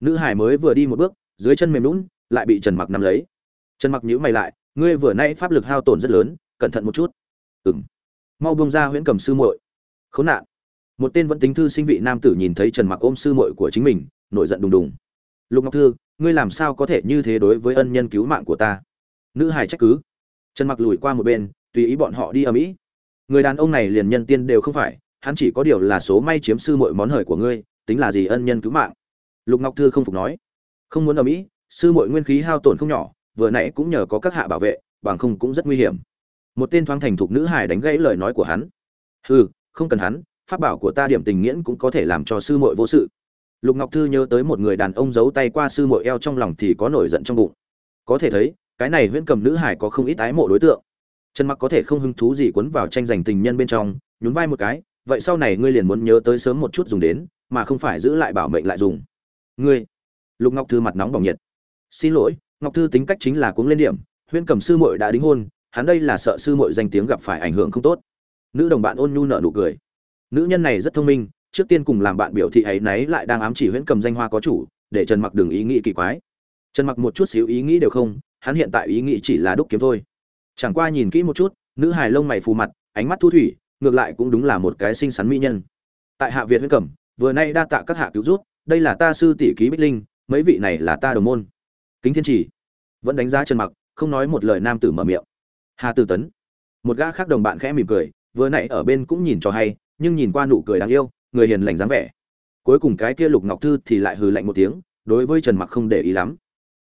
nữ hải mới vừa đi một bước, dưới chân mềm lún lại bị trần mặc nắm lấy. Trần mặc nhíu mày lại, ngươi vừa nay pháp lực hao tổn rất lớn, cẩn thận một chút. Ừm. Mau buông ra huyễn cầm sư muội. Khốn nạn. Một tên vẫn tính thư sinh vị nam tử nhìn thấy trần mặc ôm sư muội của chính mình, nổi giận đùng đùng. Lục ngọc thư, ngươi làm sao có thể như thế đối với ân nhân cứu mạng của ta? Nữ hải trách cứ. Trần mặc lùi qua một bên, tùy ý bọn họ đi ở mỹ người đàn ông này liền nhân tiên đều không phải, hắn chỉ có điều là số may chiếm sư mọi món hời của ngươi, tính là gì ân nhân cứu mạng? Lục ngọc thư không phục nói. Không muốn ở mỹ, sư muội nguyên khí hao tổn không nhỏ, vừa nãy cũng nhờ có các hạ bảo vệ, bằng không cũng rất nguy hiểm. Một tên thoáng thành thục nữ hải đánh gãy lời nói của hắn. Hừ, không cần hắn, pháp bảo của ta điểm tình nghiễn cũng có thể làm cho sư muội vô sự. Lục ngọc thư nhớ tới một người đàn ông giấu tay qua sư muội eo trong lòng thì có nổi giận trong bụng. Có thể thấy, cái này huyễn cầm nữ hải có không ít ái mộ đối tượng. Trần mặc có thể không hứng thú gì cuốn vào tranh giành tình nhân bên trong, nhún vai một cái, vậy sau này ngươi liền muốn nhớ tới sớm một chút dùng đến, mà không phải giữ lại bảo mệnh lại dùng ngươi. Lục ngọc thư mặt nóng bỏng nhiệt. Xin lỗi, ngọc thư tính cách chính là cuống lên điểm, huyễn cầm sư muội đã đính hôn, hắn đây là sợ sư muội danh tiếng gặp phải ảnh hưởng không tốt. Nữ đồng bạn ôn nhu nở nụ cười. Nữ nhân này rất thông minh, trước tiên cùng làm bạn biểu thị ấy nấy lại đang ám chỉ huyễn cầm danh hoa có chủ, để trần mặc đừng ý nghĩ kỳ quái. Trần mặc một chút xíu ý nghĩ đều không, hắn hiện tại ý nghĩ chỉ là đúc kiếm thôi. Chẳng qua nhìn kỹ một chút, nữ hài lông mày phù mặt, ánh mắt thu thủy, ngược lại cũng đúng là một cái xinh xắn mỹ nhân. Tại hạ việt huyễn cẩm vừa nay đa tạ các hạ cứu rút đây là ta sư tỷ ký bích linh, mấy vị này là ta đồng môn. Kính thiên chỉ. Vẫn đánh giá trần mặc, không nói một lời nam tử mở miệng. Hà tử tấn. Một gã khác đồng bạn khẽ mỉm cười, vừa nãy ở bên cũng nhìn cho hay, nhưng nhìn qua nụ cười đáng yêu, người hiền lành dáng vẻ. Cuối cùng cái kia lục ngọc thư thì lại hừ lạnh một tiếng, đối với trần mặc không để ý lắm.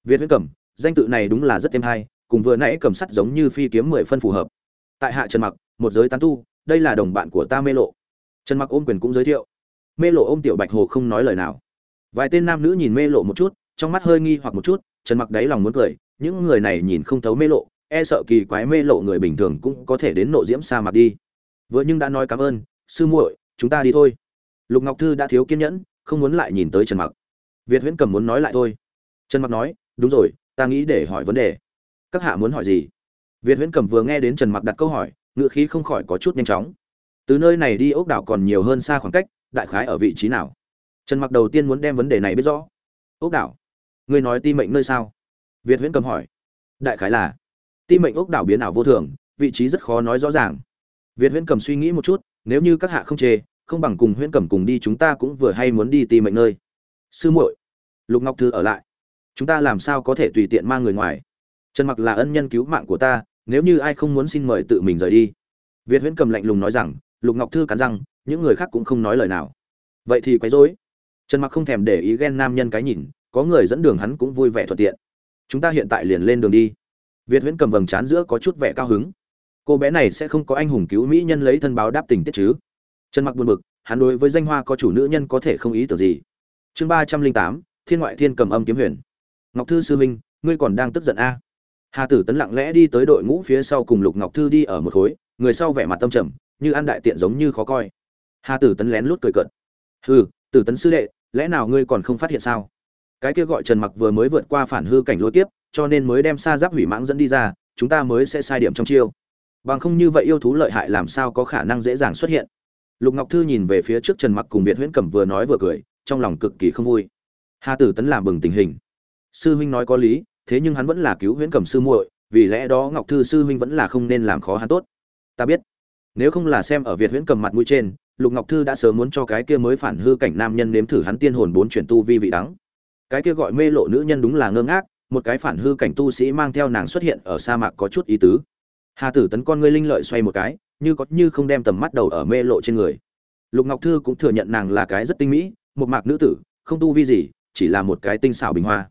Việt huyễn cẩm, danh tự này đúng là rất êm hay, cùng vừa nãy cầm sắt giống như phi kiếm mười phân phù hợp. Tại hạ trần mặc, một giới tán tu, đây là đồng bạn của ta mê lộ. Trần mặc ôm quyền cũng giới thiệu mê lộ ôm tiểu bạch hồ không nói lời nào. Vài tên nam nữ nhìn mê lộ một chút, trong mắt hơi nghi hoặc một chút, trần mặc đáy lòng muốn cười, những người này nhìn không thấu mê lộ e sợ kỳ quái mê lộ người bình thường cũng có thể đến nộ diễm sa mạc đi. Vừa nhưng đã nói cảm ơn, sư muội, chúng ta đi thôi. Lục ngọc thư đã thiếu kiên nhẫn, không muốn lại nhìn tới trần mặc. Việt huyễn cầm muốn nói lại thôi. Trần mặc nói, đúng rồi, ta nghĩ để hỏi vấn đề. Các hạ muốn hỏi gì? Việt huyễn cầm vừa nghe đến trần mặc đặt câu hỏi, ngựa khí không khỏi có chút nhanh chóng. Từ nơi này đi ốc đảo còn nhiều hơn xa khoảng cách đại khái ở vị trí nào? Trần mặc đầu tiên muốn đem vấn đề này biết rõ. Ốc đảo, ngươi nói ti mệnh nơi sao? Việt huyễn cầm hỏi. Đại khái là, ti mệnh ốc đảo biến ảo vô thường, vị trí rất khó nói rõ ràng. Việt huyễn cầm suy nghĩ một chút, nếu như các hạ không chê, không bằng cùng huyễn cầm cùng đi, chúng ta cũng vừa hay muốn đi ti mệnh nơi. Sư muội, lục ngọc thư ở lại. Chúng ta làm sao có thể tùy tiện mang người ngoài? Trần mặc là ân nhân cứu mạng của ta, nếu như ai không muốn xin mời tự mình rời đi. Việt huyễn cầm lạnh lùng nói rằng, lục ngọc thư cắn răng những người khác cũng không nói lời nào. Vậy thì quấy rối. Trần mặc không thèm để ý ghen nam nhân cái nhìn, có người dẫn đường hắn cũng vui vẻ thuận tiện. Chúng ta hiện tại liền lên đường đi. Việt huyễn cầm vầng trán giữa có chút vẻ cao hứng. Cô bé này sẽ không có anh hùng cứu mỹ nhân lấy thân báo đáp tình tiết chứ? Trần mặc buồn bực, hắn đối với danh hoa có chủ nữ nhân có thể không ý tưởng gì. Chương ba trăm linh tám, thiên ngoại thiên cầm âm kiếm huyền. Ngọc thư sư minh ngươi còn đang tức giận a? Hà tử tấn lặng lẽ đi tới đội ngũ phía sau cùng lục ngọc thư đi ở một khối, người sau vẻ mặt tâm trầm, như ăn đại tiện giống như khó coi hà tử tấn lén lút cười cợt. Hừ, tử tấn sư đệ, lẽ nào ngươi còn không phát hiện sao? Cái kia gọi trần mặc vừa mới vượt qua phản hư cảnh lôi kiếp, cho nên mới đem xa giáp hủy mãng dẫn đi ra, chúng ta mới sẽ sai điểm trong chiêu. Bằng không như vậy yêu thú lợi hại làm sao có khả năng dễ dàng xuất hiện. Lục ngọc thư nhìn về phía trước trần mặc cùng việt huyễn cẩm vừa nói vừa cười, trong lòng cực kỳ không vui. Hà tử tấn làm bừng tình hình. Sư huynh nói có lý, thế nhưng hắn vẫn là cứu huyễn cẩm sư muội, vì lẽ đó ngọc thư sư huynh vẫn là không nên làm khó hắn tốt. Ta biết. Nếu không là xem ở việt huyễn cầm mặt mũi trên lục ngọc thư đã sớm muốn cho cái kia mới phản hư cảnh nam nhân nếm thử hắn tiên hồn bốn chuyển tu vi vị đắng. Cái kia gọi mê lộ nữ nhân đúng là ngơ ngác, một cái phản hư cảnh tu sĩ mang theo nàng xuất hiện ở sa mạc có chút ý tứ. Hà tử tấn con ngươi linh lợi xoay một cái, như có như không đem tầm mắt đầu ở mê lộ trên người. Lục ngọc thư cũng thừa nhận nàng là cái rất tinh mỹ, một mạc nữ tử, không tu vi gì, chỉ là một cái tinh xảo bình hoa.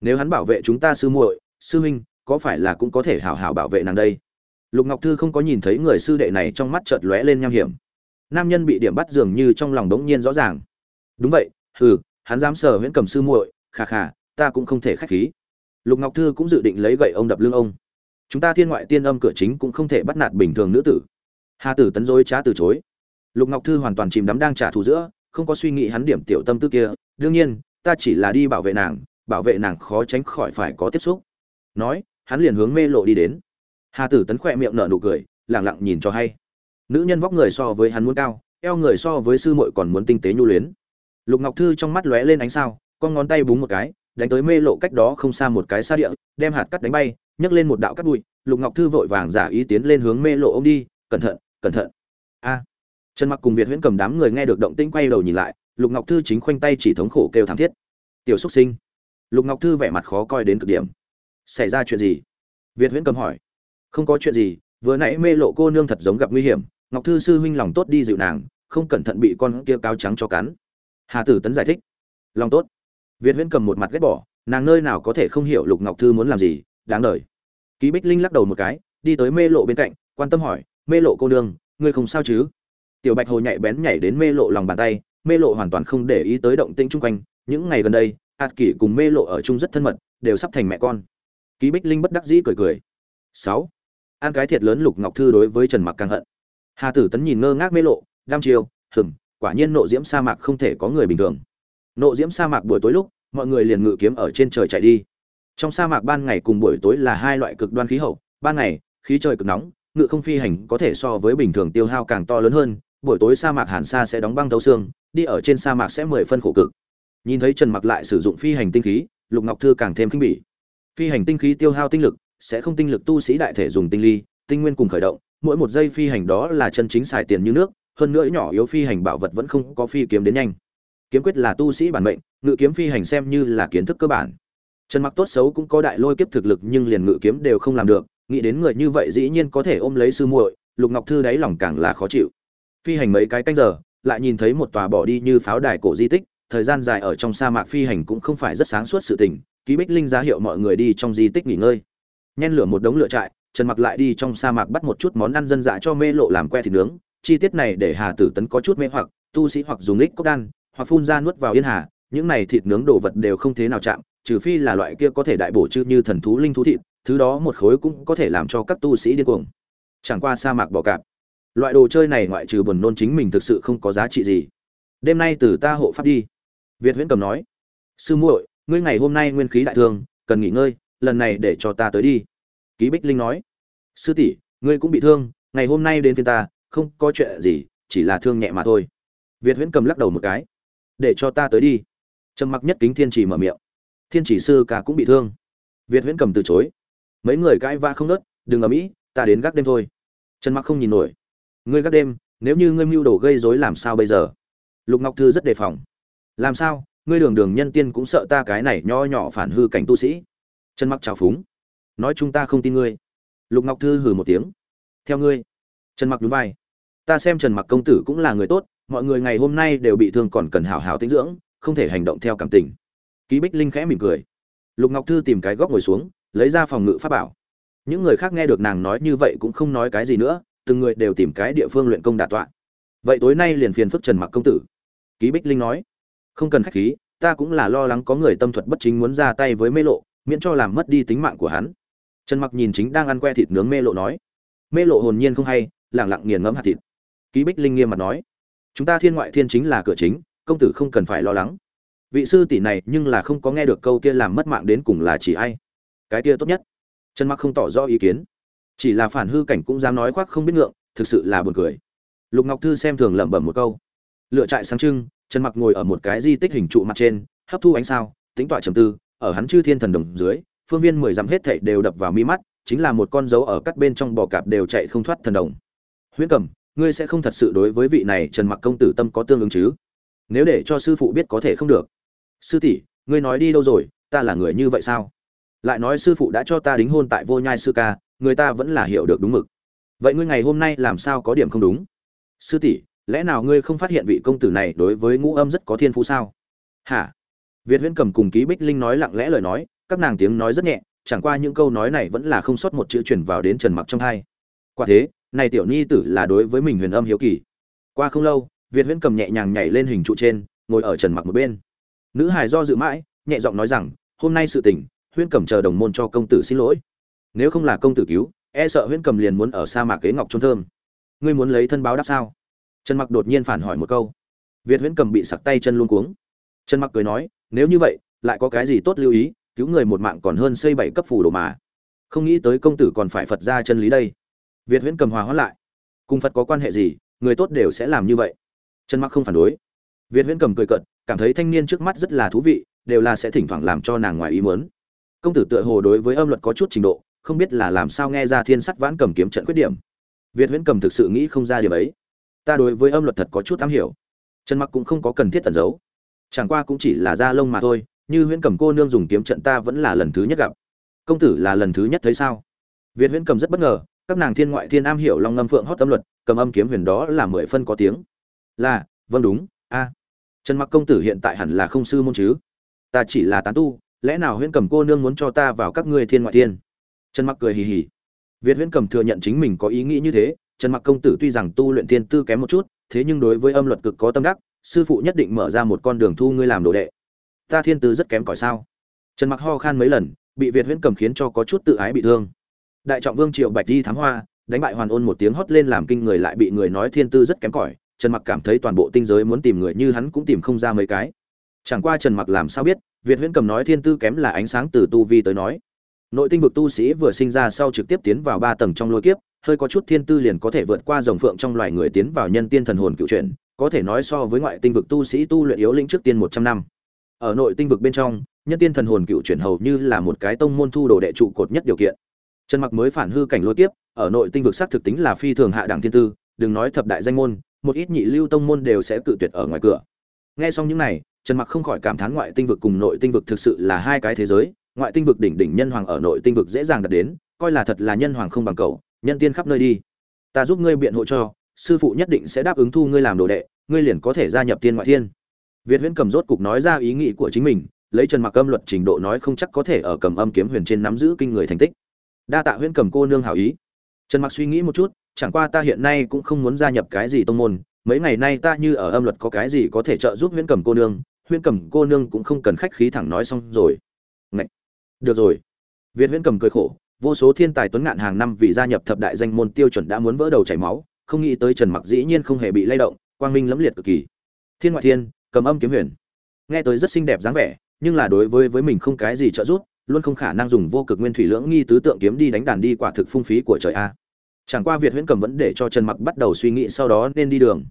Nếu hắn bảo vệ chúng ta sư muội, sư huynh, có phải là cũng có thể hảo hảo bảo vệ nàng đây? Lục ngọc thư không có nhìn thấy người sư đệ này trong mắt chợt lóe lên nham hiểm nam nhân bị điểm bắt dường như trong lòng đống nhiên rõ ràng. Đúng vậy, hừ, hắn dám sờ huyễn cầm sư muội, khà khà, ta cũng không thể khách khí. Lục ngọc thư cũng dự định lấy gậy ông đập lưng ông. Chúng ta thiên ngoại tiên âm cửa chính cũng không thể bắt nạt bình thường nữ tử. Hà tử tấn dối trá từ chối. Lục ngọc thư hoàn toàn chìm đắm đang trả thù giữa, không có suy nghĩ hắn điểm tiểu tâm tư kia. Đương nhiên, ta chỉ là đi bảo vệ nàng, bảo vệ nàng khó tránh khỏi phải có tiếp xúc. Nói, hắn liền hướng mê lộ đi đến. Hà tử tấn khỏe miệng nở nụ cười lẳng lặng nhìn cho hay nữ nhân vóc người so với hắn muốn cao, eo người so với sư muội còn muốn tinh tế nhu luyến. Lục ngọc thư trong mắt lóe lên ánh sao, con ngón tay búng một cái, đánh tới mê lộ cách đó không xa một cái xa địa, đem hạt cắt đánh bay, nhấc lên một đạo cắt bụi. Lục ngọc thư vội vàng giả ý tiến lên hướng mê lộ ô m đi, cẩn thận cẩn thận. A. À. Trần mặc cùng việt huyễn cầm đám người nghe được động tĩnh quay đầu nhìn lại, lục ngọc thư chính khoanh tay chỉ thống khổ kêu thảm thiết. Tiểu xúc sinh. Lục ngọc thư vẻ mặt khó coi đến cực điểm. Xảy ra chuyện gì? Việt huyễn cầm hỏi. Không có chuyện gì vừa nãy mê lộ cô nương thật giống gặp nguy hiểm, ngọc thư sư huynh lòng tốt đi dịu nàng, không cẩn thận bị con kia cáo trắng cho cắn. Hà tử tấn giải thích. Lòng tốt. Việt huyễn cầm một mặt ghét bỏ, nàng nơi nào có thể không hiểu lục ngọc thư muốn làm gì, đáng đời. Ký bích linh lắc đầu một cái, đi tới mê lộ bên cạnh, quan tâm hỏi, mê lộ cô nương, ngươi không sao chứ? Tiểu bạch hồ nhạy bén nhảy đến mê lộ lòng bàn tay, mê lộ hoàn toàn không để ý tới động tĩnh chung quanh. Những ngày gần đây hạt kỷ cùng mê lộ ở chung rất thân mật, đều sắp thành mẹ con. Ký bích linh bất đắc dĩ cười cười. Sáu an cái thiệt lớn lục ngọc thư đối với trần mặc càng hận hà tử tấn nhìn ngơ ngác mê lộ đam chiêu hừm, quả nhiên nộ diễm sa mạc không thể có người bình thường nộ diễm sa mạc buổi tối lúc mọi người liền ngự kiếm ở trên trời chạy đi trong sa mạc ban ngày cùng buổi tối là hai loại cực đoan khí hậu ban ngày khí trời cực nóng ngự không phi hành có thể so với bình thường tiêu hao càng to lớn hơn buổi tối sa mạc hàn sa sẽ đóng băng thấu xương đi ở trên sa mạc sẽ mười phân khổ cực nhìn thấy trần mặc lại sử dụng phi hành tinh khí lục ngọc thư càng thêm kinh bỉ phi hành tinh khí tiêu hao tinh lực sẽ không tinh lực tu sĩ đại thể dùng tinh ly, tinh nguyên cùng khởi động, mỗi một giây phi hành đó là chân chính xài tiền như nước, hơn nữa nhỏ yếu phi hành bảo vật vẫn không có phi kiếm đến nhanh. Kiếm quyết là tu sĩ bản mệnh, ngự kiếm phi hành xem như là kiến thức cơ bản. Trần mặc tốt xấu cũng có đại lôi kiếp thực lực nhưng liền ngự kiếm đều không làm được, nghĩ đến người như vậy dĩ nhiên có thể ôm lấy sư muội, lục ngọc thư đáy lòng càng là khó chịu. Phi hành mấy cái canh giờ, lại nhìn thấy một tòa bỏ đi như pháo đài cổ di tích, thời gian dài ở trong sa mạc phi hành cũng không phải rất sáng suốt sự tình, ký bích linh giá hiệu mọi người đi trong di tích nghỉ ngơi nhen lửa một đống lửa trại, trần mặc lại đi trong sa mạc bắt một chút món ăn dân dã cho mê lộ làm que thịt nướng. Chi tiết này để hà tử tấn có chút mê hoặc, tu sĩ hoặc dùng lích cốc đan, hoặc phun ra nuốt vào yên hà, những này thịt nướng đồ vật đều không thế nào chạm, trừ phi là loại kia có thể đại bổ chư như thần thú linh thú thịt, thứ đó một khối cũng có thể làm cho các tu sĩ điên cuồng. Chẳng qua sa mạc bỏ cạp, loại đồ chơi này ngoại trừ buồn nôn chính mình thực sự không có giá trị gì. Đêm nay từ ta hộ pháp đi. Việt huyễn cầm nói, sư muội, ngươi ngày hôm nay nguyên khí đại thương, cần nghỉ ngơi lần này để cho ta tới đi. Ký bích linh nói, sư tỷ, ngươi cũng bị thương, ngày hôm nay đến phiên ta, không có chuyện gì, chỉ là thương nhẹ mà thôi. Việt huyễn cầm lắc đầu một cái, để cho ta tới đi. Trầm mặc nhất kính thiên chỉ mở miệng, thiên chỉ sư cả cũng bị thương. Việt huyễn cầm từ chối, mấy người cãi va không nớt, đừng ở mỹ, ta đến gác đêm thôi. Trần mặc không nhìn nổi, ngươi gác đêm, nếu như ngươi mưu đồ gây rối làm sao bây giờ? Lục ngọc thư rất đề phòng, làm sao? Ngươi đường đường nhân tiên cũng sợ ta cái này nho nhỏ phản hư cảnh tu sĩ trần mặc trào phúng. Nói chúng ta không tin ngươi. Lục ngọc thư hừ một tiếng. Theo ngươi. Trần mặc đúng vai. Ta xem trần mặc công tử cũng là người tốt, mọi người ngày hôm nay đều bị thương còn cần hảo hảo tinh dưỡng, không thể hành động theo cảm tình. Ký bích linh khẽ mỉm cười. Lục ngọc thư tìm cái góc ngồi xuống, lấy ra phòng ngự pháp bảo. Những người khác nghe được nàng nói như vậy cũng không nói cái gì nữa, từng người đều tìm cái địa phương luyện công đả tọa. Vậy tối nay liền phiền phức trần mặc công tử. Ký bích linh nói. Không cần khách khí, ta cũng là lo lắng có người tâm thuật bất chính muốn ra tay với mê lộ miễn cho làm mất đi tính mạng của hắn. Trần mặc nhìn chính đang ăn que thịt nướng mê lộ nói, mê lộ hồn nhiên không hay, lẳng lặng nghiền ngẫm hạt thịt. Ký bích linh nghiêm mặt nói, chúng ta thiên ngoại thiên chính là cửa chính, công tử không cần phải lo lắng. Vị sư tỷ này nhưng là không có nghe được câu kia làm mất mạng đến cùng là chỉ ai. Cái kia tốt nhất. Trần mặc không tỏ rõ ý kiến. Chỉ là phản hư cảnh cũng dám nói khoác không biết ngượng, thực sự là buồn cười. Lục ngọc thư xem thường lẩm bẩm một câu. Lựa trại sáng trưng, trần mặc ngồi ở một cái di tích hình trụ mặt trên, hấp thu ánh sao, tính tọa trầm tư ở hắn chư thiên thần đồng dưới, phương viên mười dặm hết thảy đều đập vào mi mắt, chính là một con dấu ở các bên trong bò cạp đều chạy không thoát thần đồng. Huyễn cầm ngươi sẽ không thật sự đối với vị này trần mặc công tử tâm có tương ứng chứ? Nếu để cho sư phụ biết có thể không được. Sư tỷ, ngươi nói đi đâu rồi? Ta là người như vậy sao? Lại nói sư phụ đã cho ta đính hôn tại vô nhai sư ca, người ta vẫn là hiểu được đúng mực. Vậy ngươi ngày hôm nay làm sao có điểm không đúng? Sư tỷ, lẽ nào ngươi không phát hiện vị công tử này đối với ngũ âm rất có thiên phú sao? Hả? Việt huyễn cầm cùng ký bích linh nói lặng lẽ lời nói, các nàng tiếng nói rất nhẹ, chẳng qua những câu nói này vẫn là không sót một chữ truyền vào đến trần mặc trong tai. quả thế, này tiểu nhi tử là đối với mình huyền âm hiếu kỳ. Qua không lâu, việt huyễn cầm nhẹ nhàng nhảy lên hình trụ trên, ngồi ở trần mặc một bên. Nữ hài do dự mãi, nhẹ giọng nói rằng, hôm nay sự tình, huyễn cầm chờ đồng môn cho công tử xin lỗi. Nếu không là công tử cứu e sợ huyễn cầm liền muốn ở sa mạc kế ngọc trôn thơm. Ngươi muốn lấy thân báo đáp sao? Trần mặc đột nhiên phản hỏi một câu. Việt huyễn cầm bị sặc tay chân luống cuống. Trần mặc cười nói nếu như vậy, lại có cái gì tốt lưu ý, cứu người một mạng còn hơn xây bảy cấp phủ đồ mà. Không nghĩ tới công tử còn phải phật ra chân lý đây. Việt huyễn cầm hòa hóa lại. Cùng phật có quan hệ gì, người tốt đều sẽ làm như vậy. Trần mặc không phản đối. Việt huyễn cầm cười cợt, cảm thấy thanh niên trước mắt rất là thú vị, đều là sẽ thỉnh thoảng làm cho nàng ngoài ý muốn. Công tử tựa hồ đối với âm luật có chút trình độ, không biết là làm sao nghe ra thiên sắt vãn cầm kiếm trận khuyết điểm. Việt huyễn cầm thực sự nghĩ không ra điểm ấy. Ta đối với âm luật thật có chút am hiểu. Trần mặc cũng không có cần thiết tẩn giấu chẳng qua cũng chỉ là da lông mà thôi, như huyễn cầm cô nương dùng kiếm trận ta vẫn là lần thứ nhất gặp. Công tử là lần thứ nhất thấy sao? Việt huyễn cầm rất bất ngờ, các nàng thiên ngoại thiên am hiểu long ngâm phượng hót tâm luật, cầm âm kiếm huyền đó là mười phân có tiếng. Là vâng đúng, a. Trần mặc công tử hiện tại hẳn là không sư môn chứ? Ta chỉ là tán tu, lẽ nào huyễn cầm cô nương muốn cho ta vào các ngươi thiên ngoại thiên? Trần mặc cười hì hì. Việt huyễn cầm thừa nhận chính mình có ý nghĩ như thế, trần mặc công tử tuy rằng tu luyện thiên tư kém một chút, thế nhưng đối với âm luật cực có tâm đắc sư phụ nhất định mở ra một con đường thu ngươi làm đồ đệ. Ta thiên tư rất kém cỏi sao? Trần mặc ho khan mấy lần, bị việt huyễn cầm khiến cho có chút tự ái bị thương. Đại trọng vương triệu bạch di thám hoa, đánh bại hoàn ôn một tiếng hót lên làm kinh người lại bị người nói thiên tư rất kém cỏi. Trần mặc cảm thấy toàn bộ tinh giới muốn tìm người như hắn cũng tìm không ra mấy cái. Chẳng qua trần mặc làm sao biết, việt huyễn cầm nói thiên tư kém là ánh sáng từ tu vi tới nói. Nội tinh vực tu sĩ vừa sinh ra sau trực tiếp tiến vào ba tầng trong lôi kiếp, hơi có chút thiên tư liền có thể vượt qua dòng phượng trong loài người tiến vào nhân tiên thần hồn cựu chuyển có thể nói so với ngoại tinh vực tu sĩ tu luyện yếu lĩnh trước tiên một trăm năm. Ở nội tinh vực bên trong, nhân tiên thần hồn cựu chuyển hầu như là một cái tông môn thu đồ đệ trụ cột nhất điều kiện. Trần mặc mới phản hư cảnh lôi kiếp, ở nội tinh vực xác thực tính là phi thường hạ đẳng thiên tư, đừng nói thập đại danh môn, một ít nhị lưu tông môn đều sẽ cự tuyệt ở ngoài cửa. Nghe xong những này, trần mặc không khỏi cảm thán ngoại tinh vực cùng nội tinh vực thực sự là hai cái thế giới, ngoại tinh vực đỉnh đỉnh nhân hoàng ở nội tinh vực dễ dàng đạt đến, coi là thật là nhân hoàng không bằng cậu, nhân tiên khắp nơi đi. Ta giúp ngươi biện hộ cho, sư phụ nhất định sẽ đáp ứng thu ngươi làm đồ đệ ngươi liền có thể gia nhập tiên ngoại thiên. Việt huyễn cầm rốt cục nói ra ý nghĩ của chính mình, lấy trần mặc âm luật trình độ nói không chắc có thể ở cầm âm kiếm huyền trên nắm giữ kinh người thành tích. Đa tạ huyễn cầm cô nương hảo ý. Trần mặc suy nghĩ một chút, chẳng qua ta hiện nay cũng không muốn gia nhập cái gì tông môn, mấy ngày nay ta như ở âm luật có cái gì có thể trợ giúp huyễn cầm cô nương, huyễn cầm cô nương cũng không cần khách khí thẳng nói xong rồi. Ngậy! được rồi. Việt huyễn cầm cười khổ, vô số thiên tài tuấn ngạn hàng năm vì gia nhập thập đại danh môn tiêu chuẩn đã muốn vỡ đầu chảy máu, không nghĩ tới trần mặc dĩ nhiên không hề bị lay động quang minh lẫm liệt cực kỳ. Thiên ngoại thiên, cầm âm kiếm huyền. Nghe tới rất xinh đẹp dáng vẻ, nhưng là đối với với mình không cái gì trợ giúp, luôn không khả năng dùng vô cực nguyên thủy lưỡng nghi tứ tượng kiếm đi đánh đàn đi quả thực phung phí của trời a. Chẳng qua việt huyễn cầm vẫn để cho trần mặc bắt đầu suy nghĩ sau đó nên đi đường.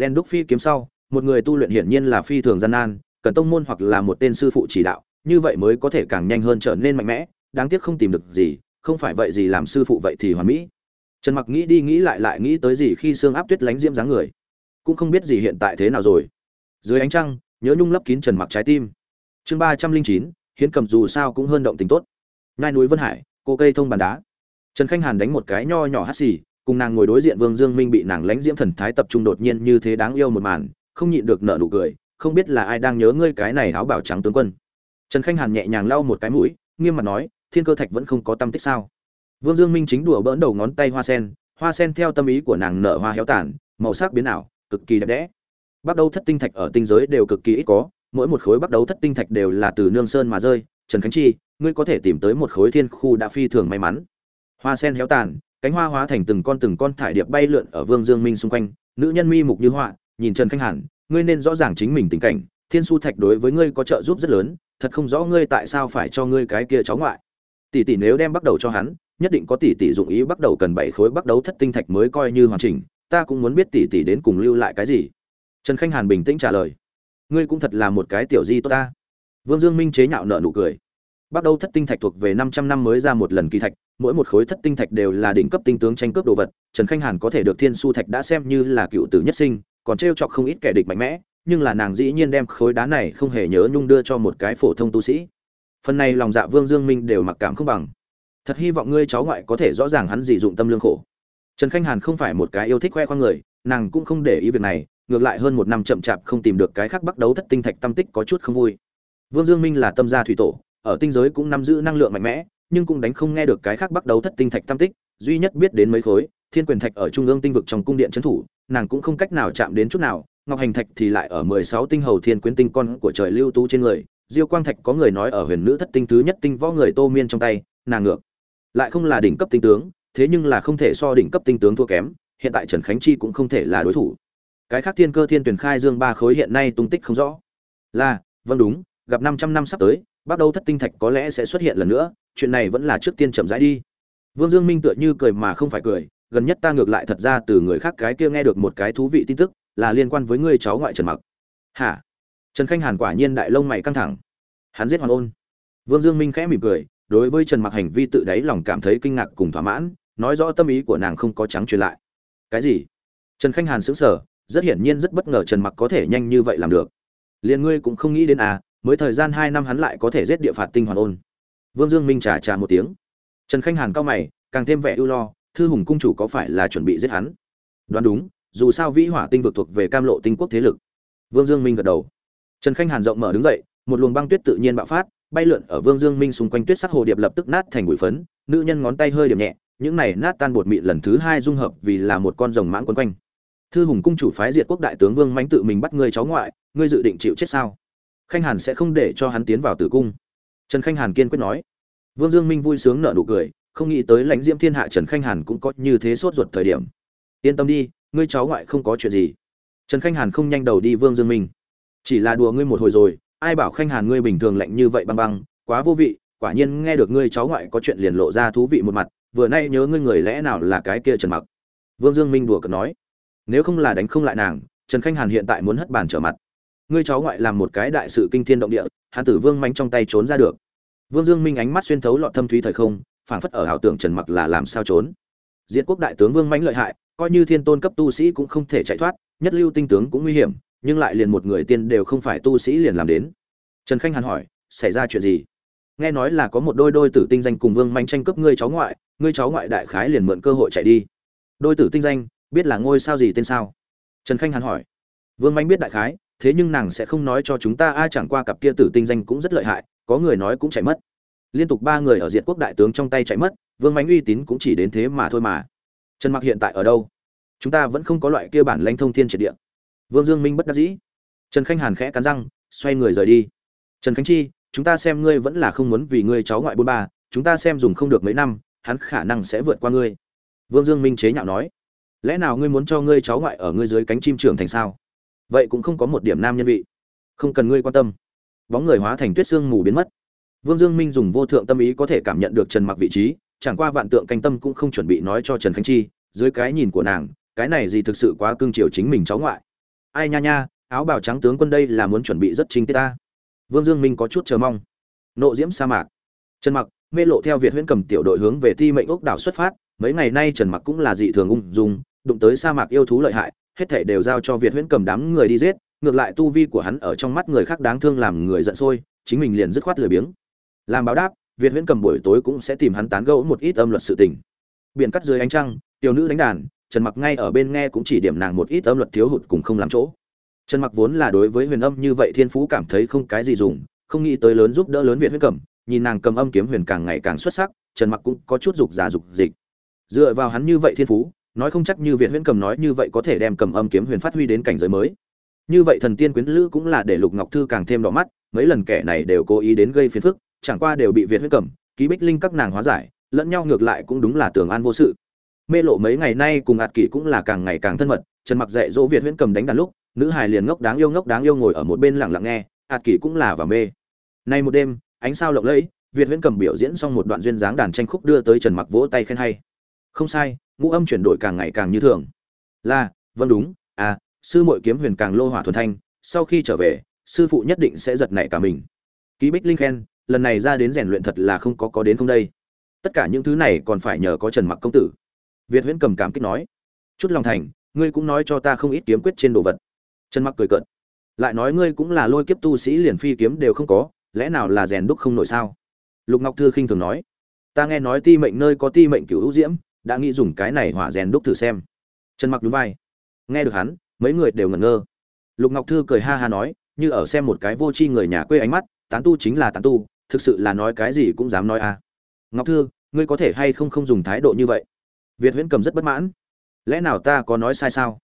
Gen đúc phi kiếm sau, một người tu luyện hiển nhiên là phi thường gian nan, cần tông môn hoặc là một tên sư phụ chỉ đạo, như vậy mới có thể càng nhanh hơn trở nên mạnh mẽ, đáng tiếc không tìm được gì, không phải vậy gì làm sư phụ vậy thì hoàn mỹ. Trần mặc nghĩ đi nghĩ lại lại nghĩ tới gì khi xương áp tuyết lánh diễm dáng người cũng không biết gì hiện tại thế nào rồi. Dưới ánh trăng, nhớ nhung lấp kín trần mặc trái tim. Chương ba trăm linh chín, hiến cầm dù sao cũng hơn động tình tốt. Ngai núi vân hải, cô cây thông bàn đá. Trần khanh hàn đánh một cái nho nhỏ hắt xì, cùng nàng ngồi đối diện vương dương minh bị nàng lánh diễm thần thái tập trung đột nhiên như thế đáng yêu một màn, không nhịn được nở nụ cười, không biết là ai đang nhớ ngươi cái này áo bảo trắng tướng quân. Trần khanh hàn nhẹ nhàng lau một cái mũi, nghiêm mặt nói, thiên cơ thạch vẫn không có tâm tích sao? Vương dương minh chính đùa bỡn đầu ngón tay hoa sen hoa sen theo tâm ý của nàng nở hoa héo tàn, màu sắc biến ảo cực kỳ đẹp đẽ. Bắt đầu thất tinh thạch ở tinh giới đều cực kỳ ít có, mỗi một khối bắt đầu thất tinh thạch đều là từ nương sơn mà rơi. Trần khánh chi, ngươi có thể tìm tới một khối thiên khu đã phi thường may mắn. Hoa sen héo tàn, cánh hoa hóa thành từng con từng con thải điệp bay lượn ở vương dương minh xung quanh. Nữ nhân mi mục như họa, nhìn trần khánh hẳn ngươi nên rõ ràng chính mình tình cảnh. Thiên su thạch đối với ngươi có trợ giúp rất lớn, thật không rõ ngươi tại sao phải cho ngươi cái kia cháu ngoại. Tỷ tỷ nếu đem bắt đầu cho hắn, nhất định có tỷ tỷ dụng ý bắt đầu cần bảy khối bắt đầu thất tinh thạch mới coi như hoàn chỉnh ta cũng muốn biết tỷ tỷ đến cùng lưu lại cái gì. Trần khanh hàn bình tĩnh trả lời. Ngươi cũng thật là một cái tiểu di tốt ta. Vương dương minh chế nhạo nợ nụ cười. Bắt đầu thất tinh thạch thuộc về năm trăm năm mới ra một lần kỳ thạch, mỗi một khối thất tinh thạch đều là đỉnh cấp tinh tướng tranh cướp đồ vật. Trần khanh hàn có thể được thiên su thạch đã xem như là cựu tử nhất sinh, còn t chọc không ít kẻ địch mạnh mẽ, nhưng là nàng dĩ nhiên đem khối đá này không hề nhớ nhung đưa cho một cái phổ thông tu sĩ. Phần này lòng dạ vương dương minh đều mặc cảm không bằng. Thật hy vọng ngươi cháu ngoại có thể rõ ràng hắn gì dụng tâm lương khổ trần khanh hàn không phải một cái yêu thích khoe khoang người, nàng cũng không để ý việc này, ngược lại hơn một năm chậm chạp không tìm được cái khác bắt đấu thất tinh thạch tâm tích có chút không vui. Vương dương minh là tâm gia thủy tổ, ở tinh giới cũng nắm giữ năng lượng mạnh mẽ, nhưng cũng đánh không nghe được cái khác bắt đấu thất tinh thạch tâm tích, duy nhất biết đến mấy khối, thiên quyền thạch ở trung ương tinh vực trong cung điện trấn thủ, nàng cũng không cách nào chạm đến chút nào, ngọc hành thạch thì lại ở mười sáu tinh hầu thiên quyến tinh con của trời lưu tú trên người, diêu quang thạch có người nói ở huyền nữ thất tinh thứ nhất tinh võ người tô miên trong tay, nàng ngược. Lại không là đỉnh cấp tinh tướng thế nhưng là không thể so đỉnh cấp tinh tướng thua kém, hiện tại trần khánh chi cũng không thể là đối thủ. Cái khác thiên cơ thiên tuyển khai dương ba khối hiện nay tung tích không rõ. Là vâng đúng, gặp năm trăm năm sắp tới bắt đầu thất tinh thạch có lẽ sẽ xuất hiện lần nữa, chuyện này vẫn là trước tiên chậm rãi đi. Vương dương minh tựa như cười mà không phải cười, gần nhất ta ngược lại thật ra từ người khác cái kia nghe được một cái thú vị tin tức, là liên quan với người cháu ngoại trần mặc. Hả? Trần khanh hàn quả nhiên đại lông mày căng thẳng. Hắn giết hoàn ôn. Vương dương minh khẽ mỉm cười, đối với trần mặc hành vi tự đáy lòng cảm thấy kinh ngạc cùng thỏa mãn nói rõ tâm ý của nàng không có trắng truyền lại. Cái gì? Trần khanh hàn sững sờ, rất hiển nhiên rất bất ngờ trần mặc có thể nhanh như vậy làm được. Liền ngươi cũng không nghĩ đến à mới thời gian hai năm hắn lại có thể giết địa phạt tinh hoàn ôn. Vương dương minh trả trả một tiếng. Trần khanh hàn cao mày, càng thêm vẻ ưu lo, thư hùng cung chủ có phải là chuẩn bị giết hắn? Đoán đúng, dù sao vĩ hỏa tinh vực thuộc về cam lộ tinh quốc thế lực. Vương dương minh gật đầu. Trần khanh hàn rộng mở đứng dậy, một luồng băng tuyết tự nhiên bạo phát, bay lượn ở vương dương minh xung quanh tuyết sắc hồ điệp lập tức nát thành bụi phấn, nữ nhân ngón tay hơi điểm nhẹ những này nát tan bột mịn lần thứ hai dung hợp vì là một con rồng mãng quấn quanh. Thư hùng cung chủ phái diệt quốc đại tướng vương mãnh tự mình bắt ngươi cháu ngoại, ngươi dự định chịu chết sao? Khanh hàn sẽ không để cho hắn tiến vào tử cung. Trần khanh hàn kiên quyết nói. Vương dương minh vui sướng nở nụ cười, không nghĩ tới lãnh diễm thiên hạ trần khanh hàn cũng có như thế sốt ruột thời điểm. Yên tâm đi, ngươi cháu ngoại không có chuyện gì. Trần khanh hàn không nhanh đầu đi vương dương minh. Chỉ là đùa ngươi một hồi rồi, ai bảo khanh hàn ngươi bình thường lạnh như vậy băng băng, quá vô vị, quả nhiên nghe được ngươi cháu ngoại có chuyện liền lộ ra thú vị một mặt vừa nay nhớ ngươi người lẽ nào là cái kia trần mặc? Vương dương minh đùa cợt nói. Nếu không là đánh không lại nàng, trần khanh hàn hiện tại muốn hất bàn trở mặt. Ngươi cháu ngoại làm một cái đại sự kinh thiên động địa hàn tử vương mánh trong tay trốn ra được. Vương dương minh ánh mắt xuyên thấu lọt thâm thúy thời không, phảng phất ở ảo tưởng trần mặc là làm sao trốn. Diện quốc đại tướng vương mánh lợi hại, coi như thiên tôn cấp tu sĩ cũng không thể chạy thoát, nhất lưu tinh tướng cũng nguy hiểm, nhưng lại liền một người tiên đều không phải tu sĩ liền làm đến. Trần khanh hàn hỏi, xảy ra chuyện gì? Nghe nói là có một đôi đôi tử tinh danh cùng vương manh tranh cướp ngươi cháu ngoại ngươi cháu ngoại đại khái liền mượn cơ hội chạy đi. Đôi tử tinh danh, biết là ngôi sao gì tên sao? Trần khanh hàn hỏi. Vương manh biết đại khái, thế nhưng nàng sẽ không nói cho chúng ta ai chẳng qua cặp kia tử tinh danh cũng rất lợi hại, có người nói cũng chạy mất. Liên tục ba người ở diệt quốc đại tướng trong tay chạy mất, vương mánh uy tín cũng chỉ đến thế mà thôi mà. Trần mặc hiện tại ở đâu? Chúng ta vẫn không có loại kia bản lãnh thông thiên triệt địa. Vương dương minh bất đắc dĩ. Trần khanh hàn khẽ cắn răng, xoay người rời đi. Trần khánh chi, chúng ta xem ngươi vẫn là không muốn vì ngươi cháu ngoại bốn ba, chúng ta xem dùng không được mấy năm hắn khả năng sẽ vượt qua ngươi. Vương dương minh chế nhạo nói, lẽ nào ngươi muốn cho ngươi cháu ngoại ở ngươi dưới cánh chim trưởng thành sao? Vậy cũng không có một điểm nam nhân vị. Không cần ngươi quan tâm. Bóng người hóa thành tuyết xương mù biến mất. Vương dương minh dùng vô thượng tâm ý có thể cảm nhận được trần mặc vị trí, chẳng qua vạn tượng canh tâm cũng không chuẩn bị nói cho trần khánh chi, dưới cái nhìn của nàng, cái này gì thực sự quá cương triều chính mình cháu ngoại. Ai nha nha, áo bào trắng tướng quân đây là muốn chuẩn bị rất chính tiết ta. Vương dương minh có chút chờ mong. Nộ diễm sa mạc. Trần mặc mê lộ theo việt huyễn cầm tiểu đội hướng về ti mệnh ốc đảo xuất phát, mấy ngày nay trần mặc cũng là dị thường ung dung, đụng tới sa mạc yêu thú lợi hại, hết thể đều giao cho việt huyễn cầm đám người đi giết, ngược lại tu vi của hắn ở trong mắt người khác đáng thương làm người giận sôi, chính mình liền dứt khoát lười biếng. Làm báo đáp, việt huyễn cầm buổi tối cũng sẽ tìm hắn tán gẫu một ít âm luật sự tình. Biển cắt dưới ánh trăng, tiểu nữ đánh đàn, trần mặc ngay ở bên nghe cũng chỉ điểm nàng một ít âm luật thiếu hụt cùng không làm chỗ. Trần mặc vốn là đối với huyền âm như vậy thiên phú cảm thấy không cái gì dùng, không nghĩ tới lớn giúp đỡ lớn việt huyễn cầm nhìn nàng cầm âm kiếm huyền càng ngày càng xuất sắc, trần mặc cũng có chút dục giả dục dịch. Dựa vào hắn như vậy thiên phú, nói không chắc như việt huyễn cầm nói như vậy có thể đem cầm âm kiếm huyền phát huy đến cảnh giới mới. Như vậy thần tiên quyến lữ cũng là để lục ngọc thư càng thêm đỏ mắt, mấy lần kẻ này đều cố ý đến gây phiền phức, chẳng qua đều bị việt huyễn cầm, ký bích linh các nàng hóa giải, lẫn nhau ngược lại cũng đúng là tưởng an vô sự. Mê lộ mấy ngày nay cùng ạt kỷ cũng là càng ngày càng thân mật, trần mặc dạy dỗ việt huyễn cầm đánh đàn lúc, nữ hài liền ngốc đáng yêu ngốc đáng yêu ngồi ở một bên lặng lặng nghe, ạt kỷ cũng là vào mê. Nay một đêm ánh sao lộng lẫy, việt huyễn cầm biểu diễn xong một đoạn duyên dáng đàn tranh khúc đưa tới trần mặc vỗ tay khen hay. Không sai, ngũ âm chuyển đổi càng ngày càng như thường. Là vâng đúng à sư muội kiếm huyền càng lô hỏa thuần thanh, sau khi trở về, sư phụ nhất định sẽ giật nảy cả mình. Ký bích linh khen, lần này ra đến rèn luyện thật là không có có đến không đây. Tất cả những thứ này còn phải nhờ có trần mặc công tử. Việt huyễn cầm cảm kích nói. Chút lòng thành, ngươi cũng nói cho ta không ít kiếm quyết trên đồ vật. Trần mặc cười cợt. Lại nói ngươi cũng là lôi kiếp tu sĩ liền phi kiếm đều không có lẽ nào là rèn đúc không nổi sao? Lục ngọc thư khinh thường nói. Ta nghe nói ti mệnh nơi có ti mệnh cửu hữu diễm, đã nghĩ dùng cái này hỏa rèn đúc thử xem. Trần mặc đúng vai. Nghe được hắn, mấy người đều ngẩn ngơ. Lục ngọc thư cười ha ha nói, như ở xem một cái vô tri người nhà quê ánh mắt, tán tu chính là tán tu, thực sự là nói cái gì cũng dám nói à. Ngọc thư, ngươi có thể hay không không dùng thái độ như vậy? Việt huyễn cầm rất bất mãn. Lẽ nào ta có nói sai sao?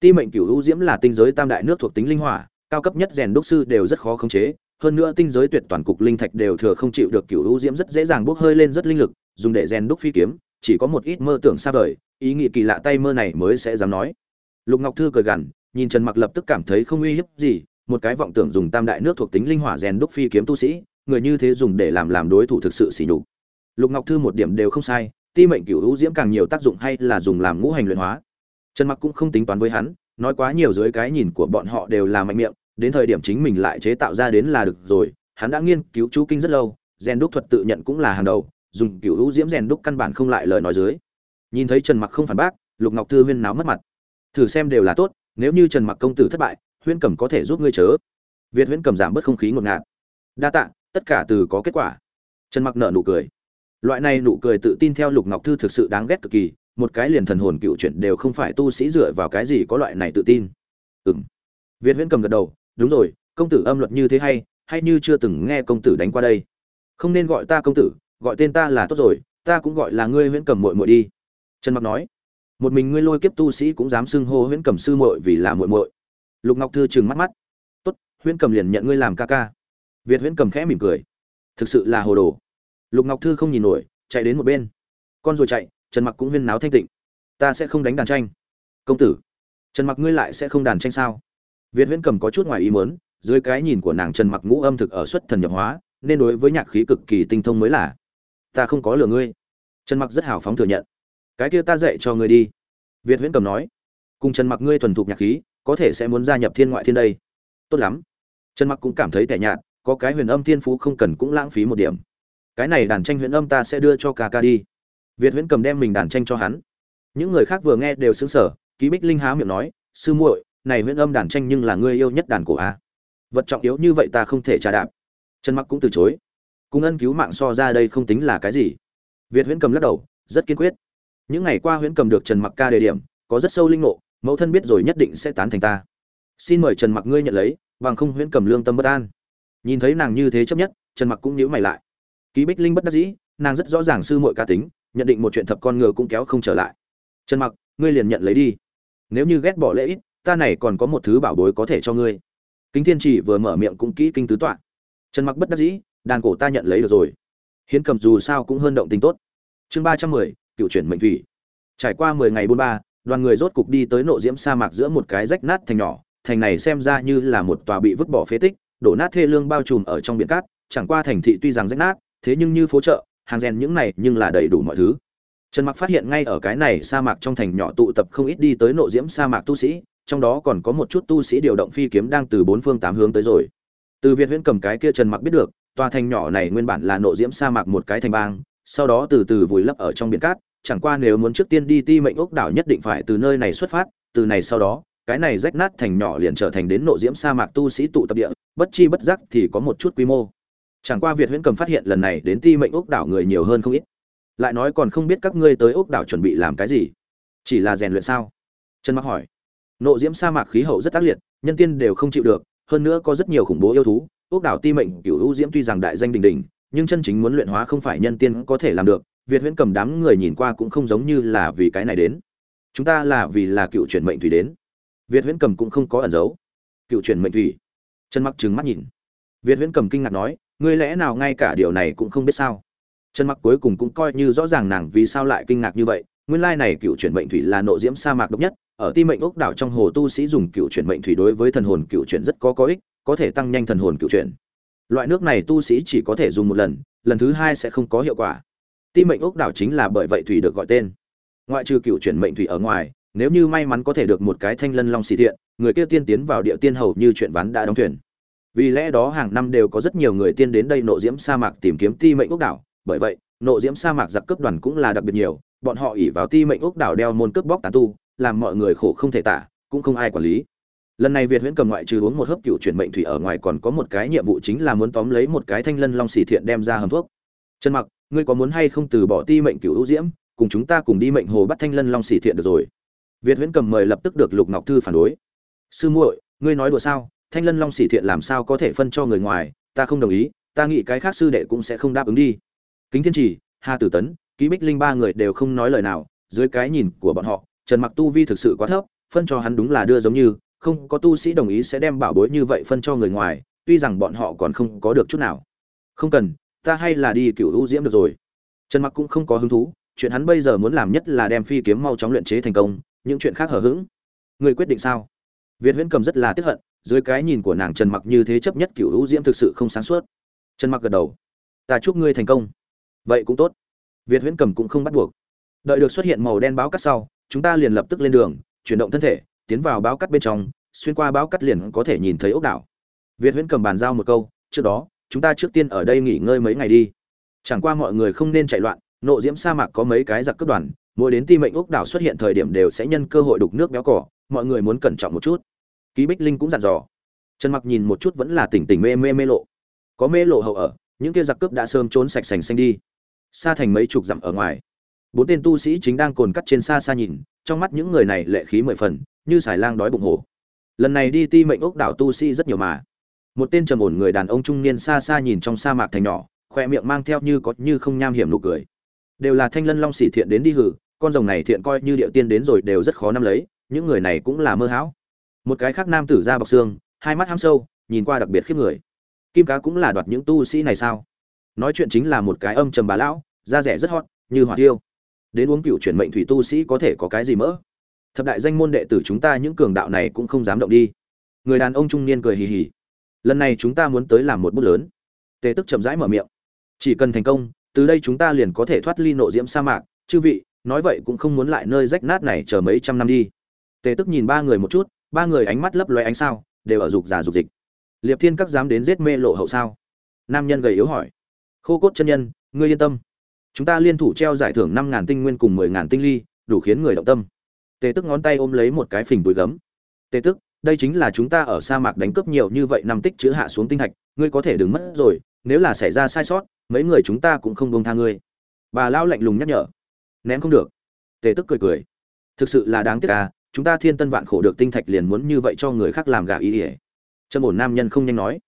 Ti mệnh cửu u diễm là tinh giới tam đại nước thuộc tính linh hỏa, cao cấp nhất rèn đúc sư đều rất khó khống chế hơn nữa tinh giới tuyệt toàn cục linh thạch đều thừa không chịu được cửu u diễm rất dễ dàng bốc hơi lên rất linh lực, dùng để rèn đúc phi kiếm, chỉ có một ít mơ tưởng xa vời, ý nghĩ kỳ lạ tay mơ này mới sẽ dám nói. Lục ngọc thư cười gằn, nhìn trần mặc lập tức cảm thấy không uy hiếp gì, một cái vọng tưởng dùng tam đại nước thuộc tính linh hỏa rèn đúc phi kiếm tu sĩ, người như thế dùng để làm làm đối thủ thực sự xỉ nhục. Lục ngọc thư một điểm đều không sai, ti mệnh cửu u diễm càng nhiều tác dụng hay là dùng làm ngũ hành luyện hóa. Trần mặc cũng không tính toán với hắn, nói quá nhiều dưới cái nhìn của bọn họ đều là mạnh miệng đến thời điểm chính mình lại chế tạo ra đến là được rồi, hắn đã nghiên cứu chú kinh rất lâu, rèn đúc thuật tự nhận cũng là hàng đầu, dùng cựu hữu diễm rèn đúc căn bản không lại lời nói dưới. Nhìn thấy trần mặc không phản bác, lục ngọc thư huyên náo mất mặt. Thử xem đều là tốt, nếu như trần mặc công tử thất bại, huyên cầm có thể giúp ngươi chớ. Việt huyên cầm giảm bớt không khí ngột ngạt. Đa tạ, tất cả từ có kết quả. Trần mặc nợ nụ cười. Loại này nụ cười tự tin theo lục ngọc thư thực sự đáng ghét cực kỳ, một cái liền thần hồn cựu chuyện đều không phải tu sĩ dựa vào cái gì có loại này tự tin. Ừm. Việt huyễn cầm gật đầu đúng rồi, công tử âm luật như thế hay hay như chưa từng nghe công tử đánh qua đây. Không nên gọi ta công tử, gọi tên ta là tốt rồi, ta cũng gọi là ngươi huyễn cầm muội muội đi. Trần mặc nói. Một mình ngươi lôi kiếp tu sĩ cũng dám xưng hô huyễn cầm sư muội vì là muội muội. Lục ngọc thư trừng mắt mắt. Tốt, huyễn cầm liền nhận ngươi làm ca ca. Việt huyễn cầm khẽ mỉm cười. Thực sự là hồ đồ. Lục ngọc thư không nhìn nổi, chạy đến một bên. Con rồi chạy, trần mặc cũng huyên náo thanh tịnh. Ta sẽ không đánh đàn tranh. Công tử, trần mặc ngươi lại sẽ không đàn tranh sao? Việt huyễn cầm có chút ngoài ý muốn dưới cái nhìn của nàng trần mặc ngũ âm thực ở xuất thần nhập hóa nên đối với nhạc khí cực kỳ tinh thông mới là ta không có lừa ngươi. Trần mặc rất hào phóng thừa nhận cái kia ta dạy cho ngươi đi. Việt huyễn cầm nói cùng trần mặc ngươi thuần thục nhạc khí có thể sẽ muốn gia nhập thiên ngoại thiên đây. Tốt lắm. Trần mặc cũng cảm thấy tẻ nhạt có cái huyền âm thiên phú không cần cũng lãng phí một điểm. Cái này đàn tranh huyền âm ta sẽ đưa cho ca ca đi. Việt huyễn cầm đem mình đàn tranh cho hắn. Những người khác vừa nghe đều sững sờ, ký bích linh há miệng nói sư muội này huyễn âm đàn tranh nhưng là ngươi yêu nhất đàn cổ a. Vật trọng yếu như vậy ta không thể trả đạp. Trần mặc cũng từ chối. Cùng ân cứu mạng so ra đây không tính là cái gì. Việt huyễn cầm lắc đầu, rất kiên quyết. Những ngày qua huyễn cầm được trần mặc ca đề điểm, có rất sâu linh ngộ, mẫu thân biết rồi nhất định sẽ tán thành ta. Xin mời trần mặc ngươi nhận lấy, bằng không huyễn cầm lương tâm bất an. Nhìn thấy nàng như thế chấp nhất, trần mặc cũng nhíu mày lại. Ký bích linh bất đắc dĩ, nàng rất rõ ràng sư muội ca tính, nhận định một chuyện thập con ngựa cũng kéo không trở lại. Trần mặc, ngươi liền nhận lấy đi. Nếu như ghét bỏ lễ ít ta này còn có một thứ bảo bối có thể cho ngươi. Kính thiên chỉ vừa mở miệng cũng kỹ kinh tứ tọa. Trần mặc bất đắc dĩ, đàn cổ ta nhận lấy được rồi. Hiến cầm dù sao cũng hơn động tình tốt. Chương ba trăm mười, cựu chuyển mệnh thủy. Trải qua mười ngày buôn ba, đoàn người rốt cục đi tới nộ diễm sa mạc giữa một cái rách nát thành nhỏ. Thành này xem ra như là một tòa bị vứt bỏ phế tích, đổ nát thê lương bao trùm ở trong biển cát. Chẳng qua thành thị tuy rằng rách nát, thế nhưng như phố chợ, hàng rèn những này nhưng là đầy đủ mọi thứ. Trần mặc phát hiện ngay ở cái này sa mạc trong thành nhỏ tụ tập không ít đi tới nộ diễm sa mạc tu sĩ trong đó còn có một chút tu sĩ điều động phi kiếm đang từ bốn phương tám hướng tới rồi. Từ việt huyễn cầm cái kia trần mặc biết được, tòa thành nhỏ này nguyên bản là nộ diễm sa mạc một cái thành bang, sau đó từ từ vùi lấp ở trong biển cát, chẳng qua nếu muốn trước tiên đi ti mệnh ốc đảo nhất định phải từ nơi này xuất phát, từ này sau đó, cái này rách nát thành nhỏ liền trở thành đến nộ diễm sa mạc tu sĩ tụ tập địa, bất chi bất giác thì có một chút quy mô. Chẳng qua việt huyễn cầm phát hiện lần này đến ti mệnh ốc đảo người nhiều hơn không ít. Lại nói còn không biết các ngươi tới ốc đảo chuẩn bị làm cái gì. Chỉ là rèn luyện sao? Trần mặc hỏi nộ diễm sa mạc khí hậu rất ác liệt, nhân tiên đều không chịu được, hơn nữa có rất nhiều khủng bố yêu thú. Ốc đảo ti mệnh cựu hữu diễm tuy rằng đại danh đình đình nhưng chân chính muốn luyện hóa không phải nhân tiên có thể làm được. Việt huyễn cầm đám người nhìn qua cũng không giống như là vì cái này đến. Chúng ta là vì là cựu chuyển mệnh thủy đến. Việt huyễn cầm cũng không có ẩn giấu. Cựu chuyển mệnh thủy. Trần mặc trừng mắt nhìn. Việt huyễn cầm kinh ngạc nói, ngươi lẽ nào ngay cả điều này cũng không biết sao? Trần mặc cuối cùng cũng coi như rõ ràng nàng vì sao lại kinh ngạc như vậy. Nguyên lai này cựu chuyển mệnh thủy là nộ diễm sa mạc độc nhất ở ti mệnh ốc đảo trong hồ tu sĩ dùng cựu chuyển mệnh thủy đối với thần hồn cựu chuyển rất có có ích, có thể tăng nhanh thần hồn cựu chuyển. Loại nước này tu sĩ chỉ có thể dùng một lần lần thứ hai sẽ không có hiệu quả. Ti mệnh ốc đảo chính là bởi vậy thủy được gọi tên. Ngoại trừ cựu chuyển mệnh thủy ở ngoài, nếu như may mắn có thể được một cái thanh lân long xì thiện, người kia tiên tiến vào địa tiên hầu như chuyện ván đã đóng thuyền. Vì lẽ đó hàng năm đều có rất nhiều người tiên đến đây nộ diễm sa mạc tìm kiếm ti mệnh ốc đảo. Bởi vậy, nộ diễm sa mạc giặc cướp đoàn cũng là đặc biệt nhiều, bọn họ ỉ vào ti mệnh ốc đảo đeo môn cướp bóc tán tu làm mọi người khổ không thể tả, cũng không ai quản lý. Lần này việt huyễn cầm ngoại trừ uống một hớp cựu chuyển mệnh thủy ở ngoài còn có một cái nhiệm vụ chính là muốn tóm lấy một cái thanh lân long xỉ thiện đem ra hầm thuốc. Trần mặc, ngươi có muốn hay không từ bỏ ti mệnh cựu hữu diễm, cùng chúng ta cùng đi mệnh hồ bắt thanh lân long xỉ thiện được rồi? Việt huyễn cầm mời lập tức được lục ngọc thư phản đối. Sư muội, ngươi nói đùa sao? Thanh lân long xỉ thiện làm sao có thể phân cho người ngoài? Ta không đồng ý, ta nghĩ cái khác sư đệ cũng sẽ không đáp ứng đi. Kính thiên trì, hà tử tấn, ký bích linh ba người đều không nói lời nào, dưới cái nhìn của bọn họ trần mặc tu vi thực sự quá thấp, phân cho hắn đúng là đưa giống như, không có tu sĩ đồng ý sẽ đem bảo bối như vậy phân cho người ngoài, tuy rằng bọn họ còn không có được chút nào. Không cần, ta hay là đi cựu hữu diễm được rồi. Trần mặc cũng không có hứng thú, chuyện hắn bây giờ muốn làm nhất là đem phi kiếm mau chóng luyện chế thành công, những chuyện khác hở hững. Người quyết định sao? Việt huyễn cầm rất là tiếc hận, dưới cái nhìn của nàng trần mặc như thế chấp nhất cựu hữu diễm thực sự không sáng suốt. Trần mặc gật đầu. Ta chúc ngươi thành công. Vậy cũng tốt. Việt huyễn cầm cũng không bắt buộc. Đợi được xuất hiện màu đen báo cắt sau chúng ta liền lập tức lên đường, chuyển động thân thể, tiến vào báo cắt bên trong, xuyên qua báo cắt liền có thể nhìn thấy ốc đảo. Việt huyễn cầm bàn giao một câu, trước đó, chúng ta trước tiên ở đây nghỉ ngơi mấy ngày đi. Chẳng qua mọi người không nên chạy loạn, nộ diễm sa mạc có mấy cái giặc cướp đoàn, mỗi đến ti mệnh ốc đảo xuất hiện thời điểm đều sẽ nhân cơ hội đục nước béo cỏ, mọi người muốn cẩn trọng một chút. Ký bích linh cũng dặn dò. Trần mặc nhìn một chút vẫn là tỉnh tỉnh mê mê mê lộ. Có mê lộ hậu ở, những kia giặc cướp đã sớm trốn sạch sành xanh đi. Xa thành mấy chục dặm ở ngoài bốn tên tu sĩ chính đang cồn cắt trên xa xa nhìn, trong mắt những người này lệ khí mười phần, như xài lang đói bụng hổ. Lần này đi ti mệnh ốc đảo tu sĩ rất nhiều mà. Một tên trầm ổn người đàn ông trung niên xa xa nhìn trong sa mạc thành nhỏ, khoe miệng mang theo như có như không nham hiểm nụ cười. Đều là thanh lân long xỉ thiện đến đi hử, con rồng này thiện coi như điệu tiên đến rồi đều rất khó nắm lấy, những người này cũng là mơ hão. Một cái khác nam tử ra bọc xương, hai mắt ham sâu, nhìn qua đặc biệt khiếp người. Kim cá cũng là đoạt những tu sĩ này sao? Nói chuyện chính là một cái âm trầm bà lão, da rẻ rất hot, như hỏa tiêu đến uống cựu chuyển mệnh thủy tu sĩ có thể có cái gì mỡ? Thập đại danh môn đệ tử chúng ta những cường đạo này cũng không dám động đi. Người đàn ông trung niên cười hì hì. Lần này chúng ta muốn tới làm một bút lớn. Tề tức chậm rãi mở miệng. Chỉ cần thành công, từ đây chúng ta liền có thể thoát ly nộ diễm sa mạc. Chư vị, nói vậy cũng không muốn lại nơi rách nát này chờ mấy trăm năm đi. Tề tức nhìn ba người một chút, ba người ánh mắt lấp loe ánh sao, đều ở dục giả dục dịch. Liệp thiên các dám đến giết mê lộ hậu sao? Nam nhân gầy yếu hỏi. Khô cốt chân nhân, ngươi yên tâm chúng ta liên thủ treo giải thưởng năm ngàn tinh nguyên cùng mười ngàn tinh ly, đủ khiến người động tâm. Tề tức ngón tay ôm lấy một cái phình túi gấm. Tề tức, đây chính là chúng ta ở sa mạc đánh cướp nhiều như vậy năm tích chữ hạ xuống tinh thạch, ngươi có thể đứng mất rồi, nếu là xảy ra sai sót, mấy người chúng ta cũng không buông tha ngươi. Bà lao lạnh lùng nhắc nhở. Ném không được. Tề tức cười cười. Thực sự là đáng tiếc à chúng ta thiên tân vạn khổ được tinh thạch liền muốn như vậy cho người khác làm gà ý ỉa trâm ổn nam nhân không nhanh nói.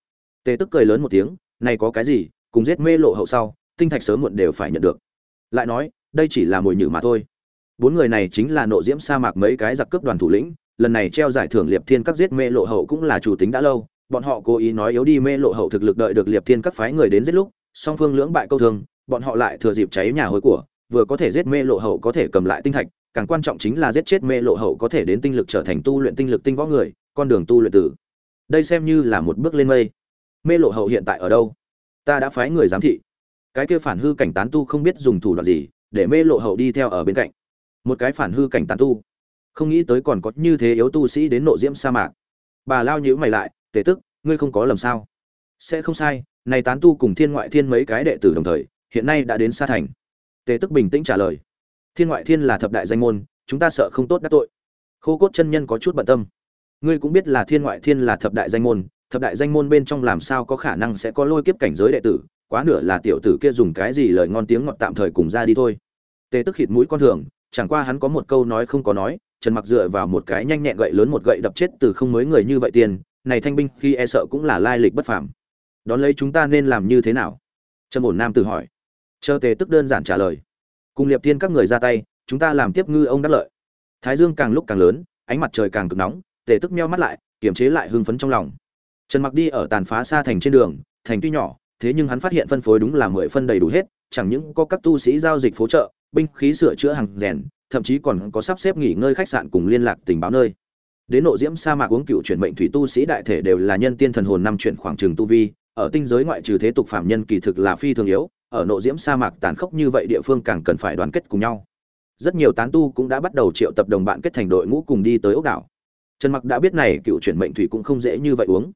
Tề tức cười lớn một tiếng, này có cái gì, cùng giết mê lộ hậu sau tinh thạch sớm muộn đều phải nhận được. Lại nói, đây chỉ là mồi nhử mà thôi. Bốn người này chính là nộ diễm sa mạc mấy cái giặc cướp đoàn thủ lĩnh, lần này treo giải thưởng liệp thiên các giết mê lộ hậu cũng là chủ tính đã lâu, bọn họ cố ý nói yếu đi mê lộ hậu thực lực đợi được liệp thiên các phái người đến giết lúc, song phương lưỡng bại câu thương bọn họ lại thừa dịp cháy nhà hối của, vừa có thể giết mê lộ hậu có thể cầm lại tinh thạch, càng quan trọng chính là giết chết mê lộ hậu có thể đến tinh lực trở thành tu luyện tinh lực tinh võ người, con đường tu luyện tử. Đây xem như là một bước lên mây. Mê lộ hậu hiện tại ở đâu? Ta đã phái người giám thị cái kia phản hư cảnh tán tu không biết dùng thủ đoạn gì, để mê lộ hậu đi theo ở bên cạnh. Một cái phản hư cảnh tán tu, không nghĩ tới còn có như thế yếu tu sĩ đến nộ diễm sa mạc. Bà lao nhữ mày lại, tề tức, ngươi không có lầm sao? Sẽ không sai, này tán tu cùng thiên ngoại thiên mấy cái đệ tử đồng thời, hiện nay đã đến sa thành. Tề tức bình tĩnh trả lời, thiên ngoại thiên là thập đại danh môn, chúng ta sợ không tốt đắc tội. Khô cốt chân nhân có chút bận tâm, ngươi cũng biết là thiên ngoại thiên là thập đại danh môn, thập đại danh môn bên trong làm sao có khả năng sẽ có lôi kiếp cảnh giới đệ tử quá nửa là tiểu tử kia dùng cái gì lời ngon tiếng ngọt tạm thời cùng ra đi thôi. Tề tức khịt mũi con thường, chẳng qua hắn có một câu nói không có nói, trần mặc dựa vào một cái nhanh nhẹn gậy lớn một gậy đập chết từ không mới người như vậy tiền, này thanh binh khi e sợ cũng là lai lịch bất phàm. Đón lấy chúng ta nên làm như thế nào? Trần ổn nam tự hỏi. Chờ tề tức đơn giản trả lời. Cùng liệp tiên các người ra tay, chúng ta làm tiếp ngư ông đắc lợi. Thái dương càng lúc càng lớn, ánh mặt trời càng cực nóng, tề tức meo mắt lại, kiềm chế lại hưng phấn trong lòng. Trần mặc đi ở tàn phá xa thành trên đường, thành tuy nhỏ thế nhưng hắn phát hiện phân phối đúng là mười phân đầy đủ hết, chẳng những có các tu sĩ giao dịch phố chợ, binh khí sửa chữa hàng rèn, thậm chí còn có sắp xếp nghỉ ngơi khách sạn cùng liên lạc tình báo nơi. Đến nội diễm sa mạc uống cựu chuyển mệnh thủy tu sĩ đại thể đều là nhân tiên thần hồn năm chuyển khoảng trường tu vi, ở tinh giới ngoại trừ thế tục phạm nhân kỳ thực là phi thường yếu, ở nội diễm sa mạc tàn khốc như vậy địa phương càng cần phải đoàn kết cùng nhau. Rất nhiều tán tu cũng đã bắt đầu triệu tập đồng bạn kết thành đội ngũ cùng đi tới ốc đảo. Trần mặc đã biết này cựu chuyển mệnh thủy cũng không dễ như vậy uống.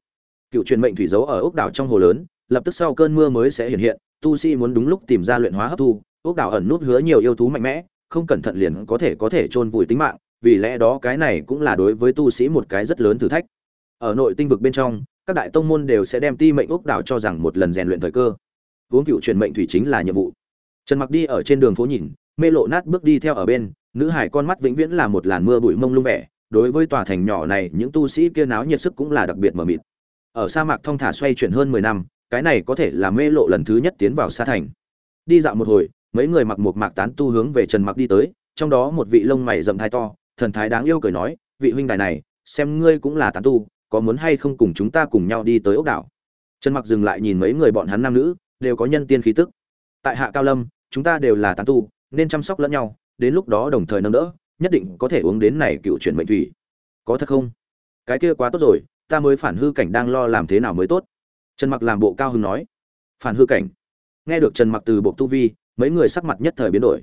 Cựu chuyển mệnh thủy giấu ở ốc đảo trong hồ lớn lập tức sau cơn mưa mới sẽ hiện hiện, tu sĩ muốn đúng lúc tìm ra luyện hóa hấp thu, ốc đảo ẩn nút hứa nhiều yêu thú mạnh mẽ, không cẩn thận liền có thể có thể chôn vùi tính mạng, vì lẽ đó cái này cũng là đối với tu sĩ một cái rất lớn thử thách. Ở nội tinh vực bên trong, các đại tông môn đều sẽ đem ti mệnh ốc đảo cho rằng một lần rèn luyện thời cơ. Uống cựu truyền mệnh thủy chính là nhiệm vụ. Trần mặc đi ở trên đường phố nhìn, mê lộ nát bước đi theo ở bên, nữ hải con mắt vĩnh viễn là một làn mưa bụi mông lung vẻ, đối với tòa thành nhỏ này, những tu sĩ kia náo nhiệt sức cũng là đặc biệt mờ mịt. Ở sa mạc thong thả xoay chuyển hơn 10 năm cái này có thể là mê lộ lần thứ nhất tiến vào sa thành. Đi dạo một hồi, mấy người mặc một mạc tán tu hướng về trần mặc đi tới, trong đó một vị lông mày rậm thai to, thần thái đáng yêu cười nói, vị huynh đài này, xem ngươi cũng là tán tu, có muốn hay không cùng chúng ta cùng nhau đi tới ốc đảo? Trần mặc dừng lại nhìn mấy người bọn hắn nam nữ, đều có nhân tiên khí tức. Tại hạ cao lâm, chúng ta đều là tán tu, nên chăm sóc lẫn nhau, đến lúc đó đồng thời nâng đỡ, nhất định có thể uống đến này cựu chuyển mệnh thủy. Có thật không? Cái kia quá tốt rồi, ta mới phản hư cảnh đang lo làm thế nào mới tốt? Trần mặc làm bộ cao hứng nói. Phản hư cảnh. Nghe được trần mặc từ bộ tu vi, mấy người sắc mặt nhất thời biến đổi.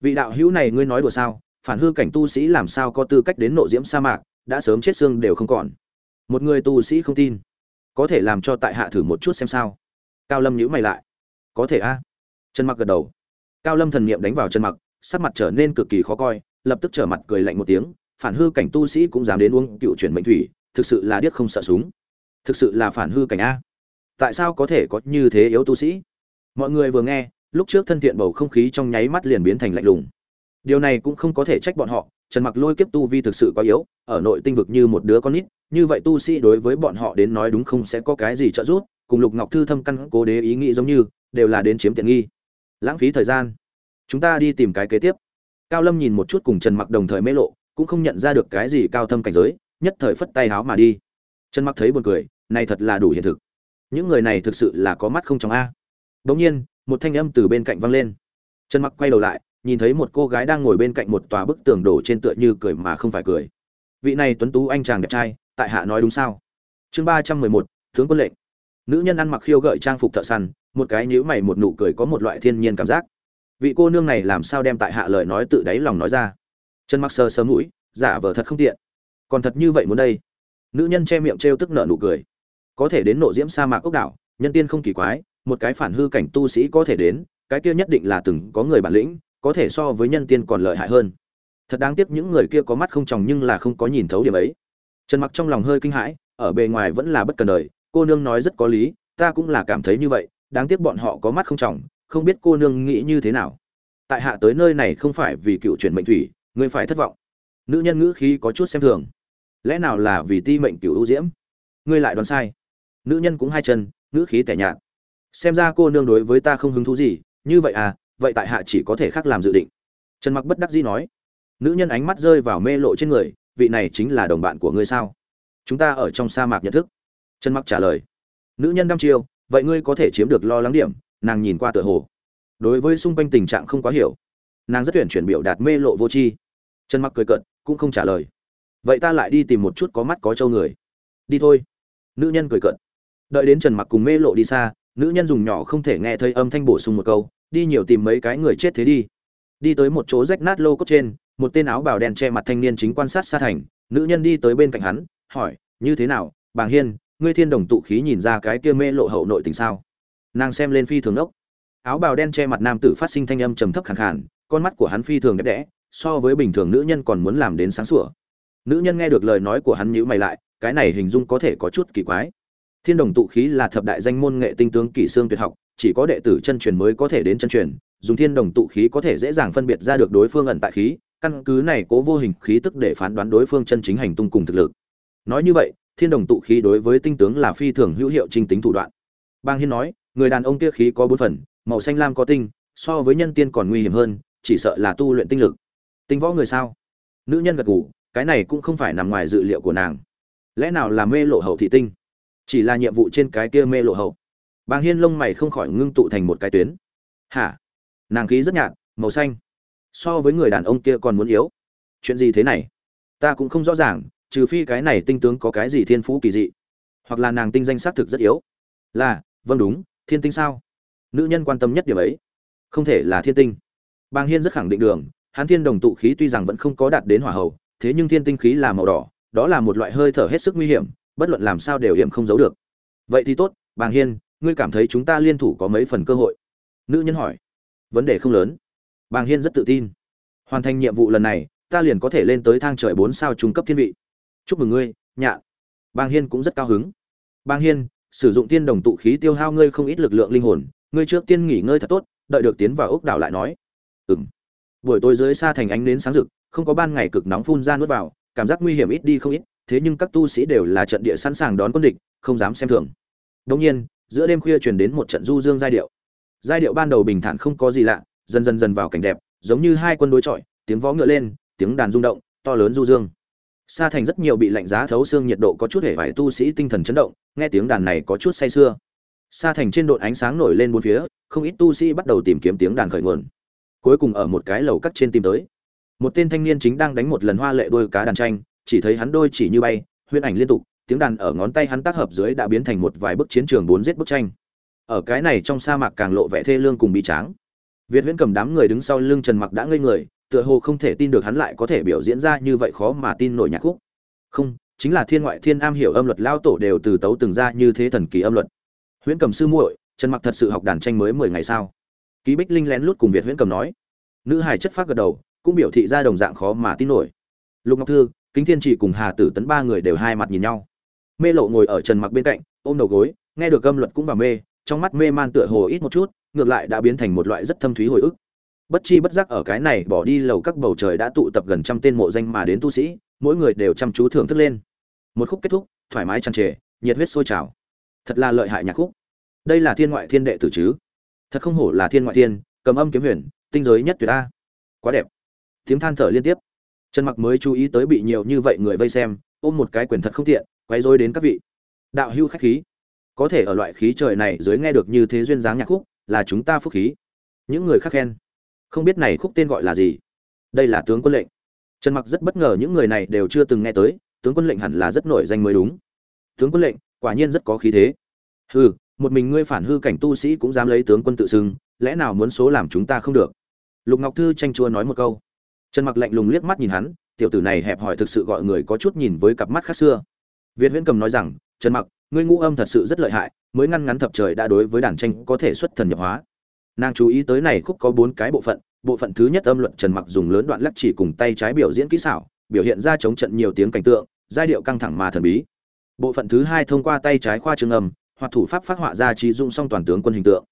Vị đạo hữu này ngươi nói đùa sao? Phản hư cảnh tu sĩ làm sao có tư cách đến nội diễm sa mạc, đã sớm chết xương đều không còn. Một người tu sĩ không tin. Có thể làm cho tại hạ thử một chút xem sao. Cao lâm nhíu mày lại. Có thể a. Trần mặc gật đầu. Cao lâm thần niệm đánh vào trần mặc, sắc mặt trở nên cực kỳ khó coi, lập tức trở mặt cười lạnh một tiếng. Phản hư cảnh tu sĩ cũng dám đến uống cựu chuyển mệnh thủy, thực sự là điếc không sợ súng. Thực sự là phản hư cảnh a tại sao có thể có như thế yếu tu sĩ? Mọi người vừa nghe, lúc trước thân thiện bầu không khí trong nháy mắt liền biến thành lạnh lùng. Điều này cũng không có thể trách bọn họ, trần mặc lôi kiếp tu vi thực sự quá yếu, ở nội tinh vực như một đứa con nít, như vậy tu sĩ đối với bọn họ đến nói đúng không sẽ có cái gì trợ giúp, cùng lục ngọc thư thâm căn cố đế ý nghĩ giống như, đều là đến chiếm tiện nghi. Lãng phí thời gian. Chúng ta đi tìm cái kế tiếp. Cao lâm nhìn một chút cùng trần mặc đồng thời mê lộ, cũng không nhận ra được cái gì cao thâm cảnh giới, nhất thời phất tay háo mà đi. Trần mặc thấy buồn cười, này thật là đủ hiện thực những người này thực sự là có mắt không trong a. Đống nhiên, một thanh âm từ bên cạnh vang lên. Trần mặc quay đầu lại, nhìn thấy một cô gái đang ngồi bên cạnh một tòa bức tường đổ trên tựa như cười mà không phải cười. Vị này tuấn tú anh chàng đẹp trai, tại hạ nói đúng sao? Chương ba trăm mười một tướng quân lệnh. Nữ nhân ăn mặc khiêu gợi trang phục thợ săn, một cái nhíu mày một nụ cười có một loại thiên nhiên cảm giác. Vị cô nương này làm sao đem tại hạ lời nói tự đáy lòng nói ra? Trần mặc sờ sờ mũi, giả vờ thật không tiện. Còn thật như vậy muốn đây? Nữ nhân che miệng trêu tức nở nụ cười có thể đến nộ diễm sa mạc ốc đảo, nhân tiên không kỳ quái, một cái phản hư cảnh tu sĩ có thể đến, cái kia nhất định là từng có người bản lĩnh, có thể so với nhân tiên còn lợi hại hơn. Thật đáng tiếc những người kia có mắt không tròng nhưng là không có nhìn thấu điểm ấy. Trần mặc trong lòng hơi kinh hãi, ở bề ngoài vẫn là bất cần đời, cô nương nói rất có lý, ta cũng là cảm thấy như vậy, đáng tiếc bọn họ có mắt không tròng, không biết cô nương nghĩ như thế nào. Tại hạ tới nơi này không phải vì cựu chuyển mệnh thủy, ngươi phải thất vọng. Nữ nhân ngữ khí có chút xem thường. Lẽ nào là vì ti mệnh cựu ưu diễm? Ngươi lại đoán sai nữ nhân cũng hai chân, ngữ khí tẻ nhạt. Xem ra cô nương đối với ta không hứng thú gì, như vậy à vậy tại hạ chỉ có thể khác làm dự định. Trần mặc bất đắc dĩ nói. Nữ nhân ánh mắt rơi vào mê lộ trên người, vị này chính là đồng bạn của ngươi sao? Chúng ta ở trong sa mạc nhận thức. Trần mặc trả lời. Nữ nhân đăm chiêu, vậy ngươi có thể chiếm được lo lắng điểm, nàng nhìn qua tựa hồ. Đối với xung quanh tình trạng không quá hiểu. Nàng rất tuyển chuyển biểu đạt mê lộ vô tri. Trần mặc cười cận cũng không trả lời. Vậy ta lại đi tìm một chút có mắt có trâu người. Đi thôi. Nữ nhân cười cận đợi đến trần mặc cùng mê lộ đi xa, nữ nhân dùng nhỏ không thể nghe thấy âm thanh bổ sung một câu, đi nhiều tìm mấy cái người chết thế đi. Đi tới một chỗ rách nát lô cốt trên, một tên áo bào đen che mặt thanh niên chính quan sát xa thành, nữ nhân đi tới bên cạnh hắn, hỏi, như thế nào, bàng hiên, ngươi thiên đồng tụ khí nhìn ra cái kia mê lộ hậu nội tình sao? Nàng xem lên phi thường ốc. Áo bào đen che mặt nam tử phát sinh thanh âm trầm thấp khàn khàn, con mắt của hắn phi thường đẹp đẽ, so với bình thường nữ nhân còn muốn làm đến sáng sủa. Nữ nhân nghe được lời nói của hắn nhíu mày lại, cái này hình dung có thể có chút kỳ quái thiên đồng tụ khí là thập đại danh môn nghệ tinh tướng kỷ xương tuyệt học, chỉ có đệ tử chân truyền mới có thể đến chân truyền, dùng thiên đồng tụ khí có thể dễ dàng phân biệt ra được đối phương ẩn tại khí, căn cứ này cố vô hình khí tức để phán đoán đối phương chân chính hành tung cùng thực lực. Nói như vậy, thiên đồng tụ khí đối với tinh tướng là phi thường hữu hiệu trinh tính thủ đoạn. Bang hiên nói, người đàn ông kia khí có bốn phần, màu xanh lam có tinh, so với nhân tiên còn nguy hiểm hơn, chỉ sợ là tu luyện tinh lực. Tinh võ người sao? Nữ nhân gật gù, cái này cũng không phải nằm ngoài dự liệu của nàng. Lẽ nào là mê lộ hậu thị tinh? Chỉ là nhiệm vụ trên cái kia mê lộ hậu. Bàng hiên lông mày không khỏi ngưng tụ thành một cái tuyến. Hả? Nàng khí rất nhạt, màu xanh. So với người đàn ông kia còn muốn yếu. Chuyện gì thế này? Ta cũng không rõ ràng, trừ phi cái này tinh tướng có cái gì thiên phú kỳ dị. Hoặc là nàng tinh danh xác thực rất yếu. Là vâng đúng, thiên tinh sao? Nữ nhân quan tâm nhất điểm ấy. Không thể là thiên tinh. Bàng hiên rất khẳng định đường hán thiên đồng tụ khí tuy rằng vẫn không có đạt đến hỏa hầu, thế nhưng thiên tinh khí là màu đỏ, đó là một loại hơi thở hết sức nguy hiểm bất luận làm sao đều hiểm không giấu được. Vậy thì tốt, bàng hiên, ngươi cảm thấy chúng ta liên thủ có mấy phần cơ hội? Nữ nhân hỏi. Vấn đề không lớn. Bàng hiên rất tự tin. Hoàn thành nhiệm vụ lần này, ta liền có thể lên tới thang trời bốn sao trung cấp thiên vị. Chúc mừng ngươi, nhạ. Bàng hiên cũng rất cao hứng. Bàng hiên, sử dụng tiên đồng tụ khí tiêu hao ngươi không ít lực lượng linh hồn, ngươi trước tiên nghỉ ngơi thật tốt, đợi được tiến vào ốc đảo lại nói. Ừm. Buổi tối dưới xa thành ánh nến sáng rực, không có ban ngày cực nóng phun ra nuốt vào, cảm giác nguy hiểm ít đi không ít thế nhưng các tu sĩ đều là trận địa sẵn sàng đón quân địch không dám xem thường Đương nhiên giữa đêm khuya truyền đến một trận du dương giai điệu giai điệu ban đầu bình thản không có gì lạ dần dần dần vào cảnh đẹp giống như hai quân đối chọi tiếng vó ngựa lên tiếng đàn rung động to lớn du dương Sa thành rất nhiều bị lạnh giá thấu xương nhiệt độ có chút hề vải tu sĩ tinh thần chấn động, nghe tiếng đàn này có chút say sưa. Sa thành trên độn ánh sáng nổi lên bốn phía, không ít tu sĩ bắt đầu tìm kiếm tiếng đàn khởi nguồn. Cuối cùng ở một cái lầu cắt trên tìm tới. Một tên thanh niên chính đang đánh một lần hoa lệ đôi cá đàn tranh, chỉ thấy hắn đôi chỉ như bay, huyễn ảnh liên tục, tiếng đàn ở ngón tay hắn tác hợp dưới đã biến thành một vài bức chiến trường bốn giết bức tranh. Ở cái này trong sa mạc càng lộ vẻ thê lương cùng bi tráng. Việt Huyễn cầm đám người đứng sau lưng Trần Mặc đã ngây người, tựa hồ không thể tin được hắn lại có thể biểu diễn ra như vậy khó mà tin nổi nhạc khúc. Không chính là thiên ngoại thiên am hiểu âm luật lao tổ đều từ tấu từng ra như thế thần kỳ âm luật. Huyễn cầm sư muội trần mặc thật sự học đàn tranh mới mười ngày sao ký bích linh lén lút cùng việt huyễn cầm nói. Nữ hài chất phát gật đầu cũng biểu thị ra đồng dạng khó mà tin nổi. Lục ngọc thư kính thiên chỉ cùng hà tử tấn ba người đều hai mặt nhìn nhau. Mê lộ ngồi ở trần mặc bên cạnh, ôm đầu gối, nghe được âm luật cũng vào mê, trong mắt mê man tựa hồ ít một chút, ngược lại đã biến thành một loại rất thâm thúy hồi ức. Bất chi bất giác ở cái này bỏ đi lầu các bầu trời đã tụ tập gần trăm tên mộ danh mà đến tu sĩ, mỗi người đều chăm chú thưởng thức lên. Một khúc kết thúc, thoải mái tràn trề, nhiệt huyết sôi trào. Thật là lợi hại nhạc khúc. Đây là thiên ngoại thiên đệ tử chứ? Thật không hổ là thiên ngoại thiên, cầm âm kiếm huyền, tinh giới nhất tuyệt ta. Quá đẹp. Tiếng than thở liên tiếp trần mặc mới chú ý tới bị nhiều như vậy người vây xem, ôm một cái quyền thật không tiện, quấy rối đến các vị. Đạo hưu khách khí. Có thể ở loại khí trời này dưới nghe được như thế duyên dáng nhạc khúc, là chúng ta phúc khí. Những người khác khen. Không biết này khúc tên gọi là gì. Đây là tướng quân lệnh. Trần mặc rất bất ngờ những người này đều chưa từng nghe tới, tướng quân lệnh hẳn là rất nổi danh mới đúng. Tướng quân lệnh, quả nhiên rất có khí thế. Hừ, một mình ngươi phản hư cảnh tu sĩ cũng dám lấy tướng quân tự xưng, lẽ nào muốn số làm chúng ta không được? Lục ngọc thư tranh chua nói một câu trần mặc lạnh lùng liếc mắt nhìn hắn, tiểu tử này hẹp hòi thực sự gọi người có chút nhìn với cặp mắt khác xưa. Việt huyễn cầm nói rằng, trần mặc, ngươi ngũ âm thật sự rất lợi hại, mới ngăn ngắn thập trời đã đối với đàn tranh có thể xuất thần nhập hóa. Nàng chú ý tới này khúc có bốn cái bộ phận bộ phận thứ nhất âm luận trần mặc dùng lớn đoạn lắc chỉ cùng tay trái biểu diễn kỹ xảo, biểu hiện ra chống trận nhiều tiếng cảnh tượng, giai điệu căng thẳng mà thần bí. Bộ phận thứ hai thông qua tay trái khoa trương âm, hoặc thủ pháp phát họa ra trí dụng song toàn tướng quân hình tượng.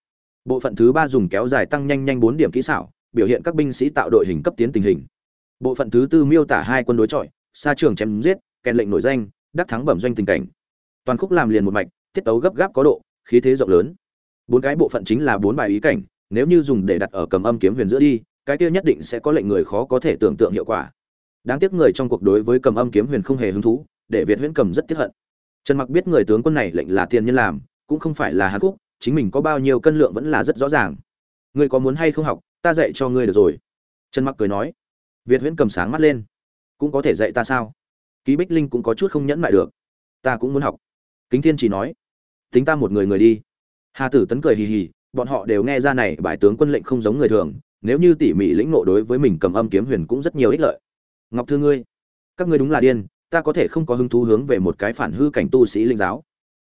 Bộ phận thứ ba dùng kéo dài tăng nhanh nhanh bốn điểm kỹ xảo biểu hiện các binh sĩ tạo đội hình cấp tiến tình hình. Bộ phận thứ tư miêu tả hai quân đối chọi xa trường chém giết, kèn lệnh nổi danh, đắc thắng bẩm doanh tình cảnh. Toàn khúc làm liền một mạch tiết tấu gấp gáp có độ, khí thế rộng lớn. Bốn cái bộ phận chính là bốn bài ý cảnh, nếu như dùng để đặt ở cầm âm kiếm huyền giữa đi, cái kia nhất định sẽ có lệnh người khó có thể tưởng tượng hiệu quả. Đáng tiếc người trong cuộc đối với cầm âm kiếm huyền không hề hứng thú, để việt huyễn cầm rất tiếc hận. Trần mặc biết người tướng quân này lệnh là tiền nhân làm, cũng không phải là hàn quốc chính mình có bao nhiêu cân lượng vẫn là rất rõ ràng. Người có muốn hay không học ta dạy cho ngươi được rồi. Trần mặc cười nói. Việt huyễn cầm sáng mắt lên. Cũng có thể dạy ta sao? Ký bích linh cũng có chút không nhẫn lại được. Ta cũng muốn học. Kính thiên chỉ nói. Tính ta một người người đi. Hà tử tấn cười hì hì. Bọn họ đều nghe ra này bài tướng quân lệnh không giống người thường. Nếu như tỉ mỉ lĩnh nộ đối với mình cầm âm kiếm huyền cũng rất nhiều ích lợi. Ngọc thư ngươi, các ngươi đúng là điên. Ta có thể không có hứng thú hướng về một cái phản hư cảnh tu sĩ linh giáo.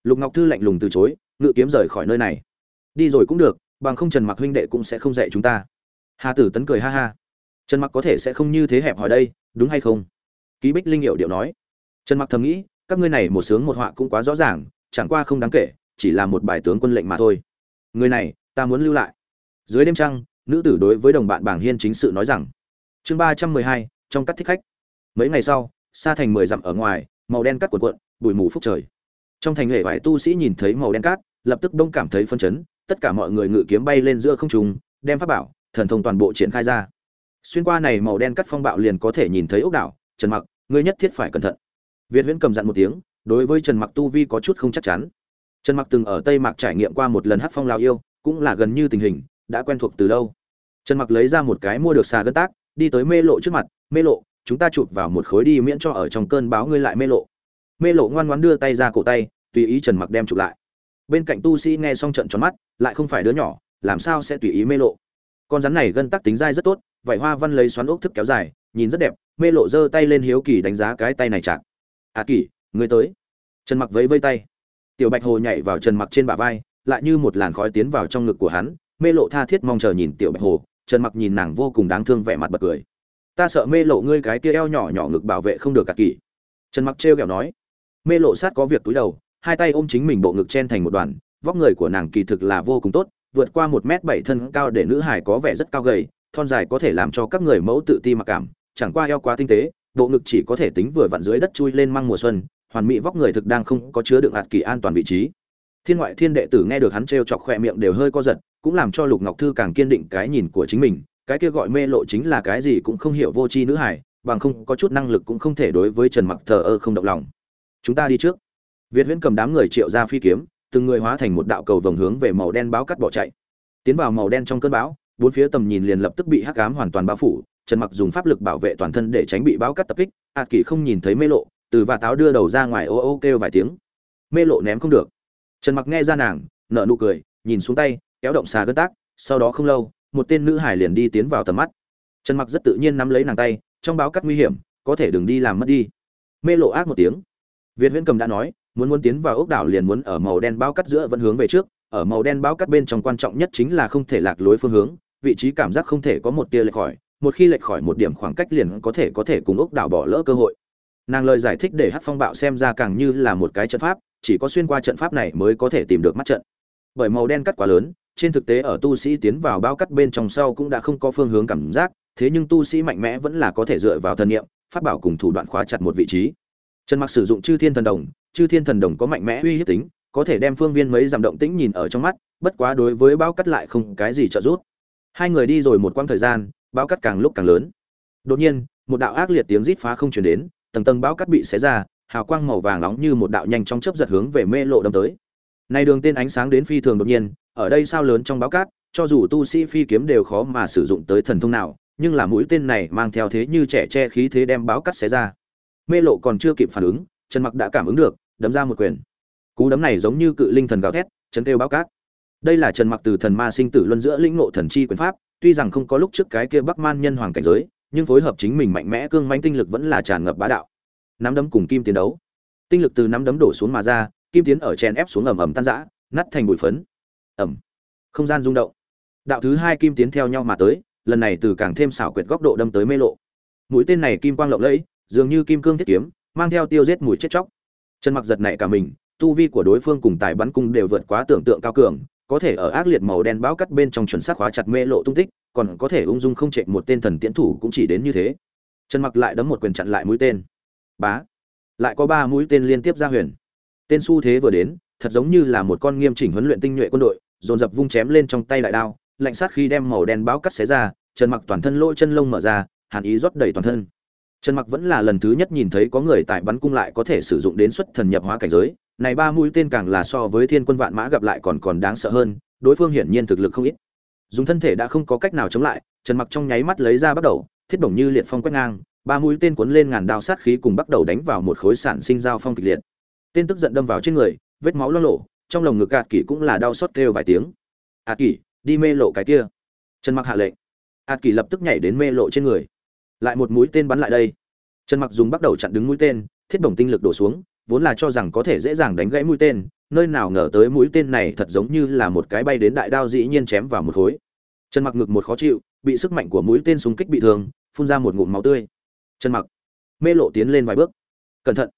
Lục ngọc thư lạnh lùng từ chối. Ngự kiếm rời khỏi nơi này. Đi rồi cũng được, bằng không trần mặc huynh đệ cũng sẽ không dạy chúng ta hà tử tấn cười ha ha. Trần mặc có thể sẽ không như thế hẹp hỏi đây, đúng hay không? Ký bích linh hiệu điệu nói. Trần mặc thầm nghĩ, các ngươi này một sướng một họa cũng quá rõ ràng, chẳng qua không đáng kể, chỉ là một bài tướng quân lệnh mà thôi. Người này, ta muốn lưu lại. Dưới đêm trăng, nữ tử đối với đồng bạn bảng hiên chính sự nói rằng, chương ba trăm mười hai, trong các thích khách. Mấy ngày sau xa thành mười dặm ở ngoài, màu đen cắt cuộn cuộn, bụi mù phúc trời. Trong thành hệ vải tu sĩ nhìn thấy màu đen cát, lập tức đông cảm thấy phân chấn, tất cả mọi người ngự kiếm bay lên giữa không trung, đem pháp bảo thần thông toàn bộ triển khai ra. Xuyên qua này màu đen cắt phong bạo liền có thể nhìn thấy ốc đảo, trần mặc, ngươi nhất thiết phải cẩn thận. Việt huyễn cầm dặn một tiếng, đối với trần mặc tu vi có chút không chắc chắn. Trần mặc từng ở tây mạc trải nghiệm qua một lần hát phong lao yêu, cũng là gần như tình hình, đã quen thuộc từ lâu. Trần mặc lấy ra một cái mua được xà gân tác, đi tới mê lộ trước mặt, mê lộ, chúng ta chụp vào một khối đi miễn cho ở trong cơn báo ngươi lại mê lộ. Mê lộ ngoan ngoãn đưa tay ra cổ tay, tùy ý trần mặc đem chụp lại. Bên cạnh tu sĩ nghe xong trận tròn mắt, lại không phải đứa nhỏ, làm sao sẽ tùy ý mê lộ? Con rắn này gân tắc tính dai rất tốt vậy hoa văn lấy xoắn ốc thức kéo dài, nhìn rất đẹp, mê lộ giơ tay lên hiếu kỳ đánh giá cái tay này chạc. À kỳ ngươi tới. Trần mặc vẫy vây tay. Tiểu bạch hồ nhảy vào trần mặc trên bả vai, lại như một làn khói tiến vào trong ngực của hắn, mê lộ tha thiết mong chờ nhìn tiểu bạch hồ. Trần mặc nhìn nàng vô cùng đáng thương vẻ mặt bật cười. Ta sợ mê lộ ngươi cái kia eo nhỏ nhỏ ngực bảo vệ không được cả kỳ trần mặc trêu ghẹo nói. Mê lộ sát có việc túi đầu, hai tay ôm chính mình bộ ngực chen thành một đoàn, vóc người của nàng kỳ thực là vô cùng tốt vượt qua một m bảy thân cao để nữ hải có vẻ rất cao gầy, thon dài có thể làm cho các người mẫu tự ti mặc cảm, chẳng qua eo quá tinh tế, bộ ngực chỉ có thể tính vừa vặn dưới đất chui lên măng mùa xuân, hoàn mỹ vóc người thực đang không có chứa đựng hạt kỳ an toàn vị trí. Thiên ngoại thiên đệ tử nghe được hắn trêu chọc khỏe miệng đều hơi co giật, cũng làm cho lục ngọc thư càng kiên định cái nhìn của chính mình, cái kia gọi mê lộ chính là cái gì cũng không hiểu vô tri nữ hải bằng không có chút năng lực cũng không thể đối với trần mặc thờ ơ không động lòng. Chúng ta đi trước. Việt huyễn cầm đám người triệu ra phi kiếm từng người hóa thành một đạo cầu vồng hướng về màu đen báo cắt bỏ chạy. Tiến vào màu đen trong cơn bão, bốn phía tầm nhìn liền lập tức bị hắc ám hoàn toàn bao phủ, trần mặc dùng pháp lực bảo vệ toàn thân để tránh bị báo cắt tập kích ạt kỷ không nhìn thấy mê lộ, từ và táo đưa đầu ra ngoài ô ô kêu vài tiếng. Mê lộ ném không được. Trần mặc nghe ra nàng, nở nụ cười, nhìn xuống tay, kéo động xà gân tác, sau đó không lâu, một tên nữ hải liền đi tiến vào tầm mắt. Trần mặc rất tự nhiên nắm lấy nàng tay, trong báo cắt nguy hiểm, có thể đừng đi làm mất đi. Mê lộ ác một tiếng. Việt huyễn cầm đã nói muốn muốn tiến vào ốc đảo liền muốn ở màu đen bao cắt giữa vẫn hướng về trước, ở màu đen bao cắt bên trong quan trọng nhất chính là không thể lạc lối phương hướng, vị trí cảm giác không thể có một tia lệch khỏi, một khi lệch khỏi một điểm khoảng cách liền có thể có thể cùng ốc đảo bỏ lỡ cơ hội. Nàng lời giải thích để hát phong bạo xem ra càng như là một cái trận pháp, chỉ có xuyên qua trận pháp này mới có thể tìm được mắt trận. Bởi màu đen cắt quá lớn, trên thực tế ở tu sĩ tiến vào bao cắt bên trong sau cũng đã không có phương hướng cảm giác, thế nhưng tu sĩ mạnh mẽ vẫn là có thể dựa vào thần niệm phát bảo cùng thủ đoạn khóa chặt một vị trí. Trần mặc sử dụng chư thiên thần đồng chư thiên thần đồng có mạnh mẽ uy hiếp tính, có thể đem phương viên mấy giảm động tĩnh nhìn ở trong mắt, bất quá đối với bao cắt lại không cái gì trợ giúp. Hai người đi rồi một quãng thời gian bao cắt càng lúc càng lớn. Đột nhiên, một đạo ác liệt tiếng rít phá không truyền đến, tầng tầng bao cắt bị xé ra, hào quang màu vàng nóng như một đạo nhanh trong chớp giật hướng về mê lộ đâm tới. Này đường tên ánh sáng đến phi thường đột nhiên, ở đây sao lớn trong báo cát cho dù tu sĩ phi kiếm đều khó mà sử dụng tới thần thông nào, nhưng là mũi tên này mang theo thế như trẻ che khí thế đem báo cắt xé ra. Mê lộ còn chưa kịp phản ứng trần mặc đã cảm ứng được, đấm ra một quyền. Cú đấm này giống như cự linh thần gào thét, chấn kêu báo cát. Đây là trần mặc từ thần ma sinh tử luân giữa lĩnh ngộ thần chi quyền pháp, tuy rằng không có lúc trước cái kia bắc man nhân hoàng cảnh giới, nhưng phối hợp chính mình mạnh mẽ cương mãnh tinh lực vẫn là tràn ngập bá đạo. Nắm đấm cùng kim tiến đấu. Tinh lực từ nắm đấm đổ xuống mà ra, kim tiến ở chèn ép xuống ầm ầm tan rã, nát thành bụi phấn. Ẩm không gian rung động. Đạo thứ hai kim tiến theo nhau mà tới, lần này từ càng thêm xảo quyệt góc độ đâm tới mê lộ. Mũi tên này kim quang lộng lẫy, dường như kim cương thiết kiếm mang theo tiêu giết mùi chết chóc. Trần mặc giật nảy cả mình, tu vi của đối phương cùng tài bắn cung đều vượt quá tưởng tượng cao cường, có thể ở ác liệt màu đen bão cắt bên trong chuẩn xác khóa chặt mê lộ tung tích, còn có thể ung dung không chạy một tên thần tiễn thủ cũng chỉ đến như thế. Trần mặc lại đấm một quyền chặn lại mũi tên. Bá! Lại có ba mũi tên liên tiếp ra huyền. Tên xu thế vừa đến, thật giống như là một con nghiêm chỉnh huấn luyện tinh nhuệ quân đội, dồn dập vung chém lên trong tay đại đao, lạnh sát khi đem màu đen báo cắt xé ra, trần mặc toàn thân lỗ chân lông mở ra, hàn ý rót đầy toàn thân trần mặc vẫn là lần thứ nhất nhìn thấy có người tại bắn cung lại có thể sử dụng đến xuất thần nhập hóa cảnh giới. Này ba mũi tên càng là so với thiên quân vạn mã gặp lại còn còn đáng sợ hơn, đối phương hiển nhiên thực lực không ít. Dùng thân thể đã không có cách nào chống lại, trần mặc trong nháy mắt lấy ra bắt đầu, thiết bổng như liệt phong quét ngang, ba mũi tên cuốn lên ngàn đao sát khí cùng bắt đầu đánh vào một khối sản sinh giao phong kịch liệt. Tên tức giận đâm vào trên người, vết máu lo lộ, trong lồng ngực gạt kỷ cũng là đau xót kêu vài tiếng. Ạt kỷ, đi mê lộ cái kia. Trần mặc hạ lệnh. Ạt kỷ lập tức nhảy đến mê lộ trên người lại một mũi tên bắn lại đây. Trần mặc dùng bắt đầu chặn đứng mũi tên, thiết bổng tinh lực đổ xuống, vốn là cho rằng có thể dễ dàng đánh gãy mũi tên, nơi nào ngờ tới mũi tên này thật giống như là một cái bay đến đại đao dĩ nhiên chém vào một khối. Trần mặc ngực một khó chịu, bị sức mạnh của mũi tên súng kích bị thương, phun ra một ngụm máu tươi. Trần mặc mê lộ tiến lên vài bước. Cẩn thận.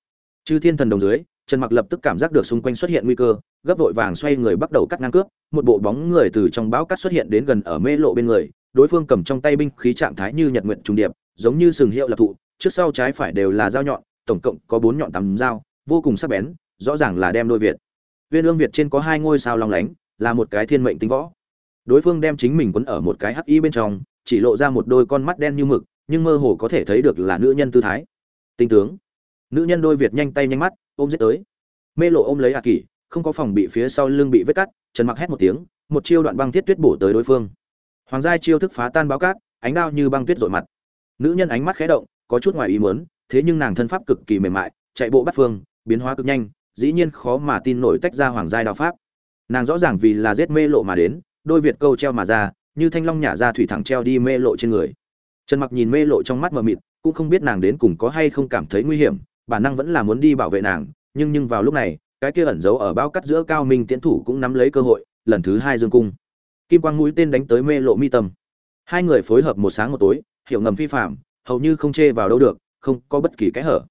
Chư thiên thần đồng dưới, trần mặc lập tức cảm giác được xung quanh xuất hiện nguy cơ, gấp vội vàng xoay người bắt đầu cắt ngang cướp, một bộ bóng người từ trong bão cắt xuất hiện đến gần ở mê lộ bên người đối phương cầm trong tay binh khí trạng thái như nhật nguyện trùng điệp, giống như sừng hiệu lập thụ, trước sau trái phải đều là dao nhọn, tổng cộng có bốn nhọn tắm dao, vô cùng sắc bén, rõ ràng là đem đôi việt. Viên ương việt trên có hai ngôi sao long lánh, là một cái thiên mệnh tính võ. Đối phương đem chính mình quấn ở một cái hắc y bên trong, chỉ lộ ra một đôi con mắt đen như mực, nhưng mơ hồ có thể thấy được là nữ nhân tư thái. Tinh tướng. Nữ nhân đôi việt nhanh tay nhanh mắt, ôm giết tới. Mê lộ ôm lấy a kỳ không có phòng bị phía sau lưng bị vết cắt, trần mặc hét một tiếng, một chiêu đoạn băng thiết tuyết bổ tới đối phương hoàng gia chiêu thức phá tan báo cát, ánh đao như băng tuyết rọi mặt. Nữ nhân ánh mắt khẽ động, có chút ngoài ý muốn, thế nhưng nàng thân pháp cực kỳ mềm mại, chạy bộ bắt phương, biến hóa cực nhanh, dĩ nhiên khó mà tin nổi tách ra hoàng gia đao pháp. Nàng rõ ràng vì là giết mê lộ mà đến, đôi việt câu treo mà ra, như thanh long nhả ra thủy thẳng treo đi mê lộ trên người. Trần mặc nhìn mê lộ trong mắt mờ mịt, cũng không biết nàng đến cùng có hay không cảm thấy nguy hiểm, bản năng vẫn là muốn đi bảo vệ nàng, nhưng nhưng vào lúc này, cái kia ẩn giấu ở bao cắt giữa cao minh tiến thủ cũng nắm lấy cơ hội, lần thứ hai dương cung kim quang mũi tên đánh tới mê lộ mi tâm. Hai người phối hợp một sáng một tối, hiểu ngầm phi phạm, hầu như không chê vào đâu được, không có bất kỳ cái hở.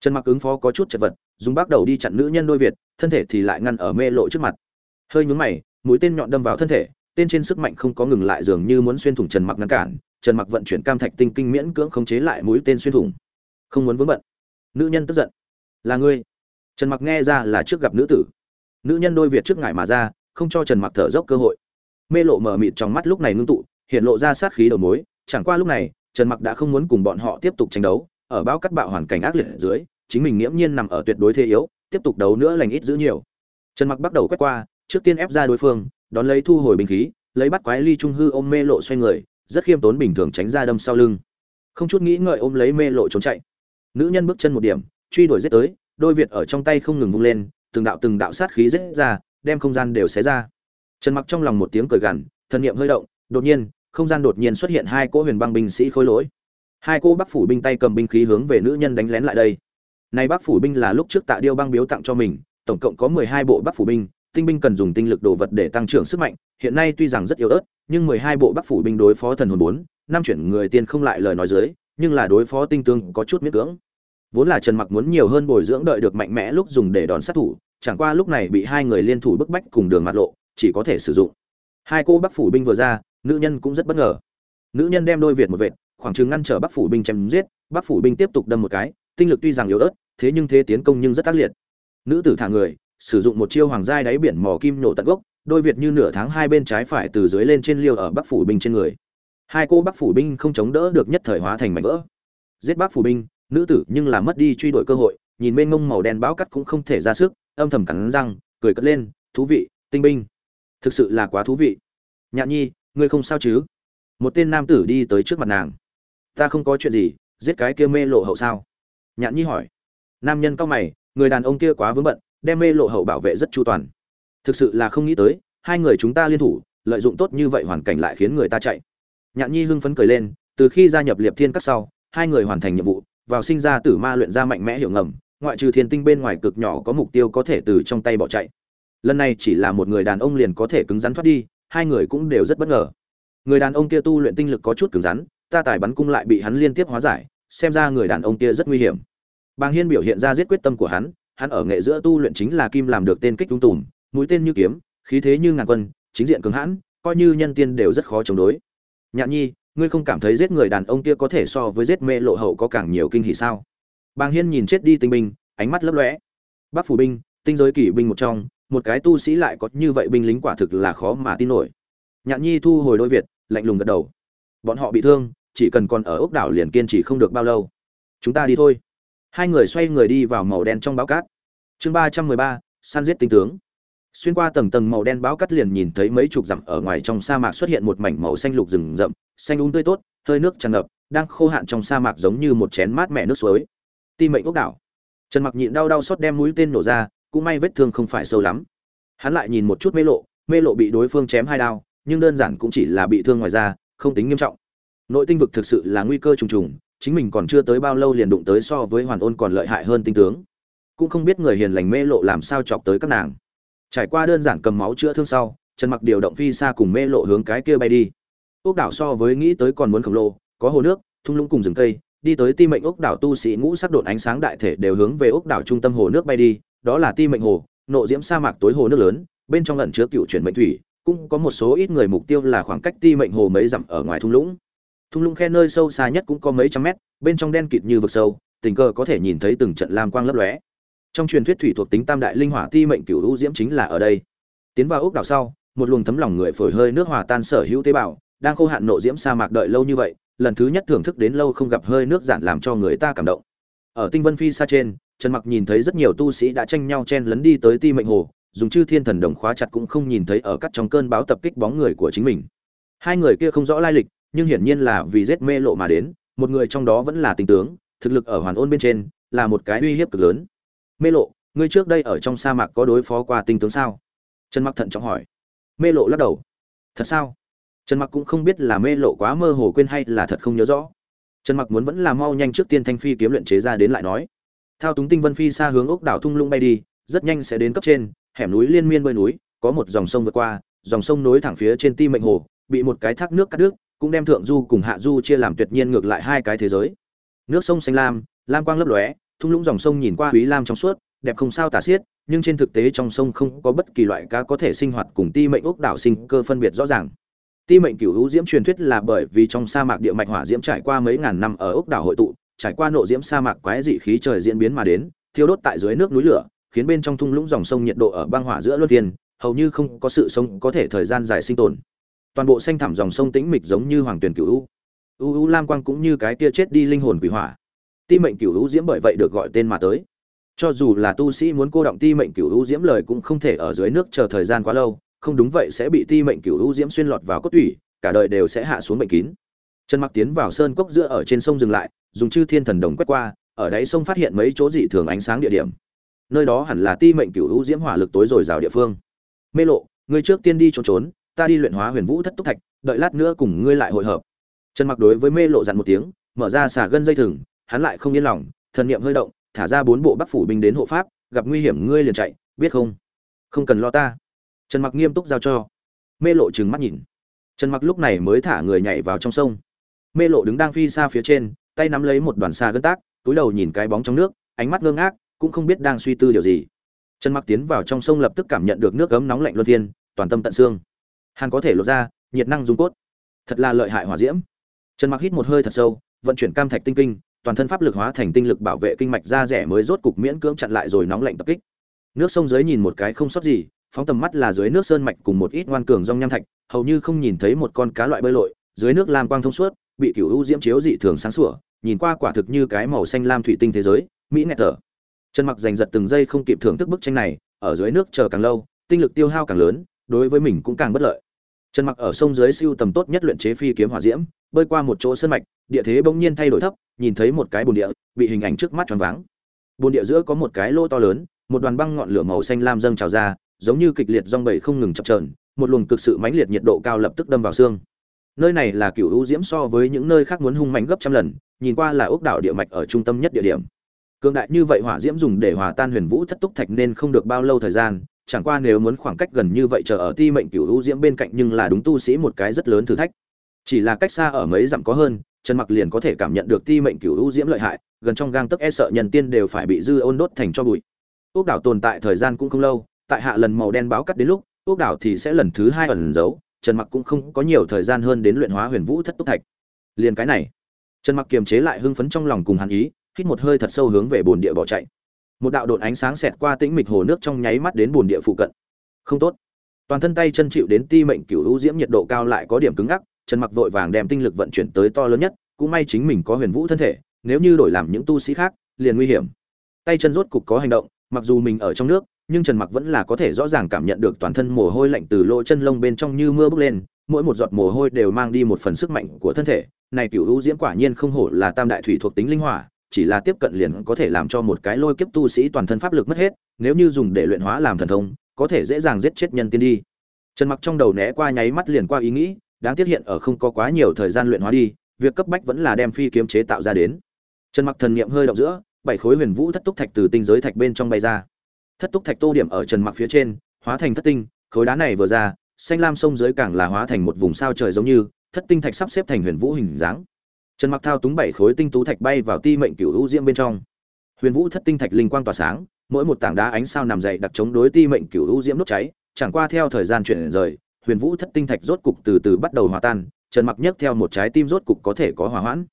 Trần mặc ứng phó có chút chật vật, dùng bắt đầu đi chặn nữ nhân đôi việt, thân thể thì lại ngăn ở mê lộ trước mặt. Hơi nhúng mày, mũi tên nhọn đâm vào thân thể, tên trên sức mạnh không có ngừng lại dường như muốn xuyên thủng trần mặc ngăn cản, trần mặc vận chuyển cam thạch tinh kinh miễn cưỡng khống chế lại mũi tên xuyên thủng. Không muốn vướng bận. Nữ nhân tức giận. Là ngươi. Trần mặc nghe ra là trước gặp nữ tử. Nữ nhân đôi việt trước ngại mà ra, không cho trần mặc thở dốc cơ hội mê lộ mờ mịt trong mắt lúc này ngưng tụ, hiện lộ ra sát khí đầu mối. Chẳng qua lúc này, trần mặc đã không muốn cùng bọn họ tiếp tục tranh đấu. Ở bao cắt bạo hoàn cảnh ác liệt dưới, chính mình nghiễm nhiên nằm ở tuyệt đối thế yếu, tiếp tục đấu nữa lành ít giữ nhiều. Trần mặc bắt đầu quét qua, trước tiên ép ra đối phương, đón lấy thu hồi bình khí, lấy bắt quái ly trung hư ôm mê lộ xoay người, rất khiêm tốn bình thường tránh ra đâm sau lưng. Không chút nghĩ ngợi ôm lấy mê lộ trốn chạy. Nữ nhân bước chân một điểm, truy đuổi giết tới, đôi việt ở trong tay không ngừng vung lên, từng đạo từng đạo sát khí giết ra, đem không gian đều xé ra trần mặc trong lòng một tiếng cười gằn, thần niệm hơi động, đột nhiên, không gian đột nhiên xuất hiện hai cỗ huyền băng binh sĩ khôi lỗi. Hai cô bắc phủ binh tay cầm binh khí hướng về nữ nhân đánh lén lại đây. Này bắc phủ binh là lúc trước tạ điêu băng biếu tặng cho mình, tổng cộng có mười hai bộ bắc phủ binh, tinh binh cần dùng tinh lực đồ vật để tăng trưởng sức mạnh, hiện nay tuy rằng rất yếu ớt, nhưng mười hai bộ bắc phủ binh đối phó thần hồn bốn, năm chuyển người tiên không lại lời nói dưới, nhưng là đối phó tinh tương có chút miễn cưỡng. Vốn là trần mặc muốn nhiều hơn bồi dưỡng đợi được mạnh mẽ lúc dùng để đòn sát thủ, chẳng qua lúc này bị hai người liên thủ bức bách cùng đường mặt lộ chỉ có thể sử dụng. Hai cô bắc phủ binh vừa ra, nữ nhân cũng rất bất ngờ. Nữ nhân đem đôi việt một vệt, khoảng chừng ngăn trở bắc phủ binh chém giết bắc phủ binh tiếp tục đâm một cái, tinh lực tuy rằng yếu ớt, thế nhưng thế tiến công nhưng rất tác liệt. Nữ tử thả người, sử dụng một chiêu hoàng giai đáy biển mò kim nổ tận gốc, đôi việt như nửa tháng hai bên trái phải từ dưới lên trên liêu ở bắc phủ binh trên người. Hai cô bắc phủ binh không chống đỡ được nhất thời hóa thành mảnh vỡ. Giết bắc phủ binh, nữ tử nhưng là mất đi truy đuổi cơ hội, nhìn bên ngông màu đen báo cắt cũng không thể ra sức, âm thầm cắn răng, cười cất lên, thú vị, tinh binh thực sự là quá thú vị. Nhạn nhi, ngươi không sao chứ? Một tên nam tử đi tới trước mặt nàng. Ta không có chuyện gì, giết cái kia mê lộ hậu sao? Nhạn nhi hỏi. Nam nhân cao mày, người đàn ông kia quá vướng bận, đem mê lộ hậu bảo vệ rất chu toàn. Thực sự là không nghĩ tới, hai người chúng ta liên thủ, lợi dụng tốt như vậy hoàn cảnh lại khiến người ta chạy. Nhạn nhi hưng phấn cười lên, từ khi gia nhập liệp thiên các sau, hai người hoàn thành nhiệm vụ, vào sinh ra tử ma luyện ra mạnh mẽ hiểu ngầm, ngoại trừ thiên tinh bên ngoài cực nhỏ có mục tiêu có thể từ trong tay bỏ chạy lần này chỉ là một người đàn ông liền có thể cứng rắn thoát đi, hai người cũng đều rất bất ngờ. Người đàn ông kia tu luyện tinh lực có chút cứng rắn, ta tài bắn cung lại bị hắn liên tiếp hóa giải, xem ra người đàn ông kia rất nguy hiểm. Bàng hiên biểu hiện ra giết quyết tâm của hắn hắn ở nghệ giữa tu luyện chính là kim làm được tên kích tung tùm, mũi tên như kiếm, khí thế như ngàn quân, chính diện cứng hãn, coi như nhân tiên đều rất khó chống đối. Nhạn nhi, ngươi không cảm thấy giết người đàn ông kia có thể so với giết mê lộ hậu có càng nhiều kinh hỉ sao? Bàng hiên nhìn chết đi tinh binh, ánh mắt lấp lóe. Bắc phủ binh, tinh giới kỷ binh một trong một cái tu sĩ lại có như vậy binh lính quả thực là khó mà tin nổi. Nhạn nhi thu hồi đôi việt, lạnh lùng gật đầu. Bọn họ bị thương, chỉ cần còn ở ốc đảo liền kiên trì không được bao lâu. Chúng ta đi thôi. Hai người xoay người đi vào màu đen trong báo cát. Chương ba trăm mười ba, săn giết tinh tướng. Xuyên qua tầng tầng màu đen báo cát liền nhìn thấy mấy chục dặm ở ngoài trong sa mạc xuất hiện một mảnh màu xanh lục rừng rậm, xanh úng um tươi tốt, hơi nước tràn ngập, đang khô hạn trong sa mạc giống như một chén mát mẻ nước suối. Ti mệnh ốc đảo. Trần mặc nhịn đau đau xót đem mũi tên nổ ra cũng may vết thương không phải sâu lắm. Hắn lại nhìn một chút mê lộ mê lộ bị đối phương chém hai đao, nhưng đơn giản cũng chỉ là bị thương ngoài da, không tính nghiêm trọng. Nội tinh vực thực sự là nguy cơ trùng trùng, chính mình còn chưa tới bao lâu liền đụng tới so với hoàn ôn còn lợi hại hơn tinh tướng. Cũng không biết người hiền lành mê lộ làm sao chọc tới các nàng. Trải qua đơn giản cầm máu chữa thương sau, trần mặc điều động phi xa cùng mê lộ hướng cái kia bay đi. Ốc đảo so với nghĩ tới còn muốn khổng lồ, có hồ nước, thung lũng cùng rừng cây, đi tới ti mệnh ốc đảo tu sĩ ngũ sắc đột ánh sáng đại thể đều hướng về ốc đảo trung tâm hồ nước bay đi đó là ti mệnh hồ, nộ diễm sa mạc tối hồ nước lớn, bên trong ẩn chứa cựu chuyển mệnh thủy, cũng có một số ít người mục tiêu là khoảng cách ti mệnh hồ mấy dặm ở ngoài thung lũng. Thung lũng khe nơi sâu xa nhất cũng có mấy trăm mét, bên trong đen kịt như vực sâu, tình cờ có thể nhìn thấy từng trận lam quang lấp lóe. Trong truyền thuyết thủy thuộc tính tam đại linh hỏa ti mệnh cửu hữu diễm chính là ở đây. Tiến vào ốc đảo sau, một luồng thấm lòng người phổi hơi nước hòa tan sở hữu tế bào, đang khô hạn nộ diễm sa mạc đợi lâu như vậy, lần thứ nhất thưởng thức đến lâu không gặp hơi nước giản làm cho người ta cảm động ở tinh vân phi xa trên, trần mặc nhìn thấy rất nhiều tu sĩ đã tranh nhau chen lấn đi tới ti mệnh hồ, dùng chư thiên thần đồng khóa chặt cũng không nhìn thấy ở cắt trong cơn báo tập kích bóng người của chính mình. Hai người kia không rõ lai lịch, nhưng hiển nhiên là vì giết mê lộ mà đến, một người trong đó vẫn là tinh tướng, thực lực ở hoàn ôn bên trên, là một cái uy hiếp cực lớn. Mê lộ, ngươi trước đây ở trong sa mạc có đối phó qua tinh tướng sao? Trần mặc thận trọng hỏi. Mê lộ lắc đầu. Thật sao? Trần mặc cũng không biết là mê lộ quá mơ hồ quên hay là thật không nhớ rõ trần mặc muốn vẫn là mau nhanh trước tiên thanh phi kiếm luyện chế ra đến lại nói. Thao túng tinh vân phi xa hướng ốc đảo thung lũng bay đi, rất nhanh sẽ đến cấp trên, hẻm núi liên miên bơi núi, có một dòng sông vượt qua, dòng sông nối thẳng phía trên ti mệnh hồ, bị một cái thác nước cắt đứt, cũng đem thượng du cùng hạ du chia làm tuyệt nhiên ngược lại hai cái thế giới. Nước sông xanh lam lam quang lấp lóe, thung lũng dòng sông nhìn qua quý lam trong suốt, đẹp không sao tả xiết, nhưng trên thực tế trong sông không có bất kỳ loại cá có thể sinh hoạt cùng ti mệnh ốc đảo sinh cơ phân biệt rõ ràng ti mệnh cửu hữu diễm truyền thuyết là bởi vì trong sa mạc địa mạch hỏa diễm trải qua mấy ngàn năm ở ốc đảo hội tụ, trải qua nộ diễm sa mạc quái dị khí trời diễn biến mà đến, thiêu đốt tại dưới nước núi lửa, khiến bên trong thung lũng dòng sông nhiệt độ ở băng hỏa giữa luân phiên, hầu như không có sự sống có thể thời gian dài sinh tồn. Toàn bộ xanh thẳm dòng sông tĩnh mịch giống như hoàng tuyển cửu u. U u lam quang cũng như cái kia chết đi linh hồn quỷ hỏa. Ti mệnh cửu u diễm bởi vậy được gọi tên mà tới. Cho dù là tu sĩ muốn cô động ti mệnh cửu u diễm lời cũng không thể ở dưới nước chờ thời gian quá lâu không đúng vậy sẽ bị ti mệnh cửu u diễm xuyên lọt vào cốt tủy, cả đời đều sẽ hạ xuống bệnh kín. Trần mặc tiến vào sơn cốc giữa ở trên sông dừng lại, dùng chư thiên thần đồng quét qua, ở đáy sông phát hiện mấy chỗ dị thường ánh sáng địa điểm. Nơi đó hẳn là ti mệnh cửu u diễm hỏa lực tối rồi rào địa phương. Mê lộ, ngươi trước tiên đi trốn trốn, ta đi luyện hóa huyền vũ thất túc thạch, đợi lát nữa cùng ngươi lại hội hợp. Trần mặc đối với mê lộ dặn một tiếng, mở ra xả gân dây thừng, hắn lại không yên lòng, thần niệm hơi động, thả ra bốn bộ bắc phủ binh đến hộ pháp, gặp nguy hiểm ngươi liền chạy, biết không? Không cần lo ta trần mặc nghiêm túc giao cho. Mê lộ trừng mắt nhìn. Trần mặc lúc này mới thả người nhảy vào trong sông. Mê lộ đứng đang phi xa phía trên, tay nắm lấy một đoàn xa gân tác, túi đầu nhìn cái bóng trong nước, ánh mắt ngơ ngác, cũng không biết đang suy tư điều gì. Trần mặc tiến vào trong sông lập tức cảm nhận được nước ấm nóng lạnh luân phiên, toàn tâm tận xương. Hàn có thể lột ra, nhiệt năng dung cốt. Thật là lợi hại hỏa diễm. Trần mặc hít một hơi thật sâu, vận chuyển cam thạch tinh kinh, toàn thân pháp lực hóa thành tinh lực bảo vệ kinh mạch da rẻ mới rốt cục miễn cưỡng chặn lại rồi nóng lạnh tập kích. Nước sông dưới nhìn một cái không sót gì phóng tầm mắt là dưới nước sơn mạch cùng một ít ngoan cường rong nham thạch, hầu như không nhìn thấy một con cá loại bơi lội, dưới nước lam quang thông suốt, bị cửu u diễm chiếu dị thường sáng sủa, nhìn qua quả thực như cái màu xanh lam thủy tinh thế giới, mỹ nghẹt thở. Trần mặc giành giật từng giây không kịp thưởng thức bức tranh này, ở dưới nước chờ càng lâu, tinh lực tiêu hao càng lớn, đối với mình cũng càng bất lợi. Trần mặc ở sông dưới siêu tầm tốt nhất luyện chế phi kiếm hỏa diễm, bơi qua một chỗ sơn mạch, địa thế bỗng nhiên thay đổi thấp, nhìn thấy một cái bồn địa, bị hình ảnh trước mắt tròn váng. Bồn địa giữa có một cái lỗ to lớn, một đoàn băng ngọn lửa màu xanh lam dâng trào ra giống như kịch liệt rong bầy không ngừng chập chờn, một luồng cực sự mãnh liệt nhiệt độ cao lập tức đâm vào xương. Nơi này là cựu u diễm so với những nơi khác muốn hung mạnh gấp trăm lần, nhìn qua là ốc đảo địa mạch ở trung tâm nhất địa điểm. Cường đại như vậy hỏa diễm dùng để hòa tan huyền vũ thất túc thạch nên không được bao lâu thời gian, chẳng qua nếu muốn khoảng cách gần như vậy chờ ở ti mệnh cựu u diễm bên cạnh nhưng là đúng tu sĩ một cái rất lớn thử thách. Chỉ là cách xa ở mấy dặm có hơn, trần mặc liền có thể cảm nhận được ti mệnh cựu u diễm lợi hại, gần trong gang tấc e sợ nhân tiên đều phải bị dư ôn đốt thành cho bụi. Ốc đảo tồn tại thời gian cũng không lâu tại hạ lần màu đen báo cắt đến lúc ốc đảo thì sẽ lần thứ hai ẩn giấu, trần mặc cũng không có nhiều thời gian hơn đến luyện hóa huyền vũ thất túc thạch. Liền cái này, trần mặc kiềm chế lại hưng phấn trong lòng cùng hắn ý, hít một hơi thật sâu hướng về bồn địa bỏ chạy. Một đạo đột ánh sáng xẹt qua tĩnh mịch hồ nước trong nháy mắt đến bồn địa phụ cận. Không tốt. Toàn thân tay chân chịu đến ti mệnh cửu hữu diễm nhiệt độ cao lại có điểm cứng ngắc, trần mặc vội vàng đem tinh lực vận chuyển tới to lớn nhất, cũng may chính mình có huyền vũ thân thể, nếu như đổi làm những tu sĩ khác, liền nguy hiểm. Tay chân rốt cục có hành động, mặc dù mình ở trong nước nhưng trần mặc vẫn là có thể rõ ràng cảm nhận được toàn thân mồ hôi lạnh từ lỗ chân lông bên trong như mưa bốc lên, mỗi một giọt mồ hôi đều mang đi một phần sức mạnh của thân thể. Này Cửu Vũ diễm quả nhiên không hổ là tam đại thủy thuộc tính linh hỏa, chỉ là tiếp cận liền có thể làm cho một cái lôi kiếp tu sĩ toàn thân pháp lực mất hết, nếu như dùng để luyện hóa làm thần thông, có thể dễ dàng giết chết nhân tiên đi. Trần mặc trong đầu né qua nháy mắt liền qua ý nghĩ, đáng tiếc hiện ở không có quá nhiều thời gian luyện hóa đi, việc cấp bách vẫn là đem phi kiếm chế tạo ra đến. Trần mặc thần niệm hơi động giữa, bảy khối huyền vũ thất túc thạch từ tinh giới thạch bên trong bay ra thất túc thạch tô điểm ở trần mặc phía trên, hóa thành thất tinh, khối đá này vừa ra, xanh lam sông dưới càng là hóa thành một vùng sao trời giống như, thất tinh thạch sắp xếp thành huyền vũ hình dáng. Trần mặc thao túng bảy khối tinh tú thạch bay vào ti mệnh cửu hữu diễm bên trong. Huyền vũ thất tinh thạch linh quang tỏa sáng, mỗi một tảng đá ánh sao nằm dậy đặc chống đối ti mệnh cửu hữu diễm đốt cháy, chẳng qua theo thời gian chuyển rời, huyền vũ thất tinh thạch rốt cục từ từ bắt đầu hòa tan, trần mặc nhấc theo một trái tim rốt cục có thể có hòa hoãn.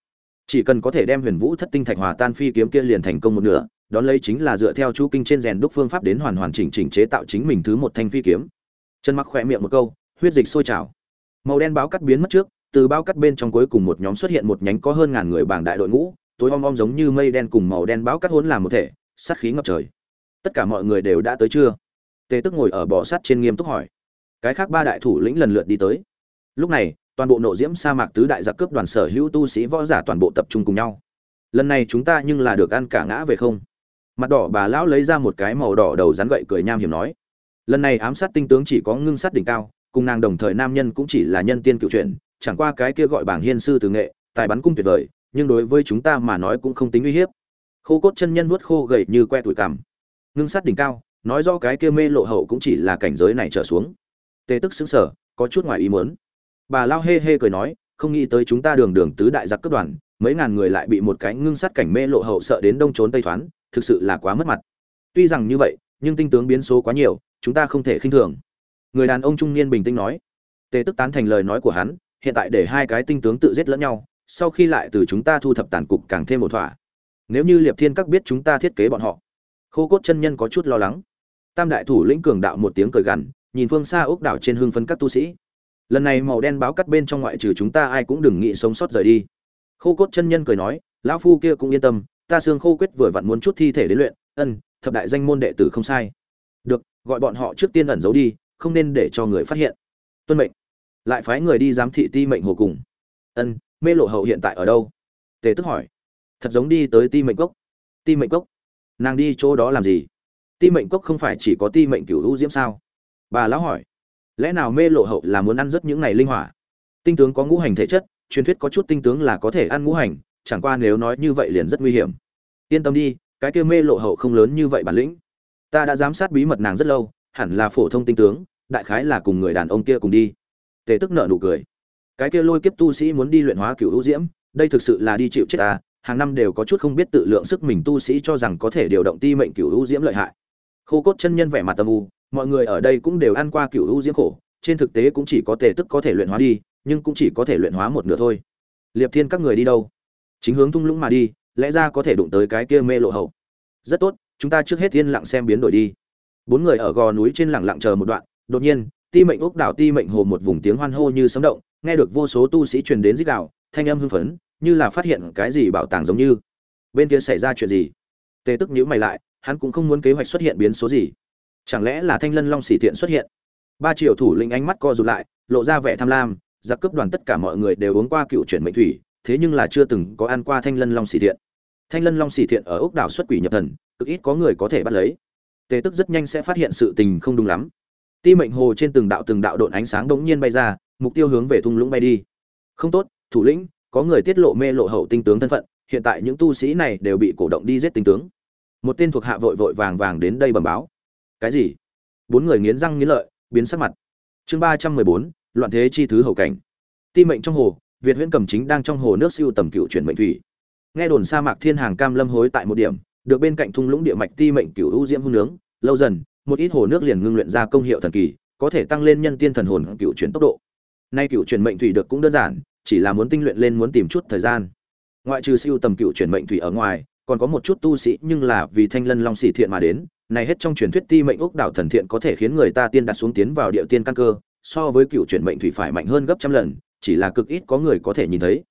Chỉ cần có thể đem huyền vũ thất tinh thạch hòa tan phi kiếm kia liền thành công một nửa đón lấy chính là dựa theo chu kinh trên rèn đúc phương pháp đến hoàn hoàn chỉnh chỉnh chế tạo chính mình thứ một thanh phi kiếm. Trần mặc khỏe miệng một câu, huyết dịch sôi trào. Màu đen báo cắt biến mất trước, từ bao cắt bên trong cuối cùng một nhóm xuất hiện một nhánh có hơn ngàn người bảng đại đội ngũ, tối om om giống như mây đen cùng màu đen báo cắt hỗn làm một thể, sát khí ngập trời. Tất cả mọi người đều đã tới chưa? Tề tức ngồi ở bò sắt trên nghiêm túc hỏi. Cái khác ba đại thủ lĩnh lần lượt đi tới. Lúc này, toàn bộ nộ diễm sa mạc tứ đại giặc cướp đoàn sở hữu tu sĩ võ giả toàn bộ tập trung cùng nhau. Lần này chúng ta nhưng là được ăn cả ngã về không? Mặt đỏ bà lão lấy ra một cái màu đỏ đầu rắn gậy cười nham hiểm nói. Lần này ám sát tinh tướng chỉ có ngưng sát đỉnh cao, cùng nàng đồng thời nam nhân cũng chỉ là nhân tiên cựu truyện, chẳng qua cái kia gọi bảng hiên sư từ nghệ, tài bắn cung tuyệt vời, nhưng đối với chúng ta mà nói cũng không tính uy hiếp. Khô cốt chân nhân nuốt khô gầy như que tuổi cằm ngưng sát đỉnh cao, nói do cái kia mê lộ hậu cũng chỉ là cảnh giới này trở xuống. Tê tức xứng sở có chút ngoài ý muốn. Bà lao hê hê cười nói, không nghĩ tới chúng ta đường đường tứ đại giặc cướp đoàn, mấy ngàn người lại bị một cái ngưng sát cảnh mê lộ hậu sợ đến đông trốn tây thoán thực sự là quá mất mặt. Tuy rằng như vậy, nhưng tinh tướng biến số quá nhiều, chúng ta không thể khinh thường. Người đàn ông trung niên bình tĩnh nói. Tề tức tán thành lời nói của hắn, hiện tại để hai cái tinh tướng tự giết lẫn nhau, sau khi lại từ chúng ta thu thập tàn cục càng thêm một thỏa. Nếu như liệp thiên các biết chúng ta thiết kế bọn họ, khô cốt chân nhân có chút lo lắng. Tam đại thủ lĩnh cường đạo một tiếng cười gằn, nhìn phương xa ốc đảo trên hương phấn các tu sĩ. Lần này màu đen báo cắt bên trong ngoại trừ chúng ta ai cũng đừng nghĩ sống sót rời đi. Khô cốt chân nhân cười nói, lão phu kia cũng yên tâm ta xương khô quyết vừa vặn muốn chút thi thể đến luyện, ân, thập đại danh môn đệ tử không sai. Được, gọi bọn họ trước tiên ẩn giấu đi, không nên để cho người phát hiện. Tuân mệnh. Lại phái người đi giám thị ti mệnh hồ cùng. Ân, mê lộ hậu hiện tại ở đâu? Tề tức hỏi. Thật giống đi tới ti mệnh cốc. Ti mệnh cốc? Nàng đi chỗ đó làm gì? Ti mệnh cốc không phải chỉ có ti mệnh cửu hữu diễm sao? Bà lão hỏi. Lẽ nào mê lộ hậu là muốn ăn rất những này linh hỏa? Tinh tướng có ngũ hành thể chất, truyền thuyết có chút tinh tướng là có thể ăn ngũ hành chẳng qua nếu nói như vậy liền rất nguy hiểm. Yên tâm đi, cái kia mê lộ hậu không lớn như vậy bản lĩnh. Ta đã giám sát bí mật nàng rất lâu, hẳn là phổ thông tinh tướng, đại khái là cùng người đàn ông kia cùng đi. Tề tức nợ nụ cười. Cái kia lôi kiếp tu sĩ muốn đi luyện hóa cựu hữu diễm, đây thực sự là đi chịu chết ta, hàng năm đều có chút không biết tự lượng sức mình tu sĩ cho rằng có thể điều động ti mệnh cựu hữu diễm lợi hại. Khô cốt chân nhân vẻ mặt tâm u, mọi người ở đây cũng đều ăn qua cựu hữu diễm khổ, trên thực tế cũng chỉ có tề tức có thể luyện hóa đi, nhưng cũng chỉ có thể luyện hóa một nửa thôi. Liệp thiên các người đi đâu? Chính hướng thung lũng mà đi, lẽ ra có thể đụng tới cái kia mê lộ hậu. Rất tốt, chúng ta trước hết yên lặng xem biến đổi đi. Bốn người ở gò núi trên lặng lặng chờ một đoạn, đột nhiên, ti mệnh ốc đảo, ti mệnh hồ một vùng tiếng hoan hô như sấm động, nghe được vô số tu sĩ truyền đến dích đạo thanh âm hưng phấn, như là phát hiện cái gì bảo tàng giống như. Bên kia xảy ra chuyện gì? Tề tức nhữ mày lại, hắn cũng không muốn kế hoạch xuất hiện biến số gì. Chẳng lẽ là thanh lân long xỉ thiện xuất hiện? Ba triệu thủ lĩnh ánh mắt co rụt lại, lộ ra vẻ tham lam, giặc cướp đoàn tất cả mọi người đều uống qua cựu chuyển mệnh thủy thế nhưng là chưa từng có ăn qua thanh lân long xỉ thiện. Thanh lân long xỉ thiện ở ốc đảo xuất quỷ nhập thần, cực ít có người có thể bắt lấy. Tề tức rất nhanh sẽ phát hiện sự tình không đúng lắm. Ti mệnh hồ trên từng đạo từng đạo độn ánh sáng đống nhiên bay ra, mục tiêu hướng về thung lũng bay đi. Không tốt, thủ lĩnh, có người tiết lộ mê lộ hậu tinh tướng thân phận, hiện tại những tu sĩ này đều bị cổ động đi giết tinh tướng. Một tên thuộc hạ vội vội vàng vàng đến đây bẩm báo. Cái gì? Bốn người nghiến răng nghiến lợi, biến sắc mặt. Chương ba trăm mười bốn, loạn thế chi thứ hậu cảnh. Ti mệnh trong hồ việt huyễn cầm chính đang trong hồ nước siêu tầm cựu chuyển mệnh thủy. Nghe đồn sa mạc thiên hàng cam lâm hối tại một điểm, được bên cạnh thung lũng địa mạch ti mệnh cựu ưu diễm hung nướng, lâu dần, một ít hồ nước liền ngưng luyện ra công hiệu thần kỳ, có thể tăng lên nhân tiên thần hồn cựu chuyển tốc độ. Nay cựu chuyển mệnh thủy được cũng đơn giản, chỉ là muốn tinh luyện lên muốn tìm chút thời gian. Ngoại trừ siêu tầm cựu chuyển mệnh thủy ở ngoài, còn có một chút tu sĩ nhưng là vì thanh lân long xỉ thiện mà đến, này hết trong truyền thuyết ti mệnh ốc đảo thần thiện có thể khiến người ta tiên đặt xuống tiến vào địa tiên căn cơ, so với cựu chuyển mệnh thủy phải mạnh hơn gấp trăm lần chỉ là cực ít có người có thể nhìn thấy.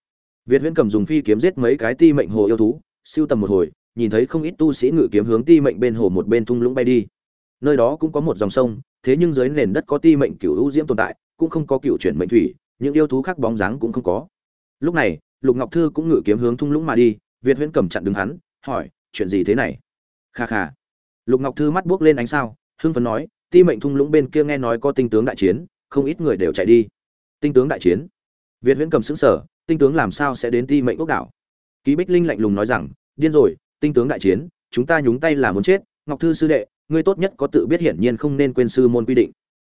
Việt huyễn cầm dùng phi kiếm giết mấy cái ti mệnh hồ yêu thú siêu tầm một hồi, nhìn thấy không ít tu sĩ ngự kiếm hướng ti mệnh bên hồ một bên thung lũng bay đi. Nơi đó cũng có một dòng sông, thế nhưng dưới nền đất có ti mệnh cựu hữu diễm tồn tại, cũng không có cựu chuyển mệnh thủy, những yêu thú khác bóng dáng cũng không có. Lúc này, lục ngọc thư cũng ngự kiếm hướng thung lũng mà đi, việt huyễn cầm chặn đứng hắn, hỏi, chuyện gì thế này? Kha kha. Lục ngọc thư mắt buốc lên ánh sao, hưng phấn nói, ti mệnh thung lũng bên kia nghe nói có tinh tướng đại chiến, không ít người đều chạy đi. Tinh tướng đại chiến? Việt huyễn cầm sững sở tinh tướng làm sao sẽ đến ti mệnh quốc đảo? Ký bích linh lạnh lùng nói rằng, điên rồi, tinh tướng đại chiến, chúng ta nhúng tay là muốn chết. Ngọc thư sư đệ, ngươi tốt nhất có tự biết hiển nhiên không nên quên sư môn quy định.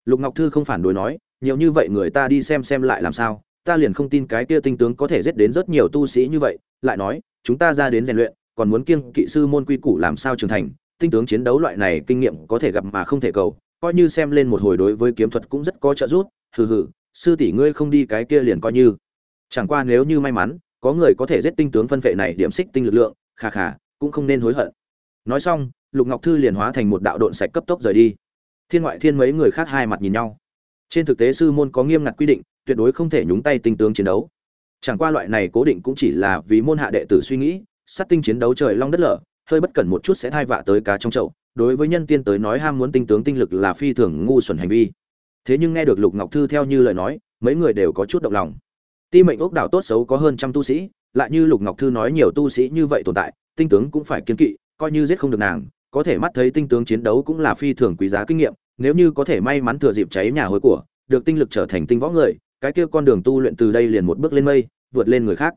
Lục ngọc thư không phản đối nói, nhiều như vậy người ta đi xem xem lại làm sao, ta liền không tin cái kia tinh tướng có thể giết đến rất nhiều tu sĩ như vậy. Lại nói, chúng ta ra đến rèn luyện, còn muốn kiêng kỵ sư môn quy củ làm sao trưởng thành, tinh tướng chiến đấu loại này kinh nghiệm có thể gặp mà không thể cầu, coi như xem lên một hồi đối với kiếm thuật cũng rất có trợ giúp. Hừ hừ sư tỷ ngươi không đi cái kia liền coi như. Chẳng qua nếu như may mắn, có người có thể giết tinh tướng phân vệ này điểm xích tinh lực lượng khà khà cũng không nên hối hận. Nói xong, lục ngọc thư liền hóa thành một đạo độn sạch cấp tốc rời đi. Thiên ngoại thiên mấy người khác hai mặt nhìn nhau. Trên thực tế sư môn có nghiêm ngặt quy định, tuyệt đối không thể nhúng tay tinh tướng chiến đấu. Chẳng qua loại này cố định cũng chỉ là vì môn hạ đệ tử suy nghĩ, sát tinh chiến đấu trời long đất lở, hơi bất cẩn một chút sẽ thai vạ tới cá trong chậu. Đối với nhân tiên tới nói ham muốn tinh tướng tinh lực là phi thường ngu xuẩn hành vi thế nhưng nghe được lục ngọc thư theo như lời nói, mấy người đều có chút động lòng. Ti mệnh ốc đảo tốt xấu có hơn trăm tu sĩ, lại như lục ngọc thư nói nhiều tu sĩ như vậy tồn tại, tinh tướng cũng phải kiên kỵ, coi như giết không được nàng, có thể mắt thấy tinh tướng chiến đấu cũng là phi thường quý giá kinh nghiệm, nếu như có thể may mắn thừa dịp cháy nhà hối của, được tinh lực trở thành tinh võ người, cái kia con đường tu luyện từ đây liền một bước lên mây, vượt lên người khác.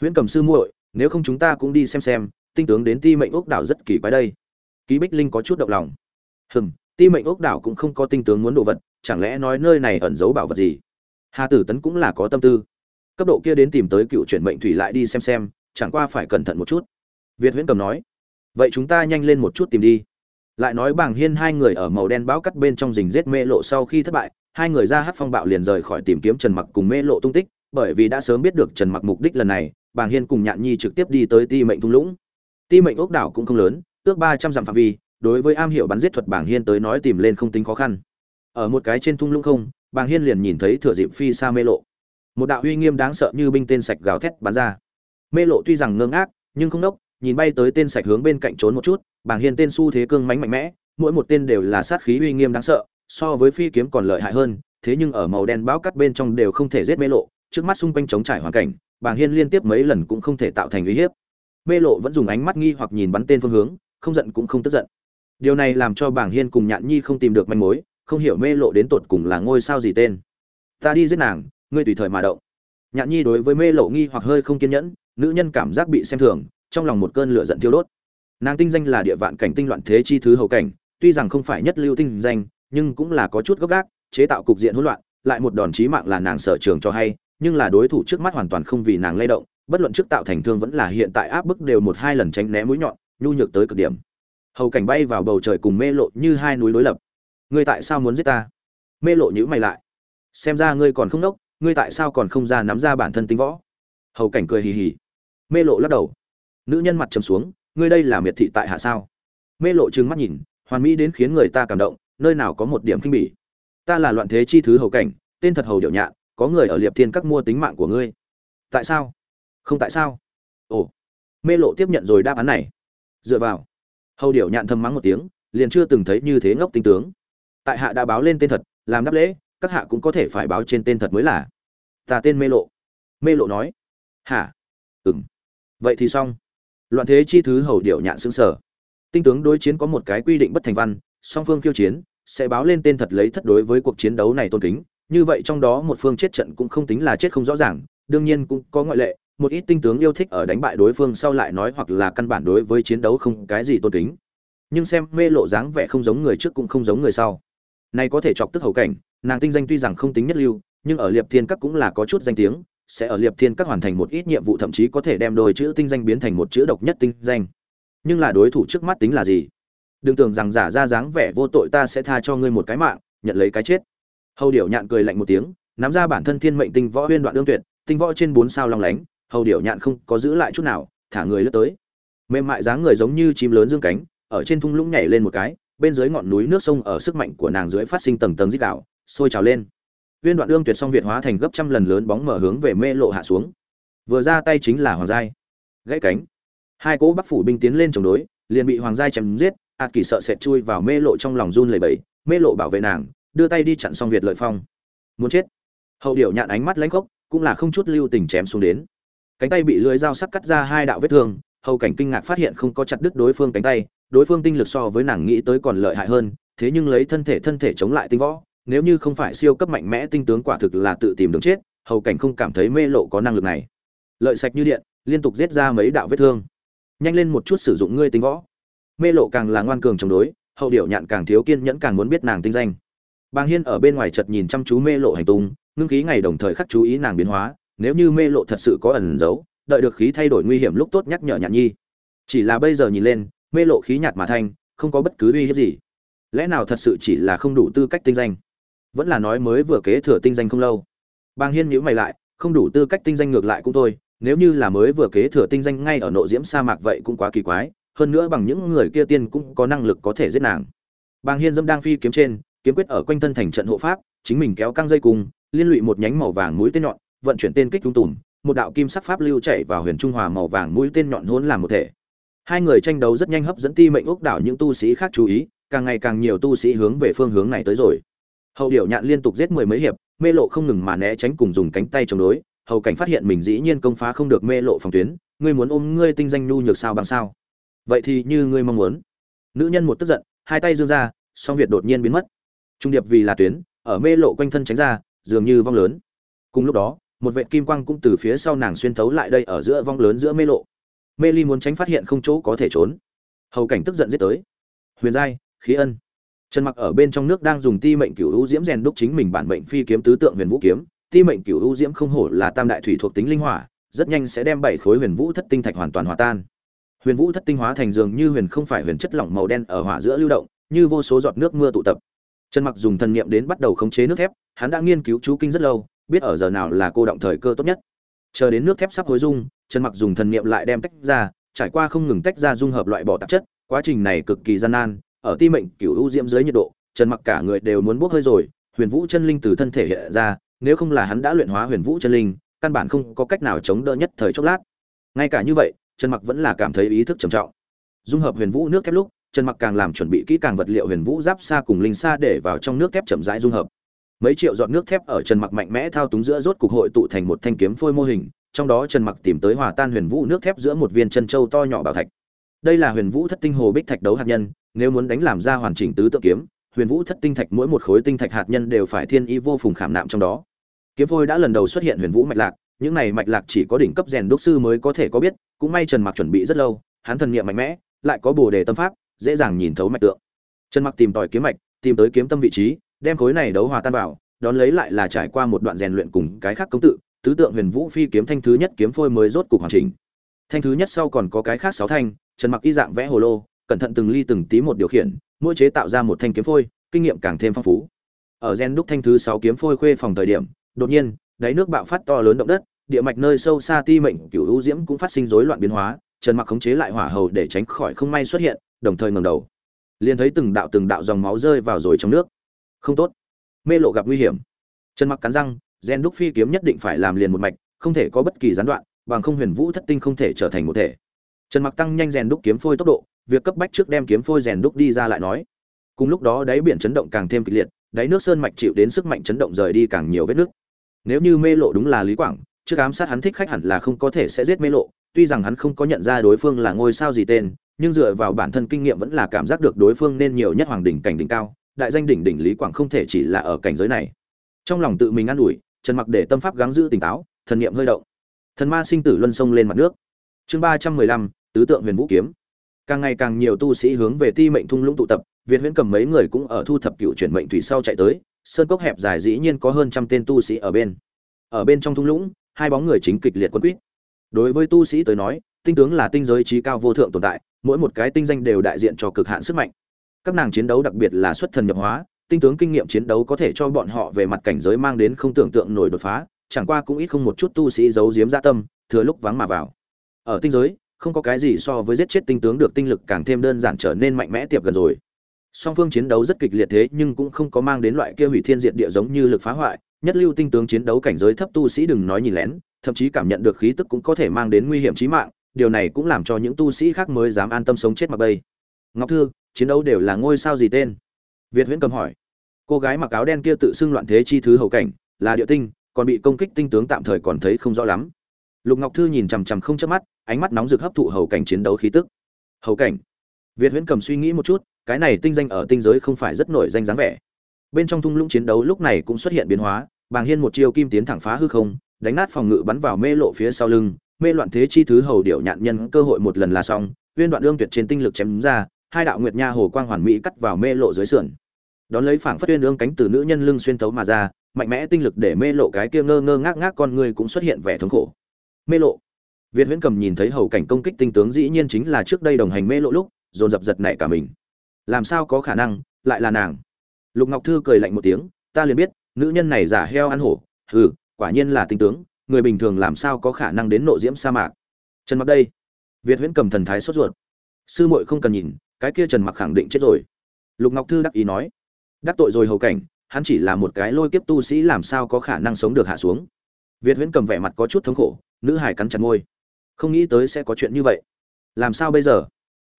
Huyễn cầm sư muội, nếu không chúng ta cũng đi xem xem, tinh tướng đến ti mệnh ốc đảo rất kỳ quái đây. Ký bích linh có chút động lòng. Hừm, ti mệnh ốc đảo cũng không có tinh tướng muốn đồ vật chẳng lẽ nói nơi này ẩn giấu bảo vật gì? Hà tử tấn cũng là có tâm tư. Cấp độ kia đến tìm tới cựu chuyển mệnh thủy lại đi xem xem, chẳng qua phải cẩn thận một chút. Việt huyễn cầm nói, vậy chúng ta nhanh lên một chút tìm đi. Lại nói bảng hiên hai người ở màu đen bão cắt bên trong rình rết mê lộ sau khi thất bại, hai người ra hát phong bạo liền rời khỏi tìm kiếm trần mặc cùng mê lộ tung tích, bởi vì đã sớm biết được trần mặc mục đích lần này bảng hiên cùng nhạn nhi trực tiếp đi tới ti mệnh thung lũng. Ti mệnh ốc đảo cũng không lớn, ước ba trăm dặm phạm vi, đối với am hiểu bắn giết thuật bảng hiên tới nói tìm lên không tính khó khăn ở một cái trên thung lũng không, Bàng hiên liền nhìn thấy thừa dịp phi xa mê lộ. Một đạo uy nghiêm đáng sợ như binh tên sạch gào thét bắn ra. Mê lộ tuy rằng ngơ ngác, nhưng không đốc nhìn bay tới tên sạch hướng bên cạnh trốn một chút, Bàng hiên tên xu thế cương mánh mạnh mẽ, mỗi một tên đều là sát khí uy nghiêm đáng sợ, so với phi kiếm còn lợi hại hơn, thế nhưng ở màu đen bão cắt bên trong đều không thể giết mê lộ, trước mắt xung quanh trống trải hoàn cảnh, Bàng hiên liên tiếp mấy lần cũng không thể tạo thành uy hiếp. Mê lộ vẫn dùng ánh mắt nghi hoặc nhìn bắn tên phương hướng, không giận cũng không tức giận. Điều này làm cho bảng hiên cùng nhạn nhi không tìm được manh mối không hiểu mê lộ đến tột cùng là ngôi sao gì tên. Ta đi giết nàng, ngươi tùy thời mà động. Nhạn nhi đối với mê lộ nghi hoặc hơi không kiên nhẫn, nữ nhân cảm giác bị xem thường, trong lòng một cơn lửa giận thiêu đốt. Nàng tinh danh là địa vạn cảnh tinh loạn thế chi thứ hầu cảnh, tuy rằng không phải nhất lưu tinh danh, nhưng cũng là có chút gốc gác, chế tạo cục diện hỗn loạn, lại một đòn chí mạng là nàng sở trường cho hay, nhưng là đối thủ trước mắt hoàn toàn không vì nàng lay động, bất luận trước tạo thành thương vẫn là hiện tại áp bức đều một hai lần tránh né mũi nhọn, nhu nhược tới cực điểm. Hầu cảnh bay vào bầu trời cùng mê lộ như hai núi đối lập ngươi tại sao muốn giết ta? Mê lộ nhữ mày lại. Xem ra ngươi còn không nốc, ngươi tại sao còn không ra nắm ra bản thân tính võ? Hầu cảnh cười hì hì. Mê lộ lắc đầu. Nữ nhân mặt trầm xuống, ngươi đây là miệt thị tại hạ sao? Mê lộ trừng mắt nhìn, hoàn mỹ đến khiến người ta cảm động, nơi nào có một điểm khinh bỉ. Ta là loạn thế chi thứ hầu cảnh, tên thật hầu điệu nhạn, có người ở liệp thiên các mua tính mạng của ngươi. Tại sao? Không tại sao? Ồ. Mê lộ tiếp nhận rồi đáp án này. Dựa vào. Hầu điệu nhạn thầm mắng một tiếng, liền chưa từng thấy như thế ngốc tinh tướng tại hạ đã báo lên tên thật, làm đáp lễ, các hạ cũng có thể phải báo trên tên thật mới là. Ta tên mê lộ. Mê lộ nói. Hả? Ừng vậy thì xong. Loạn thế chi thứ hầu điệu nhạn xứng sở. Tinh tướng đối chiến có một cái quy định bất thành văn, song phương khiêu chiến, sẽ báo lên tên thật lấy thất đối với cuộc chiến đấu này tôn kính. Như vậy trong đó một phương chết trận cũng không tính là chết không rõ ràng, đương nhiên cũng có ngoại lệ, một ít tinh tướng yêu thích ở đánh bại đối phương sau lại nói hoặc là căn bản đối với chiến đấu không cái gì tôn kính. Nhưng xem mê lộ dáng vẻ không giống người trước cũng không giống người sau này có thể chọc tức hầu cảnh, nàng tinh danh tuy rằng không tính nhất lưu, nhưng ở liệp thiên các cũng là có chút danh tiếng, sẽ ở liệp thiên các hoàn thành một ít nhiệm vụ thậm chí có thể đem đôi chữ tinh danh biến thành một chữ độc nhất tinh danh. Nhưng là đối thủ trước mắt tính là gì? Đừng tưởng rằng giả ra dáng vẻ vô tội ta sẽ tha cho ngươi một cái mạng, nhận lấy cái chết. Hầu điểu nhạn cười lạnh một tiếng, nắm ra bản thân thiên mệnh tinh võ huyên đoạn đương tuyệt, tinh võ trên bốn sao long lánh, hầu điểu nhạn không có giữ lại chút nào, thả người lướt tới. Mềm mại dáng người giống như chim lớn dương cánh, ở trên thung lũng nhảy lên một cái bên dưới ngọn núi nước sông ở sức mạnh của nàng dưới phát sinh tầng tầng dích đạo sôi trào lên. Viên đoạn đương tuyệt song việt hóa thành gấp trăm lần lớn bóng mở hướng về mê lộ hạ xuống. Vừa ra tay chính là hoàng giai. Gãy cánh. Hai cỗ bắc phủ binh tiến lên chống đối, liền bị hoàng giai chém giết ạt kỳ sợ sệt chui vào mê lộ trong lòng run lẩy bẩy, mê lộ bảo vệ nàng, đưa tay đi chặn xong việt lợi phong. Muốn chết. Hậu điệu nhạn ánh mắt lãnh khốc, cũng là không chút lưu tình chém xuống đến. Cánh tay bị lưới dao sắc cắt ra hai đạo vết thương, hầu cảnh kinh ngạc phát hiện không có chặt đứt đối phương cánh tay đối phương tinh lực so với nàng nghĩ tới còn lợi hại hơn, thế nhưng lấy thân thể thân thể chống lại tinh võ, nếu như không phải siêu cấp mạnh mẽ tinh tướng quả thực là tự tìm đường chết, hầu cảnh không cảm thấy mê lộ có năng lực này. Lợi sạch như điện, liên tục giết ra mấy đạo vết thương. Nhanh lên một chút sử dụng ngươi tinh võ. Mê lộ càng là ngoan cường chống đối, hậu điệu nhạn càng thiếu kiên nhẫn càng muốn biết nàng tinh danh. Bàng hiên ở bên ngoài chợt nhìn chăm chú mê lộ hành tung, ngưng khí ngày đồng thời khắc chú ý nàng biến hóa, nếu như mê lộ thật sự có ẩn giấu, đợi được khí thay đổi nguy hiểm lúc tốt nhắc nhở nhạn nhi. Chỉ là bây giờ nhìn lên mê lộ khí nhạt mà thanh, không có bất cứ uy hiếp gì. Lẽ nào thật sự chỉ là không đủ tư cách tinh danh? Vẫn là nói mới vừa kế thừa tinh danh không lâu. Bàng hiên nhíu mày lại, không đủ tư cách tinh danh ngược lại cũng thôi, nếu như là mới vừa kế thừa tinh danh ngay ở nội diễm sa mạc vậy cũng quá kỳ quái, hơn nữa bằng những người kia tiên cũng có năng lực có thể giết nàng. Bàng hiên dâm đang phi kiếm trên, kiếm quyết ở quanh thân thành trận hộ pháp, chính mình kéo căng dây cung liên lụy một nhánh màu vàng mũi tên nhọn, vận chuyển tên kích trung tùm, một đạo kim sắc pháp lưu chạy vào huyền trung hòa màu vàng mũi tên nhọn hỗn làm một thể hai người tranh đấu rất nhanh hấp dẫn ti mệnh ốc đảo những tu sĩ khác chú ý, càng ngày càng nhiều tu sĩ hướng về phương hướng này tới rồi. Hậu điệu nhạn liên tục giết mười mấy hiệp, mê lộ không ngừng mà né tránh cùng dùng cánh tay chống đối, hầu cảnh phát hiện mình dĩ nhiên công phá không được mê lộ phòng tuyến, ngươi muốn ôm ngươi tinh danh nhu nhược sao bằng sao? Vậy thì như ngươi mong muốn. Nữ nhân một tức giận, hai tay dương ra, song việt đột nhiên biến mất. Trung điệp vì là tuyến, ở mê lộ quanh thân tránh ra, dường như vong lớn. Cùng lúc đó, một vệ kim quang cũng từ phía sau nàng xuyên thấu lại đây ở giữa vong lớn giữa mê lộ mê ly muốn tránh phát hiện không chỗ có thể trốn. Hầu cảnh tức giận giết tới. Huyền giai, khí ân. Trần mặc ở bên trong nước đang dùng ti mệnh cửu u diễm rèn đúc chính mình bản mệnh phi kiếm tứ tượng huyền vũ kiếm. Ti mệnh cửu u diễm không hổ là tam đại thủy thuộc tính linh hỏa, rất nhanh sẽ đem bảy khối huyền vũ thất tinh thạch hoàn toàn hòa tan. Huyền vũ thất tinh hóa thành dường như huyền không phải huyền chất lỏng màu đen ở hỏa giữa lưu động, như vô số giọt nước mưa tụ tập. Trần mặc dùng thần niệm đến bắt đầu khống chế nước thép, hắn đã nghiên cứu chú kinh rất lâu, biết ở giờ nào là cô động thời cơ tốt nhất. Chờ đến nước thép sắp hối dung trần mặc dùng thần niệm lại đem tách ra, trải qua không ngừng tách ra dung hợp loại bỏ tạp chất, quá trình này cực kỳ gian nan, ở ti mệnh cửu u diễm dưới nhiệt độ, trần mặc cả người đều muốn bốc hơi rồi, huyền vũ chân linh từ thân thể hiện ra, nếu không là hắn đã luyện hóa huyền vũ chân linh, căn bản không có cách nào chống đỡ nhất thời chốc lát. Ngay cả như vậy, trần mặc vẫn là cảm thấy ý thức trầm trọng. Dung hợp huyền vũ nước thép lúc, trần mặc càng làm chuẩn bị kỹ càng vật liệu huyền vũ giáp xa cùng linh xa để vào trong nước thép chậm rãi dung hợp. Mấy triệu giọt nước thép ở trần mặc mạnh mẽ thao túng giữa rốt cục hội tụ thành một thanh kiếm phôi mô hình trong đó trần mặc tìm tới hòa tan huyền vũ nước thép giữa một viên chân châu to nhỏ bảo thạch. Đây là huyền vũ thất tinh hồ bích thạch đấu hạt nhân, nếu muốn đánh làm ra hoàn chỉnh tứ tượng kiếm, huyền vũ thất tinh thạch mỗi một khối tinh thạch hạt nhân đều phải thiên y vô phùng khảm nạm trong đó. Kiếm phôi đã lần đầu xuất hiện huyền vũ mạch lạc, những này mạch lạc chỉ có đỉnh cấp rèn đúc sư mới có thể có biết, cũng may trần mặc chuẩn bị rất lâu, hắn thần niệm mạnh mẽ, lại có bồ đề tâm pháp, dễ dàng nhìn thấu mạch tượng. Trần mặc tìm tòi kiếm mạch, tìm tới kiếm tâm vị trí, đem khối này đấu hòa tan vào, đón lấy lại là trải qua một đoạn rèn luyện cùng cái khác công tự tứ tượng huyền vũ phi kiếm thanh thứ nhất kiếm phôi mới rốt cục hoàn chỉnh. Thanh thứ nhất sau còn có cái khác sáu thanh, trần mặc y dạng vẽ hồ lô, cẩn thận từng ly từng tí một điều khiển, mỗi chế tạo ra một thanh kiếm phôi, kinh nghiệm càng thêm phong phú. Ở gen đúc thanh thứ sáu kiếm phôi khuê phòng thời điểm, đột nhiên, đáy nước bạo phát to lớn động đất, địa mạch nơi sâu xa ti mệnh cửu u diễm cũng phát sinh rối loạn biến hóa, trần mặc khống chế lại hỏa hầu để tránh khỏi không may xuất hiện, đồng thời ngẩng đầu. Liền thấy từng đạo từng đạo dòng máu rơi vào rồi trong nước. Không tốt. Mê lộ gặp nguy hiểm. Trần mặc cắn răng gen đúc phi kiếm nhất định phải làm liền một mạch, không thể có bất kỳ gián đoạn, bằng không huyền vũ thất tinh không thể trở thành một thể. Trần mặc tăng nhanh rèn đúc kiếm phôi tốc độ, việc cấp bách trước đem kiếm phôi rèn đúc đi ra lại nói. Cùng lúc đó đáy biển chấn động càng thêm kịch liệt, đáy nước sơn mạch chịu đến sức mạnh chấn động rời đi càng nhiều vết nước. Nếu như mê lộ đúng là lý quảng, trước ám sát hắn thích khách hẳn là không có thể sẽ giết mê lộ, tuy rằng hắn không có nhận ra đối phương là ngôi sao gì tên, nhưng dựa vào bản thân kinh nghiệm vẫn là cảm giác được đối phương nên nhiều nhất hoàng đỉnh cảnh đỉnh cao, đại danh đỉnh đỉnh lý quảng không thể chỉ là ở cảnh giới này. Trong lòng tự mình an ủi trần mặc để tâm pháp gắng giữ tỉnh táo, thần niệm hơi động. Thần ma sinh tử luân sông lên mặt nước. Chương ba trăm mười lăm, tứ tượng huyền vũ kiếm. Càng ngày càng nhiều tu sĩ hướng về ti mệnh thung lũng tụ tập, việt huyễn cầm mấy người cũng ở thu thập cựu chuyển mệnh thủy sau chạy tới, sơn cốc hẹp dài dĩ nhiên có hơn trăm tên tu sĩ ở bên. Ở bên trong thung lũng, hai bóng người chính kịch liệt quân quýt. Đối với tu sĩ tới nói, tinh tướng là tinh giới trí cao vô thượng tồn tại, mỗi một cái tinh danh đều đại diện cho cực hạn sức mạnh. Các nàng chiến đấu đặc biệt là xuất thần nhập hóa tinh tướng kinh nghiệm chiến đấu có thể cho bọn họ về mặt cảnh giới mang đến không tưởng tượng nổi đột phá, chẳng qua cũng ít không một chút tu sĩ giấu giếm dạ tâm, thừa lúc vắng mà vào. Ở tinh giới, không có cái gì so với giết chết tinh tướng được tinh lực càng thêm đơn giản trở nên mạnh mẽ tiệp gần rồi. Song phương chiến đấu rất kịch liệt thế nhưng cũng không có mang đến loại kia hủy thiên diệt địa giống như lực phá hoại, nhất lưu tinh tướng chiến đấu cảnh giới thấp tu sĩ đừng nói nhìn lén, thậm chí cảm nhận được khí tức cũng có thể mang đến nguy hiểm chí mạng, điều này cũng làm cho những tu sĩ khác mới dám an tâm sống chết mặc bây. Ngọc thư, chiến đấu đều là ngôi sao gì tên? Việt huyễn cầm hỏi. Cô gái mặc áo đen kia tự xưng loạn thế chi thứ hầu cảnh, là địa tinh, còn bị công kích tinh tướng tạm thời còn thấy không rõ lắm. Lục ngọc thư nhìn chằm chằm không chớp mắt, ánh mắt nóng rực hấp thụ hầu cảnh chiến đấu khí tức. Hầu cảnh? Việt huyễn cầm suy nghĩ một chút, cái này tinh danh ở tinh giới không phải rất nổi danh dáng vẻ. Bên trong thung lũng chiến đấu lúc này cũng xuất hiện biến hóa, bàng hiên một chiêu kim tiến thẳng phá hư không, đánh nát phòng ngự bắn vào mê lộ phía sau lưng, mê loạn thế chi thứ hầu điệu nhạn nhân cơ hội một lần là xong, viên đoạn ương tuyệt trên tinh lực chém ra hai đạo nguyệt nha hồ quang hoàn mỹ cắt vào mê lộ dưới sườn. Đón lấy phảng phất uyên ương cánh từ nữ nhân lưng xuyên tấu mà ra, mạnh mẽ tinh lực để mê lộ cái kia ngơ ngơ ngác ngác con người cũng xuất hiện vẻ thống khổ. Mê lộ. Việt huyễn cầm nhìn thấy hầu cảnh công kích tinh tướng dĩ nhiên chính là trước đây đồng hành mê lộ lúc, dồn dập giật nảy cả mình. Làm sao có khả năng, lại là nàng. Lục ngọc thư cười lạnh một tiếng, ta liền biết, nữ nhân này giả heo ăn hổ. Hừ, quả nhiên là tinh tướng, người bình thường làm sao có khả năng đến nộ diễm sa mạc. Trần mặc đây. Việt huyễn cầm thần thái sốt ruột. Sư muội không cần nhìn cái kia trần mặc khẳng định chết rồi. Lục ngọc thư đắc ý nói, đắc tội rồi hầu cảnh, hắn chỉ là một cái lôi kiếp tu sĩ làm sao có khả năng sống được hạ xuống. Việt huyễn cầm vẻ mặt có chút thống khổ, nữ hải cắn chặt môi. Không nghĩ tới sẽ có chuyện như vậy. Làm sao bây giờ?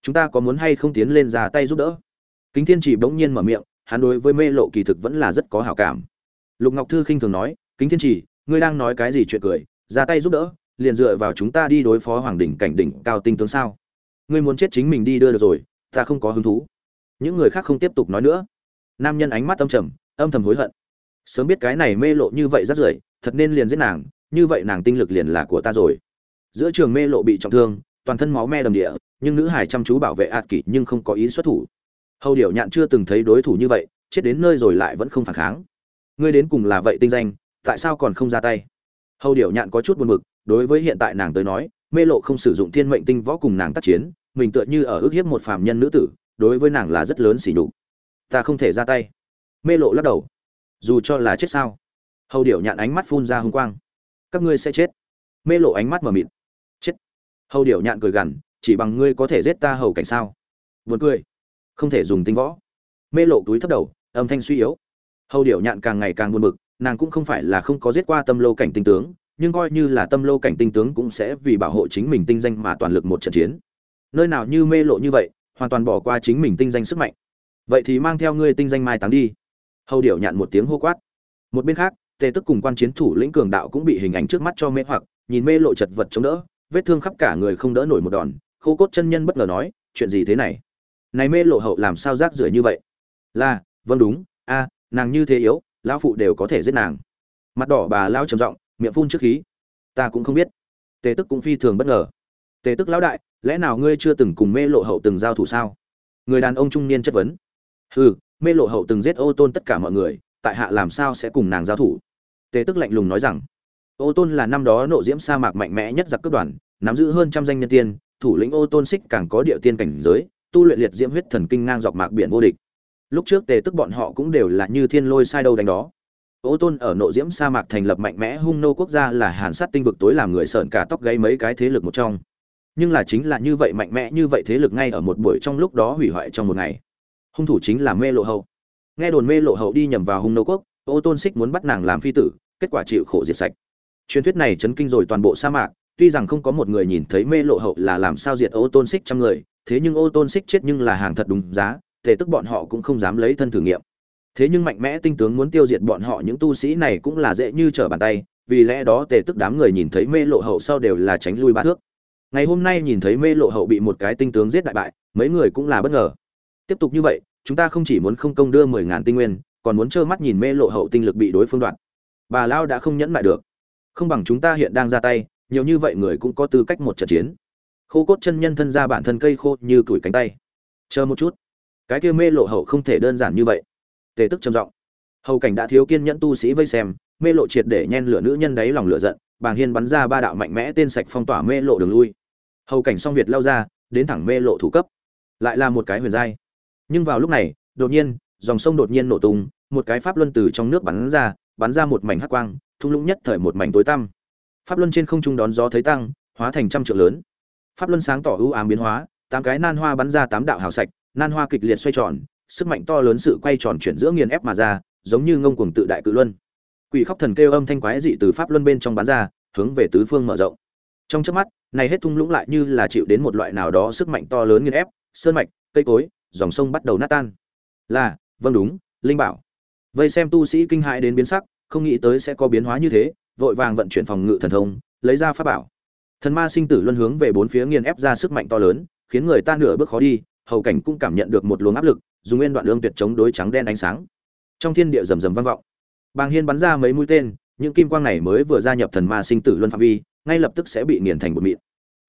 Chúng ta có muốn hay không tiến lên ra tay giúp đỡ? Kính thiên chỉ bỗng nhiên mở miệng, hắn đối với mê lộ kỳ thực vẫn là rất có hảo cảm. Lục ngọc thư khinh thường nói, kính thiên chỉ, ngươi đang nói cái gì chuyện cười? Ra tay giúp đỡ, liền dựa vào chúng ta đi đối phó hoàng đỉnh cảnh đỉnh cao tinh tướng sao? Ngươi muốn chết chính mình đi đưa được rồi ta không có hứng thú. Những người khác không tiếp tục nói nữa. Nam nhân ánh mắt âm trầm, âm thầm hối hận. Sớm biết cái này mê lộ như vậy rất rưởi, thật nên liền giết nàng, như vậy nàng tinh lực liền là của ta rồi. Giữa trường mê lộ bị trọng thương, toàn thân máu me đầm địa, nhưng nữ hải chăm chú bảo vệ ạt kỷ nhưng không có ý xuất thủ. Hầu điệu nhạn chưa từng thấy đối thủ như vậy, chết đến nơi rồi lại vẫn không phản kháng. Ngươi đến cùng là vậy tinh danh, tại sao còn không ra tay? Hầu điệu nhạn có chút buồn bực, đối với hiện tại nàng tới nói, mê lộ không sử dụng thiên mệnh tinh võ cùng nàng tác chiến mình tựa như ở ước hiếp một phàm nhân nữ tử, đối với nàng là rất lớn xỉ nhục. Ta không thể ra tay. Mê lộ lắc đầu. Dù cho là chết sao? Hầu điểu nhạn ánh mắt phun ra hung quang. Các ngươi sẽ chết. Mê lộ ánh mắt mờ mịt. Chết. Hầu điểu nhạn cười gằn, chỉ bằng ngươi có thể giết ta hầu cảnh sao? Buồn cười. Không thể dùng tinh võ. Mê lộ túi thấp đầu, âm thanh suy yếu. Hầu điểu nhạn càng ngày càng buồn bực, nàng cũng không phải là không có giết qua tâm lô cảnh tinh tướng, nhưng coi như là tâm lô cảnh tinh tướng cũng sẽ vì bảo hộ chính mình tinh danh mà toàn lực một trận chiến nơi nào như mê lộ như vậy, hoàn toàn bỏ qua chính mình tinh danh sức mạnh. Vậy thì mang theo ngươi tinh danh mai táng đi. Hầu điệu nhạn một tiếng hô quát. Một bên khác, tề tức cùng quan chiến thủ lĩnh cường đạo cũng bị hình ảnh trước mắt cho mê hoặc, nhìn mê lộ chật vật chống đỡ, vết thương khắp cả người không đỡ nổi một đòn, khô cốt chân nhân bất ngờ nói, chuyện gì thế này? Này mê lộ hậu làm sao rác rưởi như vậy? Là vâng đúng, a, nàng như thế yếu, lão phụ đều có thể giết nàng. Mặt đỏ bà lao trầm giọng, miệng phun trước khí. Ta cũng không biết. Tề tức cũng phi thường bất ngờ tề tức lão đại, lẽ nào ngươi chưa từng cùng mê lộ hậu từng giao thủ sao? Người đàn ông trung niên chất vấn. Hừ, mê lộ hậu từng giết ô tôn tất cả mọi người, tại hạ làm sao sẽ cùng nàng giao thủ? Tề tức lạnh lùng nói rằng. Ô tôn là năm đó nộ diễm sa mạc mạnh mẽ nhất giặc cướp đoàn, nắm giữ hơn trăm danh nhân tiên, thủ lĩnh ô tôn xích càng có địa tiên cảnh giới, tu luyện liệt diễm huyết thần kinh ngang dọc mạc biển vô địch. Lúc trước tề tức bọn họ cũng đều là như thiên lôi sai đâu đánh đó. Ô tôn ở nộ diễm sa mạc thành lập mạnh mẽ hung nô quốc gia là hàn sát tinh vực tối làm người sợn cả tóc gáy mấy cái thế lực một trong nhưng là chính là như vậy mạnh mẽ, như vậy thế lực ngay ở một buổi trong lúc đó hủy hoại trong một ngày. Hung thủ chính là mê lộ hậu. Nghe đồn mê lộ hậu đi nhầm vào hung nô quốc, ô tôn xích muốn bắt nàng làm phi tử, kết quả chịu khổ diệt sạch. Truyền thuyết này chấn kinh rồi toàn bộ sa mạc, tuy rằng không có một người nhìn thấy mê lộ hậu là làm sao diệt ô tôn xích trăm người, thế nhưng ô tôn xích chết nhưng là hàng thật đúng giá, tề tức bọn họ cũng không dám lấy thân thử nghiệm. Thế nhưng mạnh mẽ tinh tướng muốn tiêu diệt bọn họ, những tu sĩ này cũng là dễ như trở bàn tay, vì lẽ đó tề tức đám người nhìn thấy mê lộ hậu sau đều là tránh lui ba thước ngày hôm nay nhìn thấy mê lộ hậu bị một cái tinh tướng giết đại bại, mấy người cũng là bất ngờ. Tiếp tục như vậy, chúng ta không chỉ muốn không công đưa mười ngàn tinh nguyên, còn muốn trơ mắt nhìn mê lộ hậu tinh lực bị đối phương đoạt. Bà lao đã không nhẫn lại được. Không bằng chúng ta hiện đang ra tay, nhiều như vậy người cũng có tư cách một trận chiến. Khô cốt chân nhân thân ra bản thân cây khô như tuổi cánh tay. Chờ một chút. Cái kia mê lộ hậu không thể đơn giản như vậy. Tề tức trầm giọng. Hầu cảnh đã thiếu kiên nhẫn tu sĩ vây xem, mê lộ triệt để nhen lửa nữ nhân đáy lòng lửa giận, bàng hiên bắn ra ba đạo mạnh mẽ tên sạch phong tỏa mê lộ đường lui hầu cảnh song việt lao ra, đến thẳng mê lộ thủ cấp. Lại là một cái huyền giai. Nhưng vào lúc này, đột nhiên, dòng sông đột nhiên nổ tung, một cái pháp luân từ trong nước bắn ra bắn ra một mảnh hắc quang, thung lũng nhất thời một mảnh tối tăm. Pháp luân trên không trung đón gió thấy tăng, hóa thành trăm triệu lớn. Pháp luân sáng tỏ ưu ám biến hóa, tám cái nan hoa bắn ra tám đạo hào sạch, nan hoa kịch liệt xoay tròn, sức mạnh to lớn sự quay tròn chuyển giữa nghiền ép mà ra, giống như ngông cuồng tự đại cự luân. Quỷ khóc thần kêu âm thanh quái dị từ pháp luân bên trong bắn ra, hướng về tứ phương mở rộng trong chớp mắt, này hết thung lũng lại như là chịu đến một loại nào đó sức mạnh to lớn nghiền ép, sơn mạch, cây cối, dòng sông bắt đầu nát tan. Là vâng đúng, linh bảo. Vây xem tu sĩ kinh hãi đến biến sắc, không nghĩ tới sẽ có biến hóa như thế, vội vàng vận chuyển phòng ngự thần thông, lấy ra pháp bảo. Thần ma sinh tử luân hướng về bốn phía nghiền ép ra sức mạnh to lớn, khiến người ta nửa bước khó đi, hầu cảnh cũng cảm nhận được một luồng áp lực, dùng nguyên đoạn lương tuyệt chống đối trắng đen ánh sáng. Trong thiên địa rầm rầm vang vọng. Bàng hiên bắn ra mấy mũi tên, những kim quang này mới vừa gia nhập thần ma sinh tử luân phạm vi ngay lập tức sẽ bị nghiền thành bột mịn.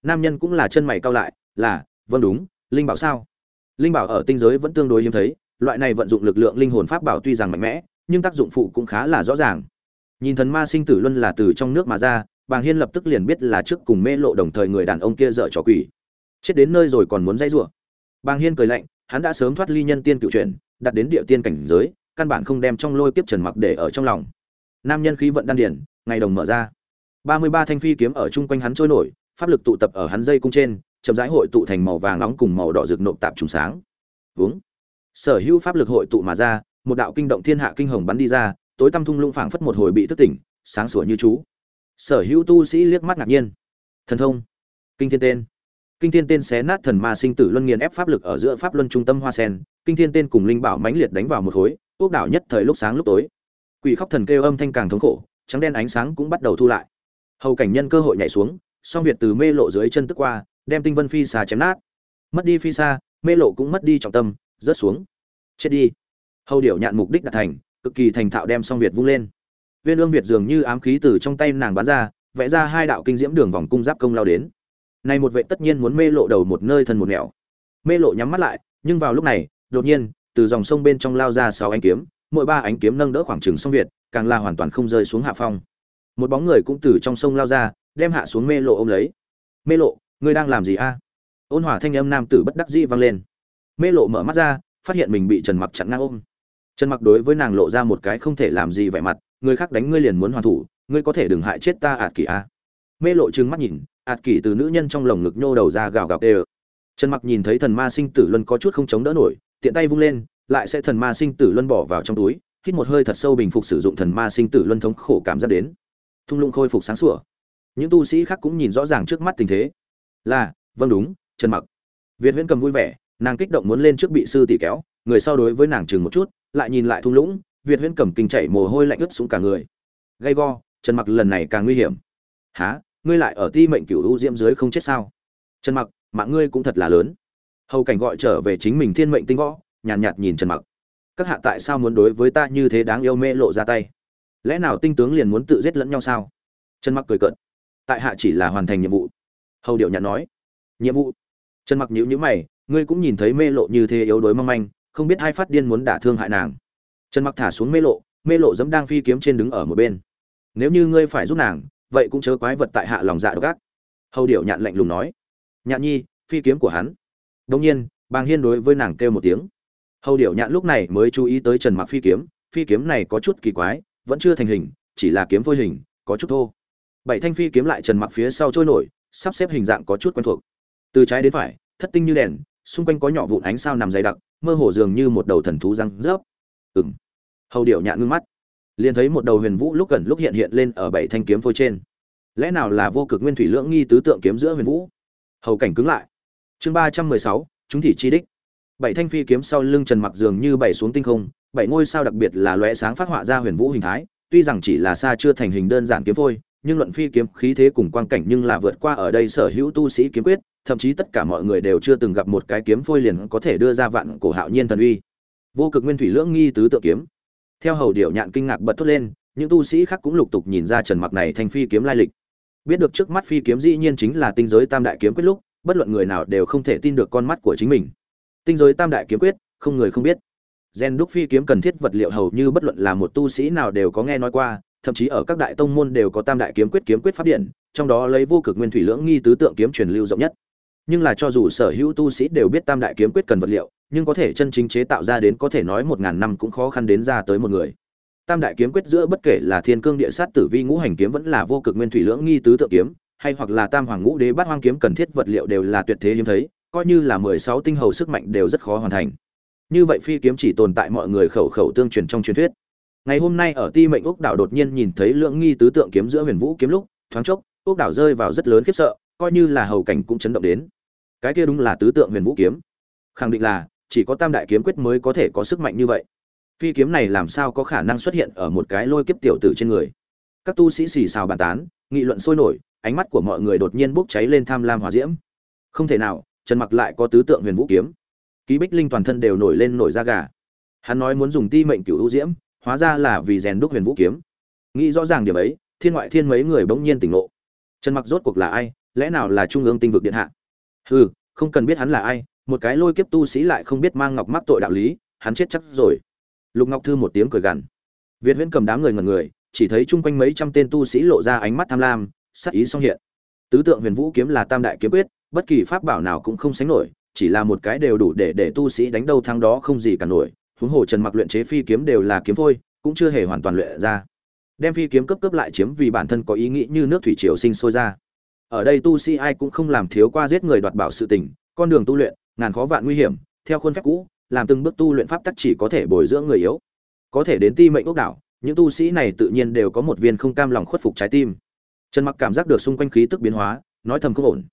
Nam nhân cũng là chân mày cao lại, là vâng đúng, linh bảo sao? Linh bảo ở tinh giới vẫn tương đối hiếm thấy, loại này vận dụng lực lượng linh hồn pháp bảo tuy rằng mạnh mẽ, nhưng tác dụng phụ cũng khá là rõ ràng. Nhìn thần ma sinh tử luân là từ trong nước mà ra, bàng hiên lập tức liền biết là trước cùng mê lộ đồng thời người đàn ông kia dợ trò quỷ. Chết đến nơi rồi còn muốn dây rủa. Bàng hiên cười lạnh, hắn đã sớm thoát ly nhân tiên cựu chuyển, đặt đến địa tiên cảnh giới, căn bản không đem trong lôi kiếp trần mặc để ở trong lòng. Nam nhân khí vận đan điển ngày đồng mở ra ba mươi ba thanh phi kiếm ở chung quanh hắn trôi nổi, pháp lực tụ tập ở hắn dây cung trên, chậm rãi hội tụ thành màu vàng nóng cùng màu đỏ rực nộp tạp trùng sáng. Vướng. sở hữu pháp lực hội tụ mà ra, một đạo kinh động thiên hạ kinh hồng bắn đi ra, tối tăm thung lũng phảng phất một hồi bị thức tỉnh, sáng sủa như chú. Sở hữu tu sĩ liếc mắt ngạc nhiên. Thần thông. Kinh thiên tên. Kinh thiên tên xé nát thần ma sinh tử luân nghiền ép pháp lực ở giữa pháp luân trung tâm hoa sen, kinh thiên tên cùng linh bảo mãnh liệt đánh vào một khối ốc đảo nhất thời lúc sáng lúc tối. Quỷ khóc thần kêu âm thanh càng thống khổ, trắng đen ánh sáng cũng bắt đầu thu lại hầu cảnh nhân cơ hội nhảy xuống, song việt từ mê lộ dưới chân tức qua, đem tinh vân phi xà chém nát. Mất đi phi xa mê lộ cũng mất đi trọng tâm, rớt xuống. Chết đi. Hầu điểu nhạn mục đích đạt thành, cực kỳ thành thạo đem song việt vung lên. Viên ương việt dường như ám khí từ trong tay nàng bắn ra, vẽ ra hai đạo kinh diễm đường vòng cung giáp công lao đến. Này một vệ tất nhiên muốn mê lộ đầu một nơi thân một nẻo. Mê lộ nhắm mắt lại, nhưng vào lúc này, đột nhiên, từ dòng sông bên trong lao ra sáu ánh kiếm, mỗi ba ánh kiếm nâng đỡ khoảng trừng song việt, càng là hoàn toàn không rơi xuống hạ phong một bóng người cũng từ trong sông lao ra, đem hạ xuống mê lộ ôm lấy. Mê lộ, ngươi đang làm gì a? Ôn hỏa thanh âm nam tử bất đắc dĩ vang lên. Mê lộ mở mắt ra, phát hiện mình bị trần mặc chặn ngang ôm. Trần mặc đối với nàng lộ ra một cái không thể làm gì vẻ mặt, người khác đánh ngươi liền muốn hoàn thủ, ngươi có thể đừng hại chết ta ạt kỳ a. Mê lộ trừng mắt nhìn, ạt kỳ từ nữ nhân trong lồng ngực nhô đầu ra gào gào đều. trần mặc nhìn thấy thần ma sinh tử luân có chút không chống đỡ nổi, tiện tay vung lên, lại sẽ thần ma sinh tử luân bỏ vào trong túi, hít một hơi thật sâu bình phục sử dụng thần ma sinh tử luân thống khổ cảm giác đến thung lũng khôi phục sáng sủa. Những tu sĩ khác cũng nhìn rõ ràng trước mắt tình thế. Là vâng đúng trần mặc. Việt huyễn cầm vui vẻ nàng kích động muốn lên trước bị sư tỷ kéo người sau đối với nàng chừng một chút lại nhìn lại thung lũng việt huyễn cầm kinh chảy mồ hôi lạnh ướt xuống cả người. Gay go trần mặc lần này càng nguy hiểm. Há ngươi lại ở ti mệnh cửu u diễm dưới không chết sao? Trần mặc mạng ngươi cũng thật là lớn. Hầu cảnh gọi trở về chính mình thiên mệnh tinh võ nhàn nhạt, nhạt nhìn trần mặc. Các hạ tại sao muốn đối với ta như thế đáng yêu mê lộ ra tay? Lẽ nào tinh tướng liền muốn tự giết lẫn nhau sao? Trần mặc cười cợt. Tại hạ chỉ là hoàn thành nhiệm vụ. Hầu điệu nhạt nói. Nhiệm vụ? Trần mặc nhíu nhíu mày, ngươi cũng nhìn thấy mê lộ như thế yếu đuối mong manh, không biết hai phát điên muốn đả thương hại nàng. Trần mặc thả xuống mê lộ mê lộ dẫm đang phi kiếm trên đứng ở một bên. Nếu như ngươi phải giúp nàng, vậy cũng chớ quái vật tại hạ lòng dạ độc ác. Hầu điệu nhạn lạnh lùng nói. Nhạn nhi, phi kiếm của hắn. Đông nhiên, bàng hiên đối với nàng kêu một tiếng. Hầu điệu nhạn lúc này mới chú ý tới trần mặc phi kiếm phi kiếm này có chút kỳ quái vẫn chưa thành hình, chỉ là kiếm phôi hình, có chút thô. Bảy thanh phi kiếm lại trần mặc phía sau trôi nổi, sắp xếp hình dạng có chút quen thuộc. Từ trái đến phải, thất tinh như đèn, xung quanh có nhỏ vụn ánh sao nằm dày đặc, mơ hồ dường như một đầu thần thú răng rớp. Ừng hầu điệu nhạn ngưng mắt. Liền thấy một đầu huyền vũ lúc gần lúc hiện hiện lên ở bảy thanh kiếm phôi trên. Lẽ nào là vô cực nguyên thủy lưỡng nghi tứ tượng kiếm giữa huyền vũ? Hầu cảnh cứng lại. Chương ba trăm mười sáu, chúng thị chi đích. Bảy thanh phi kiếm sau lưng trần mặc dường như bảy xuống tinh không bảy ngôi sao đặc biệt là lóe sáng phát họa ra huyền vũ hình thái, tuy rằng chỉ là xa chưa thành hình đơn giản kiếm phôi, nhưng luận phi kiếm khí thế cùng quang cảnh nhưng là vượt qua ở đây sở hữu tu sĩ kiếm quyết, thậm chí tất cả mọi người đều chưa từng gặp một cái kiếm phôi liền có thể đưa ra vạn cổ hạo nhiên thần uy. Vô cực nguyên thủy lưỡng nghi tứ tự kiếm. Theo hầu điệu nhạn kinh ngạc bật thốt lên, những tu sĩ khác cũng lục tục nhìn ra trần mặc này thành phi kiếm lai lịch. Biết được trước mắt phi kiếm dĩ nhiên chính là tinh giới tam đại kiếm quyết lúc, bất luận người nào đều không thể tin được con mắt của chính mình. Tinh giới tam đại kiếm quyết, không người không biết gen đúc phi kiếm cần thiết vật liệu hầu như bất luận là một tu sĩ nào đều có nghe nói qua, thậm chí ở các đại tông môn đều có tam đại kiếm quyết kiếm quyết pháp điện, trong đó lấy vô cực nguyên thủy lưỡng nghi tứ tượng kiếm truyền lưu rộng nhất. Nhưng là cho dù sở hữu tu sĩ đều biết tam đại kiếm quyết cần vật liệu, nhưng có thể chân chính chế tạo ra đến có thể nói một ngàn năm cũng khó khăn đến ra tới một người. Tam đại kiếm quyết giữa bất kể là thiên cương địa sát tử vi ngũ hành kiếm vẫn là vô cực nguyên thủy lưỡng nghi tứ tượng kiếm, hay hoặc là tam hoàng ngũ đế bát hoang kiếm cần thiết vật liệu đều là tuyệt thế hiếm thấy, coi như là mười sáu tinh hầu sức mạnh đều rất khó hoàn thành như vậy phi kiếm chỉ tồn tại mọi người khẩu khẩu tương truyền trong truyền thuyết. Ngày hôm nay ở ti mệnh úc đảo đột nhiên nhìn thấy lưỡng nghi tứ tượng kiếm giữa huyền vũ kiếm lúc, thoáng chốc, úc đảo rơi vào rất lớn khiếp sợ, coi như là hầu cảnh cũng chấn động đến. Cái kia đúng là tứ tượng huyền vũ kiếm. Khẳng định là, chỉ có tam đại kiếm quyết mới có thể có sức mạnh như vậy. Phi kiếm này làm sao có khả năng xuất hiện ở một cái lôi kiếp tiểu tử trên người? Các tu sĩ xì xào bàn tán, nghị luận sôi nổi, ánh mắt của mọi người đột nhiên bốc cháy lên tham lam hòa diễm. Không thể nào, trần mặc lại có tứ tượng huyền vũ kiếm ký bích linh toàn thân đều nổi lên nổi da gà. Hắn nói muốn dùng ti mệnh cửu hữu diễm, hóa ra là vì rèn đúc huyền vũ kiếm. Nghĩ rõ ràng điểm ấy, thiên ngoại thiên mấy người bỗng nhiên tỉnh ngộ. Trần mặc rốt cuộc là ai, lẽ nào là trung ương tinh vực điện hạ? Hừ, không cần biết hắn là ai, một cái lôi kiếp tu sĩ lại không biết mang ngọc mắc tội đạo lý, hắn chết chắc rồi. Lục ngọc thư một tiếng cười gằn. Việt huyễn cầm đám người ngần người, chỉ thấy chung quanh mấy trăm tên tu sĩ lộ ra ánh mắt tham lam, sắc ý song hiện. Tứ tượng huyền vũ kiếm là tam đại kiếm quyết, bất kỳ pháp bảo nào cũng không sánh nổi chỉ là một cái đều đủ để để tu sĩ đánh đâu thắng đó không gì cả nổi. Huống hồ trần mặc luyện chế phi kiếm đều là kiếm phôi, cũng chưa hề hoàn toàn luyện ra. Đem phi kiếm cấp cấp lại chiếm vì bản thân có ý nghĩ như nước thủy triều sinh sôi ra. Ở đây tu sĩ ai cũng không làm thiếu qua giết người đoạt bảo sự tình, con đường tu luyện, ngàn khó vạn nguy hiểm, theo khuôn phép cũ, làm từng bước tu luyện pháp tắc chỉ có thể bồi dưỡng người yếu. Có thể đến ti mệnh ốc đảo, những tu sĩ này tự nhiên đều có một viên không cam lòng khuất phục trái tim. Trần mặc cảm giác được xung quanh khí tức biến hóa, nói thầm không ổn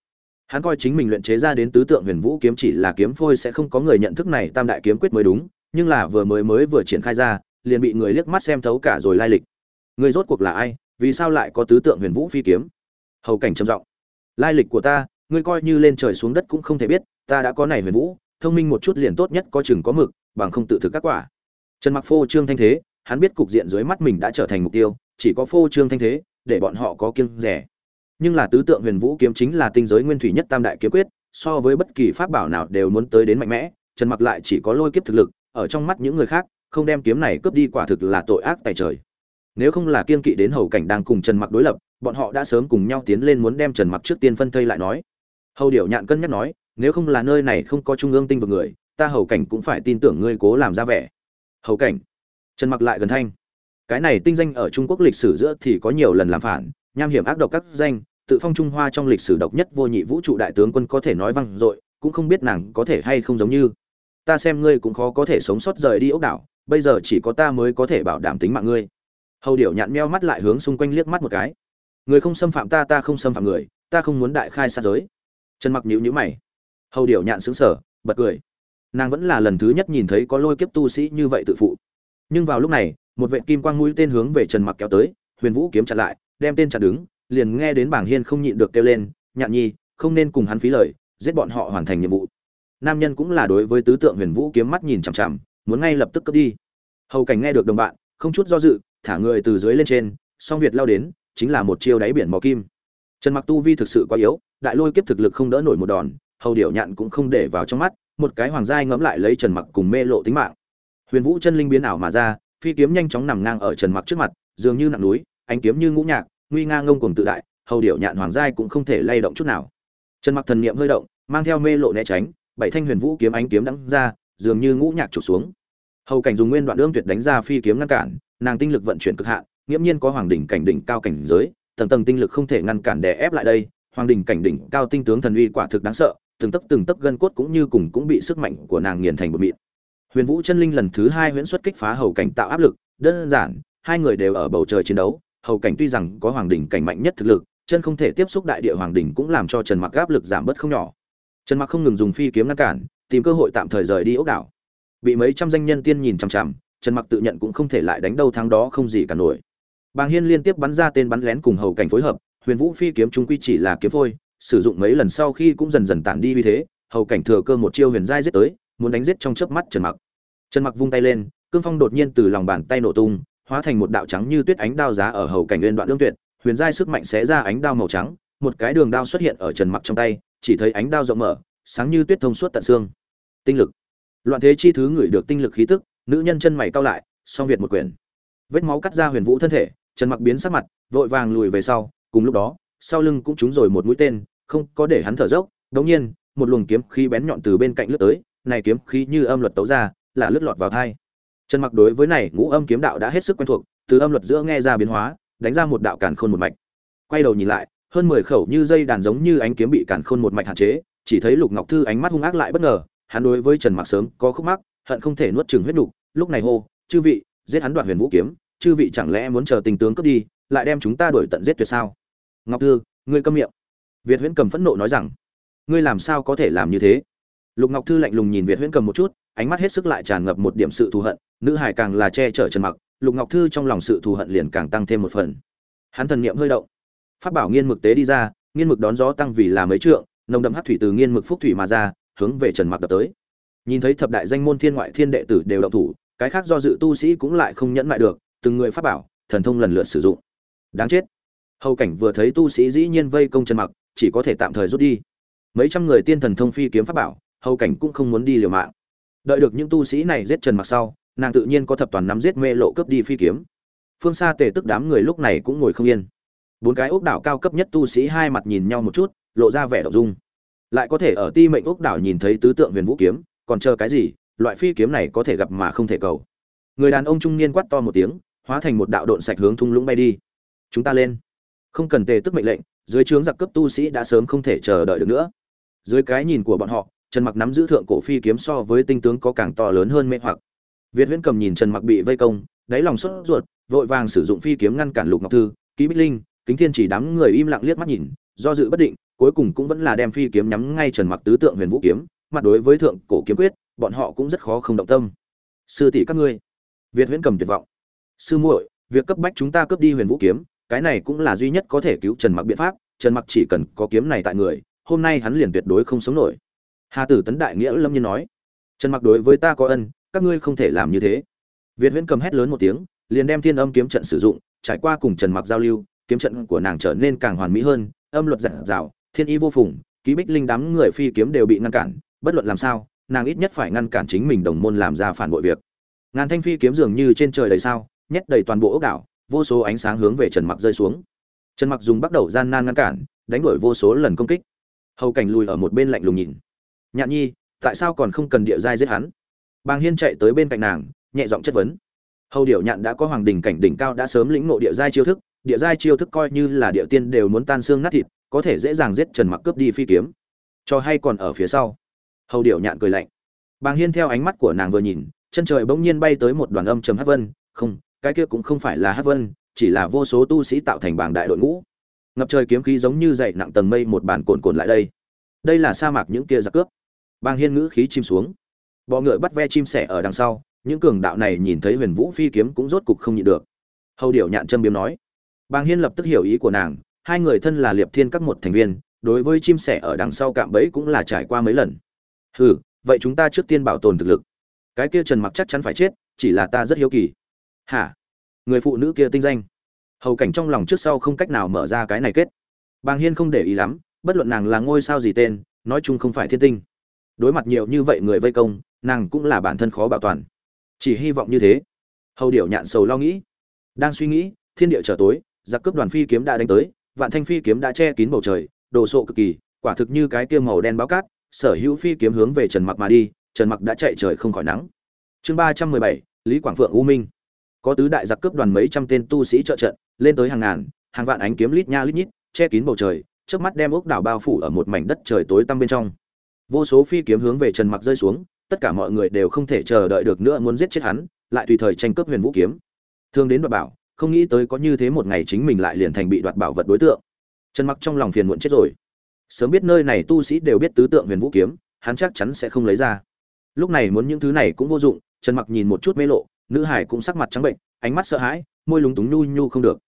hắn coi chính mình luyện chế ra đến tứ tượng huyền vũ kiếm chỉ là kiếm phôi sẽ không có người nhận thức này tam đại kiếm quyết mới đúng, nhưng là vừa mới mới vừa triển khai ra, liền bị người liếc mắt xem thấu cả rồi lai lịch. Người rốt cuộc là ai, vì sao lại có tứ tượng huyền vũ phi kiếm? Hầu cảnh trầm giọng. Lai lịch của ta, ngươi coi như lên trời xuống đất cũng không thể biết, ta đã có này huyền vũ, thông minh một chút liền tốt nhất có chừng có mực, bằng không tự thực các quả. Trần mặc phô trương thanh thế, hắn biết cục diện dưới mắt mình đã trở thành mục tiêu, chỉ có phô trương thanh thế, để bọn họ có kiêng rẻ nhưng là tứ tượng huyền vũ kiếm chính là tinh giới nguyên thủy nhất tam đại kiếm quyết, so với bất kỳ pháp bảo nào đều muốn tới đến mạnh mẽ, trần mặc lại chỉ có lôi kiếp thực lực, ở trong mắt những người khác, không đem kiếm này cướp đi quả thực là tội ác tại trời. Nếu không là kiên kỵ đến hầu cảnh đang cùng trần mặc đối lập, bọn họ đã sớm cùng nhau tiến lên muốn đem trần mặc trước tiên phân thây lại nói. Hầu điểu nhạn cân nhắc nói, nếu không là nơi này không có trung ương tinh vực người, ta hầu cảnh cũng phải tin tưởng ngươi cố làm ra vẻ. Hầu cảnh. Trần mặc lại gần thanh. Cái này tinh danh ở trung quốc lịch sử giữa thì có nhiều lần làm phản nham hiểm ác độc các danh, tự phong trung hoa trong lịch sử độc nhất vô nhị vũ trụ đại tướng quân có thể nói văng dội, cũng không biết nàng có thể hay không giống như. Ta xem ngươi cũng khó có thể sống sót rời đi ốc đảo, bây giờ chỉ có ta mới có thể bảo đảm tính mạng ngươi. Hầu điệu nhạn meo mắt lại hướng xung quanh liếc mắt một cái. Người không xâm phạm ta ta không xâm phạm người, ta không muốn đại khai sát giới. Trần mặc nhíu nhíu mày. Hầu điệu nhạn sững sờ, bật cười. Nàng vẫn là lần thứ nhất nhìn thấy có lôi kiếp tu sĩ như vậy tự phụ. Nhưng vào lúc này, một vệ kim quang mũi tên hướng về trần mặc kéo tới, huyền vũ kiếm chặn lại đem tên chặn đứng, liền nghe đến bảng hiên không nhịn được kêu lên, nhạn nhi, không nên cùng hắn phí lời, giết bọn họ hoàn thành nhiệm vụ. Nam nhân cũng là đối với tứ tượng huyền vũ kiếm mắt nhìn chằm chằm, muốn ngay lập tức cướp đi. Hầu cảnh nghe được đồng bạn, không chút do dự, thả người từ dưới lên trên, song việt lao đến, chính là một chiêu đáy biển mò kim. Trần mặc tu vi thực sự quá yếu, đại lôi kiếp thực lực không đỡ nổi một đòn, hầu điểu nhạn cũng không để vào trong mắt, một cái hoàng giai ngẫm lại lấy trần mặc cùng mê lộ tính mạng. Huyền vũ chân linh biến ảo mà ra, phi kiếm nhanh chóng nằm ngang ở trần mặc trước mặt, dường như nặng núi ánh kiếm như ngũ nhạc, nguy nga ngông cuồng tự đại, hầu điệu nhạn hoàng giai cũng không thể lay động chút nào. Trần mặc thần niệm hơi động, mang theo mê lộ né tránh, bảy thanh huyền vũ kiếm ánh kiếm đắng ra, dường như ngũ nhạc trục xuống. Hầu cảnh dùng nguyên đoạn ương tuyệt đánh ra phi kiếm ngăn cản, nàng tinh lực vận chuyển cực hạn, nghiễm nhiên có hoàng đỉnh cảnh đỉnh cao cảnh giới, tầng tầng tinh lực không thể ngăn cản đè ép lại đây, hoàng đỉnh cảnh đỉnh cao tinh tướng thần uy quả thực đáng sợ, từng tấc từng tấc gân cốt cũng như cùng cũng bị sức mạnh của nàng nghiền thành bột mịn. Huyền vũ chân linh lần thứ hai huyễn xuất kích phá hầu cảnh tạo áp lực, đơn giản, hai người đều ở bầu trời chiến đấu hầu cảnh tuy rằng có hoàng đỉnh cảnh mạnh nhất thực lực, chân không thể tiếp xúc đại địa hoàng đỉnh cũng làm cho trần mặc áp lực giảm bớt không nhỏ. Trần mặc không ngừng dùng phi kiếm ngăn cản, tìm cơ hội tạm thời rời đi ốc đảo. Bị mấy trăm danh nhân tiên nhìn chằm chằm, trần mặc tự nhận cũng không thể lại đánh đâu thắng đó không gì cả nổi. Bàng hiên liên tiếp bắn ra tên bắn lén cùng hầu cảnh phối hợp, huyền vũ phi kiếm trung quy chỉ là kiếm phôi, sử dụng mấy lần sau khi cũng dần dần tản đi uy thế, hầu cảnh thừa cơ một chiêu huyền giai giết tới, muốn đánh giết trong chớp mắt trần mặc. Trần mặc vung tay lên, cương phong đột nhiên từ lòng bàn tay nổ tung hóa thành một đạo trắng như tuyết ánh đao giá ở hầu cảnh nguyên đoạn lương tuyệt, huyền giai sức mạnh xé ra ánh đao màu trắng, một cái đường đao xuất hiện ở trần mặc trong tay, chỉ thấy ánh đao rộng mở, sáng như tuyết thông suốt tận xương. Tinh lực. Loạn thế chi thứ ngửi được tinh lực khí tức, nữ nhân chân mày cao lại, song việt một quyển. Vết máu cắt ra huyền vũ thân thể, trần mặc biến sắc mặt, vội vàng lùi về sau, cùng lúc đó, sau lưng cũng trúng rồi một mũi tên, không có để hắn thở dốc, đống nhiên, một luồng kiếm khí bén nhọn từ bên cạnh lướt tới, này kiếm khí như âm luật tấu ra, là lướt lọt vào thai trần mặc đối với này ngũ âm kiếm đạo đã hết sức quen thuộc, từ âm luật giữa nghe ra biến hóa, đánh ra một đạo càn khôn một mạch. Quay đầu nhìn lại, hơn 10 khẩu như dây đàn giống như ánh kiếm bị càn khôn một mạch hạn chế, chỉ thấy lục ngọc thư ánh mắt hung ác lại bất ngờ, hắn đối với trần mặc sớm có khúc mắc, hận không thể nuốt chừng huyết nục, lúc này hô, chư vị, giết hắn đoạn huyền vũ kiếm, chư vị chẳng lẽ muốn chờ tình tướng cướp đi, lại đem chúng ta đuổi tận giết tuyệt sao? Ngọc thư, ngươi câm miệng. Việt huyễn cầm phẫn nộ nói rằng, ngươi làm sao có thể làm như thế? Lục ngọc thư lạnh lùng nhìn việt huyễn cầm một chút, ánh mắt hết sức lại tràn ngập một điểm sự thù hận, nữ hải càng là che chở trần mặc, lục ngọc thư trong lòng sự thù hận liền càng tăng thêm một phần. Hắn thần niệm hơi động. Phát bảo nghiên mực tế đi ra, nghiên mực đón gió tăng vì là mấy trượng, nồng đậm hắc thủy từ nghiên mực phúc thủy mà ra, hướng về trần mặc đập tới. Nhìn thấy thập đại danh môn thiên ngoại thiên đệ tử đều động thủ, cái khác do dự tu sĩ cũng lại không nhẫn mại được, từng người phát bảo, thần thông lần lượt sử dụng. Đáng chết. Hầu cảnh vừa thấy tu sĩ dĩ nhiên vây công trần mặc, chỉ có thể tạm thời rút đi. Mấy trăm người tiên thần thông phi kiếm pháp bảo hầu cảnh cũng không muốn đi liều mạng. Đợi được những tu sĩ này giết trần mặc sau, nàng tự nhiên có thập toàn nắm giết mê lộ cướp đi phi kiếm. Phương xa tề tức đám người lúc này cũng ngồi không yên. Bốn cái ốc đảo cao cấp nhất tu sĩ hai mặt nhìn nhau một chút, lộ ra vẻ đ dung. Lại có thể ở ti mệnh ốc đảo nhìn thấy tứ tượng huyền vũ kiếm, còn chờ cái gì, loại phi kiếm này có thể gặp mà không thể cầu. Người đàn ông trung niên quát to một tiếng, hóa thành một đạo độn sạch hướng thung lũng bay đi. Chúng ta lên. Không cần tề tức mệnh lệnh, dưới trướng giặc cấp tu sĩ đã sớm không thể chờ đợi được nữa. Dưới cái nhìn của bọn họ trần mặc nắm giữ thượng cổ phi kiếm so với tinh tướng có càng to lớn hơn mê hoặc. Việt huyễn cầm nhìn trần mặc bị vây công, đáy lòng sốt ruột, vội vàng sử dụng phi kiếm ngăn cản lục ngọc thư ký bích linh, kính thiên chỉ đám người im lặng liếc mắt nhìn, do dự bất định, cuối cùng cũng vẫn là đem phi kiếm nhắm ngay trần mặc tứ tượng huyền vũ kiếm, mặt đối với thượng cổ kiếm quyết, bọn họ cũng rất khó không động tâm. Sư tỷ các ngươi. Việt huyễn cầm tuyệt vọng. Sư muội, việc cấp bách chúng ta cướp đi huyền vũ kiếm, cái này cũng là duy nhất có thể cứu trần mặc biện pháp, trần mặc chỉ cần có kiếm này tại người, hôm nay hắn liền tuyệt đối không sống nổi hà tử tấn đại nghĩa lâm nhiên nói, trần mặc đối với ta có ân, các ngươi không thể làm như thế. Việt huyễn cầm hét lớn một tiếng, liền đem thiên âm kiếm trận sử dụng, trải qua cùng trần mặc giao lưu, kiếm trận của nàng trở nên càng hoàn mỹ hơn, âm luật giản dạo thiên y vô phùng, ký bích linh đám người phi kiếm đều bị ngăn cản, bất luận làm sao, nàng ít nhất phải ngăn cản chính mình đồng môn làm ra phản bội việc. Ngàn thanh phi kiếm dường như trên trời đầy sao, nhét đầy toàn bộ ốc đảo, vô số ánh sáng hướng về trần mặc rơi xuống. Trần mặc dùng bắt đầu gian nan ngăn cản, đánh đuổi vô số lần công kích. Hầu cảnh lùi ở một bên lạnh lùng nhìn nhạn nhi, tại sao còn không cần địa giai giết hắn? Bàng hiên chạy tới bên cạnh nàng, nhẹ giọng chất vấn. Hầu điệu nhạn đã có hoàng đình cảnh đỉnh cao đã sớm lĩnh ngộ địa giai chiêu thức, địa giai chiêu thức coi như là địa tiên đều muốn tan xương nát thịt, có thể dễ dàng giết trần mặc cướp đi phi kiếm. Cho hay còn ở phía sau? Hầu điệu nhạn cười lạnh. Bàng hiên theo ánh mắt của nàng vừa nhìn, chân trời bỗng nhiên bay tới một đoàn âm trầm hát vân. Không, cái kia cũng không phải là hát vân, chỉ là vô số tu sĩ tạo thành bảng đại đội ngũ. Ngập trời kiếm khí giống như dậy nặng tầng mây một bản cồn cồn lại đây. Đây là sa mạc những kia giặc cướp bàng hiên ngữ khí chim xuống. Bọ ngựa bắt ve chim sẻ ở đằng sau, những cường đạo này nhìn thấy huyền vũ phi kiếm cũng rốt cục không nhịn được. Hầu điểu nhạn châm biếm nói bàng hiên lập tức hiểu ý của nàng, hai người thân là liệp thiên các một thành viên, đối với chim sẻ ở đằng sau cạm bẫy cũng là trải qua mấy lần. Hừ, vậy chúng ta trước tiên bảo tồn thực lực. Cái kia trần mặc chắc chắn phải chết, chỉ là ta rất hiếu kỳ. Hả? Người phụ nữ kia tinh danh. Hầu cảnh trong lòng trước sau không cách nào mở ra cái này kết. Bàng hiên không để ý lắm, bất luận nàng là ngôi sao gì tên, nói chung không phải thiên tinh đối mặt nhiều như vậy người vây công, nàng cũng là bản thân khó bảo toàn. Chỉ hy vọng như thế. Hầu điệu nhạn sầu lo nghĩ. Đang suy nghĩ, thiên địa trở tối, giặc cướp đoàn phi kiếm đã đánh tới, vạn thanh phi kiếm đã che kín bầu trời, đồ sộ cực kỳ, quả thực như cái kia màu đen báo cát, sở hữu phi kiếm hướng về trần mặc mà đi, trần mặc đã chạy trời không khỏi nắng. Chương ba trăm mười bảy, lý quảng phượng u minh. Có tứ đại giặc cướp đoàn mấy trăm tên tu sĩ trợ trận, lên tới hàng ngàn, hàng vạn ánh kiếm lít nha lít nhít, che kín bầu trời trước mắt đem ốc đảo bao phủ ở một mảnh đất trời tối tăm bên trong vô số phi kiếm hướng về trần mặc rơi xuống, tất cả mọi người đều không thể chờ đợi được nữa muốn giết chết hắn, lại tùy thời tranh cướp huyền vũ kiếm. Thương đến đoạt bảo, không nghĩ tới có như thế một ngày chính mình lại liền thành bị đoạt bảo vật đối tượng. Trần mặc trong lòng phiền muộn chết rồi. Sớm biết nơi này tu sĩ đều biết tứ tượng huyền vũ kiếm, hắn chắc chắn sẽ không lấy ra. Lúc này muốn những thứ này cũng vô dụng, trần mặc nhìn một chút mê lộ, nữ hải cũng sắc mặt trắng bệnh, ánh mắt sợ hãi, môi lúng túng nhu nhu không được.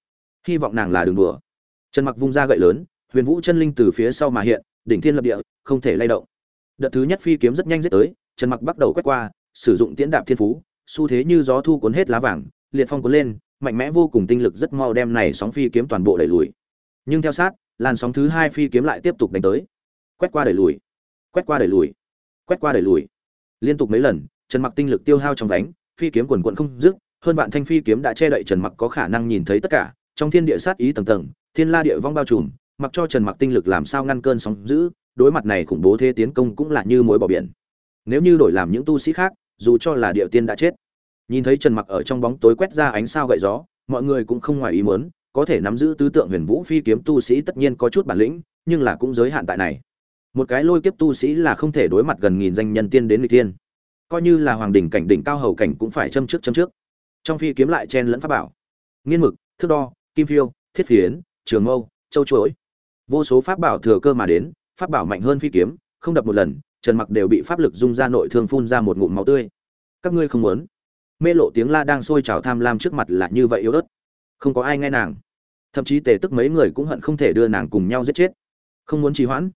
Hy vọng nàng là đường đùa. Trần mặc vung ra gậy lớn, huyền vũ chân linh từ phía sau mà hiện, đỉnh thiên lập địa, không thể lay động đợt thứ nhất phi kiếm rất nhanh giết tới, trần mặc bắt đầu quét qua, sử dụng tiễn đạp thiên phú, xu thế như gió thu cuốn hết lá vàng, liệt phong cuốn lên, mạnh mẽ vô cùng tinh lực rất mau đem này sóng phi kiếm toàn bộ đẩy lùi nhưng theo sát, làn sóng thứ hai phi kiếm lại tiếp tục đánh tới quét qua đẩy lùi, quét qua đẩy lùi, quét qua đẩy lùi liên tục mấy lần, trần mặc tinh lực tiêu hao trong đánh phi kiếm quần quận không dứt, hơn vạn thanh phi kiếm đã che đậy trần mặc có khả năng nhìn thấy tất cả, trong thiên địa sát ý tầng tầng, thiên la địa vong bao trùm, mặc cho trần mặc tinh lực làm sao ngăn cơn sóng giữ đối mặt này khủng bố thế tiến công cũng là như mối bỏ biển. Nếu như đổi làm những tu sĩ khác, dù cho là địa tiên đã chết, nhìn thấy trần mặc ở trong bóng tối quét ra ánh sao gậy gió, mọi người cũng không ngoài ý muốn, có thể nắm giữ tứ tượng huyền vũ phi kiếm tu sĩ tất nhiên có chút bản lĩnh, nhưng là cũng giới hạn tại này. Một cái lôi kiếp tu sĩ là không thể đối mặt gần nghìn danh nhân tiên đến người tiên coi như là hoàng đỉnh cảnh đỉnh cao hầu cảnh cũng phải châm trước châm trước. Trong phi kiếm lại chen lẫn pháp bảo. Nghiên mực, thước đo, kim phiêu, thiết phiến, trường mâu, châu chuỗi. Vô số pháp bảo thừa cơ mà đến pháp bảo mạnh hơn phi kiếm, không đập một lần, trần mặc đều bị pháp lực dung ra nội thương phun ra một ngụm máu tươi. Các ngươi không muốn. Mê lộ tiếng la đang sôi trào tham lam trước mặt là như vậy yếu ớt. Không có ai nghe nàng. Thậm chí tề tức mấy người cũng hận không thể đưa nàng cùng nhau giết chết. Không muốn trì hoãn.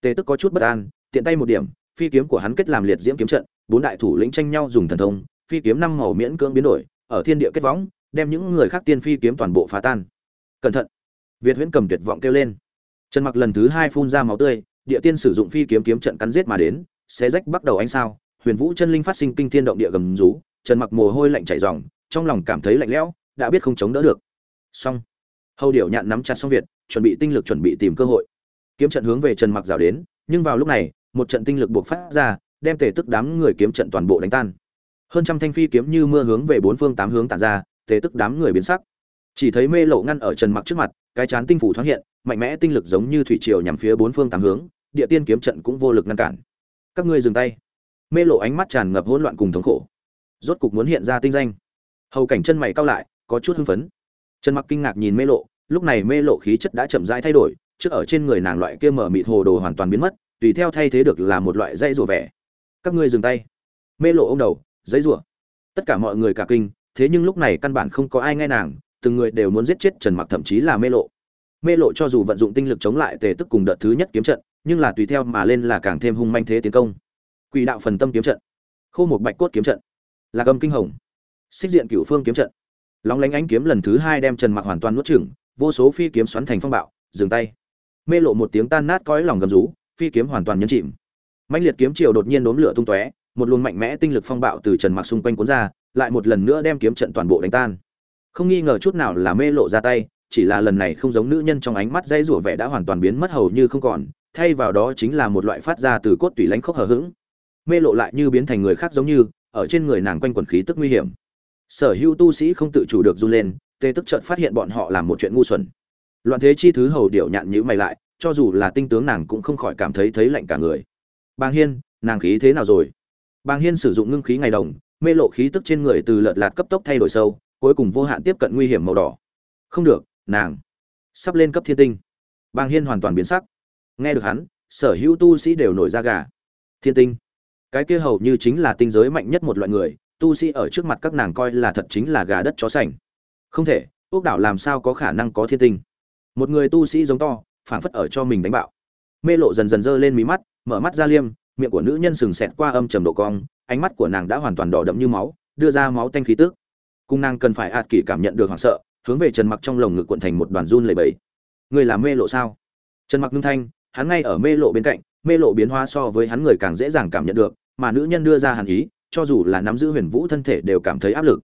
Tề tức có chút bất an, tiện tay một điểm, phi kiếm của hắn kết làm liệt diễm kiếm trận, bốn đại thủ lĩnh tranh nhau dùng thần thông, phi kiếm năm màu miễn cưỡng biến đổi, ở thiên địa kết võng, đem những người khác tiên phi kiếm toàn bộ phá tan. Cẩn thận. Việt huyễn cầm tuyệt vọng kêu lên trần mặc lần thứ hai phun ra máu tươi, địa tiên sử dụng phi kiếm kiếm trận cắn giết mà đến, xé rách bắt đầu ánh sao, huyền vũ chân linh phát sinh kinh thiên động địa gầm rú, trần mặc mồ hôi lạnh chảy ròng, trong lòng cảm thấy lạnh lẽo, đã biết không chống đỡ được. Xong. Hầu điểu nhạn nắm chặt xong việt chuẩn bị tinh lực chuẩn bị tìm cơ hội. Kiếm trận hướng về trần mặc rào đến, nhưng vào lúc này, một trận tinh lực buộc phát ra, đem tề tức đám người kiếm trận toàn bộ đánh tan. Hơn trăm thanh phi kiếm như mưa hướng về bốn phương tám hướng tản ra, tề tức đám người biến sắc chỉ thấy mê lộ ngăn ở trần mặc trước mặt, cái chán tinh phủ thoáng hiện, mạnh mẽ tinh lực giống như thủy triều nhằm phía bốn phương tám hướng, địa tiên kiếm trận cũng vô lực ngăn cản. Các ngươi dừng tay. Mê lộ ánh mắt tràn ngập hỗn loạn cùng thống khổ. Rốt cục muốn hiện ra tinh danh. Hầu cảnh chân mày cao lại, có chút hưng phấn. Trần mặc kinh ngạc nhìn mê lộ, lúc này mê lộ khí chất đã chậm rãi thay đổi, trước ở trên người nàng loại kia mở mịt hồ đồ hoàn toàn biến mất, tùy theo thay thế được là một loại dây rùa vẻ. Các ngươi dừng tay. Mê lộ ông đầu dây rùa. Tất cả mọi người cả kinh, thế nhưng lúc này căn bản không có ai nghe nàng từng người đều muốn giết chết trần mặc, thậm chí là mê lộ. Mê lộ cho dù vận dụng tinh lực chống lại tề tức cùng đợt thứ nhất kiếm trận, nhưng là tùy theo mà lên là càng thêm hung manh thế tiến công. Quỷ đạo phần tâm kiếm trận, khô một bạch cốt kiếm trận là gầm kinh hồng, xích diện cửu phương kiếm trận. Lóng lánh ánh kiếm lần thứ hai đem trần mặc hoàn toàn nuốt chửng, vô số phi kiếm xoắn thành phong bạo, dừng tay. Mê lộ một tiếng tan nát cõi lòng gầm rú, phi kiếm hoàn toàn nhấn chìm. Mạnh liệt kiếm chiều đột nhiên đốm lửa tung tóe, một luồng mạnh mẽ tinh lực phong bạo từ trần mặc xung quanh cuốn ra, lại một lần nữa đem kiếm trận toàn bộ đánh tan không nghi ngờ chút nào là mê lộ ra tay, chỉ là lần này không giống nữ nhân trong ánh mắt dây rủa vẻ đã hoàn toàn biến mất hầu như không còn, thay vào đó chính là một loại phát ra từ cốt tủy lánh khốc hờ hững. Mê lộ lại như biến thành người khác giống như, ở trên người nàng quanh quần khí tức nguy hiểm. Sở hữu tu sĩ không tự chủ được run lên, tê tức chợt phát hiện bọn họ làm một chuyện ngu xuẩn. Loạn thế chi thứ hầu điệu nhạn nhữ mày lại, cho dù là tinh tướng nàng cũng không khỏi cảm thấy thấy lạnh cả người. Bàng hiên, nàng khí thế nào rồi? Bàng hiên sử dụng ngưng khí ngày đồng, mê lộ khí tức trên người từ lợt lạt cấp tốc thay đổi sâu cuối cùng vô hạn tiếp cận nguy hiểm màu đỏ. Không được, nàng. Sắp lên cấp thiên tinh. Bàng hiên hoàn toàn biến sắc. Nghe được hắn, sở hữu tu sĩ đều nổi ra gà. Thiên tinh. Cái kia hầu như chính là tinh giới mạnh nhất một loại người, tu sĩ ở trước mặt các nàng coi là thật chính là gà đất chó sành. Không thể ốc đảo làm sao có khả năng có thiên tinh? Một người tu sĩ giống to, phảng phất ở cho mình đánh bạo. Mê lộ dần dần dơ lên mí mắt, mở mắt ra liêm, miệng của nữ nhân sừng sẹt qua âm trầm độ cong, ánh mắt của nàng đã hoàn toàn đỏ đậm như máu, đưa ra máu tanh khí tức cung nàng cần phải ạt kỷ cảm nhận được hoảng sợ, hướng về trần mặc trong lồng ngực cuộn thành một đoàn run lầy bẫy người làm mê lộ sao? Trần mặc ngưng thanh, hắn ngay ở mê lộ bên cạnh, mê lộ biến hóa so với hắn người càng dễ dàng cảm nhận được, mà nữ nhân đưa ra hàn ý, cho dù là nắm giữ huyền vũ thân thể đều cảm thấy áp lực.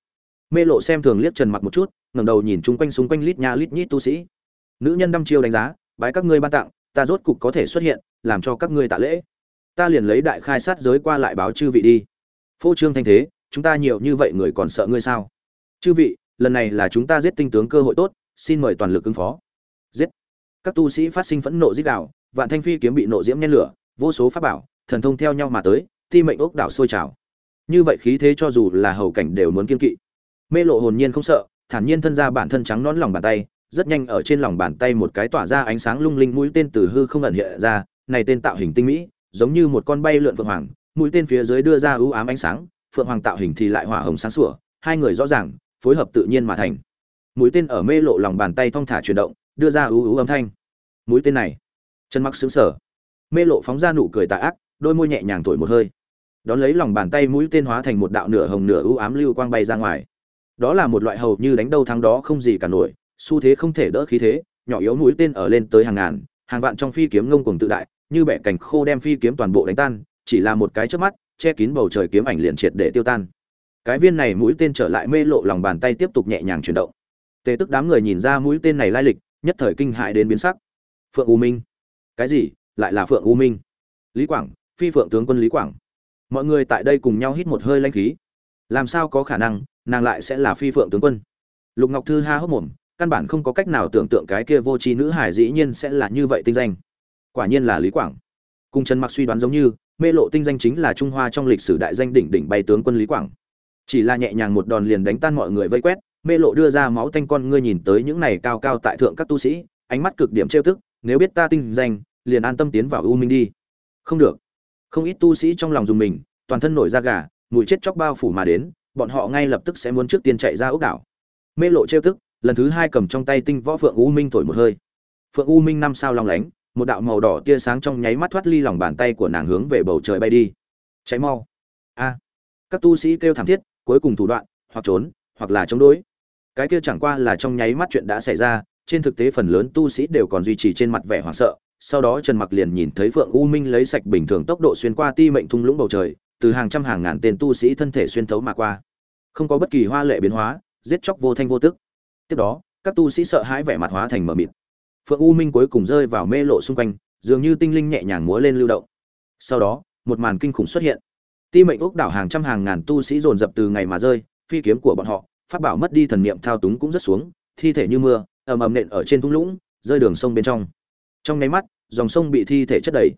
Mê lộ xem thường liếc trần mặc một chút, ngẩng đầu nhìn chung quanh xung quanh lít nha lít nhít tu sĩ. Nữ nhân đăm chiêu đánh giá, bái các ngươi ban tặng, ta rốt cục có thể xuất hiện, làm cho các ngươi tạ lễ. Ta liền lấy đại khai sát giới qua lại báo chư vị đi. Phô trương thanh thế, chúng ta nhiều như vậy người còn sợ ngươi sao? Chư vị, lần này là chúng ta giết tinh tướng cơ hội tốt, xin mời toàn lực ứng phó. Giết. Các tu sĩ phát sinh phẫn nộ giết đạo vạn thanh phi kiếm bị nộ diễm nhen lửa, vô số pháp bảo, thần thông theo nhau mà tới, ti mệnh ốc đảo sôi trào. Như vậy khí thế cho dù là hầu cảnh đều muốn kiên kỵ. Mê lộ hồn nhiên không sợ, thản nhiên thân ra bản thân trắng nón lòng bàn tay, rất nhanh ở trên lòng bàn tay một cái tỏa ra ánh sáng lung linh mũi tên từ hư không ẩn hiện ra, này tên tạo hình tinh mỹ, giống như một con bay lượn phượng hoàng, mũi tên phía dưới đưa ra ưu ám ánh sáng, phượng hoàng tạo hình thì lại hỏa hồng sáng sủa, hai người rõ ràng phối hợp tự nhiên mà thành. Mũi tên ở mê lộ lòng bàn tay thong thả chuyển động, đưa ra ưu ưu âm thanh. Mũi tên này, chân mặc xứng sở mê lộ phóng ra nụ cười tà ác, đôi môi nhẹ nhàng thổi một hơi. Đón lấy lòng bàn tay mũi tên hóa thành một đạo nửa hồng nửa ưu ám lưu quang bay ra ngoài. Đó là một loại hầu như đánh đâu thắng đó không gì cả nổi, xu thế không thể đỡ khí thế, nhỏ yếu mũi tên ở lên tới hàng ngàn, hàng vạn trong phi kiếm ngông cuồng tự đại, như bẻ cành khô đem phi kiếm toàn bộ đánh tan, chỉ là một cái chớp mắt, che kín bầu trời kiếm ảnh liền triệt để tiêu tan cái viên này mũi tên trở lại mê lộ lòng bàn tay tiếp tục nhẹ nhàng chuyển động. Tề tức đám người nhìn ra mũi tên này lai lịch, nhất thời kinh hại đến biến sắc. Phượng u minh. Cái gì? Lại là phượng u minh. Lý quảng, phi phượng tướng quân lý quảng. Mọi người tại đây cùng nhau hít một hơi lanh khí. Làm sao có khả năng, nàng lại sẽ là phi phượng tướng quân? Lục ngọc thư ha hốc mồm, căn bản không có cách nào tưởng tượng cái kia vô tri nữ hải dĩ nhiên sẽ là như vậy tinh danh. Quả nhiên là lý quảng. Cùng trần mặc suy đoán giống như, mê lộ tinh danh chính là trung hoa trong lịch sử đại danh đỉnh đỉnh bay tướng quân lý quảng chỉ là nhẹ nhàng một đòn liền đánh tan mọi người vây quét, mê lộ đưa ra máu tanh con ngươi nhìn tới những này cao cao tại thượng các tu sĩ, ánh mắt cực điểm trêu tức, nếu biết ta tinh danh, liền an tâm tiến vào u minh đi. Không được. Không ít tu sĩ trong lòng dùng mình, toàn thân nổi da gà, mùi chết chóc bao phủ mà đến, bọn họ ngay lập tức sẽ muốn trước tiên chạy ra ốc đảo. Mê lộ trêu tức, lần thứ hai cầm trong tay tinh võ phượng u minh thổi một hơi. Phượng u minh năm sao long lánh, một đạo màu đỏ tia sáng trong nháy mắt thoát ly lòng bàn tay của nàng hướng về bầu trời bay đi. Cháy mau. A. Các tu sĩ kêu thảm thiết cuối cùng thủ đoạn, hoặc trốn, hoặc là chống đối. Cái kia chẳng qua là trong nháy mắt chuyện đã xảy ra, trên thực tế phần lớn tu sĩ đều còn duy trì trên mặt vẻ hoảng sợ, sau đó trần mặc liền nhìn thấy phượng u minh lấy sạch bình thường tốc độ xuyên qua ti mệnh thung lũng bầu trời, từ hàng trăm hàng ngàn tên tu sĩ thân thể xuyên thấu mà qua. Không có bất kỳ hoa lệ biến hóa, giết chóc vô thanh vô tức. Tiếp đó, các tu sĩ sợ hãi vẻ mặt hóa thành mờ mịt. Phượng u minh cuối cùng rơi vào mê lộ xung quanh, dường như tinh linh nhẹ nhàng múa lên lưu động. Sau đó, một màn kinh khủng xuất hiện ti mệnh ốc đảo hàng trăm hàng ngàn tu sĩ dồn dập từ ngày mà rơi, phi kiếm của bọn họ, pháp bảo mất đi thần niệm thao túng cũng rất xuống, thi thể như mưa, ầm ầm nện ở trên thung lũng, rơi đường sông bên trong. Trong nháy mắt, dòng sông bị thi thể chất đầy.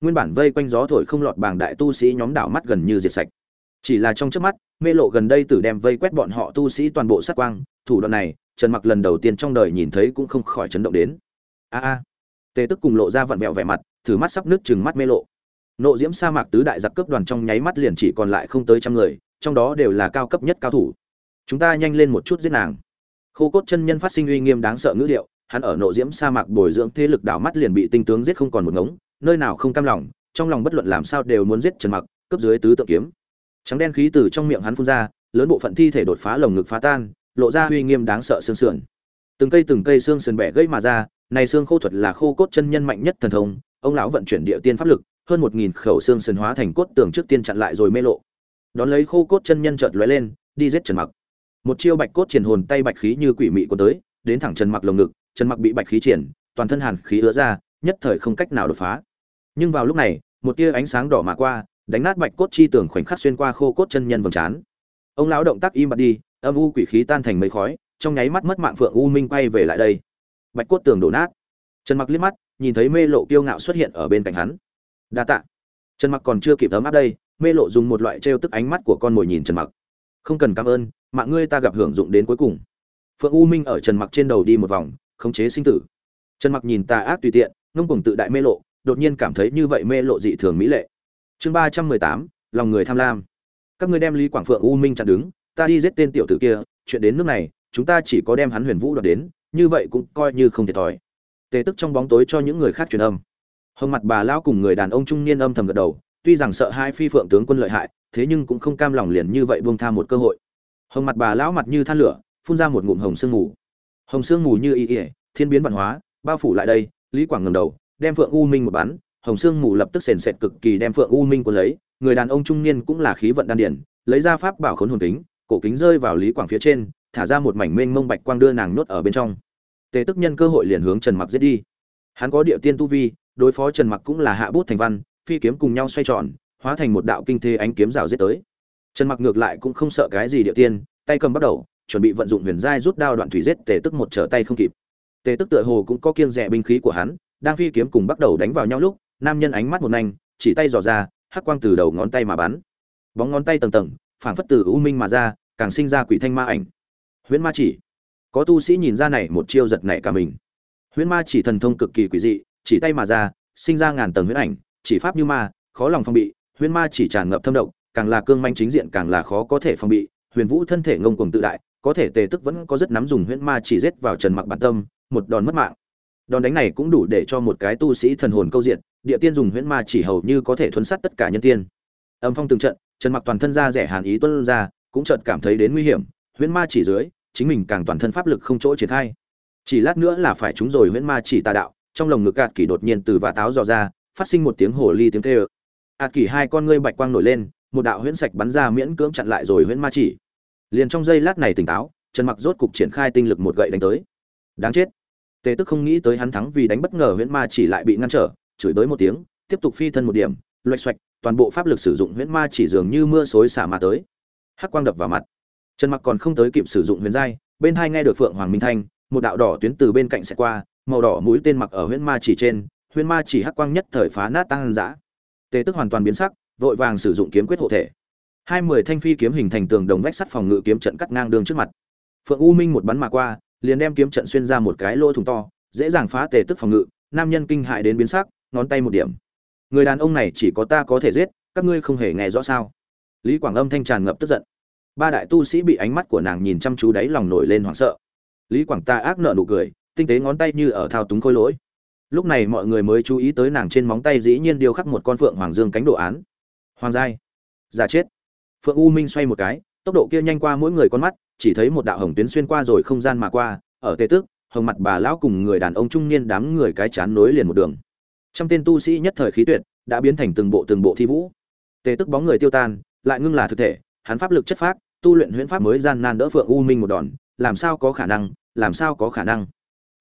Nguyên bản vây quanh gió thổi không lọt bảng đại tu sĩ nhóm đảo mắt gần như diệt sạch. Chỉ là trong chớp mắt, mê lộ gần đây tử đem vây quét bọn họ tu sĩ toàn bộ sát quang, thủ đoạn này, trần mặc lần đầu tiên trong đời nhìn thấy cũng không khỏi chấn động đến. A a. Tề tức cùng lộ ra vặn vẹo vẻ mặt, thử mắt sắp nước chừng mắt mê lộ nộ diễm sa mạc tứ đại giặc cướp đoàn trong nháy mắt liền chỉ còn lại không tới trăm người, trong đó đều là cao cấp nhất cao thủ. Chúng ta nhanh lên một chút giết nàng. Khô cốt chân nhân phát sinh uy nghiêm đáng sợ ngữ điệu, hắn ở nộ diễm sa mạc bồi dưỡng thế lực đảo mắt liền bị tinh tướng giết không còn một ngống, nơi nào không cam lòng, trong lòng bất luận làm sao đều muốn giết trần mặc cấp dưới tứ tự kiếm. Trắng đen khí từ trong miệng hắn phun ra, lớn bộ phận thi thể đột phá lồng ngực phá tan, lộ ra uy nghiêm đáng sợ xương sườn. Từng cây từng cây xương sườn bẻ gãy mà ra, này xương khô thuật là khô cốt chân nhân mạnh nhất thần thông, ông lão vận chuyển địa tiên pháp lực hơn một nghìn khẩu xương sườn hóa thành cốt tường trước tiên chặn lại rồi mê lộ. Đón lấy khô cốt chân nhân chợt lóe lên, đi giết trần mặc. Một chiêu bạch cốt triển hồn tay bạch khí như quỷ mị của tới, đến thẳng trần mặc lồng ngực, trần mặc bị bạch khí triển, toàn thân hàn khí ứa ra, nhất thời không cách nào đột phá. Nhưng vào lúc này, một tia ánh sáng đỏ mà qua, đánh nát bạch cốt chi tường khoảnh khắc xuyên qua khô cốt chân nhân vầng trán. Ông lão động tác im bặt đi, âm u quỷ khí tan thành mây khói, trong nháy mắt mất mạng phượng u minh quay về lại đây. Bạch cốt tường đổ nát. Trần mặc liếc mắt, nhìn thấy mê lộ kiêu ngạo xuất hiện ở bên cạnh hắn đa tạ. Trần mặc còn chưa kịp ấm áp đây, mê lộ dùng một loại trêu tức ánh mắt của con mồi nhìn trần mặc. Không cần cảm ơn, mạng ngươi ta gặp hưởng dụng đến cuối cùng. Phượng u minh ở trần mặc trên đầu đi một vòng, khống chế sinh tử. Trần mặc nhìn ta ác tùy tiện, ngông cuồng tự đại mê lộ, đột nhiên cảm thấy như vậy mê lộ dị thường mỹ lệ. Chương ba trăm mười tám, lòng người tham lam. Các ngươi đem lý quảng phượng u minh chặn đứng, ta đi giết tên tiểu tử kia, chuyện đến nước này, chúng ta chỉ có đem hắn huyền vũ đoạt đến, như vậy cũng coi như không thiệt thòi. Tề tức trong bóng tối cho những người khác truyền âm hồng mặt bà lão cùng người đàn ông trung niên âm thầm gật đầu, tuy rằng sợ hai phi phượng tướng quân lợi hại, thế nhưng cũng không cam lòng liền như vậy buông tha một cơ hội. Hồng mặt bà lão mặt như than lửa, phun ra một ngụm hồng sương mù. Hồng sương mù như y ỉa thiên biến văn hóa, bao phủ lại đây, lý quảng ngầm đầu, đem phượng u minh một bắn, hồng sương mù lập tức sền sệt cực kỳ đem phượng u minh cuốn lấy, người đàn ông trung niên cũng là khí vận đan điển lấy ra pháp bảo khốn hồn kính, cổ kính rơi vào lý quảng phía trên, thả ra một mảnh mênh mông bạch quang đưa nàng nuốt ở bên trong. Tề tức nhân cơ hội liền hướng trần mặc giết đi. Hắn có địa tiên tu vi đối phó trần mặc cũng là hạ bút thành văn, phi kiếm cùng nhau xoay tròn, hóa thành một đạo kinh thế ánh kiếm rào giết tới. Trần mặc ngược lại cũng không sợ cái gì địa tiên, tay cầm bắt đầu, chuẩn bị vận dụng huyền giai rút đao đoạn thủy giết, tề tức một trở tay không kịp. Tề tức tựa hồ cũng có kiêng dè binh khí của hắn, đang phi kiếm cùng bắt đầu đánh vào nhau lúc, nam nhân ánh mắt một nhanh chỉ tay dò ra, hắc quang từ đầu ngón tay mà bắn. Bóng ngón tay tầng tầng, phảng phất từ u minh mà ra, càng sinh ra quỷ thanh ma ảnh. Huyễn ma chỉ. Có tu sĩ nhìn ra này một chiêu giật nảy cả mình. Huyễn ma chỉ thần thông cực kỳ quỷ dị chỉ tay mà ra, sinh ra ngàn tầng huyễn ảnh, chỉ pháp như ma, khó lòng phòng bị, huyễn ma chỉ tràn ngập thâm độc, càng là cương manh chính diện càng là khó có thể phòng bị. Huyền vũ thân thể ngông cuồng tự đại, có thể tề tức vẫn có rất nắm dùng huyễn ma chỉ giết vào trần mặc bản tâm, một đòn mất mạng. Đòn đánh này cũng đủ để cho một cái tu sĩ thần hồn câu diện, địa tiên dùng huyễn ma chỉ hầu như có thể thuấn sát tất cả nhân tiên. Âm phong từng trận, trần mặc toàn thân ra rẻ hàn ý tuôn ra, cũng chợt cảm thấy đến nguy hiểm, huyễn ma chỉ dưới, chính mình càng toàn thân pháp lực không chỗ triển khai. Chỉ lát nữa là phải trúng rồi huyễn ma chỉ tà đạo trong lồng ngực ạt kỷ đột nhiên từ vạ táo dò ra, phát sinh một tiếng hồ ly tiếng kêu. Ạt kỷ hai con ngươi bạch quang nổi lên, một đạo huyễn sạch bắn ra miễn cưỡng chặn lại rồi huyễn ma chỉ. Liền trong giây lát này tỉnh táo, trần mặc rốt cục triển khai tinh lực một gậy đánh tới. Đáng chết. Tề tức không nghĩ tới hắn thắng vì đánh bất ngờ huyễn ma chỉ lại bị ngăn trở, chửi bới một tiếng, tiếp tục phi thân một điểm, loạch xoạch, toàn bộ pháp lực sử dụng huyễn ma chỉ dường như mưa xối xả mà tới. Hắc quang đập vào mặt. Trần mặc còn không tới kịp sử dụng huyền giai, bên hai nghe được phượng hoàng minh thanh, một đạo đỏ tuyến từ bên cạnh sẽ qua màu đỏ mũi tên mặc ở huyễn ma chỉ trên, huyễn ma chỉ hắc quang nhất thời phá nát tăng dã. Tề tức hoàn toàn biến sắc, vội vàng sử dụng kiếm quyết hộ thể. Hai mười thanh phi kiếm hình thành tường đồng vách sắt phòng ngự kiếm trận cắt ngang đường trước mặt. Phượng u minh một bắn mà qua, liền đem kiếm trận xuyên ra một cái lỗ thủng to, dễ dàng phá tề tức phòng ngự, nam nhân kinh hại đến biến sắc, ngón tay một điểm. Người đàn ông này chỉ có ta có thể giết, các ngươi không hề nghe rõ sao? Lý quảng âm thanh tràn ngập tức giận. Ba đại tu sĩ bị ánh mắt của nàng nhìn chăm chú đáy lòng nổi lên hoảng sợ. Lý quảng ta ác nợ nụ cười tinh tế ngón tay như ở thao túng khôi lỗi. Lúc này mọi người mới chú ý tới nàng trên móng tay dĩ nhiên điêu khắc một con phượng hoàng dương cánh đồ án. Hoàng giai. Giả chết. Phượng u minh xoay một cái, tốc độ kia nhanh qua mỗi người con mắt, chỉ thấy một đạo hồng tuyến xuyên qua rồi không gian mà qua, ở tê tước, hồng mặt bà lão cùng người đàn ông trung niên đám người cái chán nối liền một đường. Trăm tên tu sĩ nhất thời khí tuyệt, đã biến thành từng bộ từng bộ thi vũ. Tê tức bóng người tiêu tan, lại ngưng là thực thể, hắn pháp lực chất phát tu luyện huyễn pháp mới gian nan đỡ phượng u minh một đòn, làm sao có khả năng, làm sao có khả năng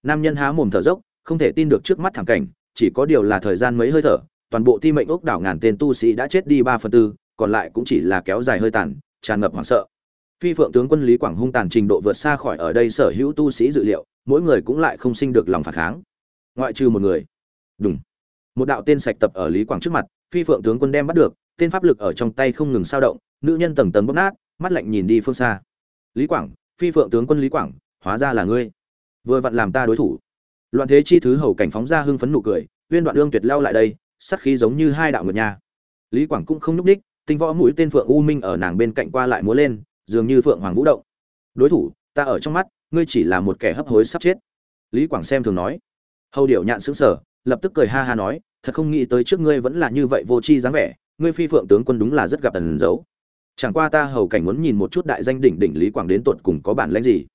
nam nhân há mồm thở dốc, không thể tin được trước mắt thảm cảnh, chỉ có điều là thời gian mấy hơi thở, toàn bộ ti mệnh ốc đảo ngàn tên tu sĩ đã chết đi ba phần tư, còn lại cũng chỉ là kéo dài hơi tàn, tràn ngập hoảng sợ. Phi phượng tướng quân lý quảng hung tàn trình độ vượt xa khỏi ở đây sở hữu tu sĩ dự liệu, mỗi người cũng lại không sinh được lòng phản kháng. Ngoại trừ một người. Đúng một đạo tên sạch tập ở lý quảng trước mặt, phi phượng tướng quân đem bắt được, tên pháp lực ở trong tay không ngừng sao động, nữ nhân tầng tầng bóp nát, mắt lạnh nhìn đi phương xa. Lý quảng, phi phượng tướng quân lý quảng, hóa ra là ngươi vừa vặn làm ta đối thủ. Loạn thế chi thứ hầu cảnh phóng ra hưng phấn nụ cười, viên đoạn lương tuyệt lao lại đây sắt khí giống như hai đạo ngược nha. Lý quảng cũng không nhúc đích tinh võ mũi tên phượng u minh ở nàng bên cạnh qua lại múa lên, dường như phượng hoàng vũ động. Đối thủ, ta ở trong mắt, ngươi chỉ là một kẻ hấp hối sắp chết. Lý quảng xem thường nói. Hầu điệu nhạn xứng sở lập tức cười ha ha nói, thật không nghĩ tới trước ngươi vẫn là như vậy vô tri dáng vẻ, ngươi phi phượng tướng quân đúng là rất gặp ẩn giấu. Chẳng qua ta hầu cảnh muốn nhìn một chút đại danh đỉnh đỉnh lý quảng đến tột cùng có bản lãnh gì.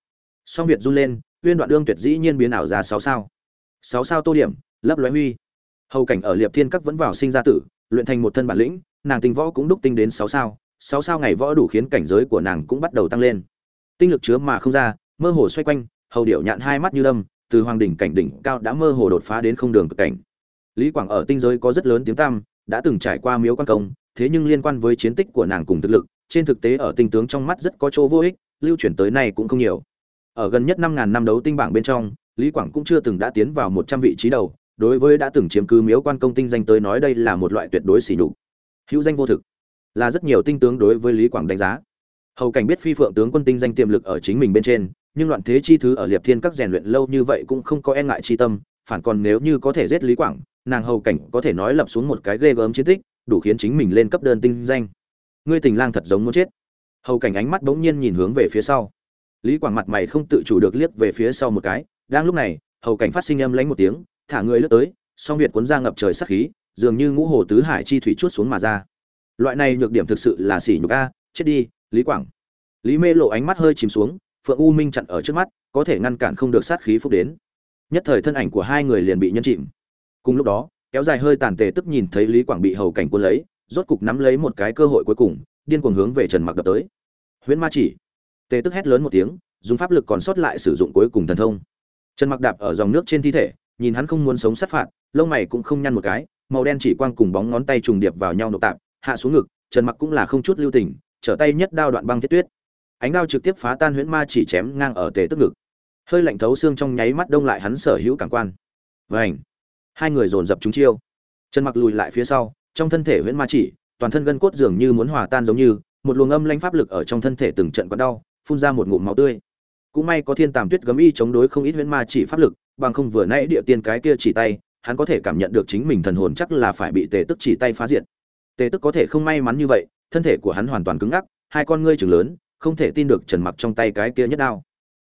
Song việt run lên uyên đoạn đương tuyệt dĩ nhiên biến ảo ra sáu sao. Sáu sao tô điểm, lấp lóe huy. Hầu cảnh ở liệp thiên các vẫn vào sinh ra tử, luyện thành một thân bản lĩnh, nàng tinh võ cũng đúc tinh đến sáu sao. Sáu sao ngày võ đủ khiến cảnh giới của nàng cũng bắt đầu tăng lên. Tinh lực chứa mà không ra, mơ hồ xoay quanh, hầu điệu nhạn hai mắt như đâm, từ hoàng đỉnh cảnh đỉnh cao đã mơ hồ đột phá đến không đường cực cảnh. Lý quảng ở tinh giới có rất lớn tiếng tăm, đã từng trải qua miếu quan công, thế nhưng liên quan với chiến tích của nàng cùng thực lực, trên thực tế ở tinh tướng trong mắt rất có chỗ vô ích, lưu chuyển tới nay cũng không nhiều ở gần nhất năm ngàn năm đấu tinh bảng bên trong, lý quảng cũng chưa từng đã tiến vào một trăm vị trí đầu, đối với đã từng chiếm cứ miếu quan công tinh danh tới nói đây là một loại tuyệt đối xỉ nhục. Hữu danh vô thực, là rất nhiều tinh tướng đối với lý quảng đánh giá. Hầu cảnh biết phi phượng tướng quân tinh danh tiềm lực ở chính mình bên trên, nhưng loạn thế chi thứ ở liệp thiên các rèn luyện lâu như vậy cũng không có e ngại chi tâm, phản còn nếu như có thể giết lý quảng, nàng hầu cảnh có thể nói lập xuống một cái ghê gớm chiến tích, đủ khiến chính mình lên cấp đơn tinh danh. Ngươi tình lang thật giống muốn chết. Hầu cảnh ánh mắt bỗng nhiên nhìn hướng về phía sau lý quảng mặt mày không tự chủ được liếc về phía sau một cái, đang lúc này, hầu cảnh phát sinh âm lánh một tiếng, thả người lướt tới, song việt cuốn ra ngập trời sắc khí, dường như ngũ hồ tứ hải chi thủy chuốt xuống mà ra. Loại này nhược điểm thực sự là xỉ nhục a, chết đi, lý quảng. Lý mê lộ ánh mắt hơi chìm xuống, phượng u minh chặn ở trước mắt, có thể ngăn cản không được sát khí phúc đến. Nhất thời thân ảnh của hai người liền bị nhân chìm. Cùng lúc đó, kéo dài hơi tàn tề tức nhìn thấy lý quảng bị hầu cảnh quân lấy, rốt cục nắm lấy một cái cơ hội cuối cùng, điên cuồng hướng về trần mặc đập tới. Huyễn ma chỉ tề tức hét lớn một tiếng, dùng pháp lực còn sót lại sử dụng cuối cùng thần thông. Trần mặc đạp ở dòng nước trên thi thể, nhìn hắn không muốn sống sát phạt, lông mày cũng không nhăn một cái, màu đen chỉ quang cùng bóng ngón tay trùng điệp vào nhau nộp tạp, hạ xuống ngực, trần mặc cũng là không chút lưu tình, trở tay nhất đao đoạn băng thiết tuyết. Ánh đao trực tiếp phá tan huyễn ma chỉ chém ngang ở tề tức ngực. Hơi lạnh thấu xương trong nháy mắt đông lại hắn sở hữu cảm quan. Vảnh hai người dồn dập chúng chiêu. Trần mặc lùi lại phía sau, trong thân thể huyễn ma chỉ, toàn thân gân cốt dường như muốn hòa tan giống như, một luồng âm lanh pháp lực ở trong thân thể từng trận quặn đau phun ra một ngụm máu tươi. Cũng may có thiên tàm tuyết gấm y chống đối không ít huyễn ma chỉ pháp lực, bằng không vừa nãy địa tiên cái kia chỉ tay, hắn có thể cảm nhận được chính mình thần hồn chắc là phải bị tề tức chỉ tay phá diện. tề tức có thể không may mắn như vậy, thân thể của hắn hoàn toàn cứng ngắc, hai con ngươi trừng lớn, không thể tin được trần mặc trong tay cái kia nhất đao.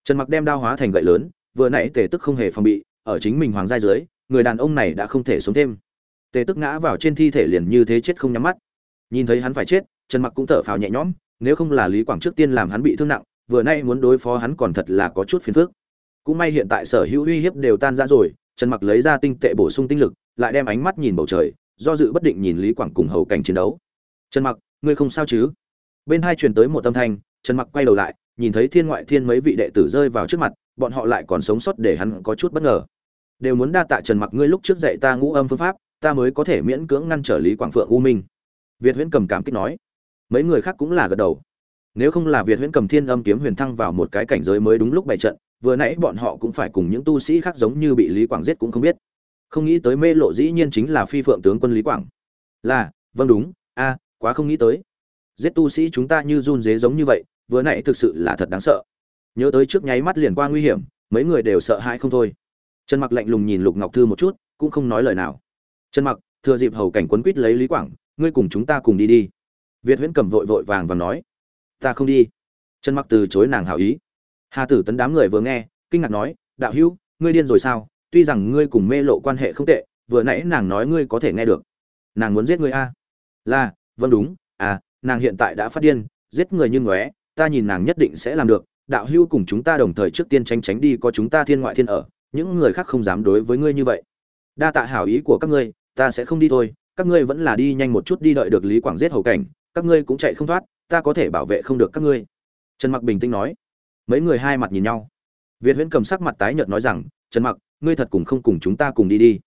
Trần mặc đem đao hóa thành gậy lớn, vừa nãy tề tức không hề phòng bị, ở chính mình hoàng giai dưới, người đàn ông này đã không thể sống thêm. Tề tức ngã vào trên thi thể liền như thế chết không nhắm mắt. Nhìn thấy hắn phải chết, trần mặc cũng thở phào nhẹ nhõm nếu không là lý quảng trước tiên làm hắn bị thương nặng, vừa nay muốn đối phó hắn còn thật là có chút phiền phức. Cũng may hiện tại sở hữu uy hiếp đều tan ra rồi, trần mặc lấy ra tinh tệ bổ sung tinh lực, lại đem ánh mắt nhìn bầu trời, do dự bất định nhìn lý quảng cùng hầu cảnh chiến đấu. Trần mặc, ngươi không sao chứ? Bên hai truyền tới một âm thanh, trần mặc quay đầu lại, nhìn thấy thiên ngoại thiên mấy vị đệ tử rơi vào trước mặt, bọn họ lại còn sống sót để hắn có chút bất ngờ. Đều muốn đa tạ trần mặc ngươi lúc trước dạy ta ngũ âm phương pháp, ta mới có thể miễn cưỡng ngăn trở lý quảng phượng u minh. Việt huyễn cầm cảm kích nói mấy người khác cũng là gật đầu. Nếu không là việt huyễn cầm thiên âm kiếm huyền thăng vào một cái cảnh giới mới đúng lúc bày trận, vừa nãy bọn họ cũng phải cùng những tu sĩ khác giống như bị lý quảng giết cũng không biết. Không nghĩ tới mê lộ dĩ nhiên chính là phi phượng tướng quân lý quảng. Là vâng đúng, a, quá không nghĩ tới. Giết tu sĩ chúng ta như run dế giống như vậy, vừa nãy thực sự là thật đáng sợ. Nhớ tới trước nháy mắt liền qua nguy hiểm, mấy người đều sợ hãi không thôi. Trần mặc lạnh lùng nhìn lục ngọc thư một chút, cũng không nói lời nào. Trần mặc, thừa dịp hầu cảnh quấn quýt lấy lý quảng, ngươi cùng chúng ta cùng đi đi việt huyễn cầm vội vội vàng và nói, ta không đi. Trần mặc từ chối nàng hảo ý. Hà tử tấn đám người vừa nghe, kinh ngạc nói, đạo hữu, ngươi điên rồi sao? Tuy rằng ngươi cùng mê lộ quan hệ không tệ, vừa nãy nàng nói ngươi có thể nghe được. Nàng muốn giết ngươi a? Là vâng đúng à nàng hiện tại đã phát điên, giết người như ngóe, ta nhìn nàng nhất định sẽ làm được. Đạo hữu cùng chúng ta đồng thời trước tiên tránh tránh đi, có chúng ta thiên ngoại thiên ở, những người khác không dám đối với ngươi như vậy. Đa tạ hảo ý của các ngươi, ta sẽ không đi thôi, các ngươi vẫn là đi nhanh một chút đi đợi được lý quảng giết hầu cảnh các ngươi cũng chạy không thoát, ta có thể bảo vệ không được các ngươi. Trần mặc bình tĩnh nói. Mấy người hai mặt nhìn nhau. Việt huyễn cầm sắc mặt tái nhợt nói rằng, trần mặc, ngươi thật cùng không cùng chúng ta cùng đi đi.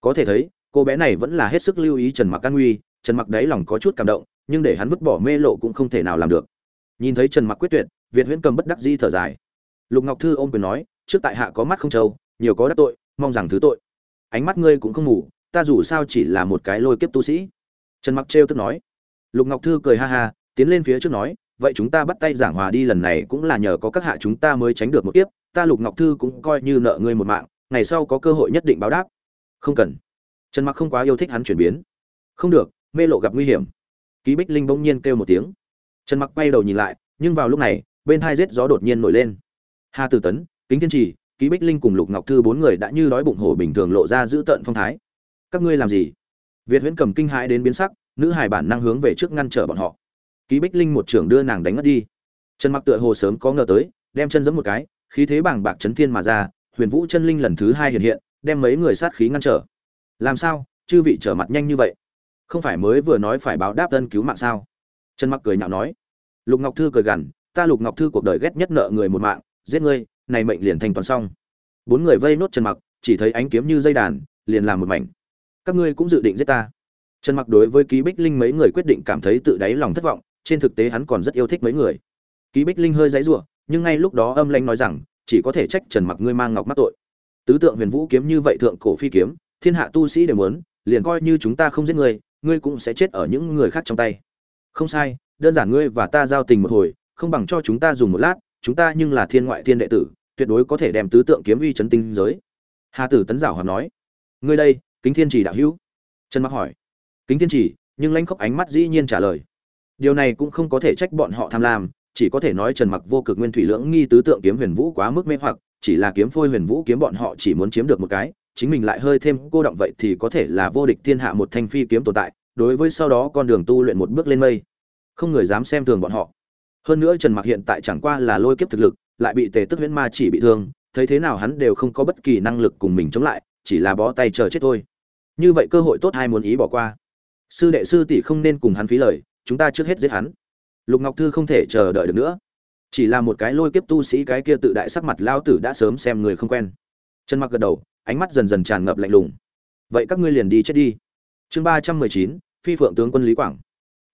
Có thể thấy, cô bé này vẫn là hết sức lưu ý trần mặc an nguy, trần mặc đáy lòng có chút cảm động, nhưng để hắn vứt bỏ mê lộ cũng không thể nào làm được. Nhìn thấy trần mặc quyết tuyệt, việt huyễn cầm bất đắc di thở dài. Lục ngọc thư ôm quyền nói, trước tại hạ có mắt không trâu, nhiều có đắc tội, mong rằng thứ tội. Ánh mắt ngươi cũng không ngủ ta dù sao chỉ là một cái lôi kiếp tu sĩ. Trần mặc trêu tức nói lục ngọc thư cười ha ha, tiến lên phía trước nói, vậy chúng ta bắt tay giảng hòa đi, lần này cũng là nhờ có các hạ chúng ta mới tránh được một kiếp, ta lục ngọc thư cũng coi như nợ ngươi một mạng, ngày sau có cơ hội nhất định báo đáp. Không cần. Trần mặc không quá yêu thích hắn chuyển biến. Không được, mê lộ gặp nguy hiểm. Ký bích linh bỗng nhiên kêu một tiếng. Trần mặc quay đầu nhìn lại, nhưng vào lúc này, bên hai rết gió đột nhiên nổi lên. Hà tử tấn, kính thiên trì, ký bích linh cùng lục ngọc thư bốn người đã như đói bụng hổ bình thường lộ ra giữ tợn phong thái. Các ngươi làm gì? Việt huyễn cầm kinh hãi đến biến sắc nữ hài bản năng hướng về trước ngăn trở bọn họ. Ký bích linh một trưởng đưa nàng đánh ngất đi. Trần mặc tựa hồ sớm có ngờ tới, đem chân giẫm một cái, khí thế bảng bạc chấn thiên mà ra, huyền vũ chân linh lần thứ hai hiện hiện, đem mấy người sát khí ngăn trở. Làm sao? Chư vị trở mặt nhanh như vậy? Không phải mới vừa nói phải báo đáp ân cứu mạng sao? Trần mặc cười nhạo nói. Lục ngọc thư cười gằn, ta lục ngọc thư cuộc đời ghét nhất nợ người một mạng, giết ngươi, này mệnh liền thành toàn xong. Bốn người vây nốt trần mặc, chỉ thấy ánh kiếm như dây đàn, liền làm một mảnh. Các ngươi cũng dự định giết ta? Trần mặc đối với ký bích linh mấy người quyết định cảm thấy tự đáy lòng thất vọng, trên thực tế hắn còn rất yêu thích mấy người. Ký bích linh hơi giãy rủa, nhưng ngay lúc đó âm lãnh nói rằng, chỉ có thể trách trần mặc ngươi mang ngọc mắc tội. Tứ tượng huyền vũ kiếm như vậy thượng cổ phi kiếm, thiên hạ tu sĩ đều muốn, liền coi như chúng ta không giết ngươi ngươi cũng sẽ chết ở những người khác trong tay. Không sai, đơn giản ngươi và ta giao tình một hồi, không bằng cho chúng ta dùng một lát, chúng ta nhưng là thiên ngoại thiên đệ tử, tuyệt đối có thể đem tứ tượng kiếm uy chấn tinh giới. Hà tử tấn giảo hòa nói, ngươi đây, kính thiên chỉ đạo hữu. Trần mặc hỏi kính thiên chỉ, nhưng lãnh khốc ánh mắt dĩ nhiên trả lời. Điều này cũng không có thể trách bọn họ tham lam, chỉ có thể nói trần mặc vô cực nguyên thủy lưỡng nghi tứ tượng kiếm huyền vũ quá mức mê hoặc, chỉ là kiếm phôi huyền vũ kiếm bọn họ chỉ muốn chiếm được một cái, chính mình lại hơi thêm cô động vậy thì có thể là vô địch thiên hạ một thanh phi kiếm tồn tại, đối với sau đó con đường tu luyện một bước lên mây. Không người dám xem thường bọn họ. Hơn nữa trần mặc hiện tại chẳng qua là lôi kiếp thực lực, lại bị tề tức huyễn ma chỉ bị thương, thấy thế nào hắn đều không có bất kỳ năng lực cùng mình chống lại, chỉ là bó tay chờ chết thôi. Như vậy cơ hội tốt hai muốn ý bỏ qua? Sư đệ sư tỷ không nên cùng hắn phí lời, chúng ta trước hết giết hắn. Lục ngọc thư không thể chờ đợi được nữa. Chỉ là một cái lôi kiếp tu sĩ cái kia tự đại sắc mặt lao tử đã sớm xem người không quen. Chân mặc gật đầu, ánh mắt dần dần tràn ngập lạnh lùng. Vậy các ngươi liền đi chết đi. Chương ba trăm mười chín, phi phượng tướng quân lý quảng.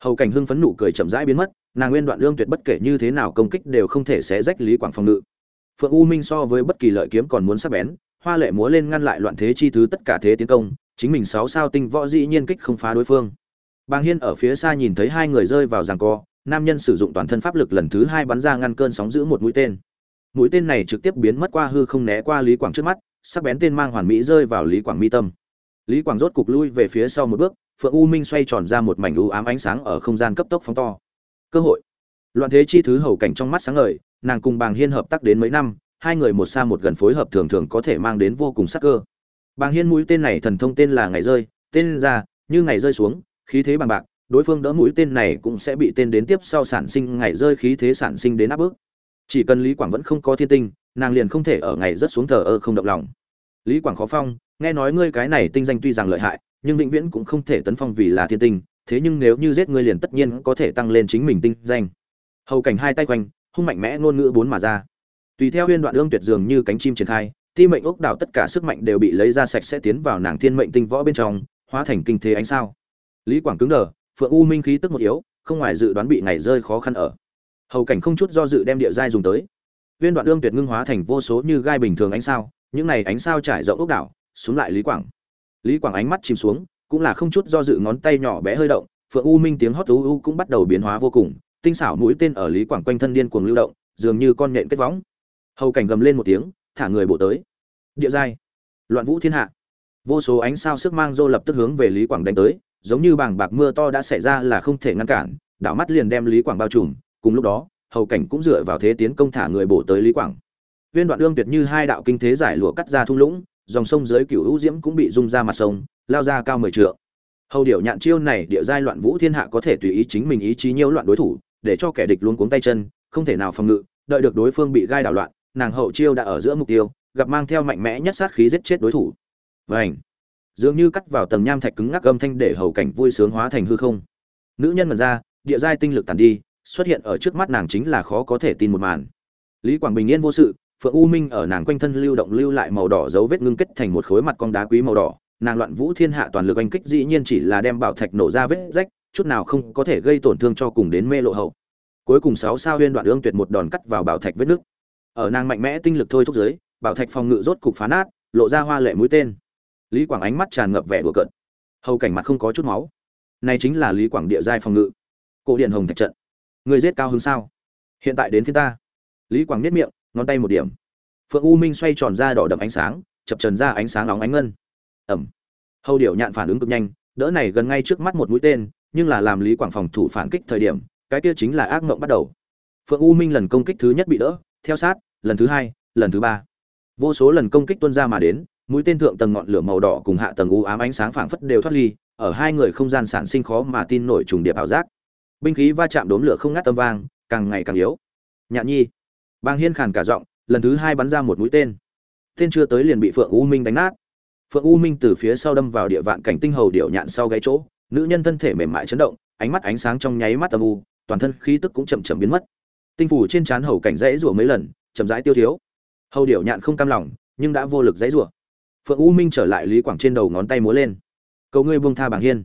Hầu cảnh hưng phấn nụ cười chậm rãi biến mất, nàng nguyên đoạn lương tuyệt bất kể như thế nào công kích đều không thể xé rách lý quảng phòng ngự. Phượng u minh so với bất kỳ lợi kiếm còn muốn sắc bén, hoa lệ múa lên ngăn lại loạn thế chi thứ tất cả thế tiến công chính mình sáu sao tinh võ dĩ nhiên kích không phá đối phương. Bàng hiên ở phía xa nhìn thấy hai người rơi vào giằng co, nam nhân sử dụng toàn thân pháp lực lần thứ hai bắn ra ngăn cơn sóng giữ một mũi tên. Mũi tên này trực tiếp biến mất qua hư không né qua lý quảng trước mắt, sắc bén tên mang hoàn mỹ rơi vào lý quảng mi tâm. Lý quảng rốt cục lui về phía sau một bước, phượng u minh xoay tròn ra một mảnh u ám ánh sáng ở không gian cấp tốc phóng to. Cơ hội. Loạn thế chi thứ hầu cảnh trong mắt sáng ngời, nàng cùng bàng hiên hợp tác đến mấy năm, hai người một xa một gần phối hợp thường thường có thể mang đến vô cùng sắc cơ bàng hiên mũi tên này thần thông tên là ngày rơi, tên ra, như ngày rơi xuống, khí thế bằng bạc, đối phương đỡ mũi tên này cũng sẽ bị tên đến tiếp sau sản sinh ngày rơi khí thế sản sinh đến áp bức. Chỉ cần lý quảng vẫn không có thiên tinh, nàng liền không thể ở ngày rất xuống thờ ơ không động lòng. Lý quảng khó phong, nghe nói ngươi cái này tinh danh tuy rằng lợi hại, nhưng vĩnh viễn cũng không thể tấn phong vì là thiên tinh, thế nhưng nếu như giết ngươi liền tất nhiên có thể tăng lên chính mình tinh danh. Hầu cảnh hai tay quanh, hung mạnh mẽ ngôn ngữ bốn mà ra. Tùy theo huyên đoạn ương tuyệt dường như cánh chim triển khai ti mệnh ốc đảo tất cả sức mạnh đều bị lấy ra sạch sẽ tiến vào nàng thiên mệnh tinh võ bên trong, hóa thành kinh thế ánh sao. Lý quảng cứng đờ, phượng u minh khí tức một yếu, không ngoài dự đoán bị ngày rơi khó khăn ở. Hầu cảnh không chút do dự đem địa giai dùng tới. Viên đoạn ương tuyệt ngưng hóa thành vô số như gai bình thường ánh sao, những này ánh sao trải rộng ốc đảo, xuống lại lý quảng. Lý quảng ánh mắt chìm xuống, cũng là không chút do dự ngón tay nhỏ bé hơi động, phượng u minh tiếng hót u u cũng bắt đầu biến hóa vô cùng, tinh xảo mũi tên ở lý quảng quanh thân điên cuồng lưu động, dường như con nhện kết võng. Hầu cảnh gầm lên một tiếng thả người bộ tới. Địa giai. Loạn vũ thiên hạ. Vô số ánh sao sức mang dô lập tức hướng về lý quảng đánh tới, giống như bảng bạc mưa to đã xảy ra là không thể ngăn cản, đảo mắt liền đem lý quảng bao trùm, cùng lúc đó, hầu cảnh cũng dựa vào thế tiến công thả người bổ tới lý quảng. Viên đoạn ương tuyệt như hai đạo kinh thế giải lụa cắt ra thung lũng, dòng sông dưới cửu hữu diễm cũng bị rung ra mặt sông, lao ra cao mười trượng. Hầu điểu nhạn chiêu này địa giai loạn vũ thiên hạ có thể tùy ý chính mình ý chí nhiễu loạn đối thủ, để cho kẻ địch luôn cuống tay chân, không thể nào phòng ngự, đợi được đối phương bị gai đảo loạn nàng hậu chiêu đã ở giữa mục tiêu, gặp mang theo mạnh mẽ nhất sát khí giết chết đối thủ. Vảnh dường như cắt vào tầng nham thạch cứng ngắc âm thanh để hầu cảnh vui sướng hóa thành hư không. Nữ nhân mật ra, địa giai tinh lực tàn đi, xuất hiện ở trước mắt nàng chính là khó có thể tin một màn. Lý quảng bình yên vô sự, phượng u minh ở nàng quanh thân lưu động lưu lại màu đỏ dấu vết ngưng kết thành một khối mặt con đá quý màu đỏ. Nàng loạn vũ thiên hạ toàn lực oanh kích dĩ nhiên chỉ là đem bảo thạch nổ ra vết rách, chút nào không có thể gây tổn thương cho cùng đến mê lộ hậu. Cuối cùng sáu sao huyên đoạn ương tuyệt một đòn cắt vào bảo thạch vết nước ở nàng mạnh mẽ tinh lực thôi thúc giới, bảo thạch phòng ngự rốt cục phá nát, lộ ra hoa lệ mũi tên. Lý quảng ánh mắt tràn ngập vẻ đùa cợt. Hầu cảnh mặt không có chút máu. Này chính là lý quảng địa giai phòng ngự. Cổ điện hồng thạch trận. Người giết cao hơn sao? Hiện tại đến phía ta. Lý quảng nhất miệng, ngón tay một điểm. Phượng u minh xoay tròn ra đỏ đậm ánh sáng, chập trần ra ánh sáng nóng ánh ngân. Ẩm. Hầu điệu nhạn phản ứng cực nhanh, đỡ này gần ngay trước mắt một mũi tên, nhưng là làm lý quảng phòng thủ phản kích thời điểm, cái kia chính là ác mộng bắt đầu. Phượng u minh lần công kích thứ nhất bị đỡ theo sát, lần thứ hai, lần thứ ba. Vô số lần công kích tuôn ra mà đến, mũi tên thượng tầng ngọn lửa màu đỏ cùng hạ tầng u ám ánh sáng phảng phất đều thoát ly, ở hai người không gian sản sinh khó mà tin nổi trùng điệp ảo giác. Binh khí va chạm đốm lửa không ngắt âm vang, càng ngày càng yếu. Nhạn nhi bang hiên khàn cả giọng, lần thứ hai bắn ra một mũi tên. Tên chưa tới liền bị phượng u minh đánh nát. Phượng u minh từ phía sau đâm vào địa vạn cảnh tinh hầu điệu nhạn sau gáy chỗ, nữ nhân thân thể mềm mại chấn động, ánh mắt ánh sáng trong nháy mắt âm u, toàn thân khí tức cũng chậm chậm biến mất tinh phủ trên trán hầu cảnh dãy rủa mấy lần, chậm rãi tiêu thiếu. Hầu điểu nhạn không cam lòng, nhưng đã vô lực dãy rủa. Phượng u minh trở lại lý quảng trên đầu ngón tay múa lên. Cầu ngươi buông tha bàng hiên.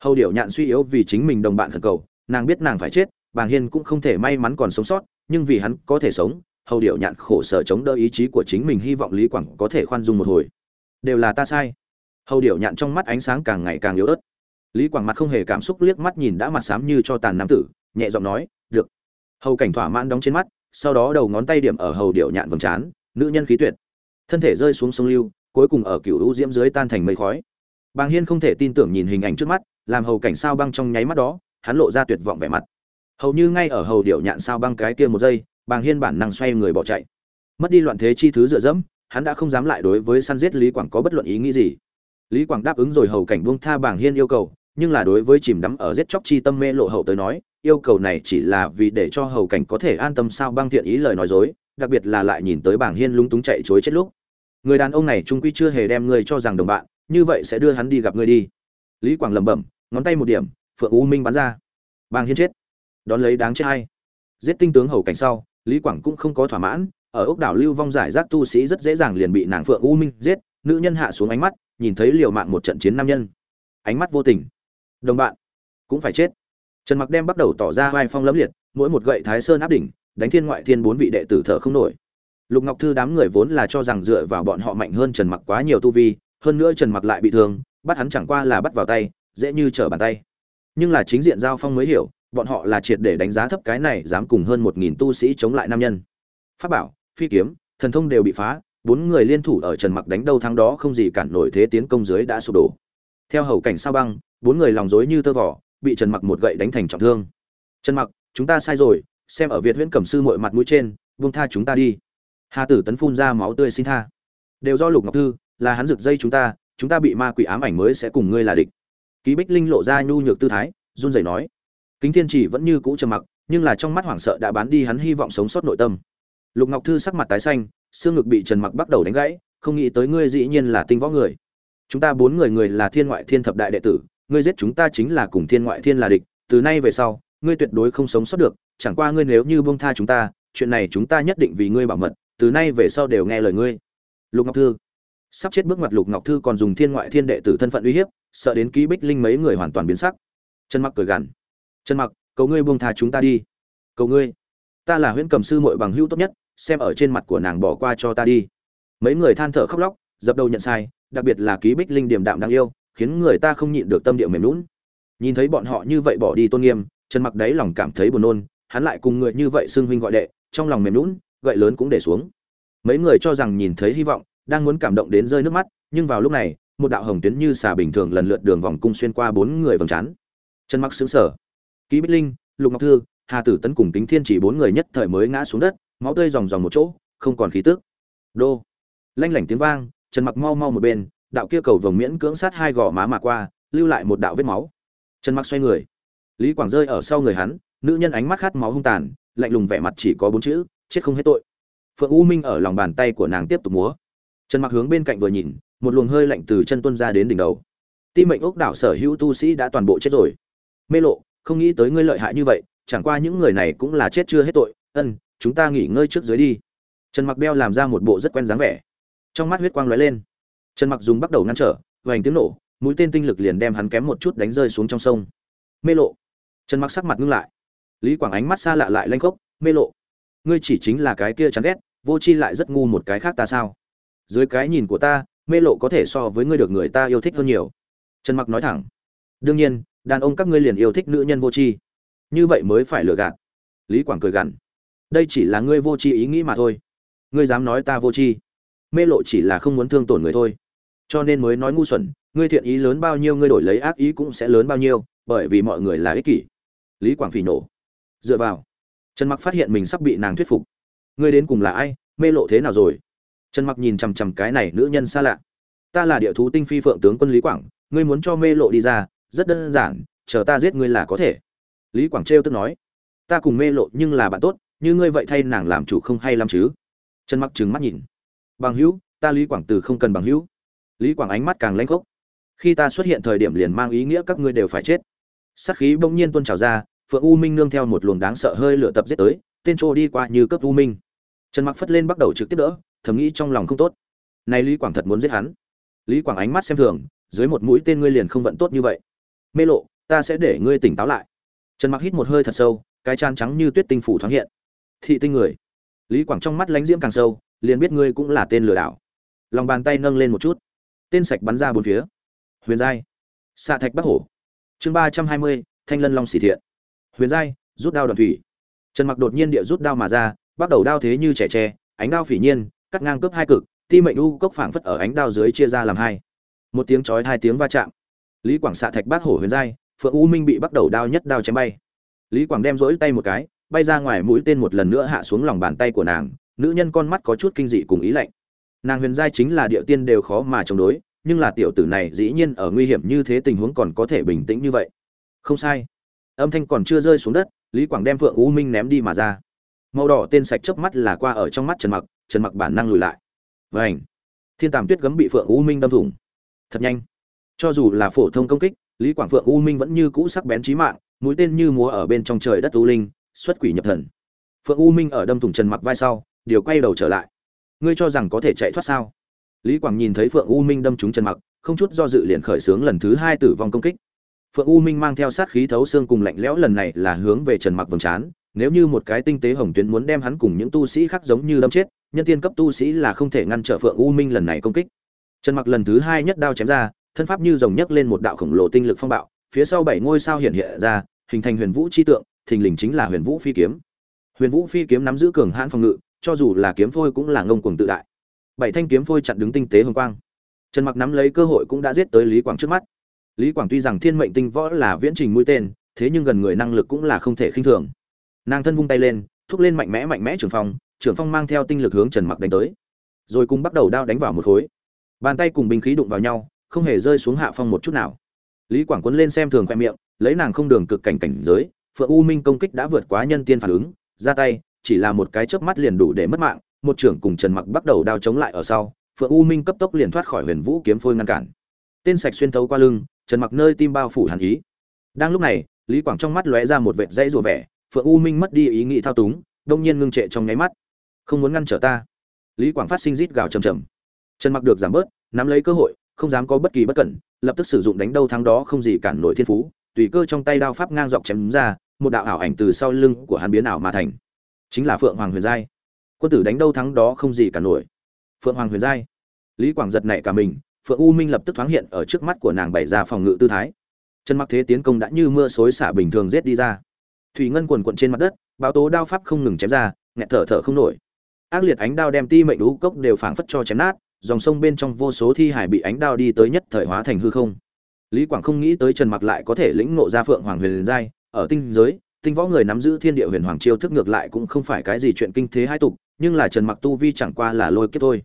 Hầu điểu nhạn suy yếu vì chính mình đồng bạn khẩn cầu, nàng biết nàng phải chết, bàng hiên cũng không thể may mắn còn sống sót, nhưng vì hắn có thể sống, hầu điểu nhạn khổ sở chống đỡ ý chí của chính mình hy vọng lý quảng có thể khoan dung một hồi. Đều là ta sai. Hầu điểu nhạn trong mắt ánh sáng càng ngày càng yếu ớt. Lý quảng mặt không hề cảm xúc, liếc mắt nhìn đã mặt xám như cho tàn nam tử, nhẹ giọng nói hầu cảnh thỏa mãn đóng trên mắt, sau đó đầu ngón tay điểm ở hầu điệu nhạn vầng trán, nữ nhân khí tuyệt. Thân thể rơi xuống sông lưu, cuối cùng ở cựu u diễm dưới tan thành mây khói. Bàng hiên không thể tin tưởng nhìn hình ảnh trước mắt, làm hầu cảnh sao băng trong nháy mắt đó, hắn lộ ra tuyệt vọng vẻ mặt. Hầu như ngay ở hầu điệu nhạn sao băng cái kia một giây, bàng hiên bản năng xoay người bỏ chạy. Mất đi loạn thế chi thứ dựa dẫm, hắn đã không dám lại đối với săn giết lý quảng có bất luận ý nghĩ gì. Lý quảng đáp ứng rồi hầu cảnh buông tha bàng hiên yêu cầu, nhưng là đối với chìm đắm ở giết chóc chi tâm mê lộ hậu tới nói yêu cầu này chỉ là vì để cho hầu cảnh có thể an tâm sao băng thiện ý lời nói dối, đặc biệt là lại nhìn tới bảng hiên lung túng chạy chối chết lúc. Người đàn ông này trung quy chưa hề đem ngươi cho rằng đồng bạn, như vậy sẽ đưa hắn đi gặp ngươi đi. Lý quảng lẩm bẩm, ngón tay một điểm, phượng u minh bắn ra. Bàng hiên chết. Đón lấy đáng chết hay. Giết tinh tướng hầu cảnh sau, lý quảng cũng không có thỏa mãn, ở ốc đảo lưu vong giải rác tu sĩ rất dễ dàng liền bị nàng phượng u minh giết, nữ nhân hạ xuống ánh mắt, nhìn thấy liều mạng một trận chiến nam nhân. Ánh mắt vô tình. Đồng bạn, cũng phải chết trần mặc đem bắt đầu tỏ ra vai phong lẫm liệt, mỗi một gậy thái sơn áp đỉnh, đánh thiên ngoại thiên bốn vị đệ tử thở không nổi. Lục ngọc thư đám người vốn là cho rằng dựa vào bọn họ mạnh hơn trần mặc quá nhiều tu vi, hơn nữa trần mặc lại bị thương, bắt hắn chẳng qua là bắt vào tay, dễ như trở bàn tay. Nhưng là chính diện giao phong mới hiểu, bọn họ là triệt để đánh giá thấp cái này dám cùng hơn một nghìn tu sĩ chống lại nam nhân. Pháp bảo, phi kiếm, thần thông đều bị phá, bốn người liên thủ ở trần mặc đánh đâu thắng đó không gì cản nổi thế tiến công dưới đã sụp đổ. Theo hầu cảnh sao băng, bốn người lòng dối như tơ vỏ bị trần mặc một gậy đánh thành trọng thương. Trần mặc, chúng ta sai rồi, xem ở việt huyễn cẩm sư mội mặt mũi trên, buông tha chúng ta đi. Hà tử tấn phun ra máu tươi xin tha. Đều do lục ngọc thư, là hắn rực dây chúng ta chúng ta bị ma quỷ ám ảnh mới sẽ cùng ngươi là địch. Ký bích linh lộ ra nhu nhược tư thái, run rẩy nói. Kính thiên chỉ vẫn như cũ trầm mặc, nhưng là trong mắt hoảng sợ đã bán đi hắn hy vọng sống sót nội tâm. Lục ngọc thư sắc mặt tái xanh, xương ngực bị trần mặc bắt đầu đánh gãy, không nghĩ tới ngươi dĩ nhiên là tinh võ người. Chúng ta bốn người người là thiên ngoại thiên thập đại đệ tử ngươi giết chúng ta chính là cùng thiên ngoại thiên là địch, từ nay về sau, ngươi tuyệt đối không sống sót được, chẳng qua ngươi nếu như buông tha chúng ta, chuyện này chúng ta nhất định vì ngươi bảo mật, từ nay về sau đều nghe lời ngươi. Lục ngọc thư. Sắp chết bước ngoặt, lục ngọc thư còn dùng thiên ngoại thiên đệ tử thân phận uy hiếp, sợ đến ký bích linh mấy người hoàn toàn biến sắc. Trần mặc cười gằn. Trần mặc, cầu ngươi buông tha chúng ta đi. Cầu ngươi, ta là huyễn cầm sư muội bằng hữu tốt nhất, xem ở trên mặt của nàng bỏ qua cho ta đi. Mấy người than thở khóc lóc, dập đầu nhận sai, đặc biệt là ký bích linh điềm đạm đáng yêu khiến người ta không nhịn được tâm địa mềm lún nhìn thấy bọn họ như vậy bỏ đi tôn nghiêm, trần mặc đấy lòng cảm thấy buồn nôn, hắn lại cùng người như vậy xưng huynh gọi đệ, trong lòng mềm lún gậy lớn cũng để xuống. Mấy người cho rằng nhìn thấy hy vọng, đang muốn cảm động đến rơi nước mắt, nhưng vào lúc này, một đạo hồng tuyến như xà bình thường lần lượt đường vòng cung xuyên qua bốn người vầng trán. Trần mặc xứng sở ký bích linh, lục ngọc thư, hà tử tấn cùng tính thiên chỉ bốn người nhất thời mới ngã xuống đất, máu tươi ròng ròng một chỗ, không còn khí tức. Đô. Lanh lảnh tiếng vang, trần mặc mau mau một bên đạo kia cầu vồng miễn cưỡng sát hai gò má mà qua, lưu lại một đạo vết máu. Trần mặc xoay người. Lý quảng rơi ở sau người hắn, nữ nhân ánh mắt khát máu hung tàn, lạnh lùng vẻ mặt chỉ có bốn chữ, chết không hết tội. Phượng u minh ở lòng bàn tay của nàng tiếp tục múa. Trần mặc hướng bên cạnh vừa nhìn, một luồng hơi lạnh từ chân tuân ra đến đỉnh đầu. Ti mệnh ốc đảo sở hữu tu sĩ đã toàn bộ chết rồi. Mê lộ, không nghĩ tới ngươi lợi hại như vậy, chẳng qua những người này cũng là chết chưa hết tội. Ân, chúng ta nghỉ ngơi trước dưới đi. Trần mặc đeo làm ra một bộ rất quen dáng vẻ. Trong mắt huyết quang lóe lên trần mặc dùng bắt đầu ngăn trở, vành tiếng nổ, mũi tên tinh lực liền đem hắn kém một chút đánh rơi xuống trong sông. Mê lộ. Trần mặc sắc mặt ngưng lại. Lý quảng ánh mắt xa lạ lại lanh khốc, mê lộ, ngươi chỉ chính là cái kia chán ghét, vô chi lại rất ngu một cái khác ta sao? Dưới cái nhìn của ta, mê lộ có thể so với ngươi được người ta yêu thích hơn nhiều. Trần mặc nói thẳng. Đương nhiên, đàn ông các ngươi liền yêu thích nữ nhân vô tri. Như vậy mới phải lừa gạt. Lý quảng cười gằn. Đây chỉ là ngươi vô tri ý nghĩ mà thôi. Ngươi dám nói ta vô tri. Mê lộ chỉ là không muốn thương tổn người thôi cho nên mới nói ngu xuẩn, ngươi thiện ý lớn bao nhiêu ngươi đổi lấy ác ý cũng sẽ lớn bao nhiêu, bởi vì mọi người là ích kỷ. Lý quảng phỉ nổ. Dựa vào. Trần mặc phát hiện mình sắp bị nàng thuyết phục. Ngươi đến cùng là ai? Mê lộ thế nào rồi? Trần mặc nhìn chằm chằm cái này nữ nhân xa lạ. Ta là địa thú tinh phi phượng tướng quân lý quảng, ngươi muốn cho mê lộ đi ra, rất đơn giản, chờ ta giết ngươi là có thể. Lý quảng trêu tức nói. Ta cùng mê lộ nhưng là bạn tốt, như ngươi vậy thay nàng làm chủ không hay lắm chứ? Trần mặc trừng mắt nhìn. Bằng hữu, ta lý quảng từ không cần bằng hữu lý quảng ánh mắt càng lãnh khốc. Khi ta xuất hiện thời điểm liền mang ý nghĩa các ngươi đều phải chết. Sát khí bỗng nhiên tuôn trào ra, phượng u minh nương theo một luồng đáng sợ hơi lửa tập giết tới, tên trô đi qua như cấp u minh. Trần mặc phất lên bắt đầu trực tiếp đỡ, thầm nghĩ trong lòng không tốt. Này lý quảng thật muốn giết hắn. Lý quảng ánh mắt xem thường, dưới một mũi tên ngươi liền không vận tốt như vậy. Mê lộ, ta sẽ để ngươi tỉnh táo lại. Trần mặc hít một hơi thật sâu, cái chan trắng như tuyết tinh phủ thoáng hiện. Thị tinh người. Lý quảng trong mắt lánh diễm càng sâu, liền biết ngươi cũng là tên lừa đảo. Lòng bàn tay nâng lên một chút tên sạch bắn ra bốn phía. Huyền giai, xạ thạch bắc hổ. Chương ba trăm hai mươi, thanh lân long xỉ thiện. Huyền giai, rút đao đoàn thủy. Trần mặc đột nhiên địa rút đao mà ra, bắt đầu đao thế như trẻ tre, ánh đao phỉ nhiên, cắt ngang cướp hai cực, ti mệnh u cốc phảng phất ở ánh đao dưới chia ra làm hai. Một tiếng chói hai tiếng va chạm. Lý quảng xạ thạch bắc hổ huyền giai, phượng u minh bị bắt đầu đao nhất đao chém bay. Lý quảng đem rỗi tay một cái, bay ra ngoài mũi tên một lần nữa hạ xuống lòng bàn tay của nàng, nữ nhân con mắt có chút kinh dị cùng ý lạnh nàng huyền giai chính là địa tiên đều khó mà chống đối, nhưng là tiểu tử này dĩ nhiên ở nguy hiểm như thế tình huống còn có thể bình tĩnh như vậy. Không sai. Âm thanh còn chưa rơi xuống đất, lý quảng đem phượng u minh ném đi mà ra. Màu đỏ tên sạch chớp mắt là qua ở trong mắt trần mặc trần mặc bản năng lùi lại. Vảnh thiên tàm tuyết gấm bị phượng u minh đâm thủng. Thật nhanh. Cho dù là phổ thông công kích, lý quảng phượng u minh vẫn như cũ sắc bén trí mạng, mũi tên như múa ở bên trong trời đất u linh, xuất quỷ nhập thần. Phượng u minh ở đâm thủng trần mặc vai sau, điều quay đầu trở lại ngươi cho rằng có thể chạy thoát sao? Lý quảng nhìn thấy phượng u minh đâm trúng trần mặc, không chút do dự liền khởi xướng lần thứ hai tử vong công kích. Phượng u minh mang theo sát khí thấu xương cùng lạnh lẽo lần này là hướng về trần mặc vầng trán, nếu như một cái tinh tế hồng tuyến muốn đem hắn cùng những tu sĩ khác giống như đâm chết, nhân tiên cấp tu sĩ là không thể ngăn trở phượng u minh lần này công kích. Trần mặc lần thứ hai nhất đao chém ra, thân pháp như rồng nhấc lên một đạo khổng lồ tinh lực phong bạo, phía sau bảy ngôi sao hiện hiện ra, hình thành huyền vũ chi tượng, thình lình chính là huyền vũ phi kiếm. Huyền vũ phi kiếm nắm giữ cường hãn phòng ngự cho dù là kiếm phôi cũng là ngông cuồng tự đại. Bảy thanh kiếm phôi chặn đứng tinh tế hồng quang. Trần mặc nắm lấy cơ hội cũng đã giết tới lý quảng trước mắt. Lý quảng tuy rằng thiên mệnh tinh võ là viễn trình mũi tên, thế nhưng gần người năng lực cũng là không thể khinh thường. Nàng thân vung tay lên, thúc lên mạnh mẽ mạnh mẽ trường phong trường phong mang theo tinh lực hướng trần mặc đánh tới. Rồi cùng bắt đầu đao đánh vào một khối. Bàn tay cùng binh khí đụng vào nhau, không hề rơi xuống hạ phong một chút nào. Lý quảng quấn lên xem thường khoe miệng, lấy nàng không đường cực cảnh cảnh giới, phượng u minh công kích đã vượt quá nhân tiên phản ứng, ra tay chỉ là một cái chớp mắt liền đủ để mất mạng, một trưởng cùng trần mặc bắt đầu đao chống lại ở sau, phượng u minh cấp tốc liền thoát khỏi huyền vũ kiếm phôi ngăn cản. Tên sạch xuyên thấu qua lưng, trần mặc nơi tim bao phủ hàn ý. Đang lúc này, lý quảng trong mắt lóe ra một vệt dãy rùa vẻ, phượng u minh mất đi ý nghĩ thao túng, đông nhiên ngưng trệ trong nháy mắt. Không muốn ngăn trở ta. Lý quảng phát sinh rít gào trầm trầm. Trần mặc được giảm bớt, nắm lấy cơ hội, không dám có bất kỳ bất cẩn, lập tức sử dụng đánh đâu thắng đó không gì cản nổi thiên phú, tùy cơ trong tay đao pháp ngang dọc chém ra, một đạo ảo ảnh từ sau lưng của hắn biến ảo mà thành chính là phượng hoàng huyền giai. Quân tử đánh đâu thắng đó không gì cả nổi. Phượng hoàng huyền giai. Lý quảng giật nảy cả mình, phượng u minh lập tức thoáng hiện ở trước mắt của nàng bày ra phòng ngự tư thái. Trần mặc thế tiến công đã như mưa xối xả bình thường giết đi ra. Thủy ngân quần quận trên mặt đất, báo tố đao pháp không ngừng chém ra, nghẹt thở thở không nổi. Ác liệt ánh đao đem ti mệnh đũ cốc đều phảng phất cho chém nát, dòng sông bên trong vô số thi hải bị ánh đao đi tới nhất thời hóa thành hư không. Lý quảng không nghĩ tới trần mặc lại có thể lĩnh ngộ ra phượng hoàng huyền giai, ở tinh giới tinh võ người nắm giữ thiên địa huyền hoàng chiêu thức ngược lại cũng không phải cái gì chuyện kinh thế hai tục, nhưng là trần mặc tu vi chẳng qua là lôi kết thôi.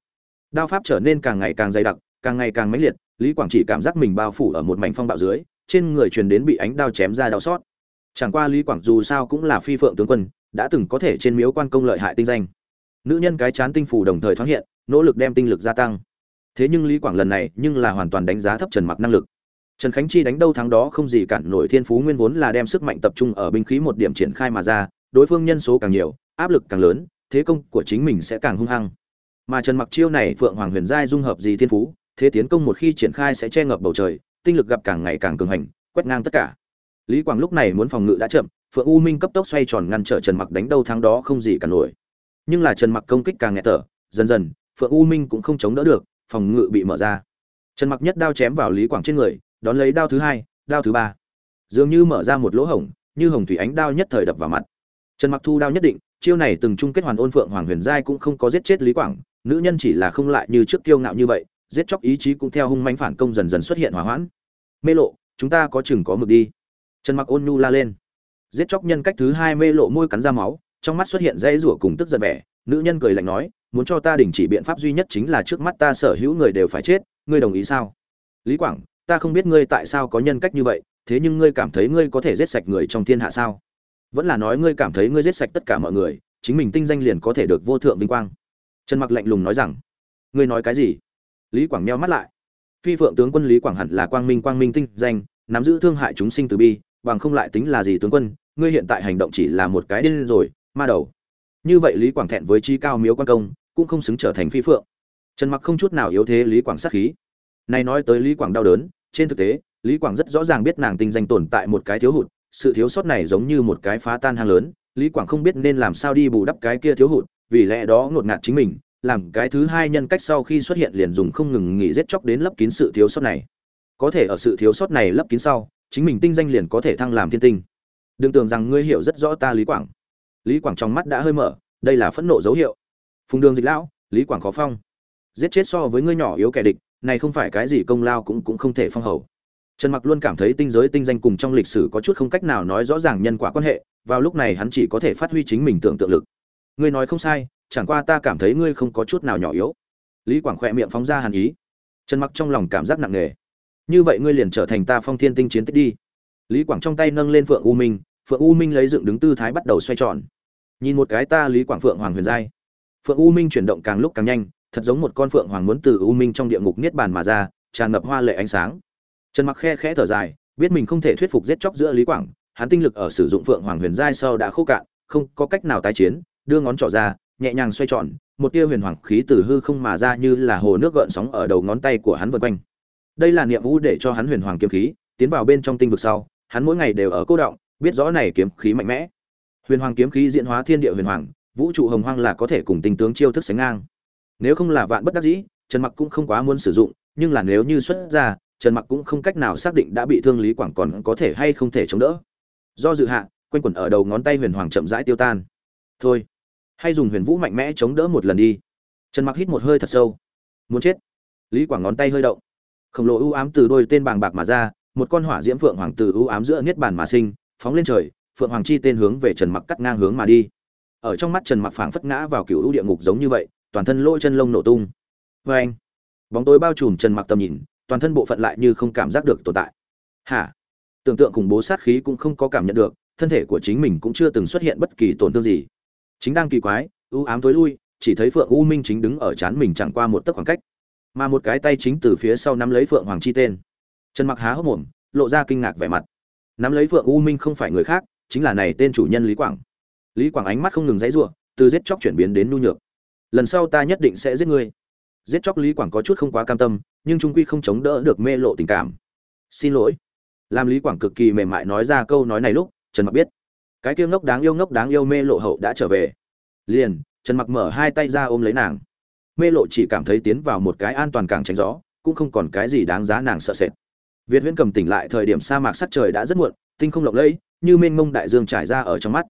Đao pháp trở nên càng ngày càng dày đặc, càng ngày càng mãnh liệt, lý quảng chỉ cảm giác mình bao phủ ở một mảnh phong bạo dưới, trên người truyền đến bị ánh đao chém ra đau xót. Chẳng qua lý quảng dù sao cũng là phi phượng tướng quân, đã từng có thể trên miếu quan công lợi hại tinh danh. Nữ nhân cái chán tinh phủ đồng thời thoáng hiện, nỗ lực đem tinh lực gia tăng. Thế nhưng lý quảng lần này nhưng là hoàn toàn đánh giá thấp trần mặc năng lực trần khánh chi đánh đâu thắng đó không gì cản nổi thiên phú nguyên vốn là đem sức mạnh tập trung ở binh khí một điểm triển khai mà ra đối phương nhân số càng nhiều áp lực càng lớn thế công của chính mình sẽ càng hung hăng. Mà trần mặc chiêu này phượng hoàng huyền giai dung hợp gì thiên phú thế tiến công một khi triển khai sẽ che ngập bầu trời tinh lực gặp càng ngày càng cường hành quét ngang tất cả. Lý quảng lúc này muốn phòng ngự đã chậm phượng u minh cấp tốc xoay tròn ngăn trở trần mặc đánh đâu thắng đó không gì cả nổi. Nhưng là trần mặc công kích càng nhẹ tở, dần dần phượng u minh cũng không chống đỡ được phòng ngự bị mở ra. Trần mặc nhất đao chém vào lý quảng trên người đón lấy đao thứ hai, đao thứ ba. Dường như mở ra một lỗ hổng, như hồng thủy ánh đao nhất thời đập vào mặt. Trần mặc thu đao nhất định, chiêu này từng chung kết hoàn ôn phượng hoàng huyền giai cũng không có giết chết lý quảng, nữ nhân chỉ là không lại như trước kiêu ngạo như vậy, giết chóc ý chí cũng theo hung manh phản công dần dần xuất hiện hỏa hoãn. Mê lộ, chúng ta có chừng có mực đi. Trần mặc ôn nhu la lên. Giết chóc nhân cách thứ hai mê lộ môi cắn ra máu, trong mắt xuất hiện dây rủa cùng tức giận vẻ, nữ nhân cười lạnh nói, muốn cho ta đình chỉ biện pháp duy nhất chính là trước mắt ta sở hữu người đều phải chết, ngươi đồng ý sao? Lý quảng ta không biết ngươi tại sao có nhân cách như vậy, thế nhưng ngươi cảm thấy ngươi có thể giết sạch người trong thiên hạ sao? Vẫn là nói ngươi cảm thấy ngươi giết sạch tất cả mọi người, chính mình tinh danh liền có thể được vô thượng vinh quang. Trần mặc lạnh lùng nói rằng, ngươi nói cái gì? Lý quảng meo mắt lại. Phi phượng tướng quân lý quảng hẳn là quang minh quang minh tinh danh, nắm giữ thương hại chúng sinh từ bi, bằng không lại tính là gì tướng quân, ngươi hiện tại hành động chỉ là một cái điên rồi, ma đầu. Như vậy lý quảng thẹn với chi cao miếu quan công, cũng không xứng trở thành phi phượng. Trần mặc không chút nào yếu thế lý quảng sát khí. Này nói tới lý quảng đau đớn trên thực tế, lý quảng rất rõ ràng biết nàng tinh danh tồn tại một cái thiếu hụt, sự thiếu sót này giống như một cái phá tan hang lớn, lý quảng không biết nên làm sao đi bù đắp cái kia thiếu hụt, vì lẽ đó ngột ngạt chính mình, làm cái thứ hai nhân cách sau khi xuất hiện liền dùng không ngừng nghỉ giết chóc đến lấp kín sự thiếu sót này. Có thể ở sự thiếu sót này lấp kín sau, chính mình tinh danh liền có thể thăng làm thiên tinh. Đừng tưởng rằng ngươi hiểu rất rõ ta lý quảng. Lý quảng trong mắt đã hơi mở, đây là phẫn nộ dấu hiệu. Phùng đường dịch lão, lý quảng khó phong. Giết chết so với ngươi nhỏ yếu kẻ địch này không phải cái gì công lao cũng cũng không thể phong hầu. Trần mặc luôn cảm thấy tinh giới tinh danh cùng trong lịch sử có chút không cách nào nói rõ ràng nhân quả quan hệ, vào lúc này hắn chỉ có thể phát huy chính mình tưởng tượng lực. Ngươi nói không sai, chẳng qua ta cảm thấy ngươi không có chút nào nhỏ yếu. Lý quảng khỏe miệng phóng ra hàn ý. Trần mặc trong lòng cảm giác nặng nề. Như vậy ngươi liền trở thành ta phong thiên tinh chiến tích đi. Lý quảng trong tay nâng lên phượng u minh, phượng u minh lấy dựng đứng tư thái bắt đầu xoay tròn. Nhìn một cái ta lý quảng phượng hoàng huyền giai. Phượng u minh chuyển động càng lúc càng nhanh thật giống một con phượng hoàng muốn từ u minh trong địa ngục niết bàn mà ra, tràn ngập hoa lệ ánh sáng. Trần mặc khe khẽ thở dài, biết mình không thể thuyết phục giết chóc giữa lý quảng, hắn tinh lực ở sử dụng phượng hoàng huyền giai sau đã khô cạn, không có cách nào tái chiến, đưa ngón trỏ ra, nhẹ nhàng xoay tròn, một tia huyền hoàng khí từ hư không mà ra như là hồ nước gợn sóng ở đầu ngón tay của hắn vần quanh. Đây là niệm vũ để cho hắn huyền hoàng kiếm khí, tiến vào bên trong tinh vực sau, hắn mỗi ngày đều ở cô động, biết rõ này kiếm khí mạnh mẽ. Huyền hoàng kiếm khí diễn hóa thiên địa huyền hoàng, vũ trụ hồng hoang là có thể cùng tinh tướng chiêu thức sánh ngang nếu không là vạn bất đắc dĩ, trần mặc cũng không quá muốn sử dụng, nhưng là nếu như xuất ra, trần mặc cũng không cách nào xác định đã bị thương lý quảng còn có thể hay không thể chống đỡ. Do dự hạ, quanh quẩn ở đầu ngón tay huyền hoàng chậm rãi tiêu tan. Thôi, hay dùng huyền vũ mạnh mẽ chống đỡ một lần đi. Trần mặc hít một hơi thật sâu. Muốn chết. Lý quảng ngón tay hơi động. Khổng lồ ưu ám từ đôi tên bàng bạc mà ra, một con hỏa diễm phượng hoàng từ ưu ám giữa niết bàn mà sinh, phóng lên trời, phượng hoàng chi tên hướng về trần mặc cắt ngang hướng mà đi. Ở trong mắt trần mặc phảng phất ngã vào cựu địa ngục giống như vậy toàn thân lỗ chân lông nổ tung. Vê anh, bóng tối bao trùm trần mặc tầm nhìn, toàn thân bộ phận lại như không cảm giác được tồn tại. Hả? Tưởng tượng khủng bố sát khí cũng không có cảm nhận được, thân thể của chính mình cũng chưa từng xuất hiện bất kỳ tổn thương gì. Chính đang kỳ quái ưu ám tối lui, chỉ thấy phượng u minh chính đứng ở chán mình chẳng qua một tấc khoảng cách. Mà một cái tay chính từ phía sau nắm lấy phượng hoàng chi tên. Trần mặc há hốc mồm, lộ ra kinh ngạc vẻ mặt. Nắm lấy phượng u minh không phải người khác, chính là này tên chủ nhân lý quảng. Lý quảng ánh mắt không ngừng dãy giụa từ giết chóc chuyển biến đến nhu nhược lần sau ta nhất định sẽ giết ngươi. Giết chóc lý quảng có chút không quá cam tâm, nhưng trung quy không chống đỡ được mê lộ tình cảm. Xin lỗi. Làm lý quảng cực kỳ mềm mại nói ra câu nói này lúc, trần mặc biết. Cái kia ngốc đáng yêu ngốc đáng yêu mê lộ hậu đã trở về. Liền, trần mặc mở hai tay ra ôm lấy nàng. Mê lộ chỉ cảm thấy tiến vào một cái an toàn càng tránh gió, cũng không còn cái gì đáng giá nàng sợ sệt. Việt huyễn cầm tỉnh lại thời điểm sa mạc sắt trời đã rất muộn, tinh không lộng lẫy, như mênh mông đại dương trải ra ở trong mắt.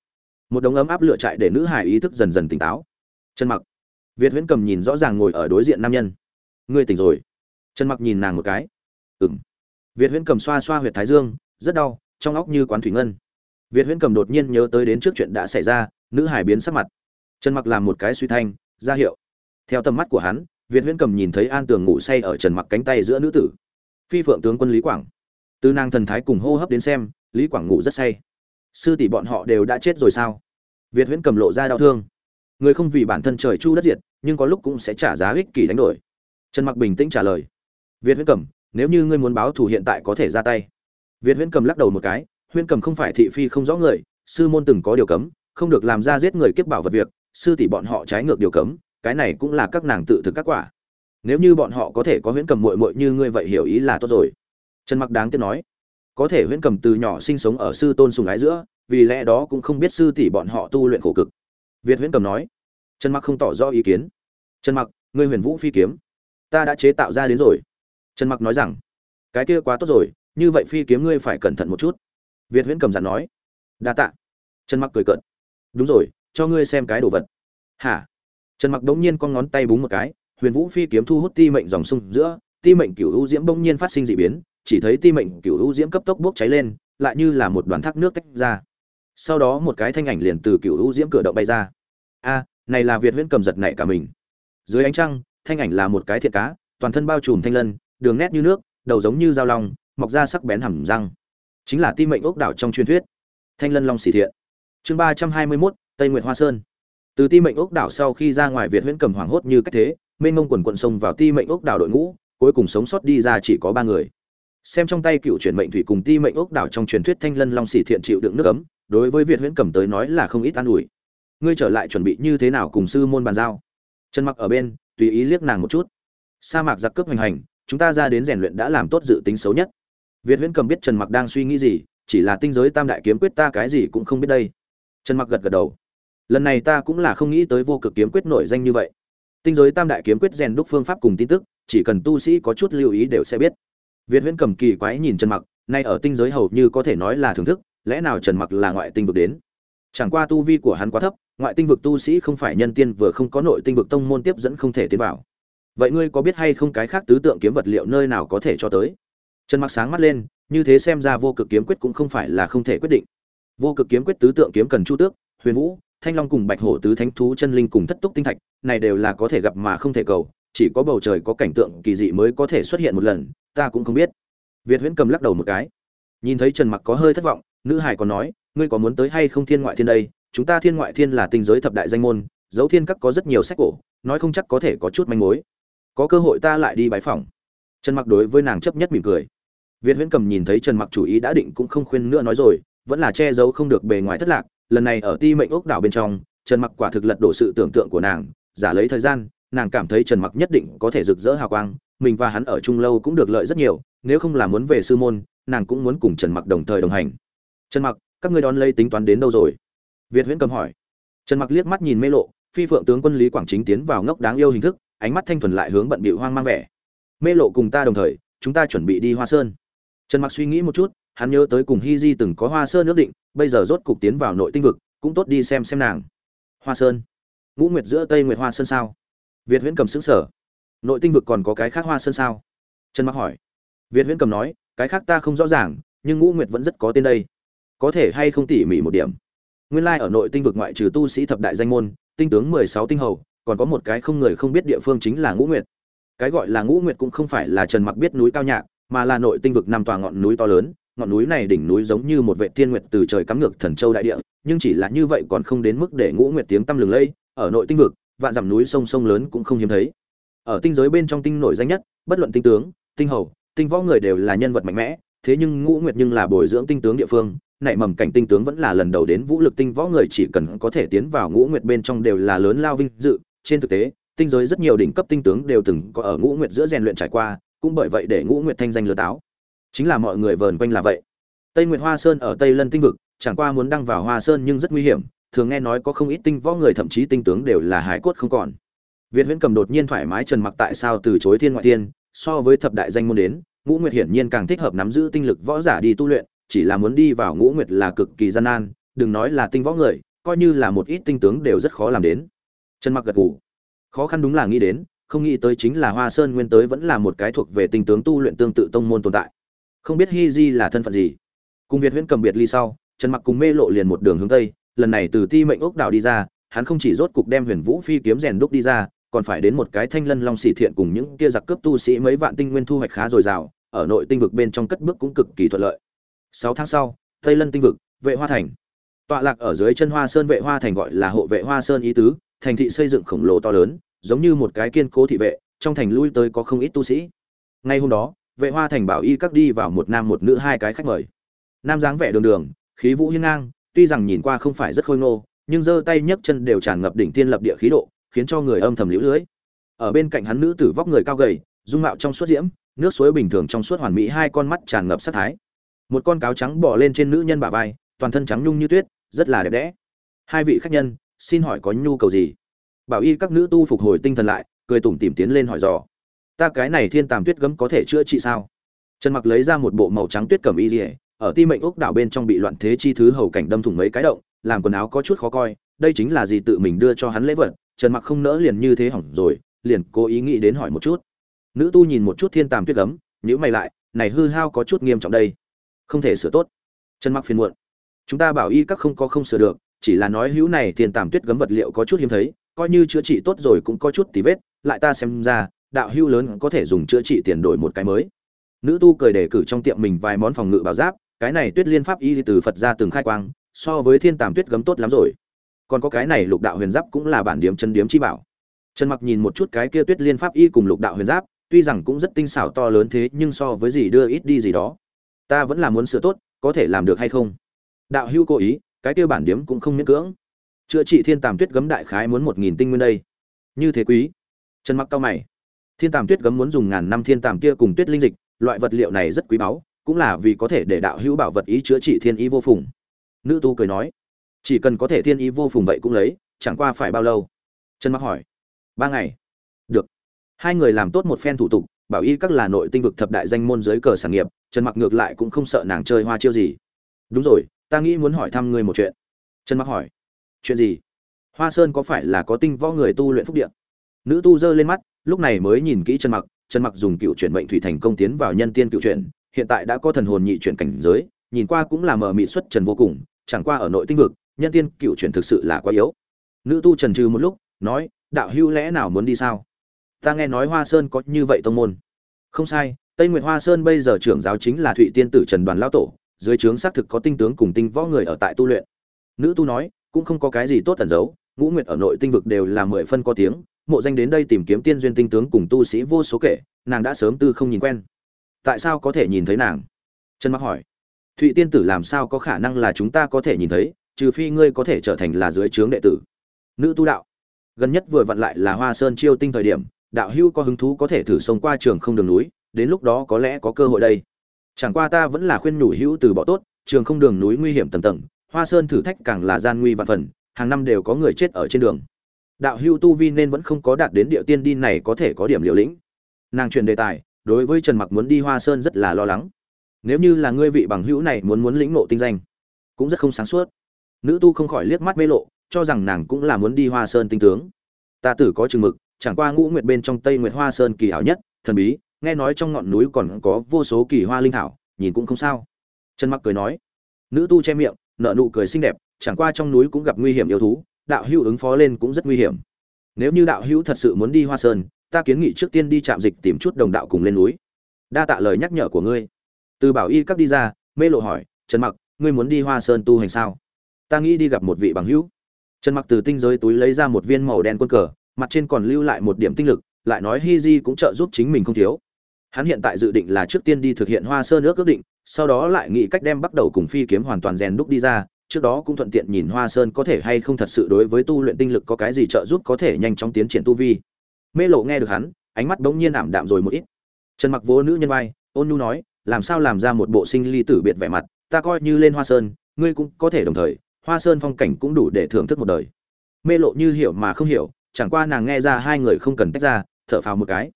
Một đống ấm áp lửa chạy để nữ hải ý thức dần dần tỉnh táo. Trần mặc việt huyễn cầm nhìn rõ ràng ngồi ở đối diện nam nhân. Ngươi tỉnh rồi. Trần mặc nhìn nàng một cái. Ừm. Việt huyễn cầm xoa xoa huyệt thái dương, rất đau, trong óc như quán thủy ngân. Việt huyễn cầm đột nhiên nhớ tới đến trước chuyện đã xảy ra, nữ hải biến sắc mặt. Trần mặc làm một cái suy thanh, ra hiệu. Theo tầm mắt của hắn, việt huyễn cầm nhìn thấy an tường ngủ say ở trần mặc cánh tay giữa nữ tử. Phi phượng tướng quân lý quảng. Từ nàng thần thái cùng hô hấp đến xem, lý quảng ngủ rất say. Sư tỷ bọn họ đều đã chết rồi sao? Việt huyễn cầm lộ ra đau thương người không vì bản thân trời chu đất diệt, nhưng có lúc cũng sẽ trả giá ích kỷ đánh đổi. Trần mặc bình tĩnh trả lời. Việt huyễn cầm, nếu như ngươi muốn báo thù hiện tại có thể ra tay. Việt huyễn cầm lắc đầu một cái. Huyễn cầm không phải thị phi không rõ người, sư môn từng có điều cấm, không được làm ra giết người kiếp bảo vật việc, sư tỷ bọn họ trái ngược điều cấm, cái này cũng là các nàng tự thực các quả. Nếu như bọn họ có thể có huyễn cầm muội muội như ngươi vậy hiểu ý là tốt rồi. Trần mặc đáng tiếc nói. Có thể huyễn cầm từ nhỏ sinh sống ở sư tôn sùng ái giữa, vì lẽ đó cũng không biết sư tỷ bọn họ tu luyện khổ cực việt huyễn cầm nói. Trần mặc không tỏ rõ ý kiến. Trần mặc, ngươi huyền vũ phi kiếm. Ta đã chế tạo ra đến rồi. Trần mặc nói rằng, cái kia quá tốt rồi, như vậy phi kiếm ngươi phải cẩn thận một chút. Việt huyễn cầm dặn nói. Đa tạ. Trần mặc cười cợt. Đúng rồi, cho ngươi xem cái đồ vật. Hả? Trần mặc đống nhiên con ngón tay búng một cái, huyền vũ phi kiếm thu hút ti mệnh dòng sông giữa, ti mệnh cửu u diễm bỗng nhiên phát sinh dị biến, chỉ thấy ti mệnh cửu u diễm cấp tốc bốc cháy lên, lại như là một đoàn thác nước tách ra. Sau đó một cái thanh ảnh liền từ cửu u diễm cửa động bay ra a này là việt huyễn cầm giật nảy cả mình. Dưới ánh trăng thanh ảnh là một cái thiệt cá toàn thân bao trùm thanh lân đường nét như nước đầu giống như dao long mọc ra sắc bén hẳm răng. Chính là ti mệnh ốc đảo trong truyền thuyết. Thanh lân long xỉ thiện. Chương ba trăm hai mươi mốt tây nguyệt hoa sơn. Từ ti mệnh ốc đảo sau khi ra ngoài việt huyễn cầm hoảng hốt như cách thế mênh mông quần quận sông vào ti mệnh ốc đảo đội ngũ cuối cùng sống sót đi ra chỉ có ba người. Xem trong tay cựu chuyển mệnh thủy cùng ti mệnh ốc đảo trong truyền thuyết thanh lân long xỉ thiện chịu đựng nước ấm, đối với việt huyễn cầm tới nói là không ít an ủi ngươi trở lại chuẩn bị như thế nào cùng sư môn bàn giao? Trần mặc ở bên, tùy ý liếc nàng một chút. Sa mạc giặc cướp hành hành, chúng ta ra đến rèn luyện đã làm tốt dự tính xấu nhất. Việt huyễn cầm biết trần mặc đang suy nghĩ gì, chỉ là tinh giới tam đại kiếm quyết ta cái gì cũng không biết đây. Trần mặc gật gật đầu. Lần này ta cũng là không nghĩ tới vô cực kiếm quyết nổi danh như vậy. Tinh giới tam đại kiếm quyết rèn đúc phương pháp cùng tin tức, chỉ cần tu sĩ có chút lưu ý đều sẽ biết. Việt huyễn cầm kỳ quái nhìn trần mặc, nay ở tinh giới hầu như có thể nói là thưởng thức, lẽ nào trần mặc là ngoại tinh vực đến? Chẳng qua tu vi của hắn quá thấp ngoại tinh vực tu sĩ không phải nhân tiên vừa không có nội tinh vực tông môn tiếp dẫn không thể tiến vào. Vậy ngươi có biết hay không cái khác tứ tượng kiếm vật liệu nơi nào có thể cho tới? Trần mặc sáng mắt lên, như thế xem ra vô cực kiếm quyết cũng không phải là không thể quyết định. Vô cực kiếm quyết tứ tượng kiếm cần chu tước, huyền vũ, thanh long cùng bạch hổ tứ thánh thú chân linh cùng thất túc tinh thạch, này đều là có thể gặp mà không thể cầu, chỉ có bầu trời có cảnh tượng kỳ dị mới có thể xuất hiện một lần, ta cũng không biết. Việt huyễn cầm lắc đầu một cái. Nhìn thấy trần mặc có hơi thất vọng, nữ hải còn nói, ngươi có muốn tới hay không thiên ngoại thiên đây? Chúng ta thiên ngoại thiên là tinh giới thập đại danh môn, dấu thiên các có rất nhiều sách cổ, nói không chắc có thể có chút manh mối. Có cơ hội ta lại đi bái phỏng. Trần mặc đối với nàng chấp nhất mỉm cười. Việt huyễn cầm nhìn thấy trần mặc chủ ý đã định cũng không khuyên nữa nói rồi, vẫn là che giấu không được bề ngoài thất lạc. Lần này ở ti mệnh ốc đảo bên trong, trần mặc quả thực lật đổ sự tưởng tượng của nàng, giả lấy thời gian, nàng cảm thấy trần mặc nhất định có thể rực rỡ hào quang, mình và hắn ở chung lâu cũng được lợi rất nhiều, nếu không là muốn về sư môn, nàng cũng muốn cùng trần mặc đồng thời đồng hành. Trần mặc, các ngươi đón lấy tính toán đến đâu rồi? Việt huyễn cầm hỏi. Trần mặc liếc mắt nhìn mê lộ, phi phượng tướng quân lý quảng chính tiến vào ngốc đáng yêu hình thức, ánh mắt thanh thuần lại hướng bận bịu hoang mang vẻ. Mê lộ cùng ta đồng thời, chúng ta chuẩn bị đi hoa sơn. Trần mặc suy nghĩ một chút, hắn nhớ tới cùng hy di từng có hoa sơn ước định, bây giờ rốt cục tiến vào nội tinh vực, cũng tốt đi xem xem nàng. Hoa sơn. Ngũ nguyệt giữa tây nguyệt hoa sơn sao? Việt huyễn cầm xứng sở nội tinh vực còn có cái khác hoa sơn sao? Trần mặc hỏi. Việt huyễn cầm nói, cái khác ta không rõ ràng, nhưng ngũ nguyệt vẫn rất có tên đây. Có thể hay không tỉ mỉ một điểm? Nguyên lai ở nội tinh vực ngoại trừ tu sĩ thập đại danh môn, tinh tướng mười sáu tinh hầu, còn có một cái không người không biết địa phương chính là ngũ nguyệt. Cái gọi là ngũ nguyệt cũng không phải là trần mặc biết núi cao nhạc, mà là nội tinh vực năm tòa ngọn núi to lớn. Ngọn núi này đỉnh núi giống như một vệ thiên nguyệt từ trời cắm ngược thần châu đại địa, nhưng chỉ là như vậy còn không đến mức để ngũ nguyệt tiếng tăm lừng lây. Ở nội tinh vực, vạn dặm núi sông sông lớn cũng không hiếm thấy. Ở tinh giới bên trong tinh nổi danh nhất, bất luận tinh tướng, tinh hầu, tinh võ người đều là nhân vật mạnh mẽ, thế nhưng ngũ nguyệt nhưng là bồi dưỡng tinh tướng địa phương nảy mầm cảnh tinh tướng vẫn là lần đầu đến vũ lực tinh võ người chỉ cần có thể tiến vào ngũ nguyệt bên trong đều là lớn lao vinh dự. Trên thực tế, tinh giới rất nhiều đỉnh cấp tinh tướng đều từng có ở ngũ nguyệt giữa rèn luyện trải qua, cũng bởi vậy để ngũ nguyệt thanh danh lừa táo. Chính là mọi người vờn quanh là vậy. Tây nguyệt hoa sơn ở tây lân tinh vực, chẳng qua muốn đăng vào hoa sơn nhưng rất nguy hiểm, thường nghe nói có không ít tinh võ người thậm chí tinh tướng đều là hải cốt không còn. Việt huyễn cầm đột nhiên thoải mái trần mặc tại sao từ chối thiên ngoại thiên, so với thập đại danh môn đến, ngũ nguyệt hiển nhiên càng thích hợp nắm giữ tinh lực võ giả đi tu luyện chỉ là muốn đi vào ngũ nguyệt là cực kỳ gian nan, đừng nói là tinh võ người, coi như là một ít tinh tướng đều rất khó làm đến. Trần mặc gật gù. Khó khăn đúng là nghĩ đến, không nghĩ tới chính là hoa sơn nguyên tới vẫn là một cái thuộc về tinh tướng tu luyện tương tự tông môn tồn tại. Không biết hi di là thân phận gì. Cùng việt huyễn cầm biệt ly sau, trần mặc cùng mê lộ liền một đường hướng tây, lần này từ ti mệnh ốc đảo đi ra, hắn không chỉ rốt cục đem huyền vũ phi kiếm rèn đúc đi ra, còn phải đến một cái thanh lân long xỉ thiện cùng những kia giặc cướp tu sĩ mấy vạn tinh nguyên thu hoạch khá dồi dào, ở nội tinh vực bên trong cất bước cũng cực kỳ thuận lợi sáu tháng sau, tây lân tinh vực, vệ hoa thành. Tọa lạc ở dưới chân hoa sơn, vệ hoa thành gọi là hộ vệ hoa sơn ý tứ, thành thị xây dựng khổng lồ to lớn, giống như một cái kiên cố thị vệ, trong thành lui tới có không ít tu sĩ. Ngay hôm đó, vệ hoa thành bảo y các đi vào một nam một nữ hai cái khách mời. Nam dáng vẻ đường đường, khí vũ hiên ngang, tuy rằng nhìn qua không phải rất khôi ngô, nhưng giơ tay nhấc chân đều tràn ngập đỉnh tiên lập địa khí độ, khiến cho người âm thầm liễu lưới. Ở bên cạnh hắn nữ tử vóc người cao gầy, dung mạo trong suốt diễm, nước suối bình thường trong suốt hoàn mỹ, hai con mắt tràn ngập sát thái một con cáo trắng bỏ lên trên nữ nhân bả vai, toàn thân trắng nhung như tuyết, rất là đẹp đẽ. Hai vị khách nhân, xin hỏi có nhu cầu gì? Bảo y các nữ tu phục hồi tinh thần lại, cười tủm tìm tiến lên hỏi dò. Ta cái này thiên tàm tuyết gấm có thể chữa trị sao? Trần mặc lấy ra một bộ màu trắng tuyết cẩm y dỉa ở ti mệnh ốc đảo bên trong bị loạn thế chi thứ hầu cảnh đâm thủng mấy cái động, làm quần áo có chút khó coi, đây chính là gì tự mình đưa cho hắn lễ vật, trần mặc không nỡ liền như thế hỏng rồi, liền cố ý nghĩ đến hỏi một chút. Nữ tu nhìn một chút thiên tàm tuyết gấm nhữ mày lại, này hư hao có chút nghiêm trọng đây không thể sửa tốt. Trần mặc phiền muộn. Chúng ta bảo y các không có không sửa được, chỉ là nói hữu này tiền tàm tuyết gấm vật liệu có chút hiếm thấy, coi như chữa trị tốt rồi cũng có chút tí vết, lại ta xem ra, đạo hữu lớn có thể dùng chữa trị tiền đổi một cái mới. Nữ tu cười đề cử trong tiệm mình vài món phòng ngự bảo giáp, cái này tuyết liên pháp y từ phật ra từng khai quang, so với thiên tàm tuyết gấm tốt lắm rồi. Còn có cái này lục đạo huyền giáp cũng là bản điểm chân điếm chi bảo. Trần mặc nhìn một chút cái kia tuyết liên pháp y cùng lục đạo huyền giáp, tuy rằng cũng rất tinh xảo to lớn thế nhưng so với gì đưa ít đi gì đó ta vẫn là muốn sửa tốt, có thể làm được hay không? Đạo hữu cố ý, cái tiêu bản điếm cũng không miễn cưỡng. Chữa trị thiên tàm tuyết gấm đại khái muốn một nghìn tinh nguyên đây. Như thế quý. Trần mặc cao mày. Thiên tàm tuyết gấm muốn dùng ngàn năm thiên tàm kia cùng tuyết linh dịch, loại vật liệu này rất quý báu, cũng là vì có thể để đạo hữu bảo vật ý chữa trị thiên ý vô phùng. Nữ tu cười nói. Chỉ cần có thể thiên ý vô phùng vậy cũng lấy, chẳng qua phải bao lâu? Trần mặc hỏi. Ba ngày. Được. Hai người làm tốt một phen thủ tục bảo y các là nội tinh vực thập đại danh môn dưới cờ sản nghiệp, trần mặc ngược lại cũng không sợ nàng chơi hoa chiêu gì. Đúng rồi, ta nghĩ muốn hỏi thăm ngươi một chuyện. Trần mặc hỏi. Chuyện gì? Hoa sơn có phải là có tinh võ người tu luyện phúc điện nữ tu giơ lên mắt, lúc này mới nhìn kỹ trần mặc trần mặc dùng cựu chuyển mệnh thủy thành công tiến vào nhân tiên cựu chuyển, hiện tại đã có thần hồn nhị chuyển cảnh giới, nhìn qua cũng là mở mị xuất trần vô cùng, chẳng qua ở nội tinh vực, nhân tiên cựu chuyển thực sự là quá yếu. Nữ tu trần trừ một lúc, nói, đạo hưu lẽ nào muốn đi sao? Ta nghe nói hoa sơn có như vậy tông môn. Không sai, tây nguyệt hoa sơn bây giờ trưởng giáo chính là thụy tiên tử trần đoàn lão tổ, dưới trướng xác thực có tinh tướng cùng tinh võ người ở tại tu luyện. Nữ tu nói, cũng không có cái gì tốt tẩn giấu, ngũ nguyệt ở nội tinh vực đều là mười phân có tiếng, mộ danh đến đây tìm kiếm tiên duyên tinh tướng cùng tu sĩ vô số kể, nàng đã sớm tư không nhìn quen. Tại sao có thể nhìn thấy nàng? Trần mặc hỏi. Thụy tiên tử làm sao có khả năng là chúng ta có thể nhìn thấy, trừ phi ngươi có thể trở thành là dưới trướng đệ tử. Nữ tu đạo. Gần nhất vừa vặn lại là hoa sơn chiêu tinh thời điểm đạo hưu có hứng thú có thể thử sống qua trường không đường núi, đến lúc đó có lẽ có cơ hội đây. Chẳng qua ta vẫn là khuyên nhủ hữu từ bỏ tốt, trường không đường núi nguy hiểm tầng tầng, hoa sơn thử thách càng là gian nguy vạn phần, hàng năm đều có người chết ở trên đường. Đạo hưu tu vi nên vẫn không có đạt đến địa tiên đi này có thể có điểm liều lĩnh. Nàng truyền đề tài, đối với trần mặc muốn đi hoa sơn rất là lo lắng. Nếu như là ngươi vị bằng hữu này muốn muốn lĩnh ngộ tinh danh, cũng rất không sáng suốt. Nữ tu không khỏi liếc mắt mê lộ, cho rằng nàng cũng là muốn đi hoa sơn tinh tướng. Ta tử có chừng mực chẳng qua ngũ nguyệt bên trong tây nguyệt hoa sơn kỳ hảo nhất, thần bí, nghe nói trong ngọn núi còn có vô số kỳ hoa linh thảo, nhìn cũng không sao. Trần mặc cười nói. Nữ tu che miệng nợ nụ cười xinh đẹp, chẳng qua trong núi cũng gặp nguy hiểm yêu thú, đạo hữu ứng phó lên cũng rất nguy hiểm. Nếu như đạo hữu thật sự muốn đi hoa sơn, ta kiến nghị trước tiên đi trạm dịch tìm chút đồng đạo cùng lên núi. Đa tạ lời nhắc nhở của ngươi. Từ bảo y các đi ra, mê lộ hỏi, trần mặc, ngươi muốn đi hoa sơn tu hành sao? Ta nghĩ đi gặp một vị bằng hữu. Trần mặc từ tinh giới túi lấy ra một viên màu đen quân cờ mặt trên còn lưu lại một điểm tinh lực, lại nói hi di cũng trợ giúp chính mình không thiếu. Hắn hiện tại dự định là trước tiên đi thực hiện hoa sơn ước ước định, sau đó lại nghĩ cách đem bắt đầu cùng phi kiếm hoàn toàn rèn đúc đi ra, trước đó cũng thuận tiện nhìn hoa sơn có thể hay không thật sự đối với tu luyện tinh lực có cái gì trợ giúp có thể nhanh chóng tiến triển tu vi. Mê lộ nghe được hắn, ánh mắt bỗng nhiên ảm đạm rồi một ít. Trần mặc vỗ nữ nhân vai, ôn nhu nói, làm sao làm ra một bộ sinh ly tử biệt vẻ mặt, ta coi như lên hoa sơn, ngươi cũng có thể đồng thời, hoa sơn phong cảnh cũng đủ để thưởng thức một đời. Mê lộ như hiểu mà không hiểu chẳng qua nàng nghe ra hai người không cần tách ra, thở phào một cái.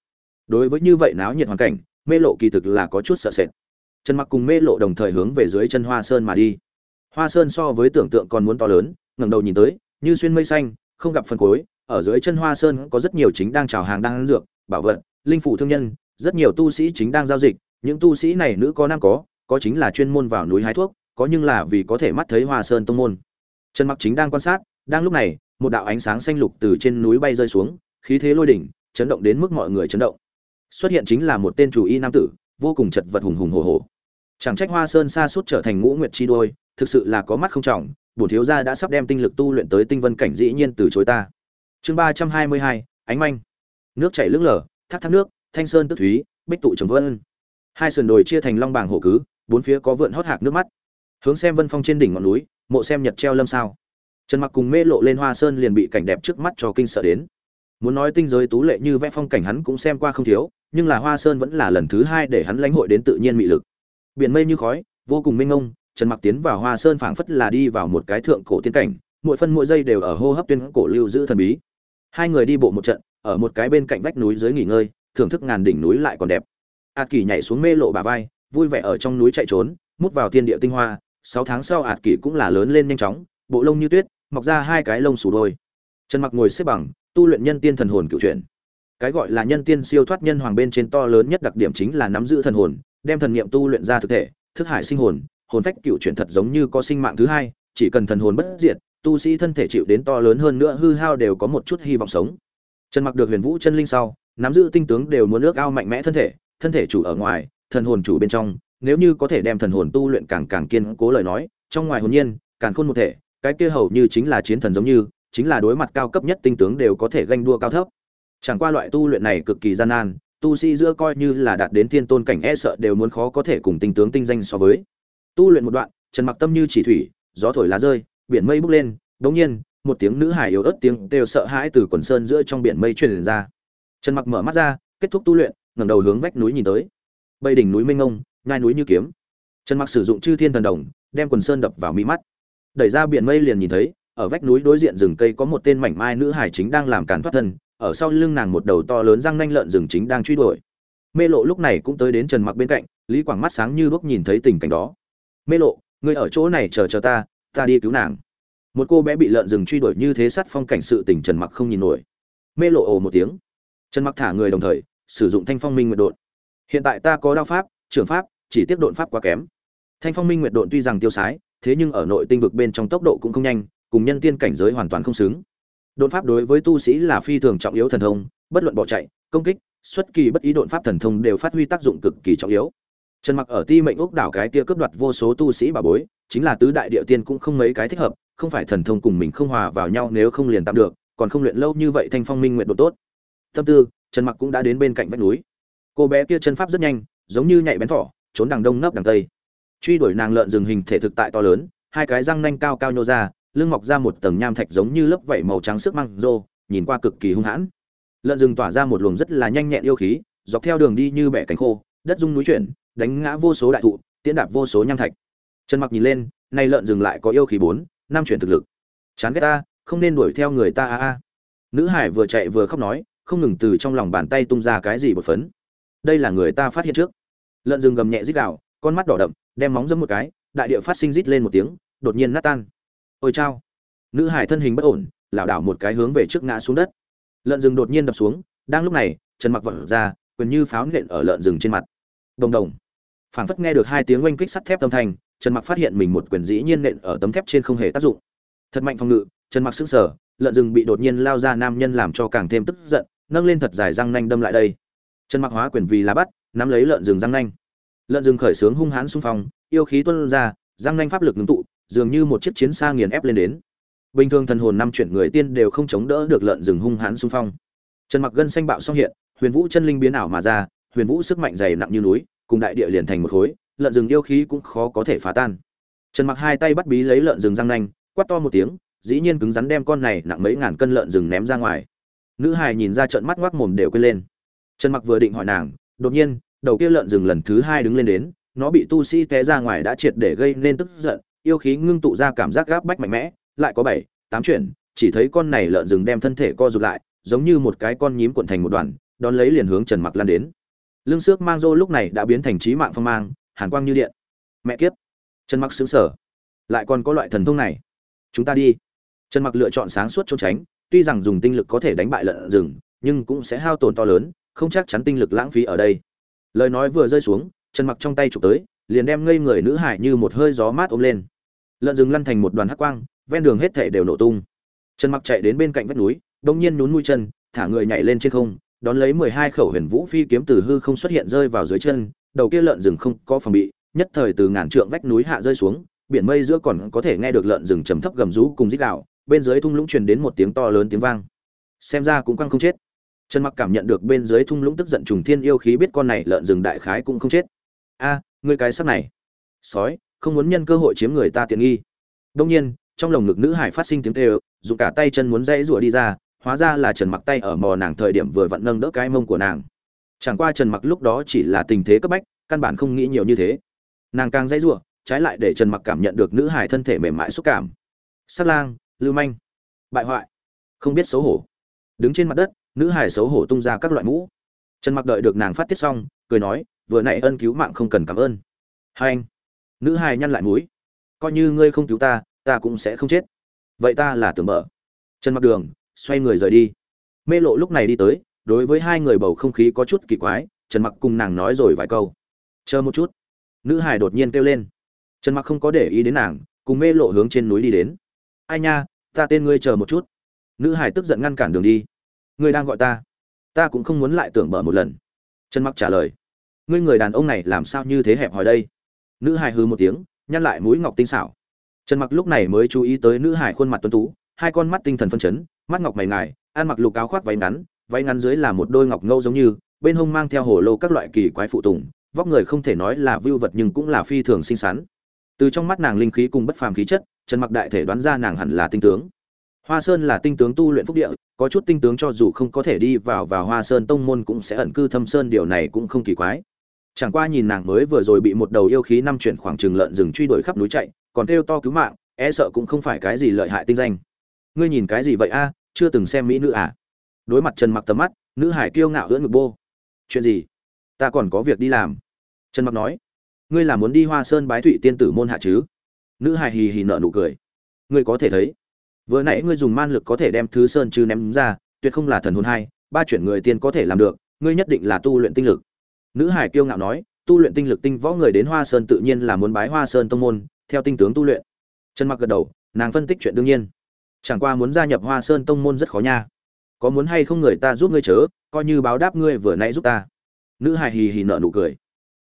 Đối với như vậy náo nhiệt hoàn cảnh, mê lộ kỳ thực là có chút sợ sệt. Trần mặc cùng mê lộ đồng thời hướng về dưới chân hoa sơn mà đi. Hoa sơn so với tưởng tượng còn muốn to lớn, ngẩng đầu nhìn tới, như xuyên mây xanh, không gặp phần cuối. Ở dưới chân hoa sơn có rất nhiều chính đang chào hàng đang ăn dược, bảo vật, linh phủ thương nhân, rất nhiều tu sĩ chính đang giao dịch. Những tu sĩ này nữ có nam có có chính là chuyên môn vào núi hái thuốc, có nhưng là vì có thể mắt thấy hoa sơn tông môn. Trần mặc chính đang quan sát, đang lúc này một đạo ánh sáng xanh lục từ trên núi bay rơi xuống, khí thế lôi đỉnh, chấn động đến mức mọi người chấn động. Xuất hiện chính là một tên chủ y nam tử, vô cùng chật vật hùng hùng hồ hồ chẳng trách hoa sơn xa suốt trở thành ngũ nguyệt chi đôi, thực sự là có mắt không trọng, bổn thiếu gia đã sắp đem tinh lực tu luyện tới tinh vân cảnh dĩ nhiên từ chối ta. Chương ba trăm hai mươi hai, ánh manh. Nước chảy lững lờ, thác thác nước, thanh sơn tức thúy, bích tụ trồng vân. Hai sườn đồi chia thành long bảng hổ cứ, bốn phía có vượn hót hạc nước mắt. Hướng xem vân phong trên đỉnh ngọn núi, mộ xem nhật treo lâm sao trần mặc cùng mê lộ lên hoa sơn liền bị cảnh đẹp trước mắt cho kinh sợ đến. Muốn nói tinh giới tú lệ như vẽ phong cảnh hắn cũng xem qua không thiếu, nhưng là hoa sơn vẫn là lần thứ hai để hắn lãnh hội đến tự nhiên mị lực. Biển mây như khói, vô cùng mênh ngông trần mặc tiến vào hoa sơn phảng phất là đi vào một cái thượng cổ tiên cảnh, mỗi phân mỗi giây đều ở hô hấp tuyên cổ lưu giữ thần bí. Hai người đi bộ một trận, ở một cái bên cạnh vách núi dưới nghỉ ngơi, thưởng thức ngàn đỉnh núi lại còn đẹp. Ạt kỳ nhảy xuống mê lộ bà vai, vui vẻ ở trong núi chạy trốn, mút vào thiên địa tinh hoa, sáu tháng sau ạt kỳ cũng là lớn lên nhanh chóng bộ lông như tuyết, mọc ra hai cái lông sù đôi. Trần mặc ngồi xếp bằng, tu luyện nhân tiên thần hồn cựu chuyển cái gọi là nhân tiên siêu thoát nhân hoàng bên trên to lớn nhất đặc điểm chính là nắm giữ thần hồn, đem thần niệm tu luyện ra thực thể, thức hải sinh hồn hồn phách cựu chuyển thật giống như có sinh mạng thứ hai, chỉ cần thần hồn bất diệt, tu sĩ thân thể chịu đến to lớn hơn nữa hư hao đều có một chút hy vọng sống. Trần mặc được huyền vũ chân linh sau, nắm giữ tinh tướng đều muốn ước ao mạnh mẽ thân thể thân thể chủ ở ngoài, thần hồn chủ bên trong, nếu như có thể đem thần hồn tu luyện càng càng kiên cố lời nói, trong ngoài hồn nhiên, càng khôn một thể cái kia hầu như chính là chiến thần giống như chính là đối mặt cao cấp nhất tinh tướng đều có thể ganh đua cao thấp. Chẳng qua loại tu luyện này cực kỳ gian nan tu sĩ giữa coi như là đạt đến thiên tôn cảnh e sợ đều muốn khó có thể cùng tinh tướng tinh danh so với. Tu luyện một đoạn trần mặc tâm như chỉ thủy gió thổi lá rơi biển mây bốc lên đống nhiên một tiếng nữ hải yếu ớt tiếng đều sợ hãi từ quần sơn giữa trong biển mây truyền ra. Trần mặc mở mắt ra kết thúc tu luyện ngẩng đầu hướng vách núi nhìn tới. Bầy đỉnh núi mênh mông, ngai núi như kiếm. Trần mặc sử dụng chư thiên thần đồng đem quần sơn đập vào mi mắt đẩy ra biển mây liền nhìn thấy, ở vách núi đối diện rừng cây có một tên mảnh mai nữ hải chính đang làm cản thoát thân, ở sau lưng nàng một đầu to lớn răng nanh lợn rừng chính đang truy đuổi. Mê lộ lúc này cũng tới đến trần mặc bên cạnh, lý quảng mắt sáng như đuốc nhìn thấy tình cảnh đó. Mê lộ, ngươi ở chỗ này chờ chờ ta ta đi cứu nàng. Một cô bé bị lợn rừng truy đuổi như thế sắt phong cảnh sự tình trần mặc không nhìn nổi. Mê lộ ồ một tiếng. Trần mặc thả người đồng thời, sử dụng thanh phong minh nguyệt đột hiện tại ta có đao pháp trường pháp, chỉ tiếp đột pháp quá kém. Thanh phong minh nguyệt đột tuy rằng tiêu sái thế nhưng ở nội tinh vực bên trong tốc độ cũng không nhanh, cùng nhân tiên cảnh giới hoàn toàn không xứng. Đột pháp đối với tu sĩ là phi thường trọng yếu thần thông, bất luận bỏ chạy, công kích, xuất kỳ bất ý đột pháp thần thông đều phát huy tác dụng cực kỳ trọng yếu. Trần mặc ở ti mệnh ốc đảo cái kia cướp đoạt vô số tu sĩ bà bối, chính là tứ đại địa tiên cũng không mấy cái thích hợp, không phải thần thông cùng mình không hòa vào nhau nếu không liền tạm được, còn không luyện lâu như vậy thanh phong minh nguyện độ tốt. Tâm tư, trần mặc cũng đã đến bên cạnh vách núi. Cô bé kia chân pháp rất nhanh, giống như nhạy bén thỏ, trốn đằng đông nấp đằng tây truy đuổi nàng lợn rừng hình thể thực tại to lớn, hai cái răng nanh cao cao nhô ra, lưng mọc ra một tầng nham thạch giống như lớp vảy màu trắng sức măng rô, nhìn qua cực kỳ hung hãn. Lợn rừng tỏa ra một luồng rất là nhanh nhẹn yêu khí, dọc theo đường đi như bẻ cánh khô, đất rung núi chuyển, đánh ngã vô số đại thụ, tiễn đạp vô số nham thạch. Trần mặc nhìn lên, nay lợn rừng lại có yêu khí bốn, năm chuyển thực lực. Chán ghét ta, không nên đuổi theo người ta a a. Nữ hải vừa chạy vừa khóc nói, không ngừng từ trong lòng bàn tay tung ra cái gì bột phấn. Đây là người ta phát hiện trước. Lợn rừng gầm nhẹ rít đạo con mắt đỏ đậm, đem móng dẫm một cái, đại địa phát sinh rít lên một tiếng, đột nhiên nát tan. Ôi chao. Nữ hải thân hình bất ổn, lảo đảo một cái hướng về trước ngã xuống đất. Lợn rừng đột nhiên đập xuống, đang lúc này, trần mặc vật ra gần như pháo nện ở lợn rừng trên mặt. Đồng đồng. Phảng phất nghe được hai tiếng oanh kích sắt thép âm thanh, trần mặc phát hiện mình một quyền dĩ nhiên nện ở tấm thép trên không hề tác dụng. Thật mạnh phòng ngự, trần mặc sững sờ, lợn rừng bị đột nhiên lao ra nam nhân làm cho càng thêm tức giận, nâng lên thật dài răng nanh đâm lại đây. Trần mặc hóa quyền vì lá bắt, nắm lấy lợn rừng răng nanh lợn rừng khởi sướng hung hãn xung phong, yêu khí tuôn ra răng nanh pháp lực ngưng tụ, dường như một chiếc chiến xa nghiền ép lên đến. Bình thường thần hồn năm chuyển người tiên đều không chống đỡ được lợn rừng hung hãn xung phong. Trần mặc gân xanh bạo xong hiện, huyền vũ chân linh biến ảo mà ra, huyền vũ sức mạnh dày nặng như núi, cùng đại địa liền thành một khối, lợn rừng yêu khí cũng khó có thể phá tan. Trần mặc hai tay bắt bí lấy lợn rừng răng nanh, quát to một tiếng, dĩ nhiên cứng rắn đem con này nặng mấy ngàn cân lợn rừng ném ra ngoài. Nữ hài nhìn ra trận mắt ngoác mồm đều quên lên. Trần mặc vừa định hỏi nàng, đột nhiên đầu kia lợn rừng lần thứ hai đứng lên đến, nó bị tu sĩ té ra ngoài đã triệt để gây nên tức giận, yêu khí ngưng tụ ra cảm giác gáp bách mạnh mẽ, lại có bảy, tám chuyển, chỉ thấy con này lợn rừng đem thân thể co rụt lại, giống như một cái con nhím cuộn thành một đoàn, đón lấy liền hướng trần mặc lan đến. Lương xước mang rô lúc này đã biến thành trí mạng phong mang, hàn quang như điện. Mẹ kiếp! Trần mặc xứng sở lại còn có loại thần thông này. Chúng ta đi. Trần mặc lựa chọn sáng suốt trốn tránh, tuy rằng dùng tinh lực có thể đánh bại lợn rừng, nhưng cũng sẽ hao tổn to lớn, không chắc chắn tinh lực lãng phí ở đây lời nói vừa rơi xuống, trần mặc trong tay chụp tới, liền đem ngây người nữ hải như một hơi gió mát ôm lên. Lợn rừng lăn thành một đoàn hắc quang, ven đường hết thảy đều nổ tung. Trần mặc chạy đến bên cạnh vách núi đông nhiên nhún mũi chân, thả người nhảy lên trên không, đón lấy mười hai khẩu huyền vũ phi kiếm từ hư không xuất hiện rơi vào dưới chân, đầu kia lợn rừng không có phòng bị, nhất thời từ ngàn trượng vách núi hạ rơi xuống, biển mây giữa còn có thể nghe được lợn rừng trầm thấp gầm rú cùng rít gạo bên dưới thung lũng truyền đến một tiếng to lớn tiếng vang. Xem ra cũng quăng không chết trần mặc cảm nhận được bên dưới thung lũng tức giận trùng thiên yêu khí biết con này lợn rừng đại khái cũng không chết. A, ngươi cái sắc này. Sói, không muốn nhân cơ hội chiếm người ta tiện nghi. Đông nhiên, trong lồng ngực nữ hải phát sinh tiếng kêu, dùng cả tay chân muốn dãy rủa đi ra, hóa ra là trần mặc tay ở mò nàng thời điểm vừa vặn nâng đỡ cái mông của nàng. Chẳng qua trần mặc lúc đó chỉ là tình thế cấp bách, căn bản không nghĩ nhiều như thế. Nàng càng dãy rủa, trái lại để trần mặc cảm nhận được nữ hải thân thể mềm mại xúc cảm. Sát lang, lưu manh, bại hoại, không biết xấu hổ. Đứng trên mặt đất nữ hải xấu hổ tung ra các loại mũ. Trần mặc đợi được nàng phát tiết xong, cười nói, vừa nãy ân cứu mạng không cần cảm ơn. Hai anh. Nữ hải nhăn lại mũi. Coi như ngươi không cứu ta ta cũng sẽ không chết. Vậy ta là tưởng mở trần mặc đường, xoay người rời đi. Mê lộ lúc này đi tới, đối với hai người bầu không khí có chút kỳ quái, trần mặc cùng nàng nói rồi vài câu. Chờ một chút. Nữ hải đột nhiên kêu lên. Trần mặc không có để ý đến nàng, cùng mê lộ hướng trên núi đi đến. Ai nha, ta tên ngươi chờ một chút. Nữ hải tức giận ngăn cản đường đi ngươi đang gọi ta. Ta cũng không muốn lại tưởng bở một lần. Trần mặc trả lời. Ngươi người đàn ông này làm sao như thế hẹp hòi đây? Nữ hải hư một tiếng, nhăn lại mũi ngọc tinh xảo. Trần mặc lúc này mới chú ý tới nữ hải khuôn mặt tuấn tú, hai con mắt tinh thần phân chấn, mắt ngọc mày ngài, ăn mặc lục áo khoác váy ngắn váy ngắn dưới là một đôi ngọc ngâu giống như, bên hông mang theo hồ lô các loại kỳ quái phụ tùng, vóc người không thể nói là vưu vật nhưng cũng là phi thường xinh xắn. Từ trong mắt nàng linh khí cùng bất phàm khí chất, trần mặc đại thể đoán ra nàng hẳn là tinh tướng hoa sơn là tinh tướng tu luyện phúc địa, có chút tinh tướng cho dù không có thể đi vào vào hoa sơn tông môn cũng sẽ ẩn cư thâm sơn, điều này cũng không kỳ quái. Chẳng qua nhìn nàng mới vừa rồi bị một đầu yêu khí năm chuyển khoảng trường lợn rừng truy đuổi khắp núi chạy, còn kêu to cứu mạng e sợ cũng không phải cái gì lợi hại tinh danh. Ngươi nhìn cái gì vậy a? Chưa từng xem mỹ nữ à? Đối mặt trần mặc tầm mắt, nữ hải kiêu ngạo ưỡn ngực bô. Chuyện gì? Ta còn có việc đi làm. Trần mặc nói. Ngươi là muốn đi hoa sơn bái thụy tiên tử môn hạ chứ? Nữ hải hì hì nở nụ cười. Ngươi có thể thấy vừa nãy ngươi dùng man lực có thể đem thứ sơn chư ném ra, tuyệt không là thần hồn hai, ba chuyển người tiên có thể làm được, ngươi nhất định là tu luyện tinh lực. Nữ hải kiêu ngạo nói, tu luyện tinh lực tinh võ người đến hoa sơn tự nhiên là muốn bái hoa sơn tông môn, theo tinh tướng tu luyện. Trần mặc gật đầu, nàng phân tích chuyện đương nhiên. Chẳng qua muốn gia nhập hoa sơn tông môn rất khó nha. Có muốn hay không người ta giúp ngươi chớ, coi như báo đáp ngươi vừa nãy giúp ta. Nữ hài hì hì nợ nụ cười.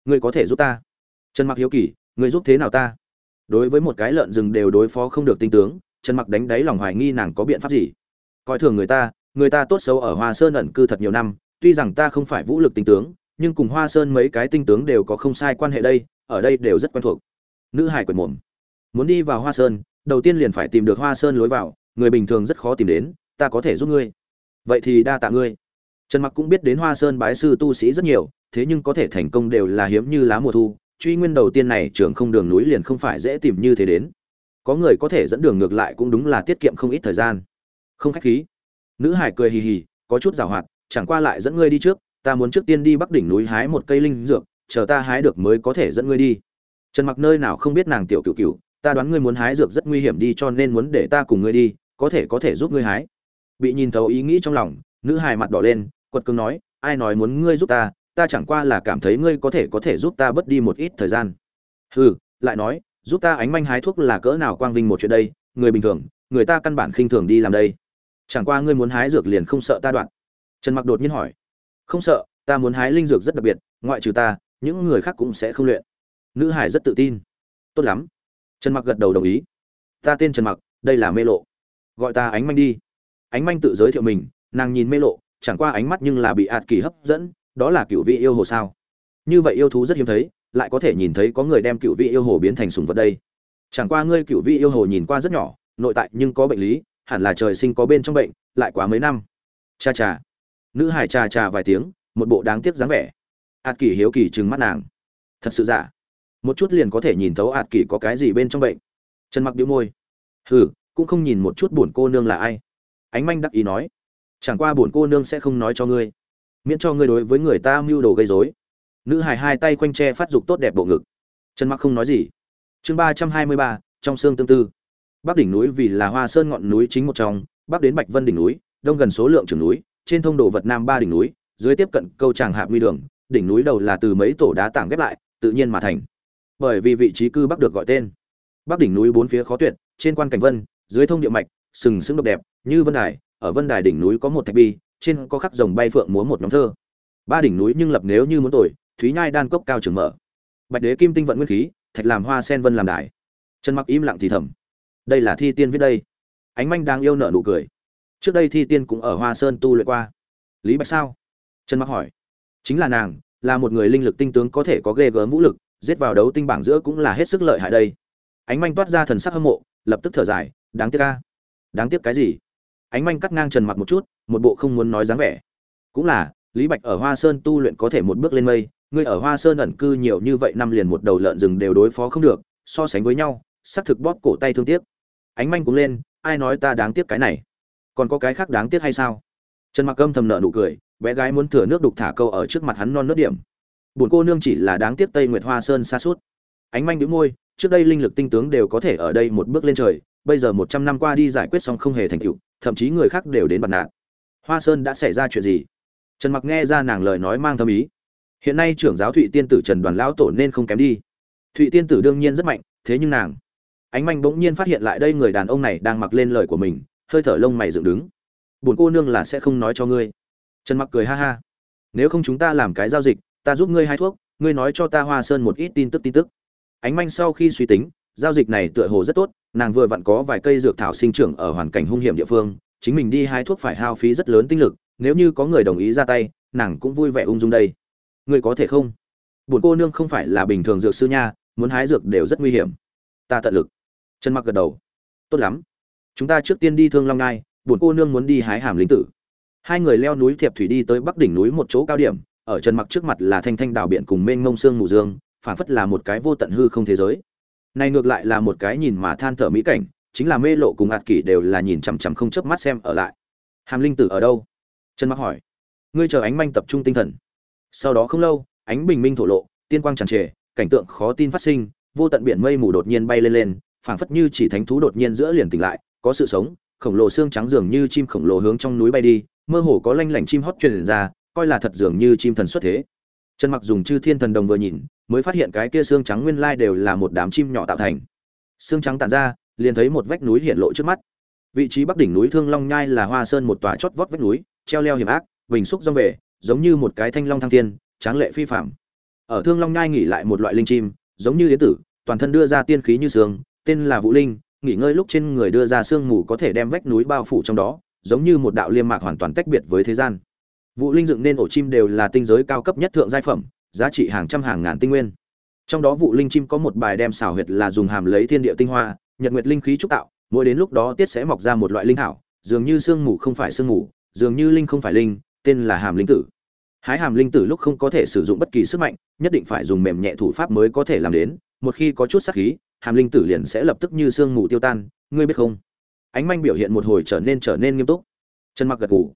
Ngươi có thể giúp ta. Trần mặc hiếu kỳ, ngươi giúp thế nào ta? Đối với một cái lợn rừng đều đối phó không được tinh tướng trần mặc đánh đáy lòng hoài nghi nàng có biện pháp gì. Coi thường người ta người ta tốt xấu ở hoa sơn ẩn cư thật nhiều năm, tuy rằng ta không phải vũ lực tinh tướng, nhưng cùng hoa sơn mấy cái tinh tướng đều có không sai quan hệ đây, ở đây đều rất quen thuộc. Nữ hải quyền mồm. Muốn đi vào hoa sơn, đầu tiên liền phải tìm được hoa sơn lối vào, người bình thường rất khó tìm đến, ta có thể giúp ngươi. Vậy thì đa tạ ngươi. Trần mặc cũng biết đến hoa sơn bái sư tu sĩ rất nhiều, thế nhưng có thể thành công đều là hiếm như lá mùa thu, truy nguyên đầu tiên này trường không đường núi liền không phải dễ tìm như thế đến có người có thể dẫn đường ngược lại cũng đúng là tiết kiệm không ít thời gian. Không khách khí. Nữ hải cười hì hì, có chút giảo hoạt, chẳng qua lại dẫn ngươi đi trước, ta muốn trước tiên đi bắc đỉnh núi hái một cây linh dược, chờ ta hái được mới có thể dẫn ngươi đi. Trần mặc nơi nào không biết nàng tiểu cựu cựu ta đoán ngươi muốn hái dược rất nguy hiểm đi cho nên muốn để ta cùng ngươi đi, có thể có thể giúp ngươi hái. Bị nhìn thấu ý nghĩ trong lòng, nữ hài mặt đỏ lên, quật cường nói, ai nói muốn ngươi giúp ta ta chẳng qua là cảm thấy ngươi có thể có thể giúp ta bớt đi một ít thời gian. Hừ, lại nói giúp ta ánh manh hái thuốc là cỡ nào quang vinh một chuyện đây, người bình thường, người ta căn bản khinh thường đi làm đây. Chẳng qua ngươi muốn hái dược liền không sợ ta đoạn. Trần mặc đột nhiên hỏi. Không sợ, ta muốn hái linh dược rất đặc biệt, ngoại trừ ta, những người khác cũng sẽ không luyện. Nữ hải rất tự tin. Tốt lắm. Trần mặc gật đầu đồng ý. Ta tên trần mặc, đây là mê lộ. Gọi ta ánh manh đi. Ánh manh tự giới thiệu mình, nàng nhìn mê lộ, chẳng qua ánh mắt nhưng là bị ạt kỳ hấp dẫn, đó là cựu vị yêu hồ sao. Như vậy yêu thú rất hiếm thấy lại có thể nhìn thấy có người đem cựu vị yêu hồ biến thành sùng vật đây. Chẳng qua ngươi cựu vị yêu hồ nhìn qua rất nhỏ, nội tại nhưng có bệnh lý, hẳn là trời sinh có bên trong bệnh, lại quá mấy năm. Cha cha. Nữ hải cha cha vài tiếng, một bộ đáng tiếc dáng vẻ. Ạt kỳ hiếu kỳ trừng mắt nàng. Thật sự giả. Một chút liền có thể nhìn thấu ạt kỳ có cái gì bên trong bệnh. Trần mặc điếu môi. Hừ, cũng không nhìn một chút buồn cô nương là ai. Ánh manh đắc ý nói. Chẳng qua buồn cô nương sẽ không nói cho ngươi. Miễn cho ngươi đối với người ta mưu đồ gây rối nữ hài hai tay quanh tre phát dục tốt đẹp bộ ngực. Trần mặc không nói gì. Chương ba trăm hai mươi ba, trong xương tương tư. Bắc đỉnh núi vì là hoa sơn ngọn núi chính một trong, bắc đến bạch vân đỉnh núi, đông gần số lượng trường núi, trên thông đồ vật nam ba đỉnh núi, dưới tiếp cận câu tràng hạ nguy đường, đỉnh núi đầu là từ mấy tổ đá tảng ghép lại, tự nhiên mà thành. Bởi vì vị trí cư bắc được gọi tên. Bắc đỉnh núi bốn phía khó tuyệt, trên quan cảnh vân, dưới thông địa mạch, sừng sững độc đẹp, như vân đài, ở vân đài đỉnh núi có một thạch bi, trên có khắc rồng bay phượng múa một nhóm thơ. Ba đỉnh núi nhưng lập nếu như muốn tuổi thúy nhai đan cốc cao trường mở. Bạch đế kim tinh vận nguyên khí, thạch làm hoa sen vân làm đài. Trần mặc im lặng thì thầm. Đây là thi tiên viết đây. Ánh manh đang yêu nợ nụ cười. Trước đây thi tiên cũng ở hoa sơn tu luyện qua. Lý bạch sao? Trần mặc hỏi. Chính là nàng, là một người linh lực tinh tướng có thể có ghê gớm vũ lực, giết vào đấu tinh bảng giữa cũng là hết sức lợi hại đây. Ánh manh toát ra thần sắc hâm mộ, lập tức thở dài, đáng tiếc ca đáng tiếc cái gì? Ánh manh cắt ngang trần mặc một chút, một bộ không muốn nói dáng vẻ. Cũng là, lý bạch ở hoa sơn tu luyện có thể một bước lên mây ngươi ở hoa sơn ẩn cư nhiều như vậy năm liền một đầu lợn rừng đều đối phó không được, so sánh với nhau, xác thực bóp cổ tay thương tiếc. Ánh manh cũng lên, ai nói ta đáng tiếc cái này? Còn có cái khác đáng tiếc hay sao? Trần mặc âm thầm nợ nụ cười, bé gái muốn thừa nước đục thả câu ở trước mặt hắn non nớt điểm. Buồn cô nương chỉ là đáng tiếc tây nguyệt hoa sơn xa suốt. Ánh manh đĩu môi, trước đây linh lực tinh tướng đều có thể ở đây một bước lên trời, bây giờ một trăm năm qua đi giải quyết xong không hề thành tựu, thậm chí người khác đều đến bật nạn. Hoa sơn đã xảy ra chuyện gì? Trần mặc nghe ra nàng lời nói mang thâm ý hiện nay trưởng giáo thụy tiên tử trần đoàn lão tổ nên không kém đi. Thụy tiên tử đương nhiên rất mạnh, thế nhưng nàng, ánh manh bỗng nhiên phát hiện lại đây người đàn ông này đang mặc lên lời của mình, hơi thở lông mày dựng đứng. Buồn cô nương là sẽ không nói cho ngươi. Trần mặc cười ha ha. Nếu không chúng ta làm cái giao dịch, ta giúp ngươi hai thuốc, ngươi nói cho ta hoa sơn một ít tin tức tin tức. Ánh manh sau khi suy tính, giao dịch này tựa hồ rất tốt, nàng vừa vặn có vài cây dược thảo sinh trưởng ở hoàn cảnh hung hiểm địa phương, chính mình đi hai thuốc phải hao phí rất lớn tinh lực, nếu như có người đồng ý ra tay, nàng cũng vui vẻ ung dung đây ngươi có thể không? Buồn cô nương không phải là bình thường dược sư nha, muốn hái dược đều rất nguy hiểm. Ta tận lực. Trần mặc gật đầu. Tốt lắm. Chúng ta trước tiên đi thương long ngai, buồn cô nương muốn đi hái hàm lính tử. Hai người leo núi thiệp thủy đi tới bắc đỉnh núi một chỗ cao điểm, ở trần mặc trước mặt là thanh thanh đảo biển cùng mênh mông sương mù dương, phản phất là một cái vô tận hư không thế giới. Này ngược lại là một cái nhìn mà than thở mỹ cảnh, chính là mê lộ cùng ạt kỷ đều là nhìn chằm chằm không chớp mắt xem ở lại. Hàm linh tử ở đâu? Trần mặc hỏi. Ngươi chờ ánh manh tập trung tinh thần sau đó không lâu, ánh bình minh thổ lộ, tiên quang tràn trề, cảnh tượng khó tin phát sinh, vô tận biển mây mù đột nhiên bay lên lên, phảng phất như chỉ thánh thú đột nhiên giữa liền tỉnh lại, có sự sống, khổng lồ xương trắng dường như chim khổng lồ hướng trong núi bay đi, mơ hồ có lanh lảnh chim hót truyền ra, coi là thật dường như chim thần xuất thế. Trần mặc dùng chư thiên thần đồng vừa nhìn, mới phát hiện cái kia xương trắng nguyên lai đều là một đám chim nhỏ tạo thành. Xương trắng tản ra, liền thấy một vách núi hiện lộ trước mắt. Vị trí bắc đỉnh núi thương long nhai là hoa sơn một tòa chót vót vách núi, treo leo hiểm ác, bình xúc rong về giống như một cái thanh long thăng thiên tráng lệ phi phạm ở thương long nhai nghỉ lại một loại linh chim giống như yến tử toàn thân đưa ra tiên khí như sương tên là vũ linh nghỉ ngơi lúc trên người đưa ra sương mù có thể đem vách núi bao phủ trong đó giống như một đạo liêm mạc hoàn toàn tách biệt với thế gian. Vũ linh dựng nên ổ chim đều là tinh giới cao cấp nhất thượng giai phẩm giá trị hàng trăm hàng ngàn tinh nguyên. Trong đó vụ linh chim có một bài đem xảo huyệt là dùng hàm lấy thiên địa tinh hoa nhật nguyệt linh khí trúc tạo mỗi đến lúc đó tiết sẽ mọc ra một loại linh hảo, dường như sương mù không phải sương mù dường như linh không phải linh tên là hàm linh tử. Hái hàm linh tử lúc không có thể sử dụng bất kỳ sức mạnh, nhất định phải dùng mềm nhẹ thủ pháp mới có thể làm đến. Một khi có chút sát khí, hàm linh tử liền sẽ lập tức như sương mù tiêu tan, ngươi biết không? Ánh manh biểu hiện một hồi trở nên trở nên nghiêm túc. Trần mặc gật gù.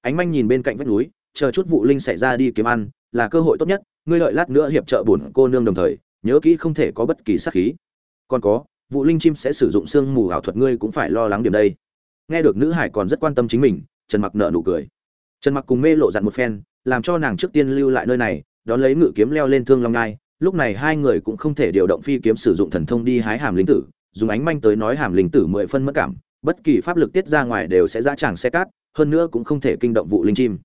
Ánh manh nhìn bên cạnh vách núi, chờ chút vụ linh xảy ra đi kiếm ăn, là cơ hội tốt nhất, ngươi lợi lát nữa hiệp trợ bổn cô nương đồng thời, nhớ kỹ không thể có bất kỳ sát khí. Còn có, vụ linh chim sẽ sử dụng sương mù ảo thuật, ngươi cũng phải lo lắng điểm đây. Nghe được nữ hải còn rất quan tâm chính mình, trần mặc nợ nụ cười trần mặc cùng mê lộ dặn một phen, làm cho nàng trước tiên lưu lại nơi này, đón lấy ngự kiếm leo lên thương long ngai. Lúc này hai người cũng không thể điều động phi kiếm sử dụng thần thông đi hái hàm linh tử, dùng ánh manh tới nói hàm linh tử mười phân mất cảm, bất kỳ pháp lực tiết ra ngoài đều sẽ dã tràng xe cát, hơn nữa cũng không thể kinh động vụ linh chim.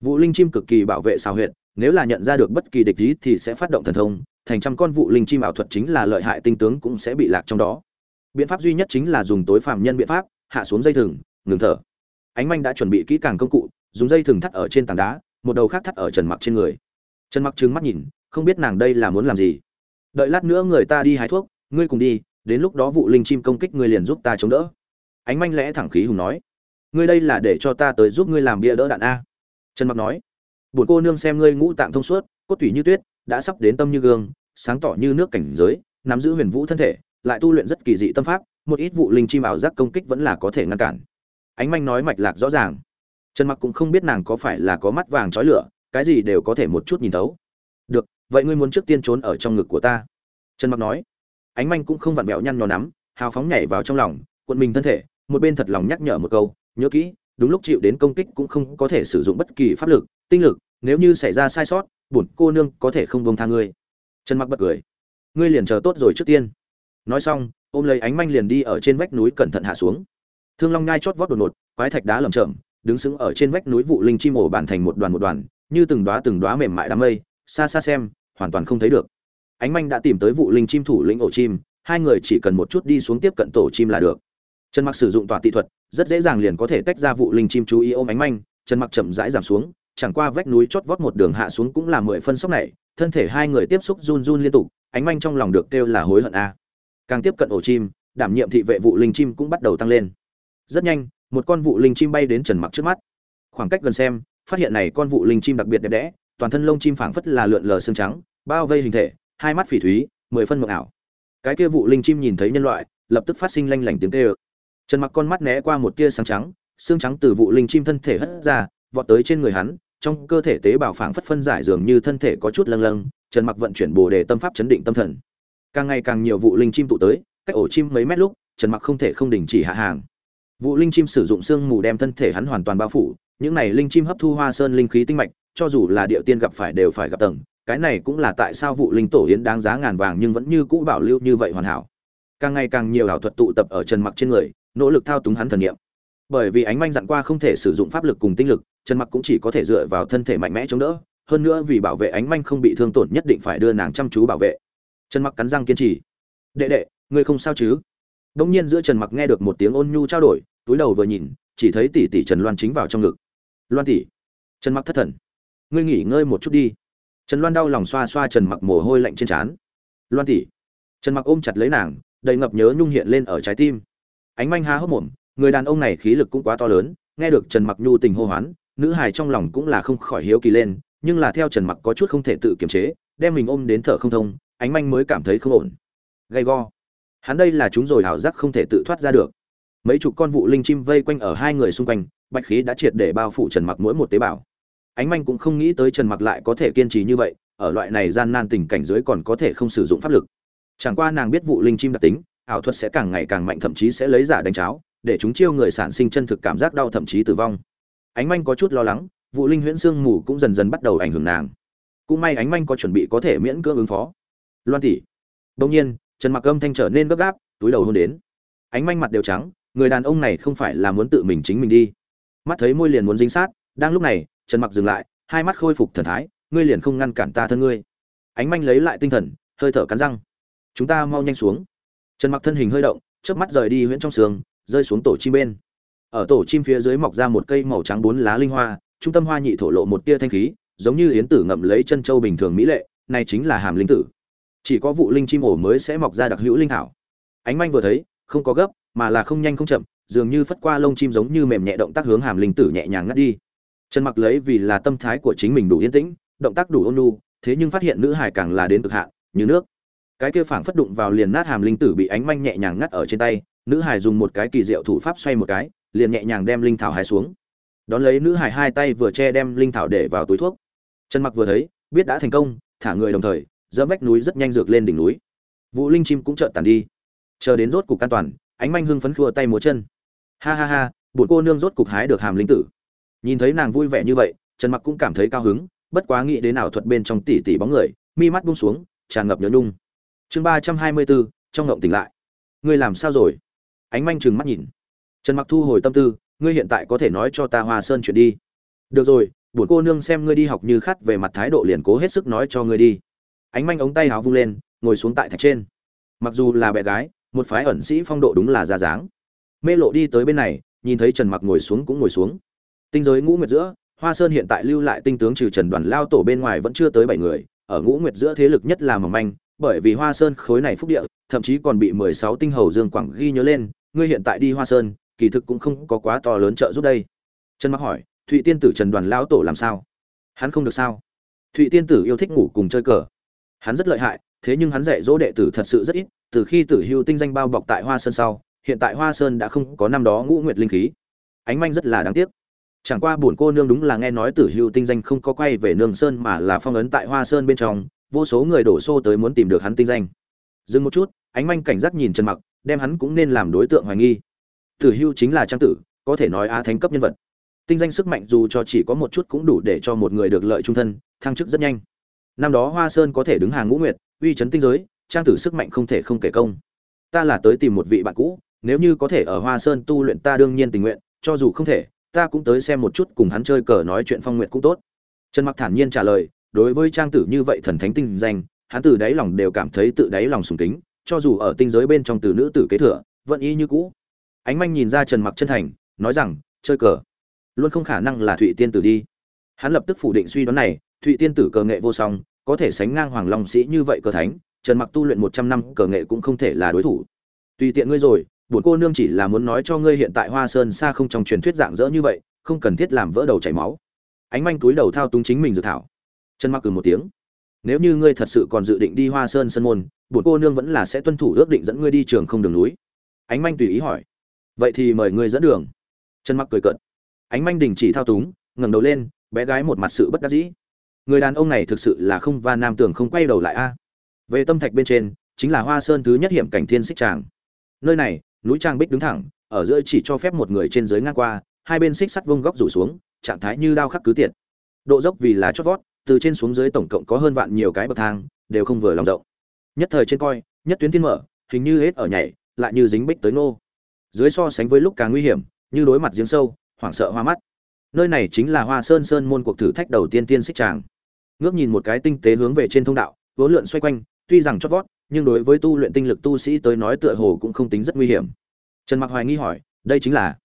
Vụ linh chim cực kỳ bảo vệ xào huyệt, nếu là nhận ra được bất kỳ địch ý thì sẽ phát động thần thông, thành trăm con vụ linh chim ảo thuật chính là lợi hại tinh tướng cũng sẽ bị lạc trong đó. Biện pháp duy nhất chính là dùng tối phạm nhân biện pháp, hạ xuống dây thừng, ngừng thở. Ánh manh đã chuẩn bị kỹ càng công cụ dùng dây thừng thắt ở trên tảng đá, một đầu khác thắt ở trần mặc trên người. Trần mặc trừng mắt nhìn, không biết nàng đây là muốn làm gì. Đợi lát nữa người ta đi hái thuốc, ngươi cùng đi, đến lúc đó vụ linh chim công kích ngươi liền giúp ta chống đỡ. Ánh manh lẽ thẳng khí hùng nói. Ngươi đây là để cho ta tới giúp ngươi làm bia đỡ đạn a. Trần mặc nói. Buồn cô nương xem ngươi ngũ tạng thông suốt, cốt tủy như tuyết, đã sắp đến tâm như gương, sáng tỏ như nước cảnh giới, nắm giữ huyền vũ thân thể, lại tu luyện rất kỳ dị tâm pháp, một ít vụ linh chim ảo giác công kích vẫn là có thể ngăn cản. Ánh manh nói mạch lạc rõ ràng trần mặc cũng không biết nàng có phải là có mắt vàng trói lửa, cái gì đều có thể một chút nhìn thấu. Được, vậy ngươi muốn trước tiên trốn ở trong ngực của ta. Trần mặc nói. Ánh manh cũng không vặn vẹo nhăn nhò nắm, hào phóng nhảy vào trong lòng, cuộn mình thân thể, một bên thật lòng nhắc nhở một câu, nhớ kỹ, đúng lúc chịu đến công kích cũng không có thể sử dụng bất kỳ pháp lực, tinh lực, nếu như xảy ra sai sót, bổn cô nương có thể không buông tha ngươi. Trần mặc bật cười. Ngươi liền chờ tốt rồi trước tiên. Nói xong, ôm lấy ánh manh liền đi ở trên vách núi cẩn thận hạ xuống. Thương long ngai chót vót đột ngột, quái thạch đá lởm chởm đứng sững ở trên vách núi vụ linh chim ổ bàn thành một đoàn một đoàn, như từng đóa từng đóa mềm mại đám mây, xa xa xem, hoàn toàn không thấy được. Ánh manh đã tìm tới vụ linh chim thủ lĩnh ổ chim, hai người chỉ cần một chút đi xuống tiếp cận tổ chim là được. Trần mặc sử dụng tòa tị thuật, rất dễ dàng liền có thể tách ra vụ linh chim chú ý ôm ánh manh, trần mặc chậm rãi giảm xuống, chẳng qua vách núi chót vót một đường hạ xuống cũng là mười phân sốc này, thân thể hai người tiếp xúc run run liên tục, ánh manh trong lòng được kêu là hối hận a. Càng tiếp cận ổ chim, đảm nhiệm thị vệ vụ linh chim cũng bắt đầu tăng lên. Rất nhanh một con vụ linh chim bay đến trần mặc trước mắt. Khoảng cách gần xem, phát hiện này con vụ linh chim đặc biệt đẹp đẽ, toàn thân lông chim phảng phất là lượn lờ xương trắng, bao vây hình thể, hai mắt phỉ thúy, mười phân mộng ảo. Cái kia vụ linh chim nhìn thấy nhân loại, lập tức phát sinh lanh lảnh tiếng kêu. Trần mặc con mắt né qua một tia sáng trắng, xương trắng từ vụ linh chim thân thể hất ra, vọt tới trên người hắn, trong cơ thể tế bào phảng phất phân giải dường như thân thể có chút lâng lâng, trần mặc vận chuyển bồ đề tâm pháp chấn định tâm thần. Càng ngày càng nhiều vụ linh chim tụ tới, cách ổ chim mấy mét lúc, trần mặc không thể không đình chỉ hạ hàng vụ linh chim sử dụng xương mù đem thân thể hắn hoàn toàn bao phủ, những này linh chim hấp thu hoa sơn linh khí tinh mạch, cho dù là địa tiên gặp phải đều phải gặp tầng, cái này cũng là tại sao vụ linh tổ yến đáng giá ngàn vàng nhưng vẫn như cũ bảo lưu như vậy hoàn hảo. Càng ngày càng nhiều ảo thuật tụ tập ở trần mặc trên người, nỗ lực thao túng hắn thần niệm. Bởi vì ánh manh dặn qua không thể sử dụng pháp lực cùng tinh lực, trần mặc cũng chỉ có thể dựa vào thân thể mạnh mẽ chống đỡ, hơn nữa vì bảo vệ ánh manh không bị thương tổn nhất định phải đưa nàng chăm chú bảo vệ. Trần mặc cắn răng kiên trì. Đệ đệ, ngươi không sao chứ? Đông nhiên giữa trần mặc nghe được một tiếng ôn nhu trao đổi túi đầu vừa nhìn, chỉ thấy tỷ tỷ trần loan chính vào trong ngực. Loan tỷ. Trần mặc thất thần. Ngươi nghỉ ngơi một chút đi. Trần loan đau lòng xoa xoa trần mặc mồ hôi lạnh trên trán. Loan tỷ. Trần mặc ôm chặt lấy nàng, đầy ngập nhớ nhung hiện lên ở trái tim. Ánh manh há hốc mồm, người đàn ông này khí lực cũng quá to lớn, nghe được trần mặc nhu tình hô hoán, nữ hài trong lòng cũng là không khỏi hiếu kỳ lên, nhưng là theo trần mặc có chút không thể tự kiềm chế, đem mình ôm đến thở không thông, ánh manh mới cảm thấy không ổn. Gay go. Hắn đây là chúng rồi ảo giác không thể tự thoát ra được mấy chục con vụ linh chim vây quanh ở hai người xung quanh, bạch khí đã triệt để bao phủ trần mặc mỗi một tế bào. Ánh manh cũng không nghĩ tới trần mặc lại có thể kiên trì như vậy, ở loại này gian nan tình cảnh dưới còn có thể không sử dụng pháp lực. Chẳng qua nàng biết vụ linh chim đặc tính, ảo thuật sẽ càng ngày càng mạnh, thậm chí sẽ lấy giả đánh cháo, để chúng chiêu người sản sinh chân thực cảm giác đau thậm chí tử vong. Ánh manh có chút lo lắng, vụ linh huyễn xương mù cũng dần dần bắt đầu ảnh hưởng nàng. Cũng may ánh manh có chuẩn bị có thể miễn cưỡng ứng phó. Loan tỷ. Đông nhiên, trần mặc âm thanh trở nên gấp gáp, túi đầu hôn đến. Ánh manh mặt đều trắng người đàn ông này không phải là muốn tự mình chính mình đi. Mắt thấy môi liền muốn dính sát, đang lúc này, trần mặc dừng lại, hai mắt khôi phục thần thái, ngươi liền không ngăn cản ta thân ngươi. Ánh manh lấy lại tinh thần, hơi thở cắn răng. Chúng ta mau nhanh xuống. Trần mặc thân hình hơi động, chớp mắt rời đi huyễn trong sườn rơi xuống tổ chim bên. Ở tổ chim phía dưới mọc ra một cây màu trắng bốn lá linh hoa, trung tâm hoa nhị thổ lộ một tia thanh khí, giống như yến tử ngậm lấy chân châu bình thường mỹ lệ, này chính là hàm linh tử. Chỉ có vụ linh chim ổ mới sẽ mọc ra đặc hữu linh thảo. Ánh manh vừa thấy, không có gấp mà là không nhanh không chậm, dường như phất qua lông chim giống như mềm nhẹ động tác hướng hàm linh tử nhẹ nhàng ngắt đi. Trần mặc lấy vì là tâm thái của chính mình đủ yên tĩnh, động tác đủ ôn nhu, thế nhưng phát hiện nữ hải càng là đến cực hạn, như nước. Cái kia phảng phất đụng vào liền nát hàm linh tử bị ánh manh nhẹ nhàng ngắt ở trên tay, nữ hải dùng một cái kỳ diệu thủ pháp xoay một cái, liền nhẹ nhàng đem linh thảo hái xuống. Đón lấy nữ hải hai tay vừa che đem linh thảo để vào túi thuốc. Trần mặc vừa thấy, biết đã thành công, thả người đồng thời dỡ vách núi rất nhanh dược lên đỉnh núi. Vũ linh chim cũng chợt tàn đi. Chờ đến rốt cục an toàn ánh manh hưng phấn khua tay múa chân. Ha ha ha bụi cô nương rốt cục hái được hàm linh tử. Nhìn thấy nàng vui vẻ như vậy, trần mặc cũng cảm thấy cao hứng, bất quá nghĩ đến ảo thuật bên trong tỉ tỉ bóng người, mi mắt buông xuống, tràn ngập nhớ nhung. Chương ba trăm hai mươi bốn, trong ngộng tỉnh lại. Ngươi làm sao rồi? Ánh manh trừng mắt nhìn. Trần mặc thu hồi tâm tư, ngươi hiện tại có thể nói cho ta hoa sơn chuyện đi. Được rồi, buồn cô nương xem ngươi đi học như khát về mặt thái độ liền cố hết sức nói cho ngươi đi. Ánh manh ống tay áo vung lên, ngồi xuống tại thạch trên. Mặc dù là bé gái một phái ẩn sĩ phong độ đúng là ra dáng. Mê lộ đi tới bên này, nhìn thấy trần mặc ngồi xuống cũng ngồi xuống. Tinh giới ngũ nguyệt giữa, hoa sơn hiện tại lưu lại tinh tướng trừ trần đoàn lao tổ bên ngoài vẫn chưa tới bảy người, ở ngũ nguyệt giữa thế lực nhất là mỏng manh, bởi vì hoa sơn khối này phúc địa, thậm chí còn bị mười sáu tinh hầu dương quảng ghi nhớ lên, ngươi hiện tại đi hoa sơn, kỳ thực cũng không có quá to lớn trợ giúp đây. Trần mặc hỏi, thụy tiên tử trần đoàn lão tổ làm sao? Hắn không được sao. Thụy tiên tử yêu thích ngủ cùng chơi cờ. Hắn rất lợi hại thế nhưng hắn dạy dỗ đệ tử thật sự rất ít, từ khi tử hưu tinh danh bao bọc tại hoa sơn sau, hiện tại hoa sơn đã không có năm đó ngũ nguyệt linh khí. Ánh manh rất là đáng tiếc. Chẳng qua buồn cô nương đúng là nghe nói tử hưu tinh danh không có quay về nương sơn mà là phong ấn tại hoa sơn bên trong, vô số người đổ xô tới muốn tìm được hắn tinh danh. Dừng một chút, ánh manh cảnh giác nhìn trần mặc, đem hắn cũng nên làm đối tượng hoài nghi. Tử hưu chính là trang tử, có thể nói á thánh cấp nhân vật. Tinh danh sức mạnh dù cho chỉ có một chút cũng đủ để cho một người được lợi trung thân, thăng chức rất nhanh. Năm đó hoa sơn có thể đứng hàng ngũ nguyệt uy chấn tinh giới, trang tử sức mạnh không thể không kể công. Ta là tới tìm một vị bạn cũ, nếu như có thể ở hoa sơn tu luyện ta đương nhiên tình nguyện, cho dù không thể, ta cũng tới xem một chút cùng hắn chơi cờ nói chuyện phong nguyện cũng tốt. Trần mặc thản nhiên trả lời, đối với trang tử như vậy thần thánh tinh danh, hắn từ đáy lòng đều cảm thấy tự đáy lòng sùng kính, cho dù ở tinh giới bên trong từ nữ tử kế thừa, vẫn y như cũ. Ánh manh nhìn ra trần mặc chân thành, nói rằng, chơi cờ, luôn không khả năng là thụy tiên tử đi. Hắn lập tức phủ định suy đoán này, thụy tiên tử cờ nghệ vô song có thể sánh ngang hoàng long sĩ như vậy cờ thánh, trần mặc tu luyện một trăm năm cờ nghệ cũng không thể là đối thủ. Tùy tiện ngươi rồi, bổn cô nương chỉ là muốn nói cho ngươi hiện tại hoa sơn xa không trong truyền thuyết dạng dỡ như vậy, không cần thiết làm vỡ đầu chảy máu. Ánh manh túi đầu thao túng chính mình dự thảo. Trần mặc cười một tiếng. Nếu như ngươi thật sự còn dự định đi hoa sơn sân môn, bổn cô nương vẫn là sẽ tuân thủ ước định dẫn ngươi đi trường không đường núi. Ánh manh tùy ý hỏi. Vậy thì mời ngươi dẫn đường. Trần mặc cười cợt. Ánh manh đình chỉ thao túng, ngẩng đầu lên, bé gái một mặt sự bất đắc dĩ người đàn ông này thực sự là không va nam tưởng không quay đầu lại a. Về tâm thạch bên trên, chính là hoa sơn thứ nhất hiểm cảnh thiên xích tràng. Nơi này, núi trang bích đứng thẳng, ở giữa chỉ cho phép một người trên dưới ngang qua, hai bên xích sắt vông góc rủ xuống, trạng thái như đao khắc cứ tiệt. Độ dốc vì là chót vót, từ trên xuống dưới tổng cộng có hơn vạn nhiều cái bậc thang, đều không vừa lòng rộng. Nhất thời trên coi, nhất tuyến thiên mở, hình như hết ở nhảy, lại như dính bích tới nô dưới so sánh với lúc càng nguy hiểm, như đối mặt giếng sâu, hoảng sợ hoa mắt nơi này chính là hoa sơn sơn môn cuộc thử thách đầu tiên tiên xích tràng. Ngước nhìn một cái tinh tế hướng về trên thông đạo vốn lượn xoay quanh tuy rằng chót vót nhưng đối với tu luyện tinh lực tu sĩ tới nói tựa hồ cũng không tính rất nguy hiểm. Trần mặc hoài nghi hỏi đây chính là?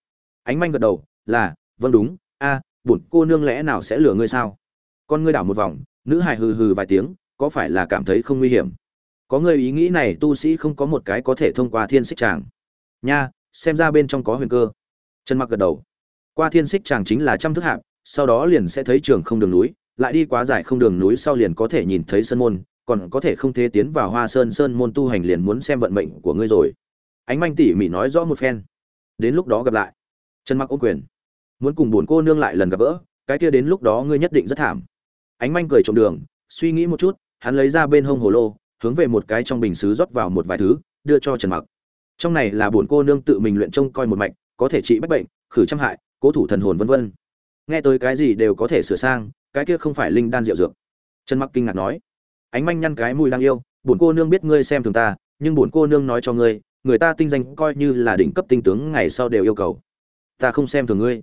Ánh manh gật đầu là vâng đúng a à, bổn cô nương lẽ nào sẽ lừa ngươi sao? Con ngươi đảo một vòng nữ hài hừ hừ vài tiếng có phải là cảm thấy không nguy hiểm? Có người ý nghĩ này tu sĩ không có một cái có thể thông qua thiên xích tràng. Nha xem ra bên trong có huyền cơ. Trần mặc gật đầu qua thiên xích chàng chính là trăm thước hạp, sau đó liền sẽ thấy trường không đường núi, lại đi quá dài không đường núi sau liền có thể nhìn thấy sân môn, còn có thể không thế tiến vào hoa sơn sơn môn tu hành liền muốn xem vận mệnh của ngươi rồi. Ánh manh tỉ mỉ nói rõ một phen. Đến lúc đó gặp lại. Trần mặc ôm quyền. Muốn cùng buồn cô nương lại lần gặp gỡ, cái kia đến lúc đó ngươi nhất định rất thảm. Ánh manh cười trộm đường, suy nghĩ một chút, hắn lấy ra bên hông hồ lô, hướng về một cái trong bình xứ rót vào một vài thứ, đưa cho trần mặc. Trong này là buồn cô nương tự mình luyện trông coi một mạch, có thể trị bách bệnh, khử trăm hại cố thủ thần hồn vân vân. Nghe tới cái gì đều có thể sửa sang, cái kia không phải linh đan diệu dược. Trần mặc kinh ngạc nói, ánh manh nhăn cái mùi đang yêu, bổn cô nương biết ngươi xem thường ta, nhưng bổn cô nương nói cho ngươi, người ta tinh danh coi như là đỉnh cấp tinh tướng ngày sau đều yêu cầu. Ta không xem thường ngươi.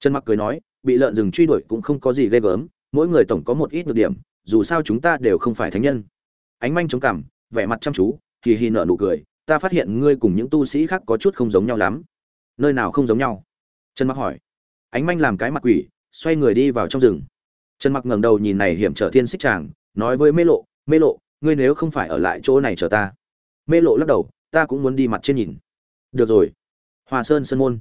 Trần mặc cười nói, bị lợn rừng truy đuổi cũng không có gì ghê gớm, mỗi người tổng có một ít nhược điểm, dù sao chúng ta đều không phải thánh nhân. Ánh manh chống cằm, vẻ mặt chăm chú kỳ hi nở nụ cười, ta phát hiện ngươi cùng những tu sĩ khác có chút không giống nhau lắm. Nơi nào không giống nhau? Trần mặc hỏi. Ánh manh làm cái mặt quỷ, xoay người đi vào trong rừng. Trần mặc ngẩng đầu nhìn này hiểm trở thiên xích chàng, nói với mê lộ mê lộ, ngươi nếu không phải ở lại chỗ này chờ ta. Mê lộ lắc đầu, ta cũng muốn đi mặt trên nhìn. Được rồi. Hòa sơn Sơn môn.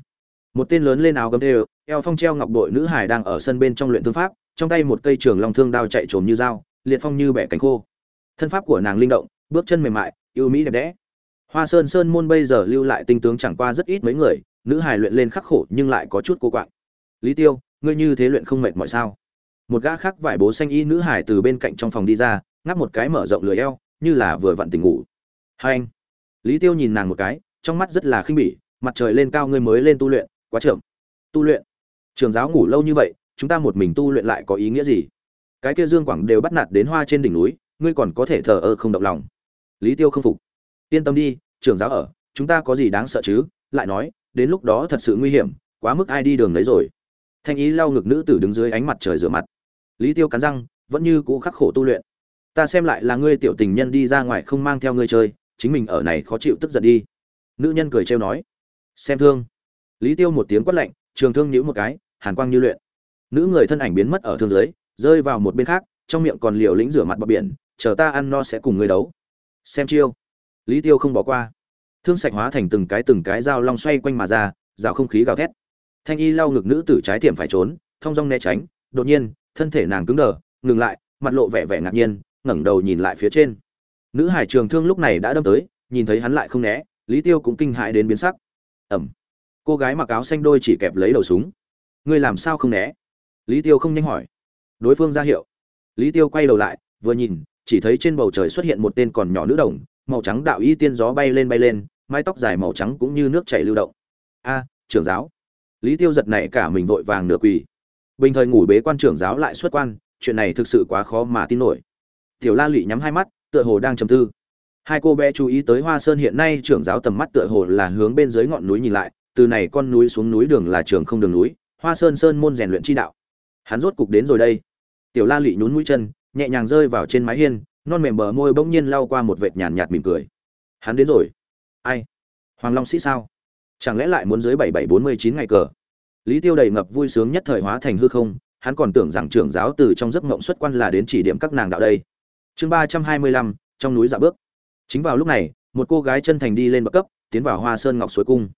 Một tên lớn lên áo gấm đều, eo phong treo ngọc đội nữ hải đang ở sân bên trong luyện thương pháp, trong tay một cây trường long thương đao chạy trồm như dao, liệt phong như bẻ cánh khô. Thân pháp của nàng linh động, bước chân mềm mại, yêu mỹ đẹp đẽ. Hoa sơn sơn môn bây giờ lưu lại tinh tướng chẳng qua rất ít mấy người nữ hải luyện lên khắc khổ nhưng lại có chút cô quạng. Lý tiêu, ngươi như thế luyện không mệt mọi sao? Một gã khác vải bố xanh y nữ hải từ bên cạnh trong phòng đi ra, ngáp một cái mở rộng lưỡi eo, như là vừa vặn tỉnh ngủ. Hai anh. Lý tiêu nhìn nàng một cái, trong mắt rất là khinh bỉ, mặt trời lên cao ngươi mới lên tu luyện, quá chậm. Tu luyện? Trường giáo ngủ lâu như vậy, chúng ta một mình tu luyện lại có ý nghĩa gì? Cái kia dương quảng đều bắt nạt đến hoa trên đỉnh núi, ngươi còn có thể thờ ơ không động lòng. Lý tiêu không phục. Yên tâm đi, trường giáo ở, chúng ta có gì đáng sợ chứ? Lại nói đến lúc đó thật sự nguy hiểm quá mức ai đi đường đấy rồi. Thanh ý lau ngực nữ tử đứng dưới ánh mặt trời rửa mặt. Lý tiêu cắn răng vẫn như cũ khắc khổ tu luyện. Ta xem lại là ngươi tiểu tình nhân đi ra ngoài không mang theo ngươi chơi chính mình ở này khó chịu tức giận đi. Nữ nhân cười trêu nói. Xem thương. Lý tiêu một tiếng quát lạnh trường thương nhíu một cái hàn quang như luyện. Nữ người thân ảnh biến mất ở thương giới, rơi vào một bên khác trong miệng còn liều lĩnh rửa mặt bọc biển chờ ta ăn no sẽ cùng ngươi đấu. Xem chiêu. Lý tiêu không bỏ qua thương sạch hóa thành từng cái từng cái dao long xoay quanh mà ra, rào không khí gào thét. Thanh y lau ngực nữ tử trái tiệm phải trốn, thong dong né tránh, đột nhiên, thân thể nàng cứng đờ, ngừng lại, mặt lộ vẻ vẻ ngạc nhiên, ngẩng đầu nhìn lại phía trên. Nữ hải trường thương lúc này đã đâm tới, nhìn thấy hắn lại không né, lý tiêu cũng kinh hãi đến biến sắc. Ẩm. Cô gái mặc áo xanh đôi chỉ kẹp lấy đầu súng. Ngươi làm sao không né? Lý tiêu không nhanh hỏi. Đối phương ra hiệu. Lý tiêu quay đầu lại, vừa nhìn, chỉ thấy trên bầu trời xuất hiện một tên còn nhỏ nữ đồng màu trắng đạo y tiên gió bay lên bay lên, mái tóc dài màu trắng cũng như nước chảy lưu động. A, trưởng giáo. Lý tiêu giật này cả mình vội vàng nửa quỳ. Bình thời ngủ bế quan trưởng giáo lại xuất quan, chuyện này thực sự quá khó mà tin nổi. Tiểu la lụy nhắm hai mắt, tựa hồ đang trầm tư. Hai cô bé chú ý tới hoa sơn hiện nay, trưởng giáo tầm mắt tựa hồ là hướng bên dưới ngọn núi nhìn lại, từ này con núi xuống núi đường là trường không đường núi, hoa sơn sơn môn rèn luyện chi đạo. Hắn rốt cục đến rồi đây. Tiểu la lụy nhún mũi chân, nhẹ nhàng rơi vào trên mái hiên non mềm bờ môi bỗng nhiên lau qua một vệt nhàn nhạt mỉm cười. Hắn đến rồi. Ai? Hoàng long sĩ sao? Chẳng lẽ lại muốn dưới bảy bảy bốn mươi chín ngày cờ? Lý tiêu đầy ngập vui sướng nhất thời hóa thành hư không hắn còn tưởng rằng trưởng giáo từ trong giấc mộng xuất quan là đến chỉ điểm các nàng đạo đây. Chương ba trăm hai mươi lăm trong núi dạ bước. Chính vào lúc này một cô gái chân thành đi lên bậc cấp tiến vào hoa sơn ngọc suối cung.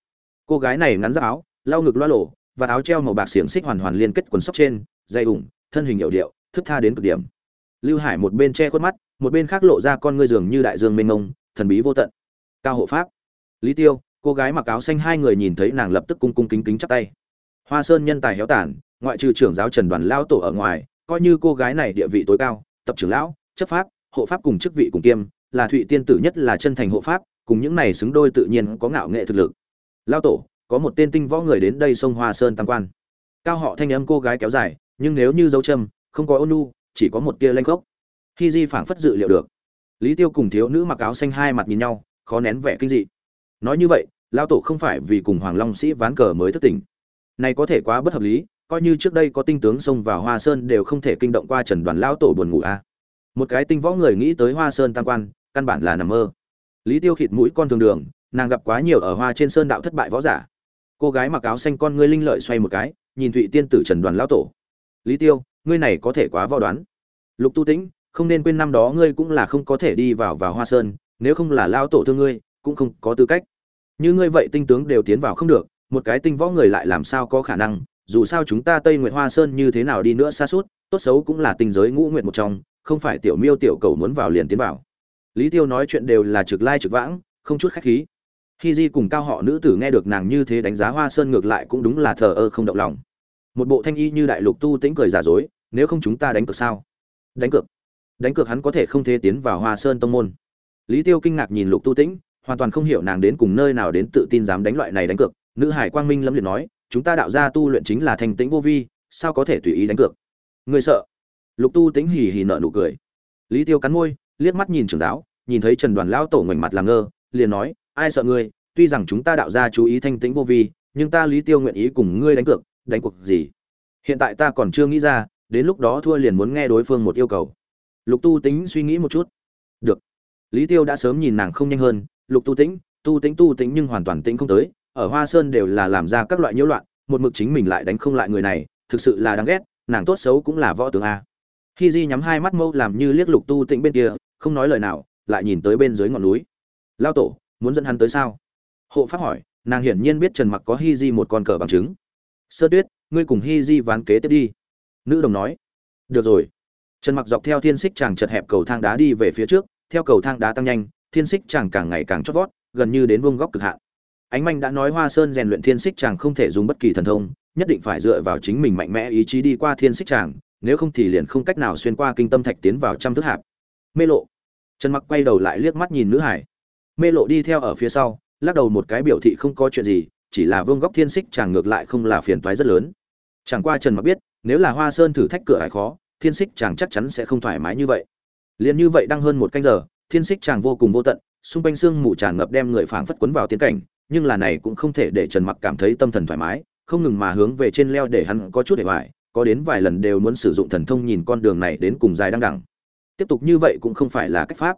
Cô gái này ngắn giáp áo lau ngực loa lộ, và áo treo màu bạc xiềng xích hoàn hoàn liên kết quần sóc trên dây ủng thân hình hiệu điệu thức tha đến cực điểm. Lưu hải một bên che khuất mắt một bên khác lộ ra con ngươi dường như đại dương mênh mông, thần bí vô tận. Cao hộ pháp. Lý tiêu, cô gái mặc áo xanh hai người nhìn thấy nàng lập tức cung cung kính kính chắp tay. Hoa sơn nhân tài héo tản ngoại trừ trưởng giáo trần đoàn lao tổ ở ngoài, coi như cô gái này địa vị tối cao, tập trưởng lão, chấp pháp, hộ pháp cùng chức vị cùng kiêm, là thụy tiên tử nhất là chân thành hộ pháp, cùng những này xứng đôi tự nhiên có ngạo nghệ thực lực. Lao tổ, có một tên tinh võ người đến đây sông hoa sơn tam quan. Cao họ thanh âm cô gái kéo dài, nhưng nếu như dấu châm, không có ôn nu chỉ có một tia lanh khốc thi di phảng phất dự liệu được, lý tiêu cùng thiếu nữ mặc áo xanh hai mặt nhìn nhau, khó nén vẻ kinh dị. Nói như vậy lao tổ không phải vì cùng hoàng long sĩ ván cờ mới thất tỉnh. Này có thể quá bất hợp lý, coi như trước đây có tinh tướng xông vào hoa sơn đều không thể kinh động qua trần đoàn lao tổ buồn ngủ a một cái tinh võ người nghĩ tới hoa sơn tam quan, căn bản là nằm mơ. Lý tiêu khịt mũi con thường đường, nàng gặp quá nhiều ở hoa trên sơn đạo thất bại võ giả. Cô gái mặc áo xanh con ngươi linh lợi xoay một cái, nhìn thụy tiên tử trần đoàn lao tổ. Lý tiêu, ngươi này có thể quá võ đoán. Lục tu tĩnh không nên quên năm đó ngươi cũng là không có thể đi vào vào hoa sơn, nếu không là lao tổ thương ngươi, cũng không có tư cách. Như ngươi vậy tinh tướng đều tiến vào không được, một cái tinh võ người lại làm sao có khả năng? Dù sao chúng ta tây nguyệt hoa sơn như thế nào đi nữa xa suốt, tốt xấu cũng là tinh giới ngũ nguyệt một trong, không phải tiểu miêu tiểu cầu muốn vào liền tiến vào. Lý tiêu nói chuyện đều là trực lai trực vãng, không chút khách khí. Khi di cùng cao họ nữ tử nghe được nàng như thế đánh giá hoa sơn ngược lại cũng đúng là thờ ơ không động lòng. Một bộ thanh y như đại lục tu tĩnh cười giả dối, nếu không chúng ta đánh cược sao? Đánh cược? Đánh cược hắn có thể không thể tiến vào hoa sơn tông môn. Lý tiêu kinh ngạc nhìn lục tu tĩnh, hoàn toàn không hiểu nàng đến cùng nơi nào đến tự tin dám đánh loại này đánh cược. Nữ hải quang minh lâm liệt nói, chúng ta đạo ra tu luyện chính là thành tĩnh vô vi, sao có thể tùy ý đánh cược? Người sợ? Lục tu tĩnh hì hì nợ nụ cười. Lý tiêu cắn môi, liếc mắt nhìn trưởng giáo, nhìn thấy trần đoàn lão tổ ngoảnh mặt làm ngơ, liền nói, ai sợ ngươi? Tuy rằng chúng ta đạo ra chú ý thanh tĩnh vô vi, nhưng ta lý tiêu nguyện ý cùng ngươi đánh cược, đánh cuộc gì? Hiện tại ta còn chưa nghĩ ra, đến lúc đó thua liền muốn nghe đối phương một yêu cầu lục tu tính suy nghĩ một chút. Được. Lý tiêu đã sớm nhìn nàng không nhanh hơn. Lục tu tĩnh tu tĩnh tu tĩnh nhưng hoàn toàn tĩnh không tới. Ở hoa sơn đều là làm ra các loại nhiễu loạn, một mực chính mình lại đánh không lại người này, thực sự là đáng ghét, nàng tốt xấu cũng là võ tướng a. Khi di nhắm hai mắt mâu làm như liếc lục tu tĩnh bên kia, không nói lời nào, lại nhìn tới bên dưới ngọn núi. Lao tổ, muốn dẫn hắn tới sao? Hộ pháp hỏi, nàng hiển nhiên biết trần mặc có hi di một con cờ bằng chứng. Sơ tuyết, ngươi cùng hi di ván kế tiếp đi. Nữ đồng nói, được rồi trần mặc dọc theo thiên xích chàng chật hẹp cầu thang đá đi về phía trước, theo cầu thang đá tăng nhanh, thiên xích chàng càng ngày càng chót vót, gần như đến vuông góc cực hạn. Ánh manh đã nói hoa sơn rèn luyện thiên xích chàng không thể dùng bất kỳ thần thông, nhất định phải dựa vào chính mình mạnh mẽ ý chí đi qua thiên xích chàng, nếu không thì liền không cách nào xuyên qua kinh tâm thạch tiến vào trăm thứ hạp. Mê lộ. Trần mặc quay đầu lại liếc mắt nhìn nữ hải. Mê lộ đi theo ở phía sau, lắc đầu một cái biểu thị không có chuyện gì, chỉ là vương góc thiên xích chàng ngược lại không là phiền toái rất lớn. Chẳng qua trần mặc biết, nếu là hoa sơn thử thách cửa hải khó thiên xích chàng chắc chắn sẽ không thoải mái như vậy. Liền như vậy đang hơn một canh giờ, thiên xích chàng vô cùng vô tận, xung quanh xương mù tràn ngập đem người phảng phất quấn vào tiến cảnh, nhưng là này cũng không thể để trần mặc cảm thấy tâm thần thoải mái, không ngừng mà hướng về trên leo để hắn có chút để hoài, có đến vài lần đều muốn sử dụng thần thông nhìn con đường này đến cùng dài đăng đẳng. Tiếp tục như vậy cũng không phải là cách pháp.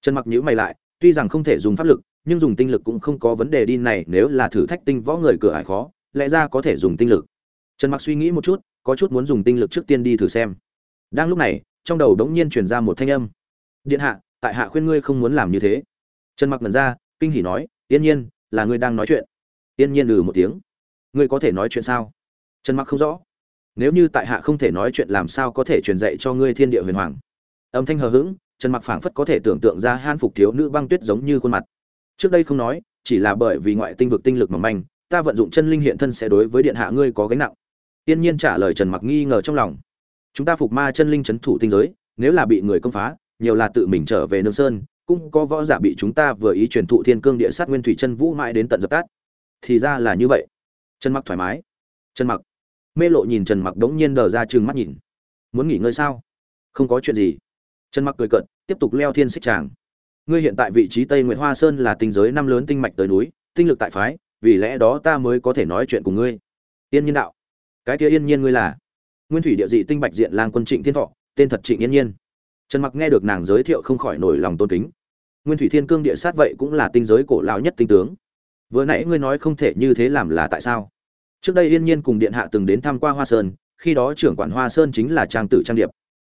Trần mặc nhíu mày lại, tuy rằng không thể dùng pháp lực, nhưng dùng tinh lực cũng không có vấn đề đi này, nếu là thử thách tinh võ người cửa ải khó, lẽ ra có thể dùng tinh lực. Trần mặc suy nghĩ một chút, có chút muốn dùng tinh lực trước tiên đi thử xem đang lúc này, trong đầu đống nhiên truyền ra một thanh âm. Điện hạ, tại hạ khuyên ngươi không muốn làm như thế. Trần mặc ngẩn ra, kinh hỉ nói, yên nhiên, là ngươi đang nói chuyện. Yên nhiên lừ một tiếng. Ngươi có thể nói chuyện sao? Trần mặc không rõ. Nếu như tại hạ không thể nói chuyện làm sao có thể truyền dạy cho ngươi thiên địa huyền hoàng? Âm thanh hờ hững, trần mặc phảng phất có thể tưởng tượng ra han phục thiếu nữ băng tuyết giống như khuôn mặt. Trước đây không nói, chỉ là bởi vì ngoại tinh vực tinh lực mỏng manh, ta vận dụng chân linh hiện thân sẽ đối với điện hạ ngươi có gánh nặng. Tiên nhiên trả lời trần mặc nghi ngờ trong lòng chúng ta phục ma chân linh chấn thủ tinh giới, nếu là bị người công phá, nhiều là tự mình trở về nương sơn, cũng có võ giả bị chúng ta vừa ý truyền thụ thiên cương địa sát nguyên thủy chân vũ mãi đến tận dập tắt. Thì ra là như vậy. Trần mặc thoải mái. Trần mặc. Mê lộ nhìn trần mặc đống nhiên đờ ra trừng mắt nhìn. Muốn nghỉ ngơi sao? Không có chuyện gì. Trần mặc cười cợt, tiếp tục leo thiên xích tràng. Ngươi hiện tại vị trí tây nguyệt hoa sơn là tinh giới năm lớn tinh mạch tới núi, tinh lực tại phái, vì lẽ đó ta mới có thể nói chuyện cùng ngươi. Yên nhiên đạo. Cái kia yên nhiên ngươi là? Nguyên thủy địa dị tinh bạch diện lang quân trịnh thiên thọ, tên thật trịnh yên nhiên. Trần mặc nghe được nàng giới thiệu không khỏi nổi lòng tôn kính. Nguyên thủy thiên cương địa sát vậy cũng là tinh giới cổ lão nhất tinh tướng. Vừa nãy ngươi nói không thể như thế làm là tại sao? Trước đây yên nhiên cùng điện hạ từng đến tham qua hoa sơn, khi đó trưởng quản hoa sơn chính là trang tử trang điệp.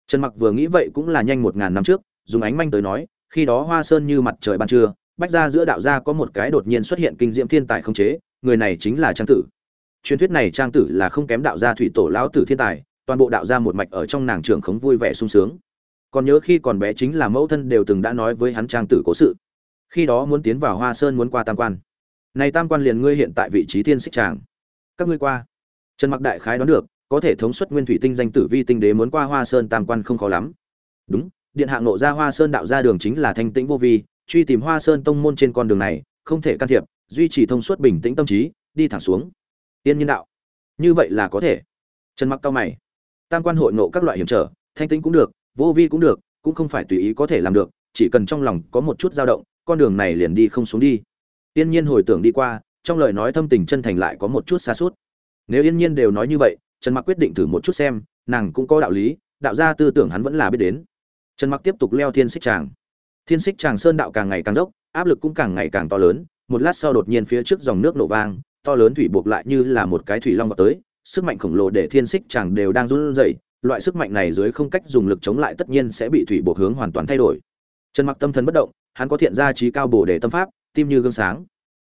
Trần mặc vừa nghĩ vậy cũng là nhanh một ngàn năm trước, dùng ánh manh tới nói, khi đó hoa sơn như mặt trời ban trưa, bách ra giữa đạo gia có một cái đột nhiên xuất hiện kinh diễm thiên tài không chế, người này chính là trang tử truyền thuyết này trang tử là không kém đạo gia thủy tổ lão tử thiên tài, toàn bộ đạo gia một mạch ở trong nàng trưởng khống vui vẻ sung sướng. Còn nhớ khi còn bé chính là mẫu thân đều từng đã nói với hắn trang tử cố sự. Khi đó muốn tiến vào hoa sơn muốn qua tam quan. Này tam quan liền ngươi hiện tại vị trí thiên xích tràng. Các ngươi qua. Trần mặc đại khái đoán được, có thể thống suất nguyên thủy tinh danh tử vi tinh đế muốn qua hoa sơn tam quan không khó lắm. Đúng, điện hạ ngộ ra hoa sơn đạo ra đường chính là thanh tĩnh vô vi, truy tìm hoa sơn tông môn trên con đường này, không thể can thiệp, duy trì thông suốt bình tĩnh tâm trí, đi thẳng xuống tiên nhân đạo. Như vậy là có thể. Trần mặc cao mày. Tam quan hội nộ các loại hiểm trở, thanh tĩnh cũng được, vô vi cũng được, cũng không phải tùy ý có thể làm được, chỉ cần trong lòng có một chút dao động, con đường này liền đi không xuống đi. Tiên nhiên hồi tưởng đi qua, trong lời nói thâm tình chân thành lại có một chút xa suốt. Nếu yên nhiên đều nói như vậy, trần mặc quyết định thử một chút xem, nàng cũng có đạo lý, đạo gia tư tưởng hắn vẫn là biết đến. Trần mặc tiếp tục leo thiên xích tràng. Thiên xích tràng sơn đạo càng ngày càng dốc, áp lực cũng càng ngày càng to lớn, một lát sau đột nhiên phía trước dòng nước nổ vang to lớn thủy buộc lại như là một cái thủy long vào tới, sức mạnh khổng lồ để thiên xích chàng đều đang run rẩy, loại sức mạnh này dưới không cách dùng lực chống lại tất nhiên sẽ bị thủy buộc hướng hoàn toàn thay đổi. Trần mặc tâm thần bất động, hắn có thiện gia trí cao bổ để tâm pháp, tim như gương sáng.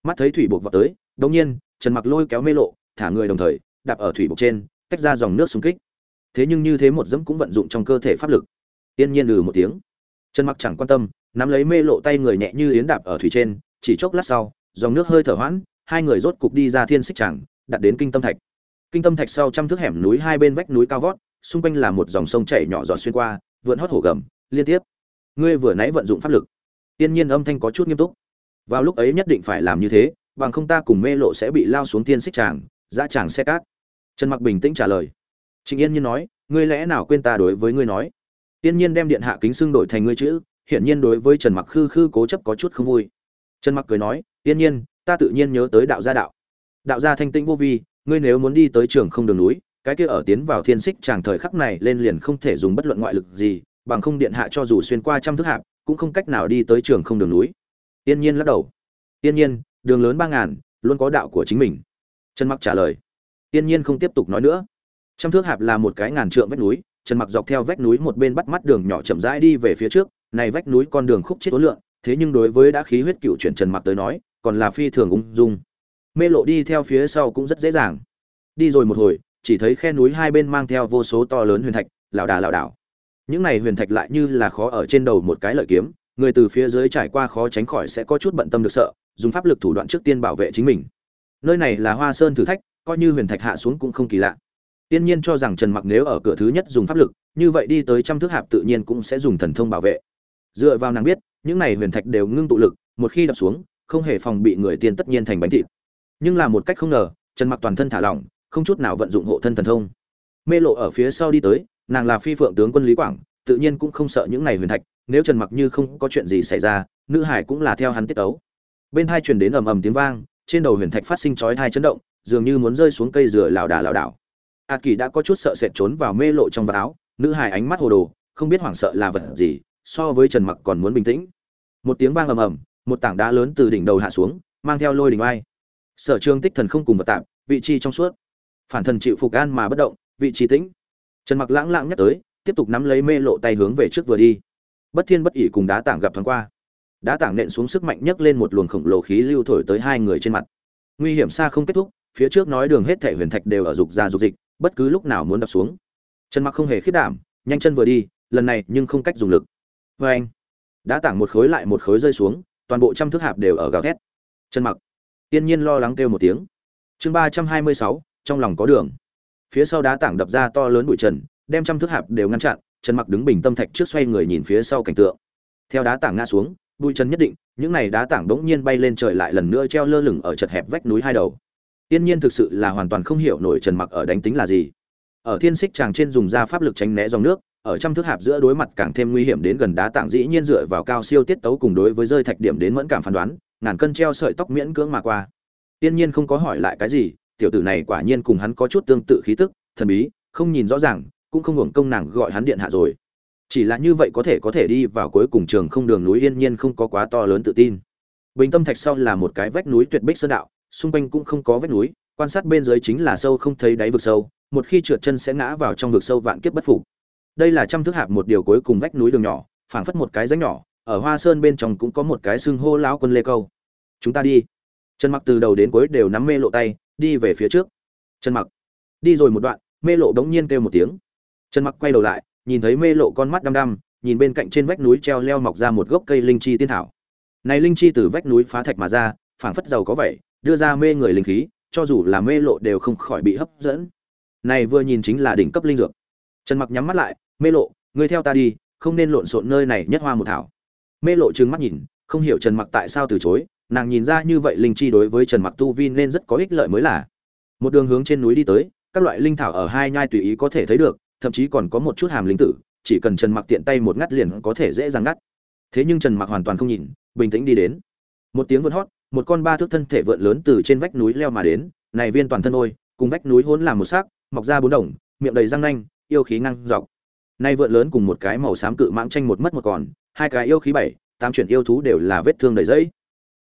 Mắt thấy thủy buộc vào tới đống nhiên, trần mặc lôi kéo mê lộ, thả người đồng thời, đạp ở thủy buộc trên, tách ra dòng nước xung kích. Thế nhưng như thế một dẫm cũng vận dụng trong cơ thể pháp lực. Yên nhiên lừ một tiếng. Trần mặc chẳng quan tâm, nắm lấy mê lộ tay người nhẹ như yến đạp ở thủy trên, chỉ chốc lát sau, dòng nước hơi thở hoãn hai người rốt cục đi ra thiên xích tràng, đặt đến kinh tâm thạch. Kinh tâm thạch sau trăm thước hẻm núi hai bên vách núi cao vót, xung quanh là một dòng sông chảy nhỏ giọt xuyên qua, vượn hót hổ gầm, liên tiếp. Ngươi vừa nãy vận dụng pháp lực. Tiên nhiên âm thanh có chút nghiêm túc. Vào lúc ấy nhất định phải làm như thế, bằng không ta cùng mê lộ sẽ bị lao xuống thiên xích tràng ra tràng xe cát. Trần mặc bình tĩnh trả lời. Trịnh yên nhiên nói, ngươi lẽ nào quên ta đối với ngươi nói? Tiên nhiên đem điện hạ kính xưng đổi thành ngươi chữ, hiển nhiên đối với trần mặc khư khư cố chấp có chút không vui. Trần mặc cười nói tiên nhiên ta tự nhiên nhớ tới đạo gia đạo. Đạo gia thanh tĩnh vô vi, ngươi nếu muốn đi tới trường không đường núi, cái kia ở tiến vào thiên xích chàng thời khắc này lên liền không thể dùng bất luận ngoại lực gì, bằng không điện hạ cho dù xuyên qua trăm thước hạp, cũng không cách nào đi tới trường không đường núi. Tiên nhiên lắc đầu. Tiên nhiên, đường lớn ba ngàn, luôn có đạo của chính mình. Trần mặc trả lời. Tiên nhiên không tiếp tục nói nữa. Trăm thước hạp là một cái ngàn trượng vách núi, trần mặc dọc theo vách núi một bên bắt mắt đường nhỏ chậm rãi đi về phía trước, này vách núi con đường khúc chết ối lượng thế nhưng đối với đã khí huyết cựu chuyển trần mặc tới nói còn là phi thường ung dung. Mê lộ đi theo phía sau cũng rất dễ dàng. Đi rồi một hồi, chỉ thấy khe núi hai bên mang theo vô số to lớn huyền thạch, lảo đà lảo đảo. Những này huyền thạch lại như là khó ở trên đầu một cái lợi kiếm, người từ phía dưới trải qua khó tránh khỏi sẽ có chút bận tâm được sợ, dùng pháp lực thủ đoạn trước tiên bảo vệ chính mình. Nơi này là hoa sơn thử thách, coi như huyền thạch hạ xuống cũng không kỳ lạ. Tiên nhiên cho rằng trần mặc nếu ở cửa thứ nhất dùng pháp lực, như vậy đi tới trăm thước hạp tự nhiên cũng sẽ dùng thần thông bảo vệ. Dựa vào nàng biết, những này huyền thạch đều ngưng tụ lực, một khi đập xuống không hề phòng bị người tiên tất nhiên thành bánh thịt. Nhưng là một cách không ngờ, trần mặc toàn thân thả lỏng, không chút nào vận dụng hộ thân thần thông. Mê lộ ở phía sau đi tới, nàng là phi phượng tướng quân lý quảng, tự nhiên cũng không sợ những này huyền thạch, nếu trần mặc như không có chuyện gì xảy ra, nữ hải cũng là theo hắn tiết tấu. Bên hai truyền đến ầm ầm tiếng vang, trên đầu huyền thạch phát sinh chói thai chấn động, dường như muốn rơi xuống cây dừa lảo đà lảo đảo. A kỳ đã có chút sợ sệt trốn vào mê lộ trong vật áo, nữ hải ánh mắt hồ đồ, không biết hoảng sợ là vật gì, so với trần mặc còn muốn bình tĩnh. Một tiếng vang ầm ầm một tảng đá lớn từ đỉnh đầu hạ xuống, mang theo lôi đình oai. Sở trường tích thần không cùng vật tạm vị trí trong suốt. Phản thần chịu phục an mà bất động, vị trí tĩnh. Trần mặc lãng lãng nhắc tới, tiếp tục nắm lấy mê lộ tay hướng về trước vừa đi. Bất thiên bất ỉ cùng đá tảng gặp thoáng qua. Đá tảng nện xuống sức mạnh nhấc lên một luồng khổng lồ khí lưu thổi tới hai người trên mặt. Nguy hiểm xa không kết thúc, phía trước nói đường hết thể huyền thạch đều ở dục ra dục dịch, bất cứ lúc nào muốn đập xuống. Trần mặc không hề khiết đảm, nhanh chân vừa đi, lần này nhưng không cách dùng lực. Vê anh đá tảng một khối lại một khối rơi xuống toàn bộ trăm thước hạp đều ở gào thét. Trần mặc tiên nhiên lo lắng kêu một tiếng. Chương ba trăm hai mươi sáu, trong lòng có đường. Phía sau đá tảng đập ra to lớn bụi trần, đem trăm thước hạp đều ngăn chặn, trần mặc đứng bình tâm thạch trước xoay người nhìn phía sau cảnh tượng. Theo đá tảng ngã xuống, bụi trần nhất định, những này đá tảng bỗng nhiên bay lên trời lại lần nữa treo lơ lửng ở chật hẹp vách núi hai đầu. Tiên nhiên thực sự là hoàn toàn không hiểu nổi trần mặc ở đánh tính là gì. Ở thiên xích chàng trên dùng ra pháp lực tránh né dòng nước ở trăm thước hạp giữa đối mặt càng thêm nguy hiểm đến gần đá tảng dĩ nhiên dựa vào cao siêu tiết tấu cùng đối với rơi thạch điểm đến mẫn cảm phán đoán, ngàn cân treo sợi tóc miễn cưỡng mà qua. Tiên nhiên không có hỏi lại cái gì, tiểu tử này quả nhiên cùng hắn có chút tương tự khí tức, thần bí, không nhìn rõ ràng, cũng không hưởng công nàng gọi hắn điện hạ rồi. Chỉ là như vậy có thể có thể đi vào cuối cùng trường không đường núi yên nhiên không có quá to lớn tự tin. Bình tâm thạch sau là một cái vách núi tuyệt bích sơn đạo, xung quanh cũng không có vách núi, quan sát bên dưới chính là sâu không thấy đáy vực sâu, một khi trượt chân sẽ ngã vào trong vực sâu vạn kiếp bất phục đây là trăm thước hạp một điều cuối cùng vách núi đường nhỏ phảng phất một cái rãnh nhỏ ở hoa sơn bên trong cũng có một cái xưng hô lão quân lê câu. Chúng ta đi. Trần mặc từ đầu đến cuối đều nắm mê lộ tay đi về phía trước. Trần mặc. Đi rồi một đoạn mê lộ đống nhiên kêu một tiếng. Trần mặc quay đầu lại nhìn thấy mê lộ con mắt đăm đăm nhìn bên cạnh trên vách núi treo leo mọc ra một gốc cây linh chi tiên thảo. Này linh chi từ vách núi phá thạch mà ra phảng phất giàu có vậy, đưa ra mê người linh khí cho dù là mê lộ đều không khỏi bị hấp dẫn. Này vừa nhìn chính là đỉnh cấp linh dược. Trần mặc nhắm mắt lại mê lộ, ngươi theo ta đi, không nên lộn xộn nơi này nhất hoa một thảo. Mê lộ trừng mắt nhìn, không hiểu trần mặc tại sao từ chối, nàng nhìn ra như vậy linh chi đối với trần mặc tu vi nên rất có ích lợi mới là. Một đường hướng trên núi đi tới, các loại linh thảo ở hai nhai tùy ý có thể thấy được, thậm chí còn có một chút hàm linh tử, chỉ cần trần mặc tiện tay một ngắt liền có thể dễ dàng ngắt. Thế nhưng trần mặc hoàn toàn không nhìn, bình tĩnh đi đến. Một tiếng vượn hót, một con ba thước thân thể vượn lớn từ trên vách núi leo mà đến, này viên toàn thân ôi, cùng vách núi hỗn làm một xác, mọc ra bốn đồng, miệng đầy răng nanh, yêu khí ngăn dọc nay vượn lớn cùng một cái màu xám cự mãng tranh một mất một còn, hai cái yêu khí bảy, tám chuyển yêu thú đều là vết thương đầy dẫy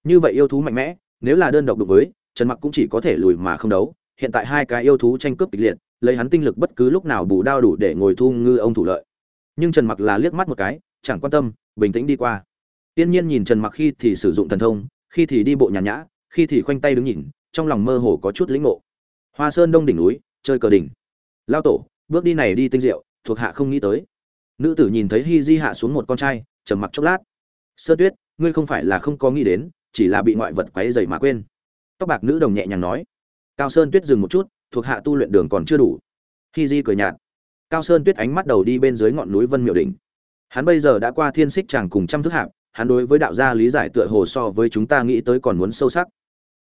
như vậy yêu thú mạnh mẽ, nếu là đơn độc độc với, trần mặc cũng chỉ có thể lùi mà không đấu. Hiện tại hai cái yêu thú tranh cướp kịch liệt, lấy hắn tinh lực bất cứ lúc nào bù đao đủ để ngồi thu ngư ông thủ lợi. Nhưng trần mặc là liếc mắt một cái, chẳng quan tâm, bình tĩnh đi qua. Tiên nhiên nhìn trần mặc khi thì sử dụng thần thông, khi thì đi bộ nhàn nhã, khi thì khoanh tay đứng nhìn, trong lòng mơ hồ có chút lĩnh ngộ. Hoa sơn đông đỉnh núi, chơi cờ đỉnh. Lao tổ, bước đi này đi tinh diệu thuộc hạ không nghĩ tới. Nữ tử nhìn thấy hi di hạ xuống một con trai, trầm mặc chốc lát. Sơ tuyết, ngươi không phải là không có nghĩ đến, chỉ là bị ngoại vật quấy dày mà quên. Tóc bạc nữ đồng nhẹ nhàng nói. Cao sơn tuyết dừng một chút, thuộc hạ tu luyện đường còn chưa đủ. Hi di cười nhạt. Cao sơn tuyết ánh mắt đầu đi bên dưới ngọn núi vân miệu đỉnh. Hắn bây giờ đã qua thiên xích chàng cùng trăm thức hạp, hắn đối với đạo gia lý giải tựa hồ so với chúng ta nghĩ tới còn muốn sâu sắc.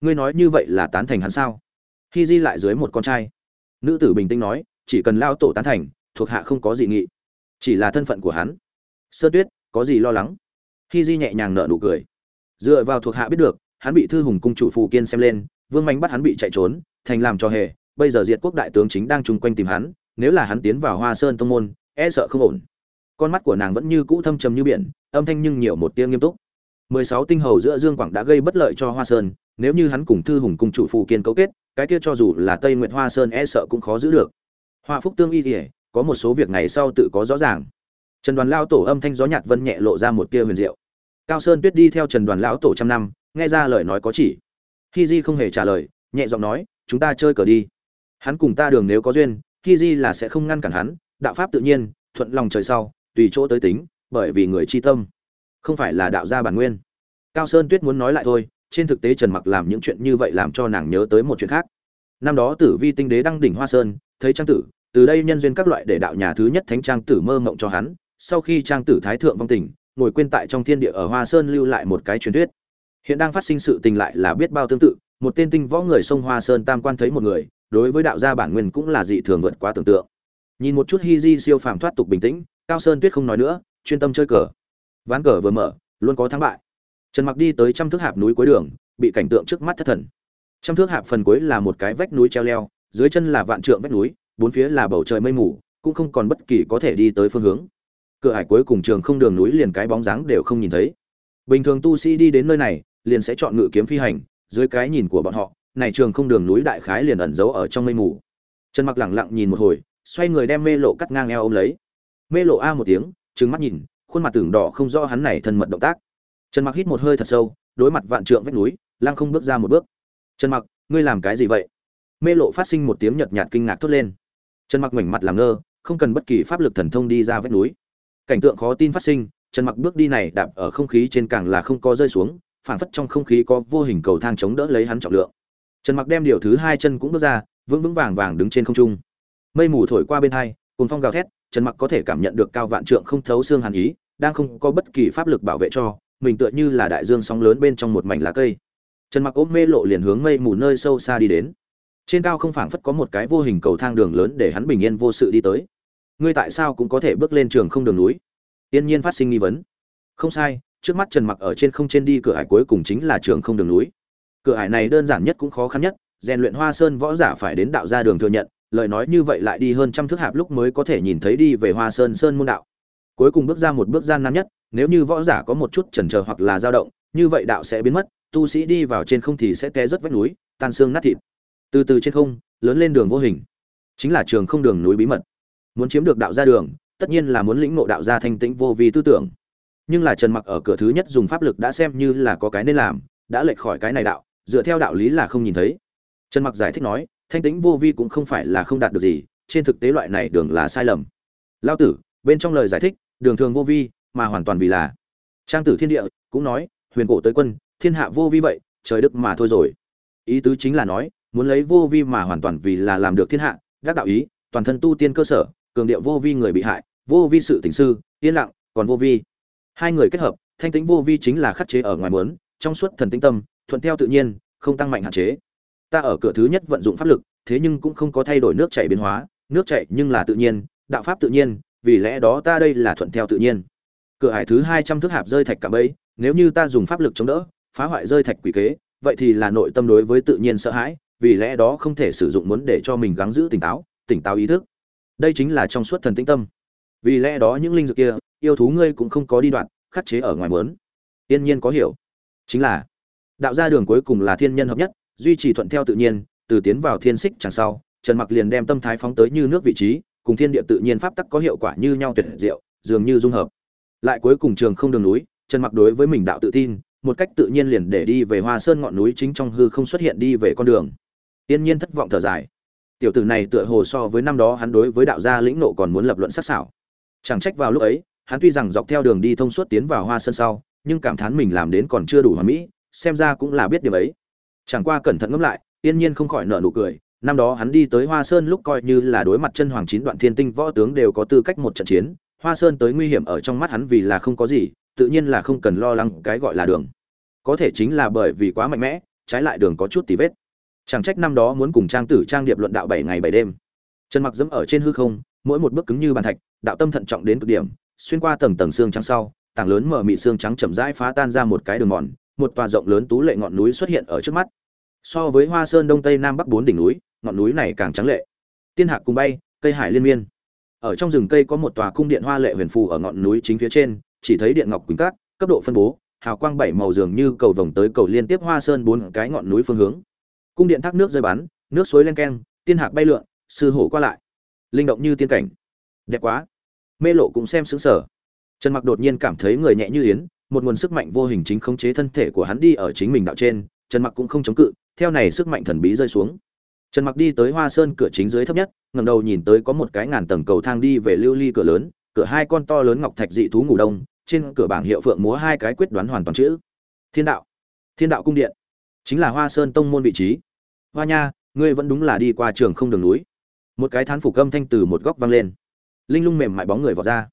Ngươi nói như vậy là tán thành hắn sao? Hi di lại dưới một con trai. Nữ tử bình tĩnh nói, chỉ cần lao tổ tán thành thuộc hạ không có gì nghị, chỉ là thân phận của hắn. Sơ tuyết, có gì lo lắng? Hi di nhẹ nhàng nở nụ cười. Dựa vào thuộc hạ biết được, hắn bị thư hùng cung chủ phù kiên xem lên, vương mánh bắt hắn bị chạy trốn, thành làm cho hề, bây giờ diệt quốc đại tướng chính đang chung quanh tìm hắn, nếu là hắn tiến vào hoa sơn tông môn e sợ không ổn. Con mắt của nàng vẫn như cũ thâm trầm như biển, âm thanh nhưng nhiều một tiếng nghiêm túc. Mười sáu tinh hầu giữa dương quảng đã gây bất lợi cho hoa sơn, nếu như hắn cùng thư hùng cung chủ phù kiên cấu kết, cái kia cho dù là tây nguyệt hoa sơn e sợ cũng khó giữ được. Hoa phúc tương y thì có một số việc ngày sau tự có rõ ràng. Trần đoàn lao tổ âm thanh gió nhạt vân nhẹ lộ ra một tia huyền diệu. Cao sơn tuyết đi theo trần đoàn lão tổ trăm năm, nghe ra lời nói có chỉ. Khi di không hề trả lời, nhẹ giọng nói, chúng ta chơi cờ đi. Hắn cùng ta đường nếu có duyên khi di là sẽ không ngăn cản hắn, đạo pháp tự nhiên, thuận lòng trời sau, tùy chỗ tới tính, bởi vì người chi tâm, không phải là đạo gia bản nguyên. Cao sơn tuyết muốn nói lại thôi, trên thực tế trần mặc làm những chuyện như vậy làm cho nàng nhớ tới một chuyện khác. Năm đó tử vi tinh đế đăng đỉnh hoa sơn, thấy trang tử từ đây nhân duyên các loại để đạo nhà thứ nhất thánh trang tử mơ mộng cho hắn, sau khi trang tử thái thượng vong tình, ngồi quên tại trong thiên địa ở hoa sơn lưu lại một cái truyền thuyết. Hiện đang phát sinh sự tình lại là biết bao tương tự, một tên tinh võ người sông hoa sơn tam quan thấy một người, đối với đạo gia bản nguyên cũng là dị thường vượt quá tưởng tượng. Nhìn một chút hi di siêu phàm thoát tục bình tĩnh, cao sơn tuyết không nói nữa, chuyên tâm chơi cờ. Ván cờ vừa mở, luôn có thắng bại. Trần mặc đi tới trăm thước hạp núi cuối đường, bị cảnh tượng trước mắt thất thần. Trăm thước hạp phần cuối là một cái vách núi treo leo, dưới chân là vạn trượng vách núi bốn phía là bầu trời mây mù, cũng không còn bất kỳ có thể đi tới phương hướng. Cửa hải cuối cùng trường không đường núi liền cái bóng dáng đều không nhìn thấy. Bình thường tu sĩ đi đến nơi này, liền sẽ chọn ngự kiếm phi hành, dưới cái nhìn của bọn họ, này trường không đường núi đại khái liền ẩn giấu ở trong mây mù. Trần mặc lẳng lặng nhìn một hồi, xoay người đem mê lộ cắt ngang eo ôm lấy. Mê lộ a một tiếng, trừng mắt nhìn, khuôn mặt tưởng đỏ không rõ hắn này thân mật động tác. Trần mặc hít một hơi thật sâu, đối mặt vạn trượng vách núi, lăng không bước ra một bước. Trần mặc, ngươi làm cái gì vậy? Mê lộ phát sinh một tiếng nhợt nhạt kinh ngạc thốt lên trần mặc mảnh mặt làm ngơ, không cần bất kỳ pháp lực thần thông đi ra vách núi. Cảnh tượng khó tin phát sinh, trần mặc bước đi này đạp ở không khí trên càng là không có rơi xuống phản phất trong không khí có vô hình cầu thang chống đỡ lấy hắn trọng lượng. Trần mặc đem điều thứ hai chân cũng bước ra, vững vững vàng vàng đứng trên không trung. Mây mù thổi qua bên hai cồn phong gào thét, trần mặc có thể cảm nhận được cao vạn trượng không thấu xương hàn ý, đang không có bất kỳ pháp lực bảo vệ cho, mình tựa như là đại dương sóng lớn bên trong một mảnh lá cây. Trần mặc ôm mê lộ liền hướng mây mù nơi sâu xa đi đến trên cao không phảng phất có một cái vô hình cầu thang đường lớn để hắn bình yên vô sự đi tới. Ngươi tại sao cũng có thể bước lên trường không đường núi? Yên nhiên phát sinh nghi vấn. Không sai, trước mắt trần mặc ở trên không trên đi cửa hải cuối cùng chính là trường không đường núi. Cửa hải này đơn giản nhất cũng khó khăn nhất, rèn luyện hoa sơn võ giả phải đến đạo ra đường thừa nhận, lời nói như vậy lại đi hơn trăm thước hạp lúc mới có thể nhìn thấy đi về hoa sơn sơn môn đạo. Cuối cùng bước ra một bước gian nan nhất, nếu như võ giả có một chút chần chờ hoặc là dao động, như vậy đạo sẽ biến mất, tu sĩ đi vào trên không thì sẽ té rất vách núi, tan xương nát thịt từ từ trên không, lớn lên đường vô hình. Chính là trường không đường núi bí mật. Muốn chiếm được đạo gia đường, tất nhiên là muốn lĩnh ngộ đạo gia thanh tĩnh vô vi tư tưởng. Nhưng là trần mặc ở cửa thứ nhất dùng pháp lực đã xem như là có cái nên làm, đã lệch khỏi cái này đạo, dựa theo đạo lý là không nhìn thấy. Trần mặc giải thích nói, thanh tĩnh vô vi cũng không phải là không đạt được gì, trên thực tế loại này đường là sai lầm. Lao tử, bên trong lời giải thích, đường thường vô vi, mà hoàn toàn vì là. Trang tử thiên địa, cũng nói, huyền cổ tới quân, thiên hạ vô vi vậy, trời đức mà thôi rồi. Ý tứ chính là nói muốn lấy vô vi mà hoàn toàn vì là làm được thiên hạ, đắc đạo ý, toàn thân tu tiên cơ sở, cường điệu vô vi người bị hại, vô vi sự tình sư, yên lặng, còn vô vi. Hai người kết hợp, thanh tĩnh vô vi chính là khắc chế ở ngoài muốn, trong suốt thần tĩnh tâm, thuận theo tự nhiên, không tăng mạnh hạn chế. Ta ở cửa thứ nhất vận dụng pháp lực, thế nhưng cũng không có thay đổi nước chảy biến hóa, nước chảy nhưng là tự nhiên, đạo pháp tự nhiên, vì lẽ đó ta đây là thuận theo tự nhiên. Cửa hải thứ hai trăm thước hạp rơi thạch cả bấy nếu như ta dùng pháp lực chống đỡ, phá hoại rơi thạch quỷ kế, vậy thì là nội tâm đối với tự nhiên sợ hãi vì lẽ đó không thể sử dụng muốn để cho mình gắng giữ tỉnh táo tỉnh táo ý thức. Đây chính là trong suốt thần tĩnh tâm. Vì lẽ đó những linh dược kia, yêu thú ngươi cũng không có đi đoạn, khắc chế ở ngoài mớn. Tiên nhiên có hiểu. Chính là, đạo ra đường cuối cùng là thiên nhân hợp nhất, duy trì thuận theo tự nhiên, từ tiến vào thiên xích chẳng sau, trần mặc liền đem tâm thái phóng tới như nước vị trí, cùng thiên địa tự nhiên pháp tắc có hiệu quả như nhau tuyệt diệu, dường như dung hợp. Lại cuối cùng trường không đường núi, trần mặc đối với mình đạo tự tin, một cách tự nhiên liền để đi về hoa sơn ngọn núi chính trong hư không xuất hiện đi về con đường tiên nhiên thất vọng thở dài. Tiểu tử này tựa hồ so với năm đó hắn đối với đạo gia lĩnh nộ còn muốn lập luận sắc sảo. Chẳng trách vào lúc ấy, hắn tuy rằng dọc theo đường đi thông suốt tiến vào hoa sơn sau, nhưng cảm thán mình làm đến còn chưa đủ hoàn mỹ, xem ra cũng là biết điều ấy. Chẳng qua cẩn thận ngẫm lại yên nhiên không khỏi nở nụ cười. Năm đó hắn đi tới hoa sơn lúc coi như là đối mặt chân hoàng chín đoạn thiên tinh võ tướng đều có tư cách một trận chiến. Hoa sơn tới nguy hiểm ở trong mắt hắn vì là không có gì, tự nhiên là không cần lo lắng cái gọi là đường. Có thể chính là bởi vì quá mạnh mẽ, trái lại đường có chút tì vết chẳng trách năm đó muốn cùng trang tử trang điệp luận đạo bảy ngày bảy đêm. Trần mặc dẫm ở trên hư không, mỗi một bước cứng như bàn thạch, đạo tâm thận trọng đến cực điểm, xuyên qua tầng tầng xương trắng sau, tảng lớn mở mị xương trắng chậm rãi phá tan ra một cái đường mòn, một tòa rộng lớn tú lệ ngọn núi xuất hiện ở trước mắt. So với hoa sơn đông tây nam bắc bốn đỉnh núi, ngọn núi này càng trắng lệ. Tiên hạc cùng bay, cây hải liên miên. Ở trong rừng cây có một tòa cung điện hoa lệ huyền phù ở ngọn núi chính phía trên, chỉ thấy điện ngọc quỳnh cát, cấp độ phân bố, hào quang bảy màu dường như cầu vồng tới cầu liên tiếp hoa sơn bốn cái ngọn núi phương hướng cung điện thác nước rơi bắn, nước suối len keng, tiên hạc bay lượn, sư hổ qua lại. Linh động như tiên cảnh. Đẹp quá. Mê lộ cũng xem xứng sở trần mặc đột nhiên cảm thấy người nhẹ như yến, một nguồn sức mạnh vô hình chính khống chế thân thể của hắn đi ở chính mình đạo trên, trần mặc cũng không chống cự, theo này sức mạnh thần bí rơi xuống. Trần mặc đi tới hoa sơn cửa chính dưới thấp nhất, ngẩng đầu nhìn tới có một cái ngàn tầng cầu thang đi về lưu ly cửa lớn, cửa hai con to lớn ngọc thạch dị thú ngủ đông, trên cửa bảng hiệu phượng múa hai cái quyết đoán hoàn toàn chữ. Thiên đạo. Thiên đạo cung điện. Chính là hoa sơn tông môn vị trí hoa nha, ngươi vẫn đúng là đi qua trường không đường núi. Một cái thán phục âm thanh từ một góc vang lên. Linh lung mềm mại bóng người vào ra.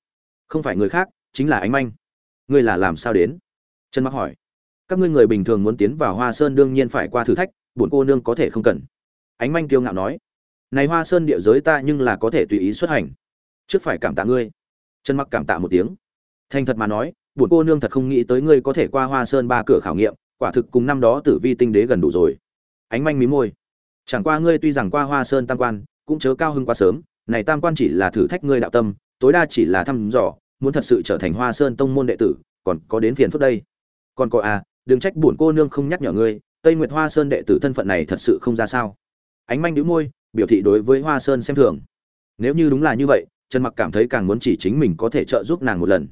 Không phải người khác, chính là ánh manh. Ngươi là làm sao đến? Trần mặc hỏi. Các ngươi người bình thường muốn tiến vào hoa sơn đương nhiên phải qua thử thách, bổn cô nương có thể không cần. Ánh manh kiêu ngạo nói. Này hoa sơn địa giới ta nhưng là có thể tùy ý xuất hành. Trước phải cảm tạ ngươi. Trần mặc cảm tạ một tiếng. Thành thật mà nói, bổn cô nương thật không nghĩ tới ngươi có thể qua hoa sơn ba cửa khảo nghiệm, quả thực cùng năm đó tử vi tinh đế gần đủ rồi ánh manh mí môi. Chẳng qua ngươi tuy rằng qua hoa sơn tam quan, cũng chớ cao hưng quá sớm, này tam quan chỉ là thử thách ngươi đạo tâm, tối đa chỉ là thăm dò, muốn thật sự trở thành hoa sơn tông môn đệ tử, còn có đến phiền phức đây. Còn có à đừng trách bổn cô nương không nhắc nhở ngươi, tây nguyệt hoa sơn đệ tử thân phận này thật sự không ra sao. Ánh manh đĩu môi, biểu thị đối với hoa sơn xem thường. Nếu như đúng là như vậy, trần mặc cảm thấy càng muốn chỉ chính mình có thể trợ giúp nàng một lần.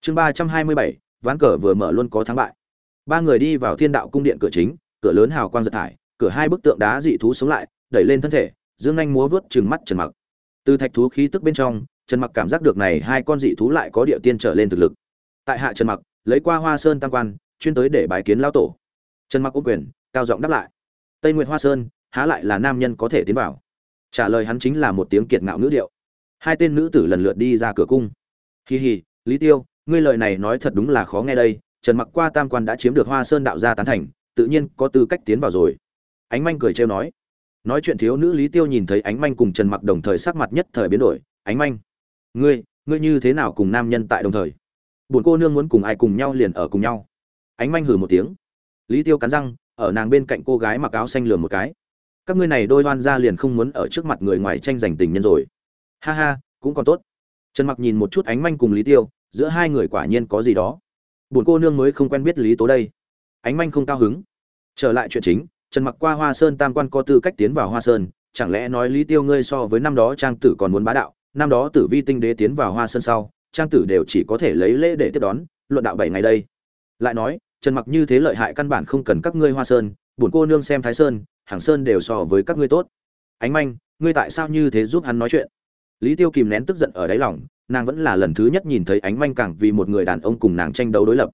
Chương ba trăm hai mươi bảy, ván cờ vừa mở luôn có thắng bại. Ba người đi vào thiên đạo cung điện cửa chính, cửa lớn hào quang giật thải cửa hai bức tượng đá dị thú sống lại, đẩy lên thân thể, dương anh múa vớt trừng mắt trần mặc. Từ thạch thú khí tức bên trong, trần mặc cảm giác được này hai con dị thú lại có địa tiên trở lên thực lực. Tại hạ trần mặc, lấy qua hoa sơn tam quan, chuyên tới để bài kiến lao tổ. Trần mặc ôm quyền, cao giọng đáp lại. Tây nguyệt hoa sơn, há lại là nam nhân có thể tiến vào. Trả lời hắn chính là một tiếng kiệt ngạo ngữ điệu. Hai tên nữ tử lần lượt đi ra cửa cung. Hì hì lý tiêu, ngươi lời này nói thật đúng là khó nghe đây. Trần mặc qua tam quan đã chiếm được hoa sơn đạo gia tán thành, tự nhiên có tư cách tiến vào rồi ánh manh cười trêu nói. Nói chuyện thiếu nữ lý tiêu nhìn thấy ánh manh cùng trần mặc đồng thời sắc mặt nhất thời biến đổi. Ánh manh, ngươi ngươi như thế nào cùng nam nhân tại đồng thời? Buồn cô nương muốn cùng ai cùng nhau liền ở cùng nhau. Ánh manh hử một tiếng. Lý tiêu cắn răng, ở nàng bên cạnh cô gái mặc áo xanh lườm một cái. Các ngươi này đôi đoan ra liền không muốn ở trước mặt người ngoài tranh giành tình nhân rồi. Ha ha, cũng còn tốt. Trần mặc nhìn một chút ánh manh cùng lý tiêu, giữa hai người quả nhiên có gì đó. Buồn cô nương mới không quen biết lý tố đây. Ánh manh không cao hứng. Trở lại chuyện chính trần mặc qua hoa sơn tam quan có tư cách tiến vào hoa sơn, chẳng lẽ nói lý tiêu ngươi so với năm đó trang tử còn muốn bá đạo, năm đó tử vi tinh đế tiến vào hoa sơn sau, trang tử đều chỉ có thể lấy lễ để tiếp đón, luận đạo bảy ngày đây. Lại nói, trần mặc như thế lợi hại căn bản không cần các ngươi hoa sơn, buồn cô nương xem thái sơn, hàng sơn đều so với các ngươi tốt. Ánh manh, ngươi tại sao như thế giúp hắn nói chuyện? Lý tiêu kìm nén tức giận ở đáy lòng, nàng vẫn là lần thứ nhất nhìn thấy ánh manh càng vì một người đàn ông cùng nàng tranh đấu đối lập.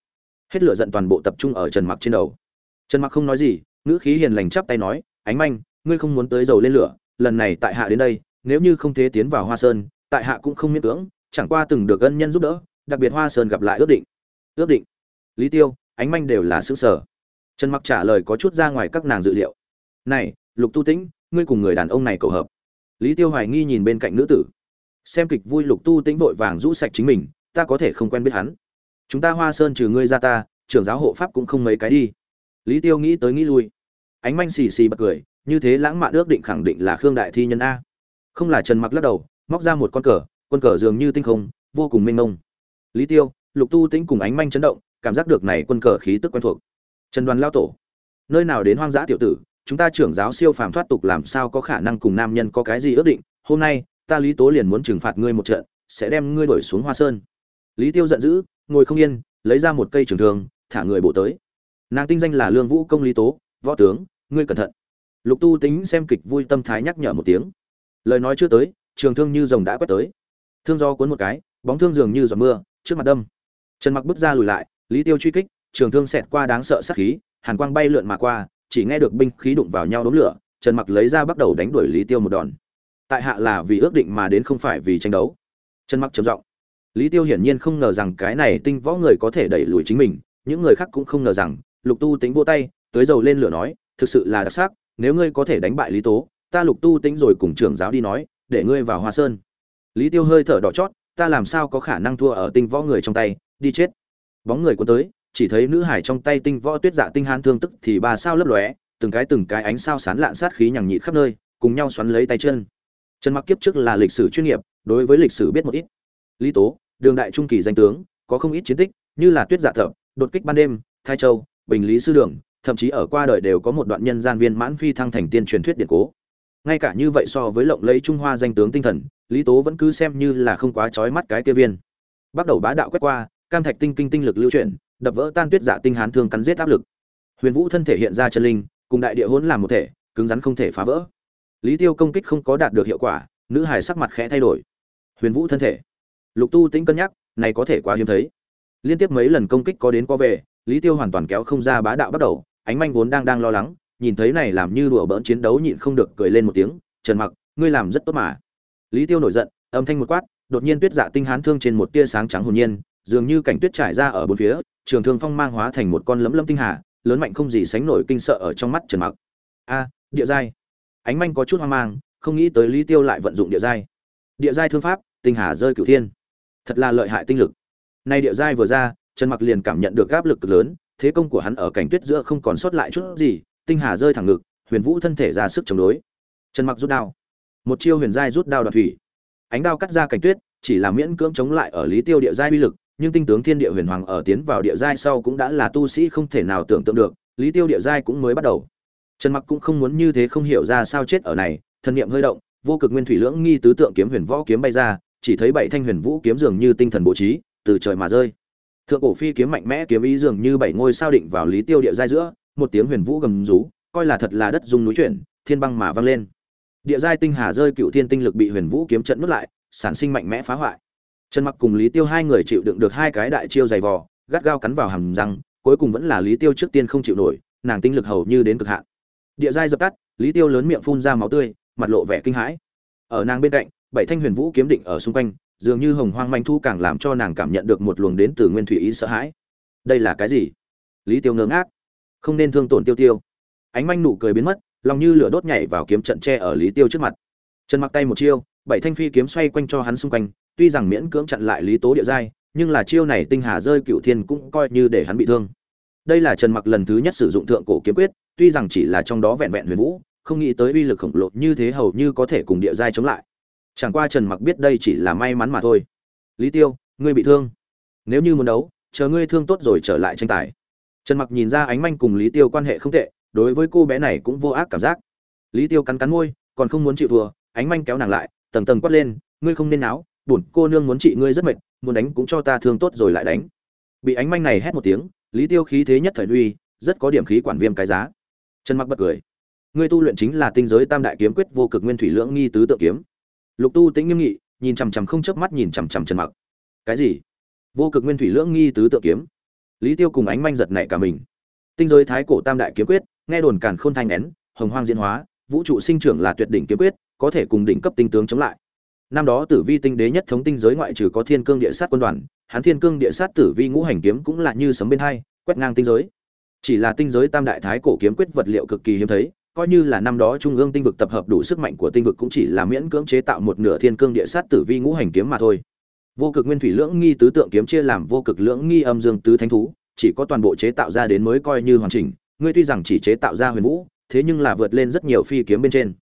Hết lửa giận toàn bộ tập trung ở trần mặc trên đầu. Trần mặc không nói gì ngữ khí hiền lành chắp tay nói, ánh manh, ngươi không muốn tới dầu lên lửa, lần này tại hạ đến đây, nếu như không thế tiến vào hoa sơn, tại hạ cũng không miễn cưỡng, chẳng qua từng được ân nhân giúp đỡ, đặc biệt hoa sơn gặp lại ước định. Ước định? Lý tiêu, ánh manh đều là xứ sở. Trần mặc trả lời có chút ra ngoài các nàng dự liệu. Này, lục tu tĩnh, ngươi cùng người đàn ông này cầu hợp. Lý tiêu hoài nghi nhìn bên cạnh nữ tử. Xem kịch vui lục tu tĩnh vội vàng rũ sạch chính mình, ta có thể không quen biết hắn. Chúng ta hoa sơn trừ ngươi ra ta, trưởng giáo hộ pháp cũng không mấy cái đi. Lý tiêu nghĩ tới nghĩ lui ánh manh xì xì bật cười, như thế lãng mạn ước định khẳng định là khương đại thi nhân a. Không là trần mặc lắc đầu, móc ra một con cờ, quân cờ dường như tinh không, vô cùng mênh mông. Lý tiêu, lục tu tĩnh cùng ánh manh chấn động, cảm giác được này quân cờ khí tức quen thuộc. Trần đoàn lao tổ, nơi nào đến hoang dã tiểu tử, chúng ta trưởng giáo siêu phàm thoát tục làm sao có khả năng cùng nam nhân có cái gì ước định, hôm nay, ta lý tố liền muốn trừng phạt ngươi một trận, sẽ đem ngươi đuổi xuống hoa sơn. Lý tiêu giận dữ, ngồi không yên, lấy ra một cây trường thường thả người bộ tới. Nàng tinh danh là lương vũ công lý tố võ tướng, ngươi cẩn thận. Lục tu tính xem kịch vui tâm thái nhắc nhở một tiếng. Lời nói chưa tới, trường thương như rồng đã quét tới. Thương do cuốn một cái, bóng thương dường như giọt mưa, trước mặt đâm. Trần mặc bước ra lùi lại, lý tiêu truy kích, trường thương xẹt qua đáng sợ sát khí, hàn quang bay lượn mà qua, chỉ nghe được binh khí đụng vào nhau đốm lửa, trần mặc lấy ra bắt đầu đánh đuổi lý tiêu một đòn. Tại hạ là vì ước định mà đến không phải vì tranh đấu. Trần mặc trầm giọng. Lý tiêu hiển nhiên không ngờ rằng cái này tinh võ người có thể đẩy lùi chính mình, những người khác cũng không ngờ rằng, lục tu tính vô tay tới dầu lên lửa nói, thực sự là đặc sắc, nếu ngươi có thể đánh bại lý tố, ta lục tu tính rồi cùng trưởng giáo đi nói, để ngươi vào hoa sơn. Lý tiêu hơi thở đỏ chót, ta làm sao có khả năng thua ở tinh võ người trong tay, đi chết. Bóng người cuốn tới, chỉ thấy nữ hải trong tay tinh võ tuyết dạ tinh hán thương tức thì ba sao lấp lóe, từng cái từng cái ánh sao sán lạn sát khí nhằng nhịt khắp nơi, cùng nhau xoắn lấy tay chân. Trần mặc kiếp trước là lịch sử chuyên nghiệp, đối với lịch sử biết một ít. Lý tố, đường đại trung kỳ danh tướng, có không ít chiến tích, như là tuyết dạ thợ, đột kích ban đêm thái châu, bình lý sư đường thậm chí ở qua đời đều có một đoạn nhân gian viên mãn phi thăng thành tiên truyền thuyết điện cố. Ngay cả như vậy so với lộng lẫy trung hoa danh tướng tinh thần, lý tố vẫn cứ xem như là không quá trói mắt cái kia viên. Bắt đầu bá đạo quét qua, cam thạch tinh kinh tinh lực lưu chuyển, đập vỡ tan tuyết dạ tinh hán thương cắn giết áp lực. Huyền vũ thân thể hiện ra chân linh, cùng đại địa hỗn làm một thể, cứng rắn không thể phá vỡ. Lý tiêu công kích không có đạt được hiệu quả, nữ hài sắc mặt khẽ thay đổi. Huyền vũ thân thể. Lục tu tĩnh cân nhắc, này có thể quá hiếm thấy. Liên tiếp mấy lần công kích có đến có về lý tiêu hoàn toàn kéo không ra bá đạo bắt đầu, ánh manh vốn đang đang lo lắng, nhìn thấy này làm như đùa bỡn chiến đấu nhịn không được cười lên một tiếng, trần mặc, ngươi làm rất tốt mà. Lý tiêu nổi giận, âm thanh một quát, đột nhiên tuyết dạ tinh hán thương trên một tia sáng trắng hồn nhiên, dường như cảnh tuyết trải ra ở bốn phía, trường thương phong mang hóa thành một con lấm lấm tinh hà, lớn mạnh không gì sánh nổi kinh sợ ở trong mắt trần mặc. A, địa giai. Ánh manh có chút hoang mang, không nghĩ tới lý tiêu lại vận dụng địa giai. Địa giai thương pháp, tinh hà rơi cửu thiên. Thật là lợi hại tinh lực. Nay địa giai vừa ra trần mặc liền cảm nhận được áp lực cực lớn, thế công của hắn ở cảnh tuyết giữa không còn sót lại chút gì, tinh hà rơi thẳng ngực, huyền vũ thân thể ra sức chống đối. Trần mặc rút đao. Một chiêu huyền giai rút đao đoạt thủy. Ánh đao cắt ra cảnh tuyết, chỉ là miễn cưỡng chống lại ở lý tiêu địa giai uy lực, nhưng tinh tướng thiên địa huyền hoàng ở tiến vào địa giai sau cũng đã là tu sĩ không thể nào tưởng tượng được, lý tiêu địa giai cũng mới bắt đầu. Trần mặc cũng không muốn như thế không hiểu ra sao chết ở này thần niệm hơi động, vô cực nguyên thủy lưỡng nghi tứ tượng kiếm huyền võ kiếm bay ra, chỉ thấy bảy thanh huyền vũ kiếm dường như tinh thần bố trí, từ trời mà rơi thượng cổ phi kiếm mạnh mẽ kiếm ý dường như bảy ngôi sao định vào lý tiêu địa giai giữa, một tiếng huyền vũ gầm rú, coi là thật là đất dung núi chuyển, thiên băng mà vang lên. Địa giai tinh hà rơi cựu thiên tinh lực bị huyền vũ kiếm trận nuốt lại, sản sinh mạnh mẽ phá hoại. Trần mặc cùng lý tiêu hai người chịu đựng được hai cái đại chiêu dày vò, gắt gao cắn vào hàm răng, cuối cùng vẫn là lý tiêu trước tiên không chịu nổi, nàng tinh lực hầu như đến cực hạn. Địa giai dập tắt, lý tiêu lớn miệng phun ra máu tươi, mặt lộ vẻ kinh hãi. Ở nàng bên cạnh, bảy thanh huyền vũ kiếm định ở xung quanh dường như hồng hoang manh thu càng làm cho nàng cảm nhận được một luồng đến từ nguyên thủy ý sợ hãi. Đây là cái gì? Lý tiêu ngơ ngác. Không nên thương tổn tiêu tiêu. Ánh manh nụ cười biến mất, lòng như lửa đốt nhảy vào kiếm trận tre ở lý tiêu trước mặt. Trần mặc tay một chiêu, bảy thanh phi kiếm xoay quanh cho hắn xung quanh, tuy rằng miễn cưỡng chặn lại lý tố địa giai, nhưng là chiêu này tinh hà rơi cựu thiên cũng coi như để hắn bị thương. Đây là trần mặc lần thứ nhất sử dụng thượng cổ kiếm quyết, tuy rằng chỉ là trong đó vẹn vẹn huyền vũ, không nghĩ tới uy lực khổng lồ như thế hầu như có thể cùng địa giai chống lại chẳng qua trần mặc biết đây chỉ là may mắn mà thôi. Lý tiêu, ngươi bị thương. Nếu như muốn đấu, chờ ngươi thương tốt rồi trở lại tranh tài. Trần mặc nhìn ra ánh manh cùng lý tiêu quan hệ không tệ, đối với cô bé này cũng vô ác cảm giác. Lý tiêu cắn cắn môi, còn không muốn chịu thua, ánh manh kéo nàng lại, tầng tầng quát lên, ngươi không nên náo, bổn cô nương muốn trị ngươi rất mệt, muốn đánh cũng cho ta thương tốt rồi lại đánh. Bị ánh manh này hét một tiếng, lý tiêu khí thế nhất thời uy rất có điểm khí quản viêm cái giá. Trần mặc bật cười. Ngươi tu luyện chính là tinh giới tam đại kiếm quyết vô cực nguyên thủy lưỡng nghi tứ tự kiếm lục tu tĩnh nghiêm nghị, nhìn chằm chằm không chớp mắt nhìn chằm chằm trần mặc. Cái gì? Vô cực nguyên thủy lưỡng nghi tứ tự kiếm. Lý tiêu cùng ánh manh giật nảy cả mình. Tinh giới thái cổ tam đại kiếm quyết, nghe đồn càn khôn thanh nén, hồng hoang diễn hóa, vũ trụ sinh trưởng là tuyệt đỉnh kiếm quyết, có thể cùng đỉnh cấp tinh tướng chống lại. Năm đó tử vi tinh đế nhất thống tinh giới ngoại trừ có thiên cương địa sát quân đoàn, hắn thiên cương địa sát tử vi ngũ hành kiếm cũng là như sấm bên hai, quét ngang tinh giới. Chỉ là tinh giới tam đại thái cổ kiếm quyết vật liệu cực kỳ hiếm thấy coi như là năm đó trung ương tinh vực tập hợp đủ sức mạnh của tinh vực cũng chỉ là miễn cưỡng chế tạo một nửa thiên cương địa sát tử vi ngũ hành kiếm mà thôi. Vô cực nguyên thủy lưỡng nghi tứ tượng kiếm chia làm vô cực lưỡng nghi âm dương tứ thánh thú, chỉ có toàn bộ chế tạo ra đến mới coi như hoàn chỉnh, ngươi tuy rằng chỉ chế tạo ra huyền vũ, thế nhưng là vượt lên rất nhiều phi kiếm bên trên.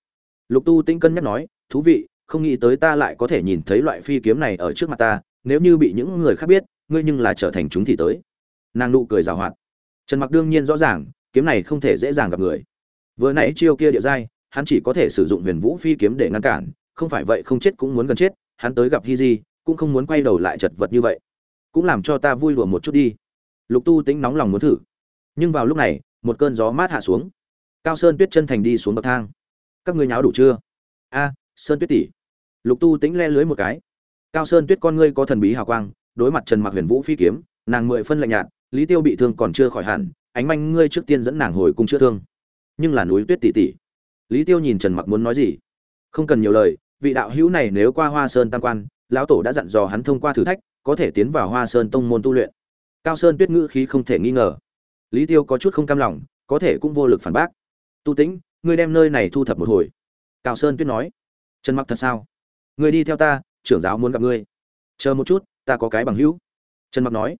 Lục tu tinh cân nhắc nói, thú vị, không nghĩ tới ta lại có thể nhìn thấy loại phi kiếm này ở trước mặt ta, nếu như bị những người khác biết, ngươi nhưng là trở thành chúng thì tới. Nàng nụ cười rào hoạt. Trần mặc đương nhiên rõ ràng, kiếm này không thể dễ dàng gặp người vừa nãy chiêu kia địa giai, hắn chỉ có thể sử dụng huyền vũ phi kiếm để ngăn cản, không phải vậy không chết cũng muốn gần chết, hắn tới gặp hi di cũng không muốn quay đầu lại chật vật như vậy. Cũng làm cho ta vui đùa một chút đi. Lục tu tính nóng lòng muốn thử. Nhưng vào lúc này, một cơn gió mát hạ xuống. Cao sơn tuyết chân thành đi xuống bậc thang. Các ngươi nháo đủ chưa? A, sơn tuyết tỷ. Lục tu tính le lưới một cái. Cao sơn tuyết con ngươi có thần bí hào quang, đối mặt trần mặc huyền vũ phi kiếm, nàng mười phân lạnh nhạt, lý tiêu bị thương còn chưa khỏi hẳn, ánh manh ngươi trước tiên dẫn nàng hồi cung chữa thương nhưng là núi tuyết tỷ tỷ lý tiêu nhìn trần mặc muốn nói gì? Không cần nhiều lời, vị đạo hữu này nếu qua hoa sơn tam quan, lão tổ đã dặn dò hắn thông qua thử thách, có thể tiến vào hoa sơn tông môn tu luyện. Cao sơn tuyết ngữ khí không thể nghi ngờ. Lý tiêu có chút không cam lòng, có thể cũng vô lực phản bác. Tu tĩnh, ngươi đem nơi này thu thập một hồi. Cao sơn tuyết nói. Trần mặc thật sao? Ngươi đi theo ta, trưởng giáo muốn gặp ngươi. Chờ một chút, ta có cái bằng hữu. Trần mặc nói.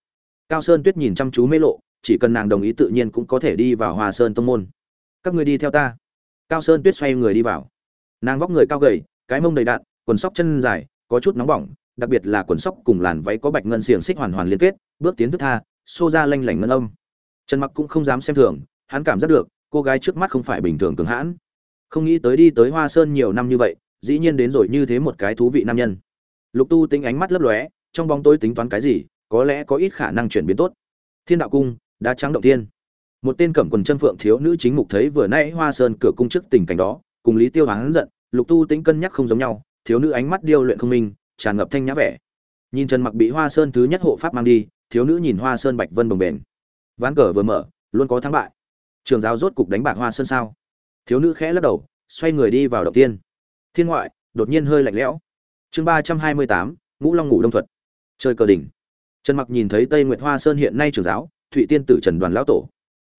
Cao sơn tuyết nhìn chăm chú mê lộ, chỉ cần nàng đồng ý tự nhiên cũng có thể đi vào hoa sơn tông môn các ngươi đi theo ta. Cao sơn tuyết xoay người đi vào. Nàng vóc người cao gầy, cái mông đầy đạn, quần sóc chân dài, có chút nóng bỏng, đặc biệt là quần sóc cùng làn váy có bạch ngân xiềng xích hoàn hoàn liên kết, bước tiến thức tha, xô ra lanh lảnh ngân âm. Trần mặc cũng không dám xem thường, hắn cảm giác được, cô gái trước mắt không phải bình thường cường hãn. Không nghĩ tới đi tới hoa sơn nhiều năm như vậy, dĩ nhiên đến rồi như thế một cái thú vị nam nhân. Lục tu tính ánh mắt lấp lóe, trong bóng tối tính toán cái gì, có lẽ có ít khả năng chuyển biến tốt. Thiên đạo cung đã trắng động thiên một tên cẩm quần chân phượng thiếu nữ chính mục thấy vừa nãy hoa sơn cửa cung trước tình cảnh đó, cùng lý tiêu hắn giận, lục tu tính cân nhắc không giống nhau, thiếu nữ ánh mắt điêu luyện không minh, tràn ngập thanh nhã vẻ. Nhìn trần mặc bị hoa sơn thứ nhất hộ pháp mang đi, thiếu nữ nhìn hoa sơn bạch vân bồng bềnh. Ván cờ vừa mở, luôn có thắng bại. Trường giáo rốt cục đánh bạc hoa sơn sao? Thiếu nữ khẽ lắc đầu, xoay người đi vào đầu tiên. Thiên ngoại, đột nhiên hơi lạnh lẽo. Chương ba trăm hai mươi tám, ngũ long ngủ đông thuật. Chơi cờ đỉnh. Trần mặc nhìn thấy tây nguyệt hoa sơn hiện nay trường giáo, thụy tiên tử trần đoàn lão tổ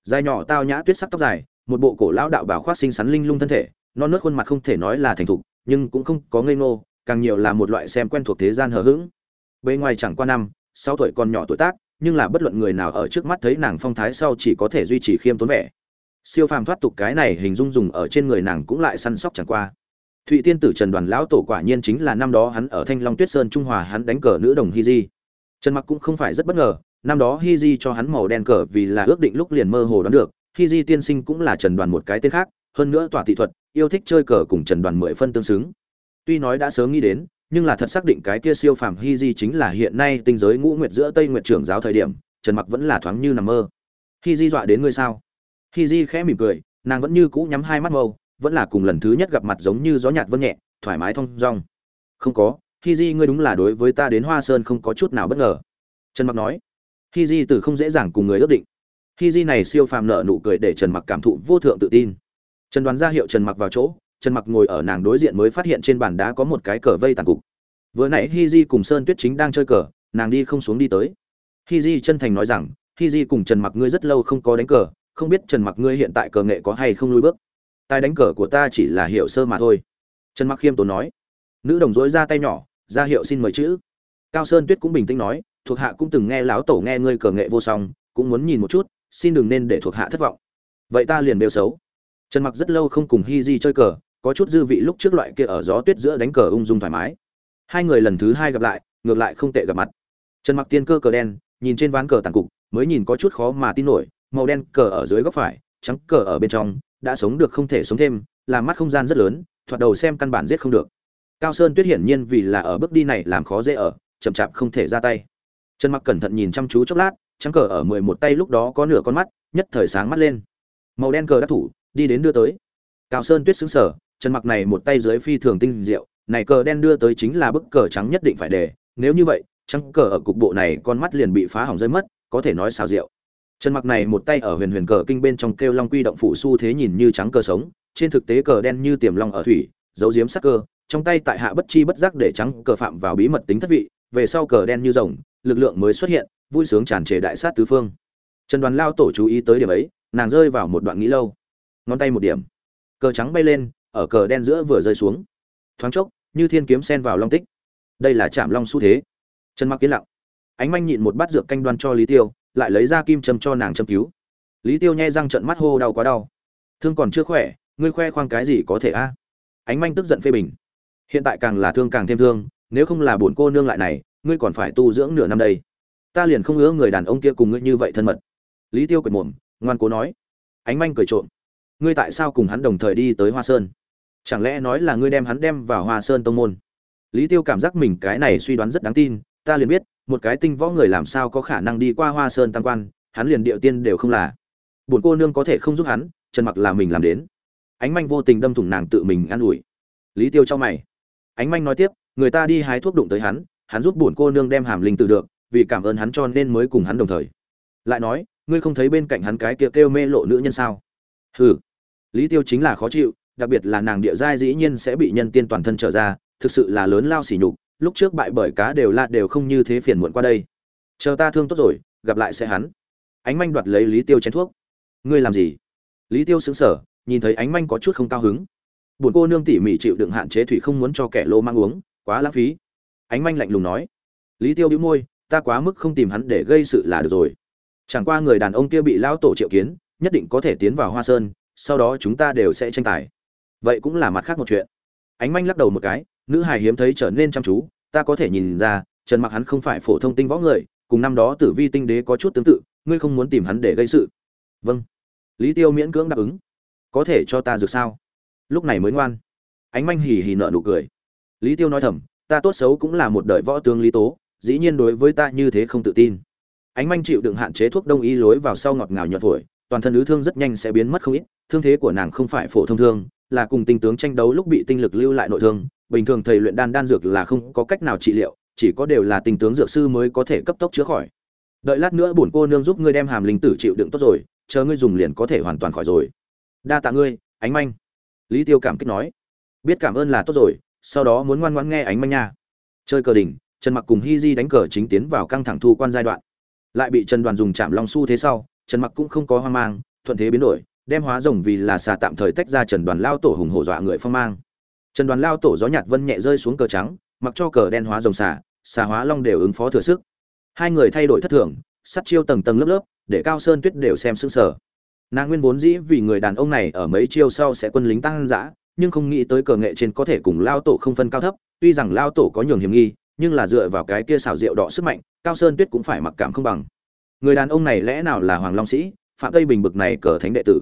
dài nhỏ tao nhã tuyết sắc tóc dài, một bộ cổ lão đạo bảo khoác xinh xắn linh lung thân thể, non nớt khuôn mặt không thể nói là thành thục, nhưng cũng không có ngây ngô, càng nhiều là một loại xem quen thuộc thế gian hờ hững. Bề ngoài chẳng qua năm, sáu tuổi còn nhỏ tuổi tác, nhưng là bất luận người nào ở trước mắt thấy nàng phong thái sau chỉ có thể duy trì khiêm tốn vẻ. Siêu phàm thoát tục cái này hình dung dùng ở trên người nàng cũng lại săn sóc chẳng qua. Thụy tiên tử trần đoàn lão tổ quả nhiên chính là năm đó hắn ở thanh long tuyết sơn trung hòa hắn đánh cờ nữ đồng hi di. Trần mặc cũng không phải rất bất ngờ năm đó hi di cho hắn màu đen cờ vì là ước định lúc liền mơ hồ đoán được, hi di tiên sinh cũng là trần đoàn một cái tên khác, hơn nữa tỏa thị thuật, yêu thích chơi cờ cùng trần đoàn mười phân tương xứng. Tuy nói đã sớm nghĩ đến, nhưng là thật xác định cái kia siêu phàm hi di chính là hiện nay tinh giới ngũ nguyệt giữa tây nguyệt trưởng giáo thời điểm, trần mặc vẫn là thoáng như nằm mơ. Hi di dọa đến ngươi sao? Hi di khẽ mỉm cười, nàng vẫn như cũ nhắm hai mắt mâu, vẫn là cùng lần thứ nhất gặp mặt giống như gió nhạt vân nhẹ, thoải mái thong dong. Không có, hi di ngươi đúng là đối với ta đến hoa sơn không có chút nào bất ngờ. Trần mặc nói hi di từ không dễ dàng cùng người ước định. Hi di này siêu phàm nợ nụ cười để trần mặc cảm thụ vô thượng tự tin. Trần đoán ra hiệu trần mặc vào chỗ, trần mặc ngồi ở nàng đối diện mới phát hiện trên bàn đá có một cái cờ vây tàn cục. Vừa nãy hi di cùng sơn tuyết chính đang chơi cờ, nàng đi không xuống đi tới. Hi di chân thành nói rằng, hi di cùng trần mặc ngươi rất lâu không có đánh cờ, không biết trần mặc ngươi hiện tại cờ nghệ có hay không lui bước? Tài đánh cờ của ta chỉ là hiệu sơ mà thôi. Trần mặc khiêm tốn nói. Nữ đồng dối ra tay nhỏ, ra hiệu xin mời chữ. Cao sơn tuyết cũng bình tĩnh nói thuộc hạ cũng từng nghe lão tổ nghe ngươi cờ nghệ vô song, cũng muốn nhìn một chút, xin đừng nên để thuộc hạ thất vọng. Vậy ta liền đều xấu. Trần mặc rất lâu không cùng hi di chơi cờ, có chút dư vị lúc trước loại kia ở gió tuyết giữa đánh cờ ung dung thoải mái. Hai người lần thứ hai gặp lại, ngược lại không tệ gặp mặt. Trần mặc tiên cơ cờ đen, nhìn trên ván cờ tàn cục, mới nhìn có chút khó mà tin nổi, màu đen cờ ở dưới góc phải, trắng cờ ở bên trong, đã sống được không thể sống thêm làm mắt không gian rất lớn, thoạt đầu xem căn bản giết không được. Cao sơn tuyết hiển nhiên vì là ở bước đi này làm khó dễ ở, chậm chạp không thể ra tay trần mặc cẩn thận nhìn chăm chú chốc lát, trắng cờ ở mười một tay lúc đó có nửa con mắt, nhất thời sáng mắt lên. Màu đen cờ đắc thủ, đi đến đưa tới. Cao sơn tuyết xứng sở, trần mặc này một tay dưới phi thường tinh diệu, này cờ đen đưa tới chính là bức cờ trắng nhất định phải để, nếu như vậy, trắng cờ ở cục bộ này con mắt liền bị phá hỏng rơi mất, có thể nói xào rượu. Trần mặc này một tay ở huyền huyền cờ kinh bên trong kêu long quy động phủ su thế nhìn như trắng cờ sống, trên thực tế cờ đen như tiềm long ở thủy, giấu giếm sắc cơ, trong tay tại hạ bất chi bất giác để trắng cờ phạm vào bí mật tính thất vị, về sau cờ đen như rồng lực lượng mới xuất hiện, vui sướng tràn trề đại sát tứ phương. Trần đoàn lao tổ chú ý tới điểm ấy, nàng rơi vào một đoạn nghĩ lâu. Ngón tay một điểm. Cờ trắng bay lên, ở cờ đen giữa vừa rơi xuống. Thoáng chốc, như thiên kiếm sen vào long tích. Đây là chạm long xu thế. Trần mặc kiến lặng. Ánh manh nhịn một bát dược canh đoan cho lý tiêu, lại lấy ra kim châm cho nàng châm cứu. Lý tiêu nhai răng trận mắt hô đau quá đau. Thương còn chưa khỏe, ngươi khoe khoang cái gì có thể a? Ánh manh tức giận phê bình. Hiện tại càng là thương càng thêm thương, nếu không là bổn cô nương lại này ngươi còn phải tu dưỡng nửa năm đây. Ta liền không ngứa người đàn ông kia cùng ngươi như vậy thân mật. Lý tiêu quệt mồm, ngoan cố nói. Ánh manh cười trộm. Ngươi tại sao cùng hắn đồng thời đi tới hoa sơn? Chẳng lẽ nói là ngươi đem hắn đem vào hoa sơn tông môn? Lý tiêu cảm giác mình cái này suy đoán rất đáng tin, ta liền biết, một cái tinh võ người làm sao có khả năng đi qua hoa sơn tam quan, hắn liền điệu tiên đều không là. Bổn cô nương có thể không giúp hắn, trần mặc là mình làm đến. Ánh manh vô tình đâm thủng nàng tự mình an ủi. Lý tiêu cho mày. Ánh manh nói tiếp, người ta đi hái thuốc đụng tới hắn hắn giúp bổn cô nương đem hàm linh tự được vì cảm ơn hắn cho nên mới cùng hắn đồng thời. Lại nói ngươi không thấy bên cạnh hắn cái kia kêu, kêu mê lộ nữ nhân sao? Hừ lý tiêu chính là khó chịu đặc biệt là nàng địa giai dĩ nhiên sẽ bị nhân tiên toàn thân trở ra thực sự là lớn lao sỉ nhục lúc trước bại bởi cá đều là đều không như thế phiền muộn qua đây. Chờ ta thương tốt rồi gặp lại sẽ hắn. Ánh manh đoạt lấy lý tiêu chén thuốc. Ngươi làm gì? Lý tiêu sững sờ nhìn thấy ánh manh có chút không cao hứng. Buồn cô nương tỉ mỉ chịu đựng hạn chế thủy không muốn cho kẻ lô mang uống quá lãng phí ánh manh lạnh lùng nói, lý tiêu bĩu môi, ta quá mức không tìm hắn để gây sự là được rồi. Chẳng qua người đàn ông kia bị lão tổ triệu kiến, nhất định có thể tiến vào hoa sơn, sau đó chúng ta đều sẽ tranh tài. Vậy cũng là mặt khác một chuyện. Ánh manh lắc đầu một cái, nữ hài hiếm thấy trở nên chăm chú, ta có thể nhìn ra, trần mặc hắn không phải phổ thông tinh võ người, cùng năm đó tử vi tinh đế có chút tương tự, ngươi không muốn tìm hắn để gây sự. Vâng. Lý tiêu miễn cưỡng đáp ứng. Có thể cho ta dược sao? Lúc này mới ngoan. Ánh manh hì hì nợ nụ cười. Lý tiêu nói thầm ta tốt xấu cũng là một đời võ tướng lý tố, dĩ nhiên đối với ta như thế không tự tin. Ánh manh chịu đựng hạn chế thuốc đông y lối vào sau ngọt ngào nhuận phổi, toàn thân ứ thương rất nhanh sẽ biến mất không ít, thương thế của nàng không phải phổ thông thương, là cùng tinh tướng tranh đấu lúc bị tinh lực lưu lại nội thương, bình thường thầy luyện đan đan dược là không có cách nào trị liệu, chỉ có đều là tinh tướng dược sư mới có thể cấp tốc chữa khỏi. Đợi lát nữa bổn cô nương giúp ngươi đem hàm linh tử chịu đựng tốt rồi, chờ ngươi dùng liền có thể hoàn toàn khỏi rồi. Đa tạ ngươi, ánh manh. Lý tiêu cảm kích nói. Biết cảm ơn là tốt rồi sau đó muốn ngoan ngoãn nghe ánh manh nha. Chơi cờ đỉnh, trần mặc cùng hi di đánh cờ chính tiến vào căng thẳng thu quan giai đoạn. Lại bị trần đoàn dùng chạm long su thế sau, trần mặc cũng không có hoang mang, thuận thế biến đổi, đem hóa rồng vì là xà tạm thời tách ra trần đoàn lao tổ hùng hổ dọa người phong mang. Trần đoàn lao tổ gió nhạt vân nhẹ rơi xuống cờ trắng, mặc cho cờ đen hóa rồng xà xà hóa long đều ứng phó thừa sức. Hai người thay đổi thất thường, sắt chiêu tầng tầng lớp lớp, để cao sơn tuyết đều xem sững sờ. Nàng nguyên vốn dĩ vì người đàn ông này ở mấy chiêu sau sẽ quân lính tăng dã nhưng không nghĩ tới cờ nghệ trên có thể cùng lao tổ không phân cao thấp, tuy rằng lao tổ có nhường hiểm nghi, nhưng là dựa vào cái kia xảo diệu đỏ sức mạnh, cao sơn tuyết cũng phải mặc cảm không bằng. Người đàn ông này lẽ nào là hoàng long sĩ, phạm tây bình bực này cờ thánh đệ tử?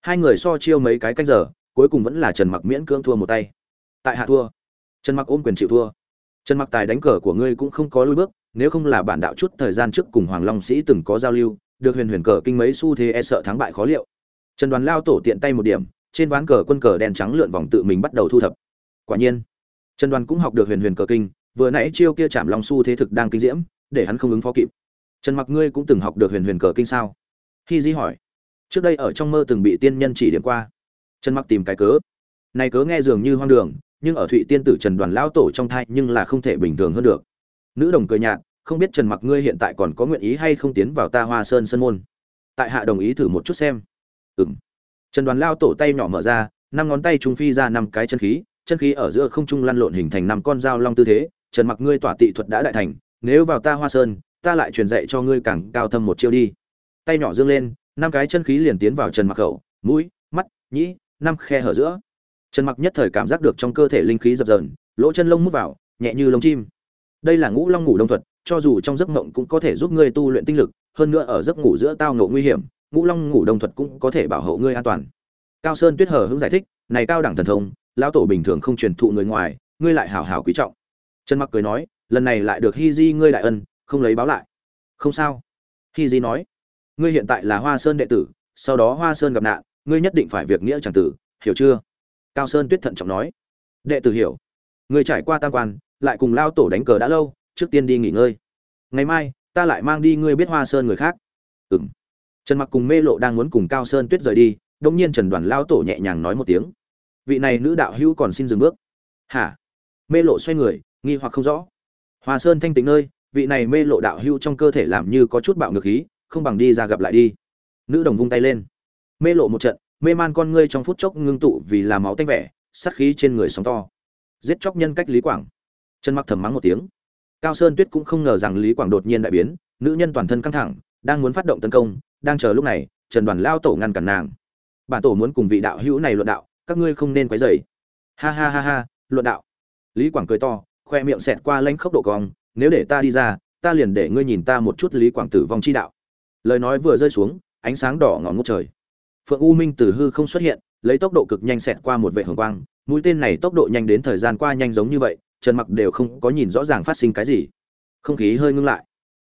Hai người so chiêu mấy cái canh giờ, cuối cùng vẫn là trần mặc miễn cưỡng thua một tay. Tại hạ thua. Trần mặc ôm quyền chịu thua. Trần mặc tài đánh cờ của ngươi cũng không có lui bước, nếu không là bản đạo chút thời gian trước cùng hoàng long sĩ từng có giao lưu, được huyền huyền cờ kinh mấy xu thế e sợ thắng bại khó liệu. Trần đoàn lao tổ tiện tay một điểm trên ván cờ quân cờ đen trắng lượn vòng tự mình bắt đầu thu thập. Quả nhiên, trần đoàn cũng học được huyền huyền cờ kinh, vừa nãy chiêu kia chạm long su thế thực đang kinh diễm, để hắn không ứng phó kịp. Trần mặc ngươi cũng từng học được huyền huyền cờ kinh sao? Khi di hỏi. Trước đây ở trong mơ từng bị tiên nhân chỉ điểm qua. Trần mặc tìm cái cớ. Này cớ nghe dường như hoang đường, nhưng ở thụy tiên tử trần đoàn lão tổ trong thai nhưng là không thể bình thường hơn được. Nữ đồng cười nhạt, không biết trần mặc ngươi hiện tại còn có nguyện ý hay không tiến vào ta hoa sơn sân môn. Tại hạ đồng ý thử một chút xem. Ừm trần đoàn lao tổ tay nhỏ mở ra, năm ngón tay trung phi ra năm cái chân khí chân khí ở giữa không trung lăn lộn hình thành năm con dao long tư thế. Trần mặc, ngươi tỏa tị thuật đã đại thành, nếu vào ta hoa sơn, ta lại truyền dạy cho ngươi càng cao thâm một chiêu đi. Tay nhỏ dương lên, năm cái chân khí liền tiến vào trần mặc khẩu, mũi, mắt, nhĩ, năm khe hở giữa. Trần mặc nhất thời cảm giác được trong cơ thể linh khí dập dờn, lỗ chân lông mút vào, nhẹ như lông chim. Đây là ngũ long ngủ đông thuật, cho dù trong giấc mộng cũng có thể giúp ngươi tu luyện tinh lực, hơn nữa ở giấc ngủ giữa tao ngộ nguy hiểm ngũ long ngủ đông thuật cũng có thể bảo hộ ngươi an toàn. Cao sơn tuyết hờ hững giải thích, này cao đẳng thần thông, lão tổ bình thường không truyền thụ người ngoài, ngươi lại hào hào quý trọng. Trần mặc cười nói, lần này lại được hi di ngươi đại ân, không lấy báo lại. Không sao. Hi di nói, ngươi hiện tại là hoa sơn đệ tử, sau đó hoa sơn gặp nạn, ngươi nhất định phải việc nghĩa chẳng tử, hiểu chưa? Cao sơn tuyết thận trọng nói, đệ tử hiểu. Ngươi trải qua tam quan, lại cùng lao tổ đánh cờ đã lâu, trước tiên đi nghỉ ngơi. Ngày mai, ta lại mang đi ngươi biết hoa sơn người khác. Ừng trần mặc cùng mê lộ đang muốn cùng cao sơn tuyết rời đi đông nhiên trần đoàn lao tổ nhẹ nhàng nói một tiếng. Vị này nữ đạo hữu còn xin dừng bước. Hả? Mê lộ xoay người, nghi hoặc không rõ. Hoa sơn thanh tính nơi, vị này mê lộ đạo hữu trong cơ thể làm như có chút bạo ngược khí, không bằng đi ra gặp lại đi. Nữ đồng vung tay lên. Mê lộ một trận, mê man con ngươi trong phút chốc ngưng tụ vì là máu tanh vẻ, sát khí trên người sóng to. Giết chóc nhân cách lý quảng. Trần mặc thầm mắng một tiếng. Cao sơn tuyết cũng không ngờ rằng lý quảng đột nhiên đại biến, nữ nhân toàn thân căng thẳng, đang muốn phát động tấn công đang chờ lúc này, trần đoàn lao tổ ngăn cản nàng. Bản tổ muốn cùng vị đạo hữu này luận đạo, các ngươi không nên quấy rầy. Ha ha ha ha, luận đạo. Lý quảng cười to, khoe miệng xẹt qua lanh khốc độ cong, nếu để ta đi ra, ta liền để ngươi nhìn ta một chút lý quảng tử vong chi đạo. Lời nói vừa rơi xuống, ánh sáng đỏ ngọn ngút trời. Phượng u minh từ hư không xuất hiện, lấy tốc độ cực nhanh xẹt qua một vệ hồng quang, mũi tên này tốc độ nhanh đến thời gian qua nhanh giống như vậy, trần mặc đều không có nhìn rõ ràng phát sinh cái gì. Không khí hơi ngưng lại.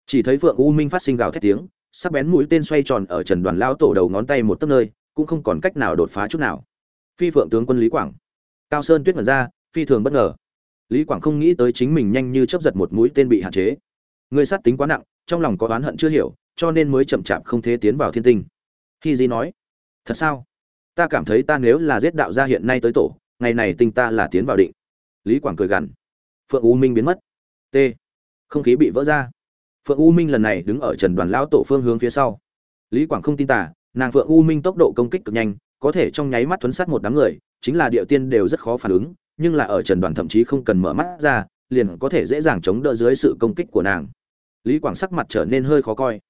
Chỉ thấy phượng u minh phát sinh gào thét tiếng sắc bén mũi tên xoay tròn ở trần đoàn lao tổ đầu ngón tay một tấc nơi, cũng không còn cách nào đột phá chút nào. Phi phượng tướng quân lý quảng. Cao sơn tuyết mật ra, phi thường bất ngờ. Lý quảng không nghĩ tới chính mình nhanh như chấp giật một mũi tên bị hạn chế. Người sát tính quá nặng, trong lòng có oán hận chưa hiểu, cho nên mới chậm chạp không thế tiến vào thiên tinh. Khi di nói, thật sao? Ta cảm thấy ta nếu là giết đạo gia hiện nay tới tổ, ngày này tinh ta là tiến vào định. Lý quảng cười gằn. Phượng u minh biến mất. T. Không khí bị vỡ ra phượng u minh lần này đứng ở trần đoàn lão tổ phương hướng phía sau. Lý quảng không tin tả nàng phượng u minh tốc độ công kích cực nhanh, có thể trong nháy mắt thuấn sát một đám người, chính là địa tiên đều rất khó phản ứng, nhưng là ở trần đoàn thậm chí không cần mở mắt ra, liền có thể dễ dàng chống đỡ dưới sự công kích của nàng. Lý quảng sắc mặt trở nên hơi khó coi.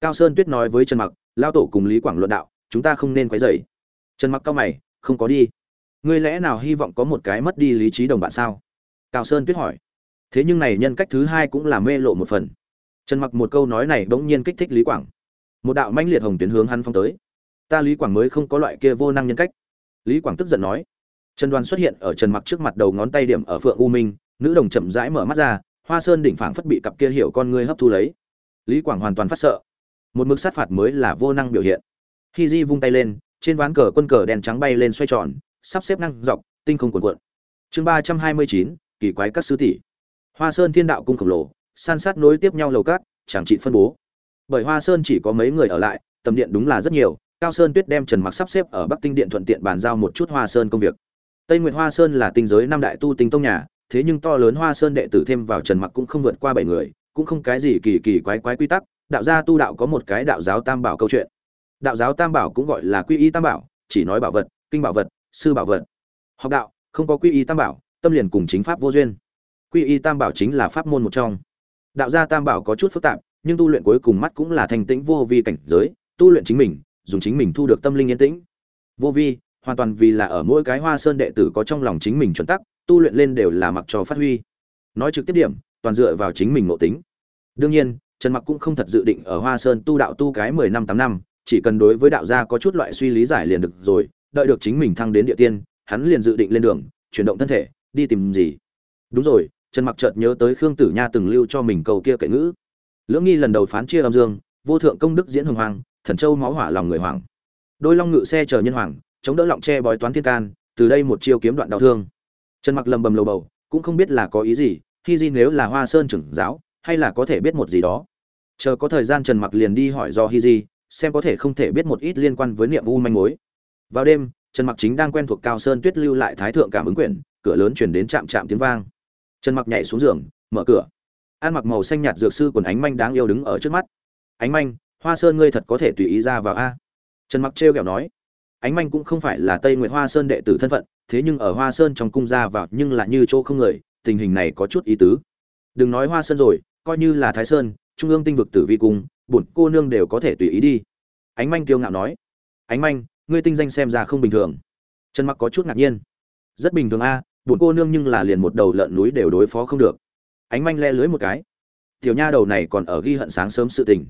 Cao sơn tuyết nói với trần mặc lao tổ cùng lý quảng luận đạo, chúng ta không nên quấy rầy. Trần mặc cao mày, không có đi. Ngươi lẽ nào hy vọng có một cái mất đi lý trí đồng bạn sao? Cao sơn tuyết hỏi. Thế nhưng này nhân cách thứ hai cũng là mê lộ một phần trần mặc một câu nói này bỗng nhiên kích thích lý quảng. Một đạo manh liệt hồng tuyến hướng hắn phong tới. Ta lý quảng mới không có loại kia vô năng nhân cách. Lý quảng tức giận nói. Trần đoàn xuất hiện ở trần mặc trước mặt đầu ngón tay điểm ở phượng u minh, nữ đồng chậm rãi mở mắt ra, hoa sơn đỉnh phảng phất bị cặp kia hiểu con ngươi hấp thu lấy. Lý quảng hoàn toàn phát sợ. Một mức sát phạt mới là vô năng biểu hiện. Khi di vung tay lên, trên ván cờ quân cờ đèn trắng bay lên xoay tròn, sắp xếp năng dọc, tinh không cuồn cuộn. Chương ba trăm hai mươi chín, kỳ quái các sứ tỷ. Hoa sơn thiên đạo cung khổng lồ san sát nối tiếp nhau lầu cát, chẳng trị phân bố. Bởi hoa sơn chỉ có mấy người ở lại, tầm điện đúng là rất nhiều, cao sơn tuyết đem trần mặc sắp xếp ở bắc tinh điện thuận tiện bàn giao một chút hoa sơn công việc. Tây nguyệt hoa sơn là tinh giới năm đại tu tinh tông nhà, thế nhưng to lớn hoa sơn đệ tử thêm vào trần mặc cũng không vượt qua bảy người, cũng không cái gì kỳ kỳ quái quái quy tắc, đạo gia tu đạo có một cái đạo giáo tam bảo câu chuyện. Đạo giáo tam bảo cũng gọi là quy y tam bảo, chỉ nói bảo vật, kinh bảo vật, sư bảo vật. Học đạo, không có quy y tam bảo, tâm liền cùng chính pháp vô duyên. Quy y tam bảo chính là pháp môn một trong đạo gia tam bảo có chút phức tạp, nhưng tu luyện cuối cùng mắt cũng là thành tĩnh vô vi cảnh giới, tu luyện chính mình, dùng chính mình thu được tâm linh yên tĩnh. Vô vi, hoàn toàn vì là ở mỗi cái hoa sơn đệ tử có trong lòng chính mình chuẩn tắc, tu luyện lên đều là mặc cho phát huy. Nói trực tiếp điểm, toàn dựa vào chính mình nội tính. Đương nhiên, trần mặc cũng không thật dự định ở hoa sơn tu đạo tu cái mười năm tám năm, chỉ cần đối với đạo gia có chút loại suy lý giải liền được rồi, đợi được chính mình thăng đến địa tiên, hắn liền dự định lên đường, chuyển động thân thể, đi tìm gì. Đúng rồi trần mặc chợt nhớ tới khương tử nha từng lưu cho mình câu kia kệ ngữ. Lưỡng nghi lần đầu phán chia âm dương, vô thượng công đức diễn hồng hoàng thần châu máu hỏa lòng người hoàng đôi long ngự xe chờ nhân hoàng chống đỡ lọng tre bói toán thiên can, từ đây một chiêu kiếm đoạn đau thương. Trần mặc lầm bầm lầu bầu, cũng không biết là có ý gì khi di nếu là hoa sơn trưởng giáo, hay là có thể biết một gì đó. Chờ có thời gian trần mặc liền đi hỏi do hi di, xem có thể không thể biết một ít liên quan với niệm u manh mối. Vào đêm, trần mặc chính đang quen thuộc cao sơn tuyết lưu lại thái thượng cảm ứng quyển, cửa lớn chuyển đến chạm chạm tiếng vang trần mặc nhảy xuống giường mở cửa. Ăn mặc màu xanh nhạt dược sư quần ánh manh đáng yêu đứng ở trước mắt. Ánh manh hoa sơn ngươi thật có thể tùy ý ra vào a. Trần mặc trêu ghẹo nói. Ánh manh cũng không phải là tây nguyệt hoa sơn đệ tử thân phận thế nhưng ở hoa sơn trong cung ra vào nhưng là như chỗ không người tình hình này có chút ý tứ. Đừng nói hoa sơn rồi coi như là thái sơn trung ương tinh vực tử vi cung bổn cô nương đều có thể tùy ý đi. Ánh manh kiêu ngạo nói. Ánh manh ngươi tinh danh xem ra không bình thường. Trần mặc có chút ngạc nhiên. Rất bình thường a à, bổn cô nương nhưng là liền một đầu lợn núi đều đối phó không được. Ánh manh le lưới một cái. Tiểu nha đầu này còn ở ghi hận sáng sớm sự tình.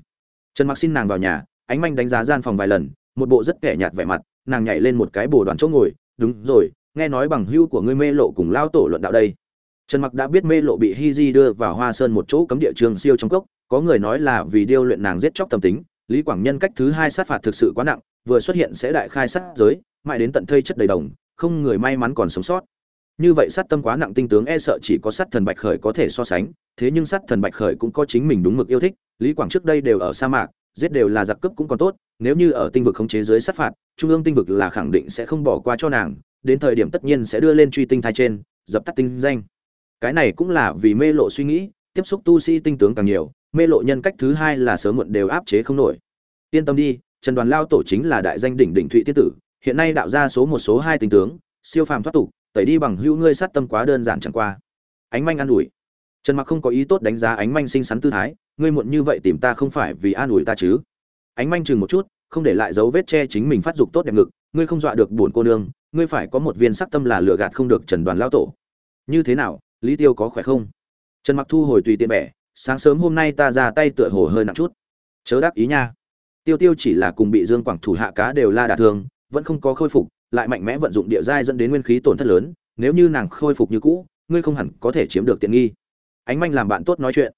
Trần mặc xin nàng vào nhà, ánh manh đánh giá gian phòng vài lần, một bộ rất kẻ nhạt vẻ mặt, nàng nhảy lên một cái bồ đoàn chỗ ngồi, đúng rồi, nghe nói bằng hưu của ngươi mê lộ cùng lao tổ luận đạo đây. Trần mặc đã biết mê lộ bị hi di đưa vào hoa sơn một chỗ cấm địa trường siêu trong cốc, có người nói là vì điêu luyện nàng giết chóc tâm tính, lý quảng nhân cách thứ hai sát phạt thực sự quá nặng, vừa xuất hiện sẽ đại khai sát giới, mãi đến tận thây chất đầy đồng, không người may mắn còn sống sót như vậy sát tâm quá nặng tinh tướng e sợ chỉ có sát thần bạch khởi có thể so sánh, thế nhưng sát thần bạch khởi cũng có chính mình đúng mực yêu thích, lý quảng trước đây đều ở sa mạc, giết đều là giặc cướp cũng còn tốt, nếu như ở tinh vực khống chế dưới sát phạt, trung ương tinh vực là khẳng định sẽ không bỏ qua cho nàng, đến thời điểm tất nhiên sẽ đưa lên truy tinh thai trên, dập tắt tinh danh. Cái này cũng là vì mê lộ suy nghĩ, tiếp xúc tu sĩ tinh tướng càng nhiều, mê lộ nhân cách thứ hai là sớm muộn đều áp chế không nổi. Yên tâm đi, trần đoàn lao tổ chính là đại danh đỉnh đỉnh thụy tiết tử, hiện nay đạo ra số một, số hai tinh tướng, siêu phàm thoát tục tẩy đi bằng hữu ngươi sát tâm quá đơn giản chẳng qua. Ánh manh an ủi. Trần mặc không có ý tốt đánh giá ánh manh xinh xắn tư thái, ngươi muộn như vậy tìm ta không phải vì an ủi ta chứ? Ánh manh chừng một chút, không để lại dấu vết che chính mình phát dục tốt đẹp ngực, ngươi không dọa được buồn cô nương, ngươi phải có một viên sắc tâm là lừa gạt không được trần đoàn lao tổ. Như thế nào, lý tiêu có khỏe không? Trần mặc thu hồi tùy tiện bẻ sáng sớm hôm nay ta ra tay tựa hồ hơi nặng chút. Chớ đáp ý nha. Tiêu tiêu chỉ là cùng bị dương quảng thủ hạ cá đều la đả thương, vẫn không có khôi phục lại mạnh mẽ vận dụng địa giai dẫn đến nguyên khí tổn thất lớn, nếu như nàng khôi phục như cũ, ngươi không hẳn có thể chiếm được tiện nghi. Ánh manh làm bạn tốt nói chuyện.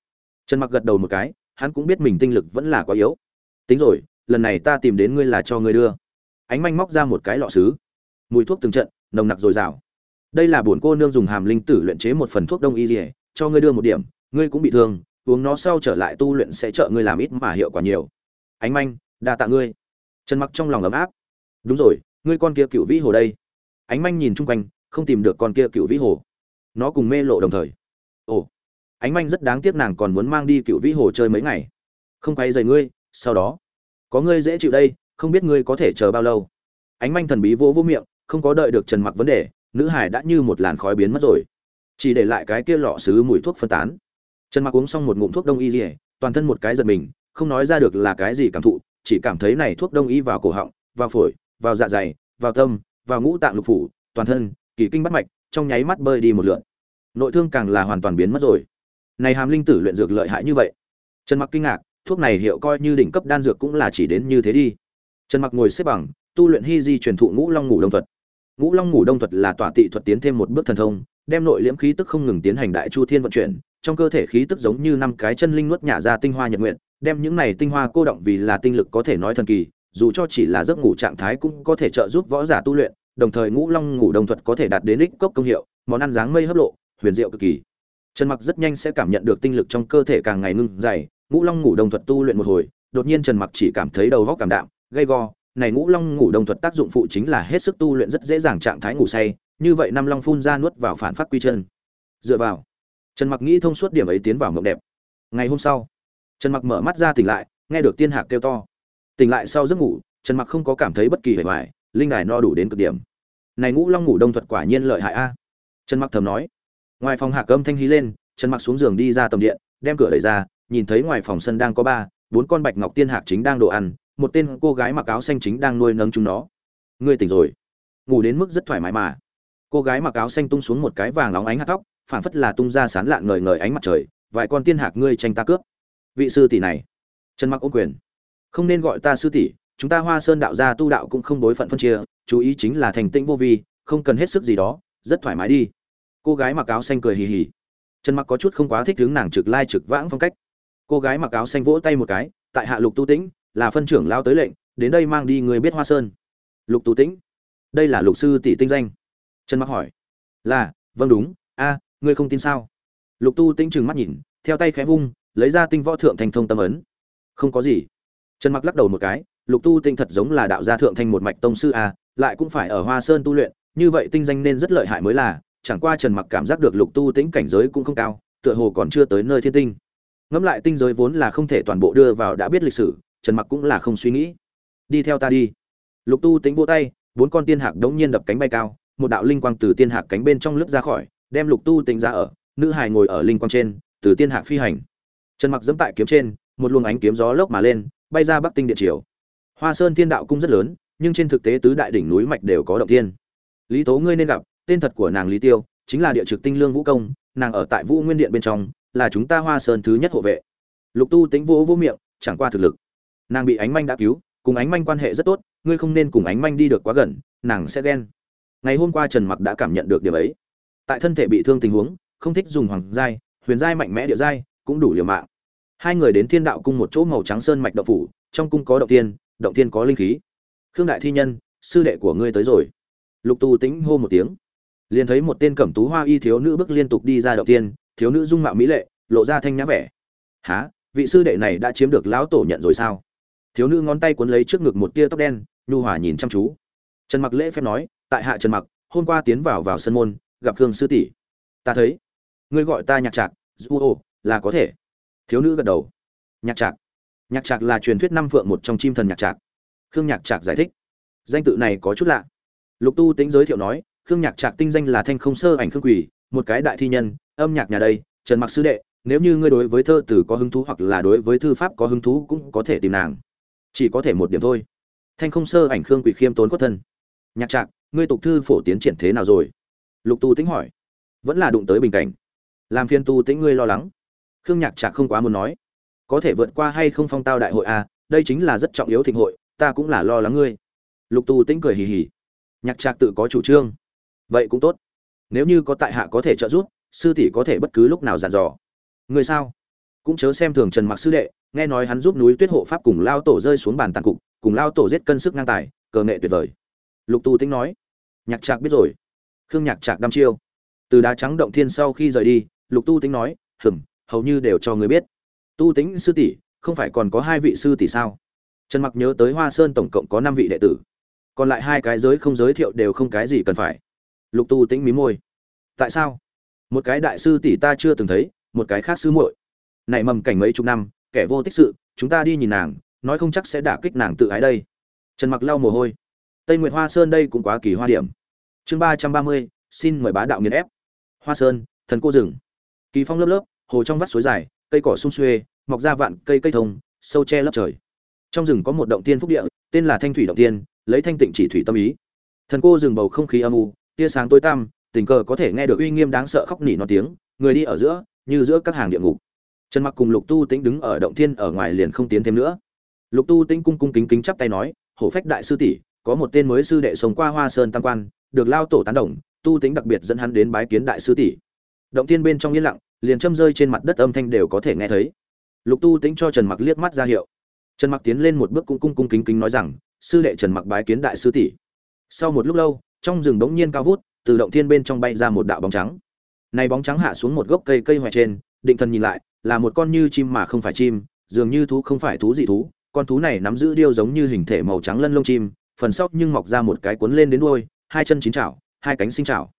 Trần mặc gật đầu một cái, hắn cũng biết mình tinh lực vẫn là quá yếu. Tính rồi, lần này ta tìm đến ngươi là cho ngươi đưa. Ánh manh móc ra một cái lọ sứ. Mùi thuốc từng trận, nồng nặc dồi dào. Đây là bổn cô nương dùng hàm linh tử luyện chế một phần thuốc đông y dỉa cho ngươi đưa một điểm, ngươi cũng bị thương, uống nó sau trở lại tu luyện sẽ trợ ngươi làm ít mà hiệu quả nhiều. Ánh manh, đa tạ ngươi. Trần mặc trong lòng ấm áp. Đúng rồi ngươi con kia cựu vĩ hồ đây. Ánh manh nhìn chung quanh, không tìm được con kia cựu vĩ hồ. Nó cùng mê lộ đồng thời. Ồ, ánh manh rất đáng tiếc nàng còn muốn mang đi cựu vĩ hồ chơi mấy ngày. Không quay dày ngươi, sau đó, có ngươi dễ chịu đây, không biết ngươi có thể chờ bao lâu. Ánh manh thần bí vỗ vỗ miệng, không có đợi được trần mặc vấn đề, nữ hải đã như một làn khói biến mất rồi. Chỉ để lại cái kia lọ xứ mùi thuốc phân tán. Trần mặc uống xong một ngụm thuốc đông y dỉa toàn thân một cái giật mình, không nói ra được là cái gì cảm thụ, chỉ cảm thấy này thuốc đông y vào cổ họng, vào phổi vào dạ dày vào tâm vào ngũ tạng lục phủ toàn thân kỳ kinh bát mạch trong nháy mắt bơi đi một lượt, nội thương càng là hoàn toàn biến mất rồi. Này hàm linh tử luyện dược lợi hại như vậy. Trần mặc kinh ngạc thuốc này hiệu coi như đỉnh cấp đan dược cũng là chỉ đến như thế đi. Trần mặc ngồi xếp bằng tu luyện hy di truyền thụ ngũ long ngủ đông thuật. Ngũ long ngủ đông thuật là tỏa tị thuật tiến thêm một bước thần thông đem nội liễm khí tức không ngừng tiến hành đại chu thiên vận chuyển trong cơ thể khí tức giống như năm cái chân linh nuốt nhả ra tinh hoa nhật nguyện đem những này tinh hoa cô động vì là tinh lực có thể nói thần kỳ dù cho chỉ là giấc ngủ trạng thái cũng có thể trợ giúp võ giả tu luyện, đồng thời ngũ long ngủ đồng thuật có thể đạt đến ích cốc công hiệu, món ăn dáng mây hấp lộ, huyền diệu cực kỳ. Trần mặc rất nhanh sẽ cảm nhận được tinh lực trong cơ thể càng ngày ngưng dày, ngũ long ngủ đồng thuật tu luyện một hồi, đột nhiên trần mặc chỉ cảm thấy đầu óc cảm đạm, gay go, này ngũ long ngủ đồng thuật tác dụng phụ chính là hết sức tu luyện rất dễ dàng trạng thái ngủ say, như vậy năm long phun ra nuốt vào phản phát quy chân. Dựa vào, trần mặc nghĩ thông suốt điểm ấy tiến vào mộng đẹp. Ngày hôm sau, trần mặc mở mắt ra tỉnh lại, nghe được tiên hạc kêu to tỉnh lại sau giấc ngủ, trần mặc không có cảm thấy bất kỳ hề vải linh đài no đủ đến cực điểm. Này ngũ long ngủ đông thuật quả nhiên lợi hại a. Trần mặc thầm nói. Ngoài phòng hạc âm thanh hí lên, trần mặc xuống giường đi ra tầm điện, đem cửa đẩy ra, nhìn thấy ngoài phòng sân đang có ba, bốn con bạch ngọc tiên hạc chính đang đồ ăn, một tên cô gái mặc áo xanh chính đang nuôi nấng chúng nó. Ngươi tỉnh rồi. Ngủ đến mức rất thoải mái mà. Cô gái mặc áo xanh tung xuống một cái vàng óng ánh hạt tóc, phảng phất là tung ra sán lạn ngời ngời ánh mặt trời, vài con tiên hạc ngươi tranh ta cướp. Vị sư tỷ này. Trần mặc ôm quyền không nên gọi ta sư tỷ, chúng ta hoa sơn đạo gia tu đạo cũng không đối phận phân chia, chú ý chính là thành tĩnh vô vi, không cần hết sức gì đó, rất thoải mái đi. Cô gái mặc áo xanh cười hì hì. Trần mặc có chút không quá thích hướng nàng trực lai trực vãng phong cách. Cô gái mặc áo xanh vỗ tay một cái, tại hạ lục tu tĩnh, là phân trưởng lao tới lệnh, đến đây mang đi người biết hoa sơn. Lục tu tĩnh, đây là lục sư tỷ tinh danh. Trần mặc hỏi, là vâng đúng, a, ngươi không tin sao? Lục tu tĩnh trừng mắt nhìn, theo tay khẽ vung, lấy ra tinh võ thượng thành thông tâm ấn. Không có gì trần mặc lắc đầu một cái, lục tu tinh thật giống là đạo gia thượng thành một mạch tông sư a lại cũng phải ở hoa sơn tu luyện, như vậy tinh danh nên rất lợi hại mới là, chẳng qua trần mặc cảm giác được lục tu Tinh cảnh giới cũng không cao, tựa hồ còn chưa tới nơi thiên tinh. Ngẫm lại tinh giới vốn là không thể toàn bộ đưa vào đã biết lịch sử, trần mặc cũng là không suy nghĩ. Đi theo ta đi. Lục tu Tinh vô tay, bốn con tiên hạc đống nhiên đập cánh bay cao, một đạo linh quang từ tiên hạc cánh bên trong lướt ra khỏi, đem lục tu Tinh ra ở, nữ hài ngồi ở linh quang trên, từ tiên hạc phi hành. Trần mặc dẫm tại kiếm trên, một luồng ánh kiếm gió lốc mà lên bay ra bắc tinh điện triều. Hoa sơn thiên đạo cung rất lớn, nhưng trên thực tế tứ đại đỉnh núi mạch đều có động tiên lý tố ngươi nên gặp, tên thật của nàng lý tiêu, chính là địa trực tinh lương vũ công, nàng ở tại vũ nguyên điện bên trong, là chúng ta hoa sơn thứ nhất hộ vệ. Lục tu tính vô vô miệng, chẳng qua thực lực. Nàng bị ánh manh đã cứu, cùng ánh manh quan hệ rất tốt, ngươi không nên cùng ánh manh đi được quá gần, nàng sẽ ghen. Ngày hôm qua trần mặc đã cảm nhận được điểm ấy. Tại thân thể bị thương tình huống, không thích dùng hoàng giai, huyền giai mạnh mẽ địa giai, cũng đủ liều mạng hai người đến thiên đạo cung một chỗ màu trắng sơn mạch động phủ, trong cung có động tiên động tiên có linh khí. Khương đại thi nhân, sư đệ của ngươi tới rồi. Lục tu tính hô một tiếng. Liền thấy một tên cẩm tú hoa y thiếu nữ bước liên tục đi ra động tiên, thiếu nữ dung mạo mỹ lệ, lộ ra thanh nhã vẻ. Há vị sư đệ này đã chiếm được lão tổ nhận rồi sao? Thiếu nữ ngón tay cuốn lấy trước ngực một tia tóc đen, nhu hòa nhìn chăm chú. Trần mặc lễ phép nói, tại hạ trần mặc, hôm qua tiến vào vào sân môn, gặp khương sư tỷ. Ta thấy, ngươi gọi ta nhạc trạc du ô là có thể thiếu nữ gật đầu. Nhạc trạc. Nhạc trạc là truyền thuyết năm phượng một trong chim thần nhạc trạc. Khương nhạc trạc giải thích. Danh tự này có chút lạ. Lục tu tính giới thiệu nói, khương nhạc trạc tinh danh là thanh không sơ ảnh khương quỷ một cái đại thi nhân, âm nhạc nhà đây, trần mặc sư đệ, nếu như ngươi đối với thơ từ có hứng thú hoặc là đối với thư pháp có hứng thú cũng có thể tìm nàng. Chỉ có thể một điểm thôi. Thanh không sơ ảnh khương quỷ khiêm tốn quất thân. Nhạc trạc, ngươi tục thư phổ tiến triển thế nào rồi? Lục tu tính hỏi. Vẫn là đụng tới bình cảnh. Làm phiên tu tính ngươi lo lắng khương nhạc trạc không quá muốn nói. Có thể vượt qua hay không phong tao đại hội à đây chính là rất trọng yếu thịnh hội, ta cũng là lo lắng ngươi. Lục tu tính cười hì hì. Nhạc trạc tự có chủ trương. Vậy cũng tốt. Nếu như có tại hạ có thể trợ giúp, sư tỷ có thể bất cứ lúc nào dàn dò. Người sao? Cũng chớ xem thường trần mặc sư đệ, nghe nói hắn giúp núi tuyết hộ pháp cùng lao tổ rơi xuống bàn tàn cục, cùng lao tổ giết cân sức ngang tài, cờ nghệ tuyệt vời. Lục tu tính nói. Nhạc trạc biết rồi. Khương nhạc trạc đăm chiêu. Từ đá trắng động thiên sau khi rời đi, lục tu tính nói, hừm hầu như đều cho người biết. Tu tính sư tỷ, không phải còn có hai vị sư tỷ sao? Trần mặc nhớ tới hoa sơn tổng cộng có năm vị đệ tử. Còn lại hai cái giới không giới thiệu đều không cái gì cần phải. Lục tu tính mí môi. Tại sao? Một cái đại sư tỷ ta chưa từng thấy, một cái khác sư muội. Này mầm cảnh mấy chục năm, kẻ vô tích sự, chúng ta đi nhìn nàng, nói không chắc sẽ đả kích nàng tự ái đây. Trần mặc lau mồ hôi. Tây nguyệt hoa sơn đây cũng quá kỳ hoa điểm. Chương ba trăm ba mươi, xin mời bá đạo nghiền ép. Hoa sơn, thần cô rừng. Kỳ phong lớp lớp hồ trong vắt suối dài, cây cỏ sung xuê, mọc ra vạn cây cây thông, sâu che lấp trời. Trong rừng có một động tiên phúc địa, tên là thanh thủy động tiên, lấy thanh tịnh chỉ thủy tâm ý. Thần cô rừng bầu không khí âm u, tia sáng tối tăm, tình cờ có thể nghe được uy nghiêm đáng sợ khóc nỉ nó tiếng, người đi ở giữa, như giữa các hàng địa ngục. Trần mặc cùng lục tu tĩnh đứng ở động thiên ở ngoài liền không tiến thêm nữa. Lục tu tĩnh cung cung kính kính chắp tay nói, hổ phách đại sư tỷ, có một tên mới sư đệ sống qua hoa sơn tam quan, được lao tổ tán đồng, tu tính đặc biệt dẫn hắn đến bái kiến đại sư tỷ. Động thiên bên trong yên lặng liền châm rơi trên mặt đất âm thanh đều có thể nghe thấy. Lục tu tính cho trần mặc liếc mắt ra hiệu. Trần mặc tiến lên một bước cũng cung cung kính kính nói rằng, sư đệ trần mặc bái kiến đại sư tỷ. Sau một lúc lâu, trong rừng bỗng nhiên cao vút, từ động thiên bên trong bay ra một đạo bóng trắng. Này bóng trắng hạ xuống một gốc cây cây hoè trên, định thần nhìn lại, là một con như chim mà không phải chim, dường như thú không phải thú dị thú, con thú này nắm giữ điêu giống như hình thể màu trắng lân lông chim, phần sóc nhưng mọc ra một cái cuốn lên đến đuôi, hai chân chín chảo, hai cánh sinh chảo.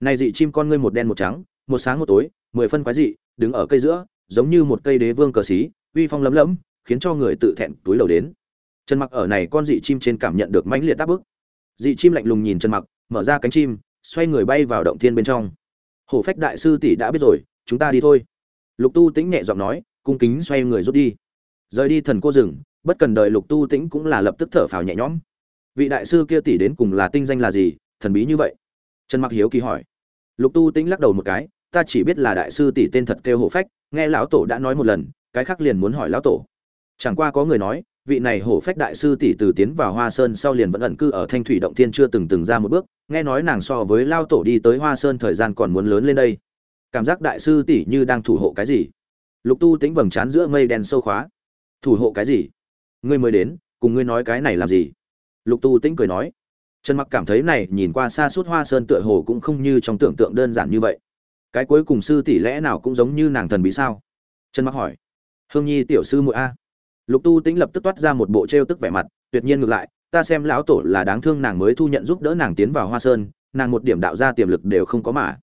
Này dị chim con ngươi một đen một trắng, một sáng một tối mười phân quái dị, đứng ở cây giữa, giống như một cây đế vương cờ xí, uy phong lấm lấm, khiến cho người tự thẹn túi đầu đến. Trần mặc ở này con dị chim trên cảm nhận được mãnh liệt tác bức. Dị chim lạnh lùng nhìn trần mặc, mở ra cánh chim, xoay người bay vào động thiên bên trong. Hổ phách đại sư tỷ đã biết rồi, chúng ta đi thôi. Lục tu tĩnh nhẹ giọng nói, cung kính xoay người rút đi. Rời đi thần cô rừng, bất cần đợi lục tu tĩnh cũng là lập tức thở phào nhẹ nhõm. Vị đại sư kia tỷ đến cùng là tinh danh là gì, thần bí như vậy? Trần mặc hiếu kỳ hỏi. Lục tu tĩnh lắc đầu một cái ta chỉ biết là đại sư tỷ tên thật kêu hổ phách, nghe lão tổ đã nói một lần, cái khác liền muốn hỏi lão tổ. Chẳng qua có người nói, vị này hổ phách đại sư tỷ từ tiến vào hoa sơn sau liền vẫn ẩn cư ở thanh thủy động thiên chưa từng từng ra một bước, nghe nói nàng so với lao tổ đi tới hoa sơn thời gian còn muốn lớn lên đây. Cảm giác đại sư tỷ như đang thủ hộ cái gì? Lục tu tính vầng trán giữa mây đen sâu khóa. Thủ hộ cái gì? Ngươi mới đến, cùng ngươi nói cái này làm gì? Lục tu tĩnh cười nói. Trần mặc cảm thấy này nhìn qua xa suốt hoa sơn tựa hồ cũng không như trong tưởng tượng đơn giản như vậy cái cuối cùng sư tỷ lẽ nào cũng giống như nàng thần bí sao? Trần mặc hỏi. Hương nhi tiểu sư muội a. Lục tu tĩnh lập tức toát ra một bộ trêu tức vẻ mặt, tuyệt nhiên ngược lại, ta xem lão tổ là đáng thương nàng mới thu nhận giúp đỡ nàng tiến vào hoa sơn, nàng một điểm đạo ra tiềm lực đều không có mà.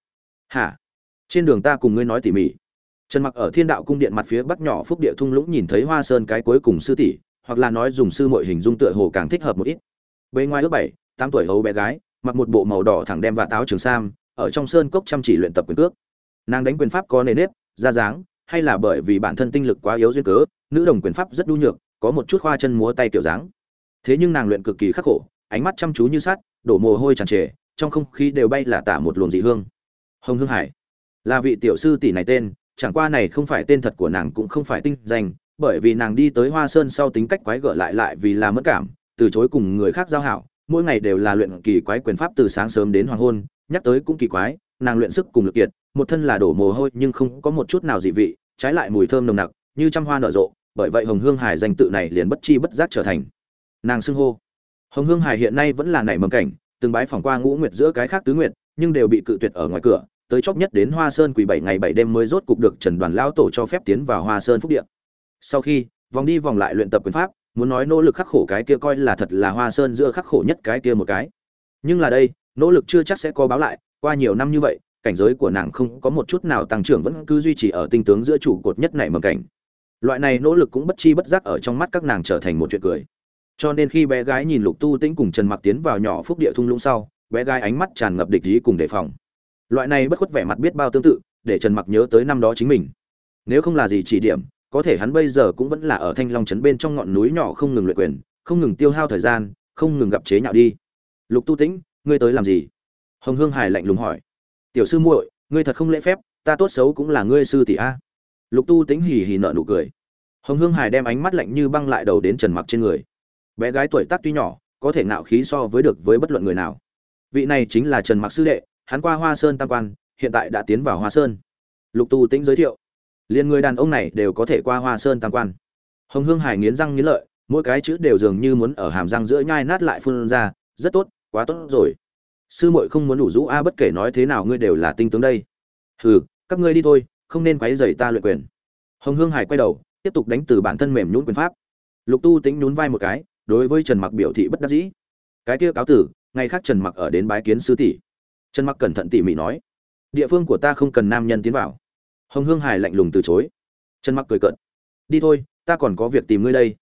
Hả? Trên đường ta cùng ngươi nói tỉ mỉ. Trần mặc ở thiên đạo cung điện mặt phía bắc nhỏ phúc địa thung lũng nhìn thấy hoa sơn cái cuối cùng sư tỷ, hoặc là nói dùng sư muội hình dung tựa hồ càng thích hợp một ít. Bề ngoài ước bảy, tám tuổi hầu bé gái, mặc một bộ màu đỏ thẳng đem và táo trường sam ở trong sơn cốc chăm chỉ luyện tập quyền cước. Nàng đánh quyền pháp có nề nếp, ra dáng, hay là bởi vì bản thân tinh lực quá yếu duyên cớ, nữ đồng quyền pháp rất đu nhược, có một chút khoa chân múa tay kiểu dáng. Thế nhưng nàng luyện cực kỳ khắc khổ, ánh mắt chăm chú như sắt, đổ mồ hôi tràn trề, trong không khí đều bay là tả một luồng dị hương. Hồng hương hải, là vị tiểu sư tỷ này tên, chẳng qua này không phải tên thật của nàng cũng không phải tinh danh, bởi vì nàng đi tới hoa sơn sau tính cách quái gở lại lại vì là mất cảm, từ chối cùng người khác giao hảo, mỗi ngày đều là luyện kỳ quái quyền pháp từ sáng sớm đến hoàng hôn nhắc tới cũng kỳ quái, nàng luyện sức cùng lực kiệt, một thân là đổ mồ hôi nhưng không có một chút nào dị vị, trái lại mùi thơm nồng nặc, như trăm hoa nở rộ, bởi vậy hồng hương hải danh tự này liền bất chi bất giác trở thành. Nàng xưng hô. Hồng hương hải hiện nay vẫn là nảy mầm cảnh, từng bái phỏng qua ngũ nguyệt giữa cái khác tứ nguyệt, nhưng đều bị cự tuyệt ở ngoài cửa, tới chốc nhất đến hoa sơn quỳ bảy ngày bảy đêm mới rốt cục được trần đoàn lao tổ cho phép tiến vào hoa sơn phúc điện sau khi, vòng đi vòng lại luyện tập quyền pháp, muốn nói nỗ lực khắc khổ cái kia coi là thật là hoa sơn giữa khắc khổ nhất cái kia một cái. Nhưng là đây nỗ lực chưa chắc sẽ có báo lại, qua nhiều năm như vậy, cảnh giới của nàng không có một chút nào tăng trưởng, vẫn cứ duy trì ở tinh tướng giữa trụ cột nhất này mầm cảnh. Loại này nỗ lực cũng bất chi bất giác ở trong mắt các nàng trở thành một chuyện cười. Cho nên khi bé gái nhìn lục tu tĩnh cùng trần mặc tiến vào nhỏ phúc địa thung lũng sau, bé gái ánh mắt tràn ngập địch ý cùng đề phòng. Loại này bất khuất vẻ mặt biết bao tương tự, để trần mặc nhớ tới năm đó chính mình. Nếu không là gì chỉ điểm, có thể hắn bây giờ cũng vẫn là ở thanh long trấn bên trong ngọn núi nhỏ không ngừng luyện quyền, không ngừng tiêu hao thời gian, không ngừng gặp chế nhạo đi. Lục tu tĩnh ngươi tới làm gì? Hồng hương hải lạnh lùng hỏi. Tiểu sư muội, ngươi thật không lễ phép, ta tốt xấu cũng là ngươi sư tỷ a. Lục tu tĩnh hì hì nợ nụ cười. Hồng hương hải đem ánh mắt lạnh như băng lại đầu đến trần mặc trên người. Bé gái tuổi tác tuy nhỏ, có thể ngạo khí so với được với bất luận người nào. Vị này chính là trần mặc sư đệ, hắn qua hoa sơn tam quan, hiện tại đã tiến vào hoa sơn. Lục tu tĩnh giới thiệu. Liền người đàn ông này đều có thể qua hoa sơn tam quan. Hồng hương hải nghiến răng nghiến lợi, mỗi cái chữ đều dường như muốn ở hàm răng giữa nhai nát lại phun ra, rất tốt quá tốt rồi. Sư muội không muốn đủ rũ a, bất kể nói thế nào ngươi đều là tinh tướng đây. Hừ, các ngươi đi thôi, không nên quấy rầy ta luyện quyền. Hồng hương hải quay đầu, tiếp tục đánh từ bản thân mềm nhún quyền pháp. Lục tu tính nhún vai một cái, đối với trần mặc biểu thị bất đắc dĩ. Cái kia cáo tử, ngày khác trần mặc ở đến bái kiến sư tỷ. Trần mặc cẩn thận tỉ mỉ nói, địa phương của ta không cần nam nhân tiến vào. Hồng hương hải lạnh lùng từ chối. Trần mặc cười cợt, đi thôi, ta còn có việc tìm ngươi đây.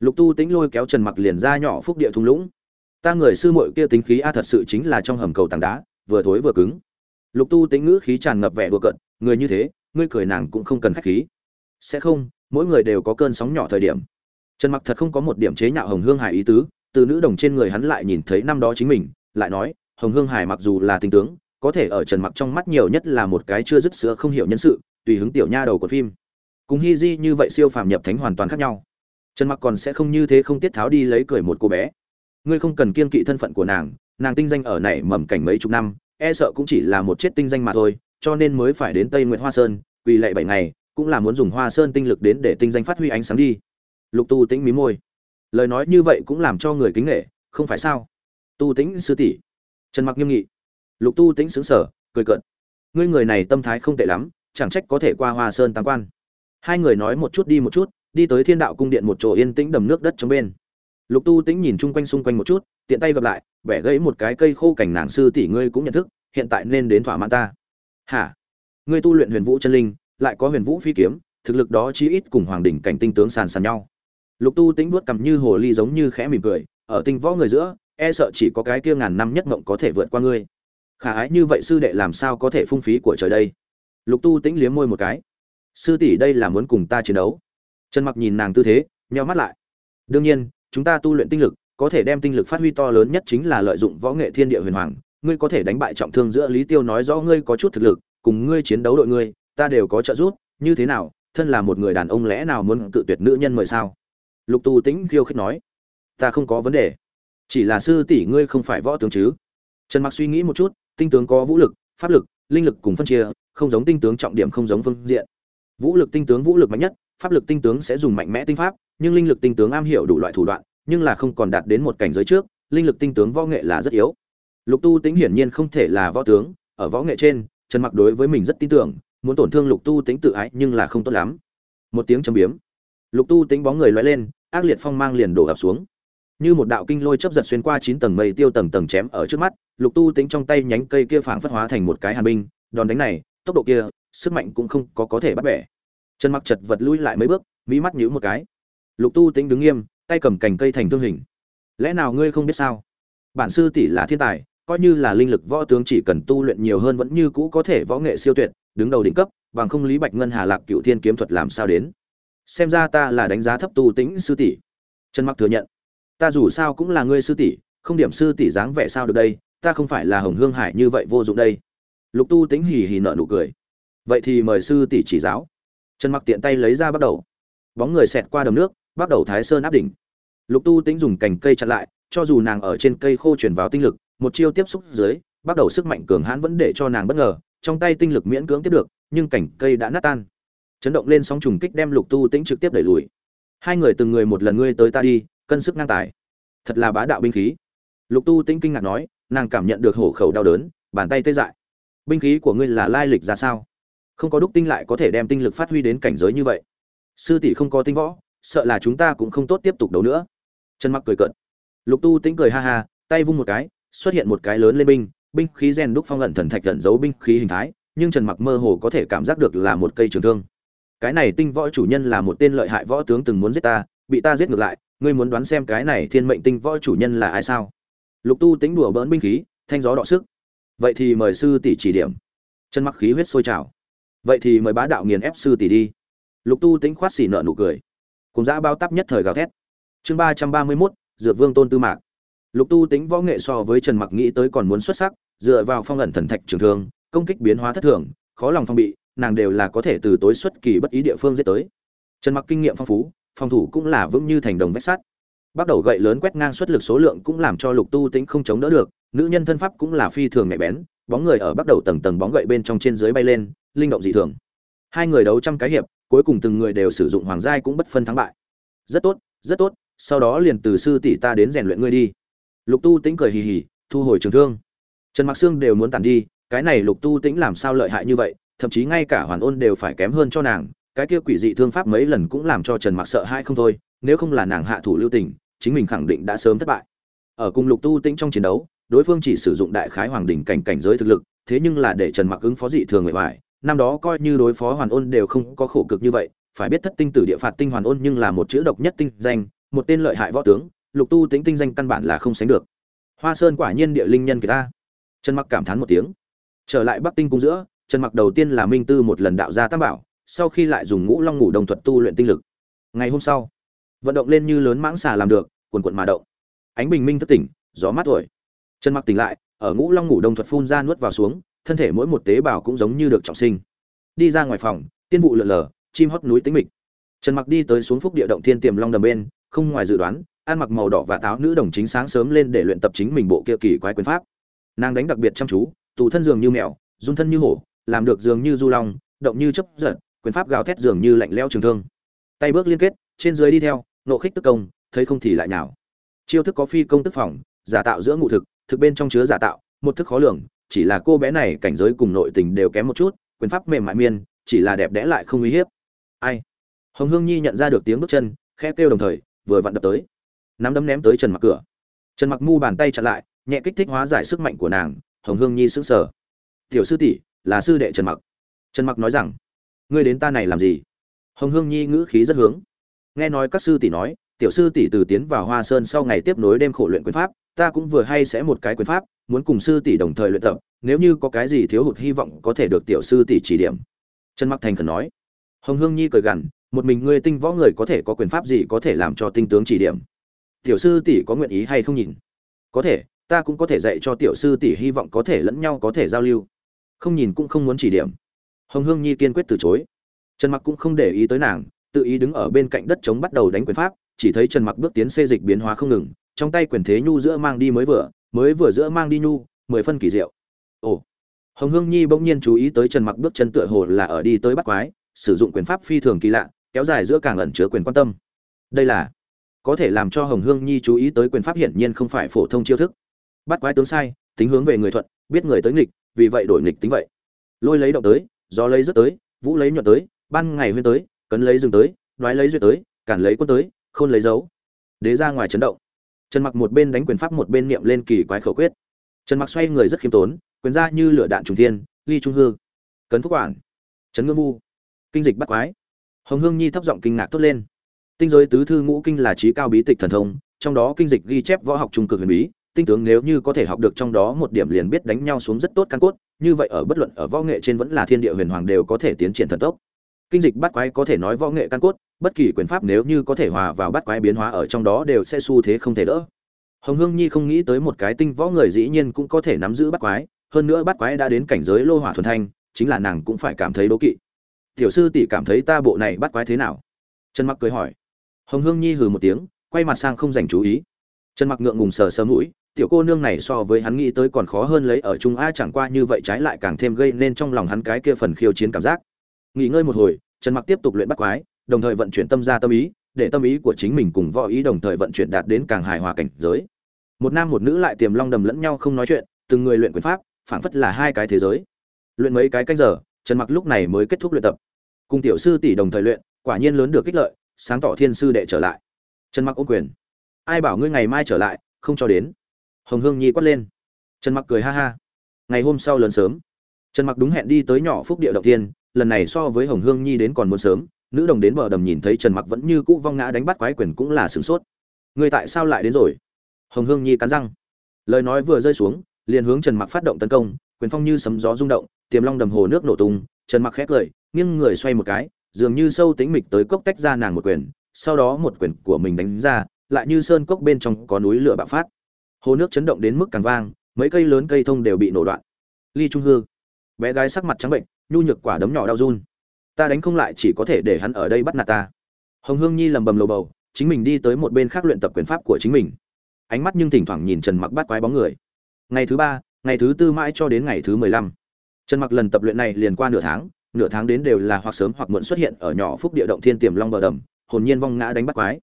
Lục tu tính lôi kéo trần mặc liền ra nhỏ phúc địa thung lũng ta người sư muội kia tính khí a thật sự chính là trong hầm cầu tảng đá, vừa thối vừa cứng. Lục tu tính ngữ khí tràn ngập vẻ đùa cợt, người như thế, ngươi cười nàng cũng không cần khách khí. Sẽ không, mỗi người đều có cơn sóng nhỏ thời điểm. Trần mặc thật không có một điểm chế nhạo hồng hương hải ý tứ, từ nữ đồng trên người hắn lại nhìn thấy năm đó chính mình, lại nói, hồng hương hải mặc dù là tình tướng, có thể ở trần mặc trong mắt nhiều nhất là một cái chưa dứt sữa không hiểu nhân sự, tùy hứng tiểu nha đầu của phim. Cùng hi di như vậy siêu phàm nhập thánh hoàn toàn khác nhau. Trần mặc còn sẽ không như thế không tiết tháo đi lấy cười một cô bé ngươi không cần kiên kỵ thân phận của nàng nàng tinh danh ở này mầm cảnh mấy chục năm e sợ cũng chỉ là một chết tinh danh mà thôi, cho nên mới phải đến tây nguyệt hoa sơn quy lệ bảy ngày, cũng là muốn dùng hoa sơn tinh lực đến để tinh danh phát huy ánh sáng đi. Lục tu tĩnh mí môi. Lời nói như vậy cũng làm cho người kính nghệ không phải sao? Tu tĩnh sư tỷ. Trần mặc nghiêm nghị. Lục tu tĩnh xứng sở cười cợt. Ngươi người này tâm thái không tệ lắm, chẳng trách có thể qua hoa sơn tam quan. Hai người nói một chút đi một chút, đi tới thiên đạo cung điện một chỗ yên tĩnh đầm nước đất trong bên lục tu tĩnh nhìn chung quanh xung quanh một chút, tiện tay gặp lại bẻ gãy một cái cây khô cảnh nàng sư tỷ ngươi cũng nhận thức, hiện tại nên đến thỏa mãn ta. Hả? Ngươi tu luyện huyền vũ chân linh, lại có huyền vũ phi kiếm, thực lực đó chí ít cùng hoàng đỉnh cảnh tinh tướng sàn sàn nhau. Lục tu tĩnh vuốt cầm như hồ ly giống như khẽ mỉm cười, ở tinh võ người giữa e sợ chỉ có cái kia ngàn năm nhất mộng có thể vượt qua ngươi. Khả ái như vậy sư đệ làm sao có thể phung phí của trời đây? Lục tu tĩnh liếm môi một cái. Sư tỷ đây là muốn cùng ta chiến đấu. Trần mặc nhìn nàng tư thế, nheo mắt lại. Đương nhiên chúng ta tu luyện tinh lực, có thể đem tinh lực phát huy to lớn nhất chính là lợi dụng võ nghệ thiên địa huyền hoàng. Ngươi có thể đánh bại trọng thương giữa lý tiêu nói rõ ngươi có chút thực lực, cùng ngươi chiến đấu đội ngươi, ta đều có trợ giúp. Như thế nào? Thân là một người đàn ông lẽ nào muốn cự tuyệt nữ nhân mời sao? Lục tu tĩnh khiêu khích nói. Ta không có vấn đề. Chỉ là sư tỷ ngươi không phải võ tướng chứ? Trần mặc suy nghĩ một chút, tinh tướng có vũ lực, pháp lực, linh lực cùng phân chia, không giống tinh tướng trọng điểm không giống phương diện. Vũ lực tinh tướng vũ lực mạnh nhất, pháp lực tinh tướng sẽ dùng mạnh mẽ tinh pháp nhưng linh lực tinh tướng am hiểu đủ loại thủ đoạn, nhưng là không còn đạt đến một cảnh giới trước, linh lực tinh tướng võ nghệ là rất yếu. Lục tu Tĩnh hiển nhiên không thể là võ tướng, ở võ nghệ trên, trần mặc đối với mình rất tin tưởng, muốn tổn thương lục tu Tĩnh tự ái nhưng là không tốt lắm. Một tiếng chấm biếm. Lục tu Tĩnh bóng người lóe lên, ác liệt phong mang liền đổ ập xuống. Như một đạo kinh lôi chớp giật xuyên qua chín tầng mây tiêu tầng tầng chém ở trước mắt, lục tu Tĩnh trong tay nhánh cây kia phảng phất hóa thành một cái hàn binh, đòn đánh này, tốc độ kia, sức mạnh cũng không có có thể bắt bẻ. Trần mặc chật vật lui lại mấy bước mỹ mắt nhíu một cái lục tu tính đứng nghiêm, tay cầm cành cây thành thương hình. Lẽ nào ngươi không biết sao? Bản sư tỷ là thiên tài, coi như là linh lực võ tướng chỉ cần tu luyện nhiều hơn vẫn như cũ có thể võ nghệ siêu tuyệt, đứng đầu đỉnh cấp, bằng không lý bạch ngân hà lạc cựu thiên kiếm thuật làm sao đến? Xem ra ta là đánh giá thấp tu tính sư tỷ. Trần mặc thừa nhận. Ta dù sao cũng là ngươi sư tỷ, không điểm sư tỷ dáng vẻ sao được đây, ta không phải là hồng hương hải như vậy vô dụng đây. Lục tu tính hì hì nợ nụ cười. Vậy thì mời sư tỷ chỉ giáo. Trần mặc tiện tay lấy ra bắt đầu. Bóng người xẹt qua đầm nước bắt đầu thái sơn áp đỉnh. Lục tu Tĩnh dùng cành cây chặn lại, cho dù nàng ở trên cây khô chuyển vào tinh lực, một chiêu tiếp xúc dưới, bắt đầu sức mạnh cường hãn vẫn để cho nàng bất ngờ, trong tay tinh lực miễn cưỡng tiếp được, nhưng cành cây đã nát tan. Chấn động lên sóng trùng kích đem lục tu Tĩnh trực tiếp đẩy lùi. Hai người từng người một lần ngươi tới ta đi, cân sức ngang tài. Thật là bá đạo binh khí. Lục tu Tĩnh kinh ngạc nói, nàng cảm nhận được hổ khẩu đau đớn, bàn tay tê dại. Binh khí của ngươi là lai lịch ra sao? Không có đúc tinh lại có thể đem tinh lực phát huy đến cảnh giới như vậy. Sư tỷ không có tinh võ sợ là chúng ta cũng không tốt tiếp tục đấu nữa. Trần mặc cười cợt. Lục tu tĩnh cười ha ha, tay vung một cái, xuất hiện một cái lớn lên binh binh khí rèn đúc phong ẩn thần thạch gần giấu binh khí hình thái, nhưng trần mặc mơ hồ có thể cảm giác được là một cây trường thương. Cái này tinh võ chủ nhân là một tên lợi hại võ tướng từng muốn giết ta, bị ta giết ngược lại, ngươi muốn đoán xem cái này thiên mệnh tinh võ chủ nhân là ai sao? Lục tu tính đùa bỡn binh khí, thanh gió đọ sức. Vậy thì mời sư tỷ chỉ điểm. Chân mặc khí huyết sôi trào. Vậy thì mời bá đạo nghiền ép sư tỷ đi. Lục tu tính khoát xỉ nợ nụ cười cùng dã bao tắp nhất thời gào thét. Chương ba trăm ba mươi mốt, dược vương tôn tư mạc. Lục tu tính võ nghệ so với trần mặc nghĩ tới còn muốn xuất sắc, dựa vào phong ẩn thần thạch trường thương, công kích biến hóa thất thường, khó lòng phong bị, nàng đều là có thể từ tối xuất kỳ bất ý địa phương giết tới. Trần mặc kinh nghiệm phong phú, phòng thủ cũng là vững như thành đồng vách sắt. Bắt đầu gậy lớn quét ngang xuất lực số lượng cũng làm cho lục tu tĩnh không chống đỡ được, nữ nhân thân pháp cũng là phi thường nhạy bén, bóng người ở bắt đầu tầng tầng bóng gậy bên trong trên dưới bay lên, linh động dị thường. Hai người đấu trăm cái hiệp cuối cùng từng người đều sử dụng hoàng giai cũng bất phân thắng bại. Rất tốt rất tốt, sau đó liền từ sư tỷ ta đến rèn luyện ngươi đi. Lục tu tĩnh cười hì hì, thu hồi trường thương. Trần mặc xương đều muốn tàn đi, cái này lục tu tĩnh làm sao lợi hại như vậy, thậm chí ngay cả hoàn ôn đều phải kém hơn cho nàng, cái kia quỷ dị thương pháp mấy lần cũng làm cho trần mặc sợ hãi không thôi, nếu không là nàng hạ thủ lưu tình, chính mình khẳng định đã sớm thất bại. Ở cùng lục tu tĩnh trong chiến đấu, đối phương chỉ sử dụng đại khái hoàng đỉnh cảnh cảnh giới thực lực, thế nhưng là để trần mặc ứng phó dị thường người ngoài năm đó coi như đối phó hoàn ôn đều không có khổ cực như vậy, phải biết thất tinh tử địa phạt tinh hoàn ôn nhưng là một chữ độc nhất tinh danh, một tên lợi hại võ tướng, lục tu tĩnh tinh danh căn bản là không sánh được. Hoa sơn quả nhiên địa linh nhân kỳ ta. Trần mặc cảm thán một tiếng. Trở lại bắc tinh cung giữa, trần mặc đầu tiên là minh tư một lần đạo ra tam bảo, sau khi lại dùng ngũ long ngủ đồng thuật tu luyện tinh lực. Ngày hôm sau, vận động lên như lớn mãng xà làm được quần quận mà động. Ánh bình minh thất tỉnh, gió mát thổi trần mặc tỉnh lại, ở ngũ long ngủ đồng thuật phun ra nuốt vào xuống thân thể mỗi một tế bào cũng giống như được trọng sinh. Đi ra ngoài phòng, tiên vụ lượn lờ, chim hót núi tĩnh mịch. Trần mặc đi tới xuống phúc địa động thiên tiềm long đầm bên, không ngoài dự đoán, ăn mặc màu đỏ và táo nữ đồng chính sáng sớm lên để luyện tập chính mình bộ kia kỳ quái quyền pháp. Nàng đánh đặc biệt chăm chú, tù thân dường như mèo, run thân như hổ, làm được dường như du long, động như chấp giật, quyền pháp gào thét dường như lạnh leo trường thương. Tay bước liên kết, trên dưới đi theo, nộ khích tức công, thấy không thì lại nào chiêu thức có phi công tức phòng, giả tạo giữa ngụ thực thực bên trong chứa giả tạo, một thức khó lường chỉ là cô bé này cảnh giới cùng nội tình đều kém một chút, quyền pháp mềm mại miên, chỉ là đẹp đẽ lại không uy hiếp. Ai? Hồng hương nhi nhận ra được tiếng bước chân, khẽ kêu đồng thời, vừa vặn đập tới. Nắm đấm ném tới trần mặc cửa. Trần mặc mu bàn tay chặn lại, nhẹ kích thích hóa giải sức mạnh của nàng, hồng hương nhi sững sờ. Tiểu sư tỷ, là sư đệ trần mặc. Trần mặc nói rằng, ngươi đến ta này làm gì? Hồng hương nhi ngữ khí rất hướng. Nghe nói các sư tỷ nói, tiểu sư tỷ từ tiến vào hoa sơn sau ngày tiếp nối đêm khổ luyện quyền pháp ta cũng vừa hay sẽ một cái quyền pháp, muốn cùng sư tỷ đồng thời luyện tập, nếu như có cái gì thiếu hụt hy vọng có thể được tiểu sư tỷ chỉ điểm. Trần mặc thành khẩn nói. Hồng hương nhi cười gằn, một mình ngươi tinh võ người có thể có quyền pháp gì có thể làm cho tinh tướng chỉ điểm? Tiểu sư tỷ có nguyện ý hay không nhìn? Có thể, ta cũng có thể dạy cho tiểu sư tỷ hy vọng có thể lẫn nhau có thể giao lưu. Không nhìn cũng không muốn chỉ điểm. Hồng hương nhi kiên quyết từ chối. Trần mặc cũng không để ý tới nàng, tự ý đứng ở bên cạnh đất chống bắt đầu đánh quyền pháp, chỉ thấy trần mặc bước tiến xê dịch biến hóa không ngừng trong tay quyền thế nhu giữa mang đi mới vừa mới vừa giữa mang đi nhu, mười phân kỳ diệu. Ồ, hồng hương nhi bỗng nhiên chú ý tới trần mặc bước chân tựa hồ là ở đi tới bắt quái, sử dụng quyền pháp phi thường kỳ lạ, kéo dài giữa càng ẩn chứa quyền quan tâm. Đây là, có thể làm cho hồng hương nhi chú ý tới quyền pháp hiển nhiên không phải phổ thông chiêu thức. Bắt quái tướng sai, tính hướng về người thuận, biết người tới nghịch, vì vậy đổi nghịch tính vậy. Lôi lấy động tới, gió lấy rất tới, vũ lấy nhuận tới, ban ngày huyên tới, cấn lấy dừng tới, đoái lấy duyệt tới, cản lấy quân tới, khôn lấy dấu. Đế ra ngoài chấn động trần mặc một bên đánh quyền pháp một bên niệm lên kỳ quái khẩu quyết. Trần mặc xoay người rất khiêm tốn, quyền ra như lửa đạn trùng thiên, ly trung hư. Cấn phúc quản. Trấn ngưỡng vu. Kinh dịch bắt quái. Hồng hương nhi thấp giọng kinh ngạc tốt lên. Tinh giới tứ thư ngũ kinh là trí cao bí tịch thần thông, trong đó kinh dịch ghi chép võ học trung cực huyền bí. Tinh tướng nếu như có thể học được trong đó một điểm liền biết đánh nhau xuống rất tốt căn cốt, như vậy ở bất luận ở võ nghệ trên vẫn là thiên địa huyền hoàng đều có thể tiến triển thần tốc. Kinh dịch bắt quái có thể nói võ nghệ căn cốt bất kỳ quyền pháp nếu như có thể hòa vào bắt quái biến hóa ở trong đó đều sẽ xu thế không thể đỡ. Hồng hương nhi không nghĩ tới một cái tinh võ người dĩ nhiên cũng có thể nắm giữ bắt quái, hơn nữa bắt quái đã đến cảnh giới lô hỏa thuần thanh, chính là nàng cũng phải cảm thấy đố kỵ. Tiểu sư tỷ cảm thấy ta bộ này bắt quái thế nào? Trần mặc cười hỏi. Hồng hương nhi hừ một tiếng, quay mặt sang không dành chú ý. Trần mặc ngượng ngùng sờ sờ mũi, tiểu cô nương này so với hắn nghĩ tới còn khó hơn lấy ở chung a chẳng qua như vậy trái lại càng thêm gây nên trong lòng hắn cái kia phần khiêu chiến cảm giác. Nghỉ ngơi một hồi, trần mặc tiếp tục luyện bắt quái đồng thời vận chuyển tâm ra tâm ý, để tâm ý của chính mình cùng võ ý đồng thời vận chuyển đạt đến càng hài hòa cảnh giới. Một nam một nữ lại tiềm long đầm lẫn nhau không nói chuyện, từng người luyện quyền pháp, phảng phất là hai cái thế giới. Luyện mấy cái canh giờ, trần mặc lúc này mới kết thúc luyện tập. Cùng tiểu sư tỷ đồng thời luyện, quả nhiên lớn được kích lợi, sáng tỏ thiên sư đệ trở lại. Trần mặc ôm quyền. Ai bảo ngươi ngày mai trở lại, không cho đến. Hồng hương nhi quát lên. Trần mặc cười ha ha. Ngày hôm sau lớn sớm. Trần mặc đúng hẹn đi tới nhỏ phúc địa động tiên lần này so với hồng hương nhi đến còn muốn sớm nữ đồng đến bờ đầm nhìn thấy trần mặc vẫn như cũ vong ngã đánh bắt quái quyền cũng là sửng sốt. Người tại sao lại đến rồi? Hồng hương nhi cắn răng. Lời nói vừa rơi xuống, liền hướng trần mặc phát động tấn công, quyền phong như sấm gió rung động, tiềm long đầm hồ nước nổ tung, trần mặc khét lời nghiêng người xoay một cái, dường như sâu tính mịch tới cốc tách ra nàng một quyền, sau đó một quyền của mình đánh ra, lại như sơn cốc bên trong có núi lửa bạo phát. Hồ nước chấn động đến mức càng vang, mấy cây lớn cây thông đều bị nổ đoạn. Ly trung hư. Bé gái sắc mặt trắng bệnh, nhu nhược quả đấm nhỏ đau run ta đánh không lại chỉ có thể để hắn ở đây bắt nạt ta. Hồng hương nhi lầm bầm lầu bầu, chính mình đi tới một bên khác luyện tập quyền pháp của chính mình. Ánh mắt nhưng thỉnh thoảng nhìn trần mặc bắt quái bóng người. Ngày thứ ba, ngày thứ tư mãi cho đến ngày thứ mười lăm. Trần mặc lần tập luyện này liền qua nửa tháng nửa tháng đến đều là hoặc sớm hoặc muộn xuất hiện ở nhỏ phúc địa động thiên tiềm long bờ đầm, hồn nhiên vong ngã đánh bắt quái.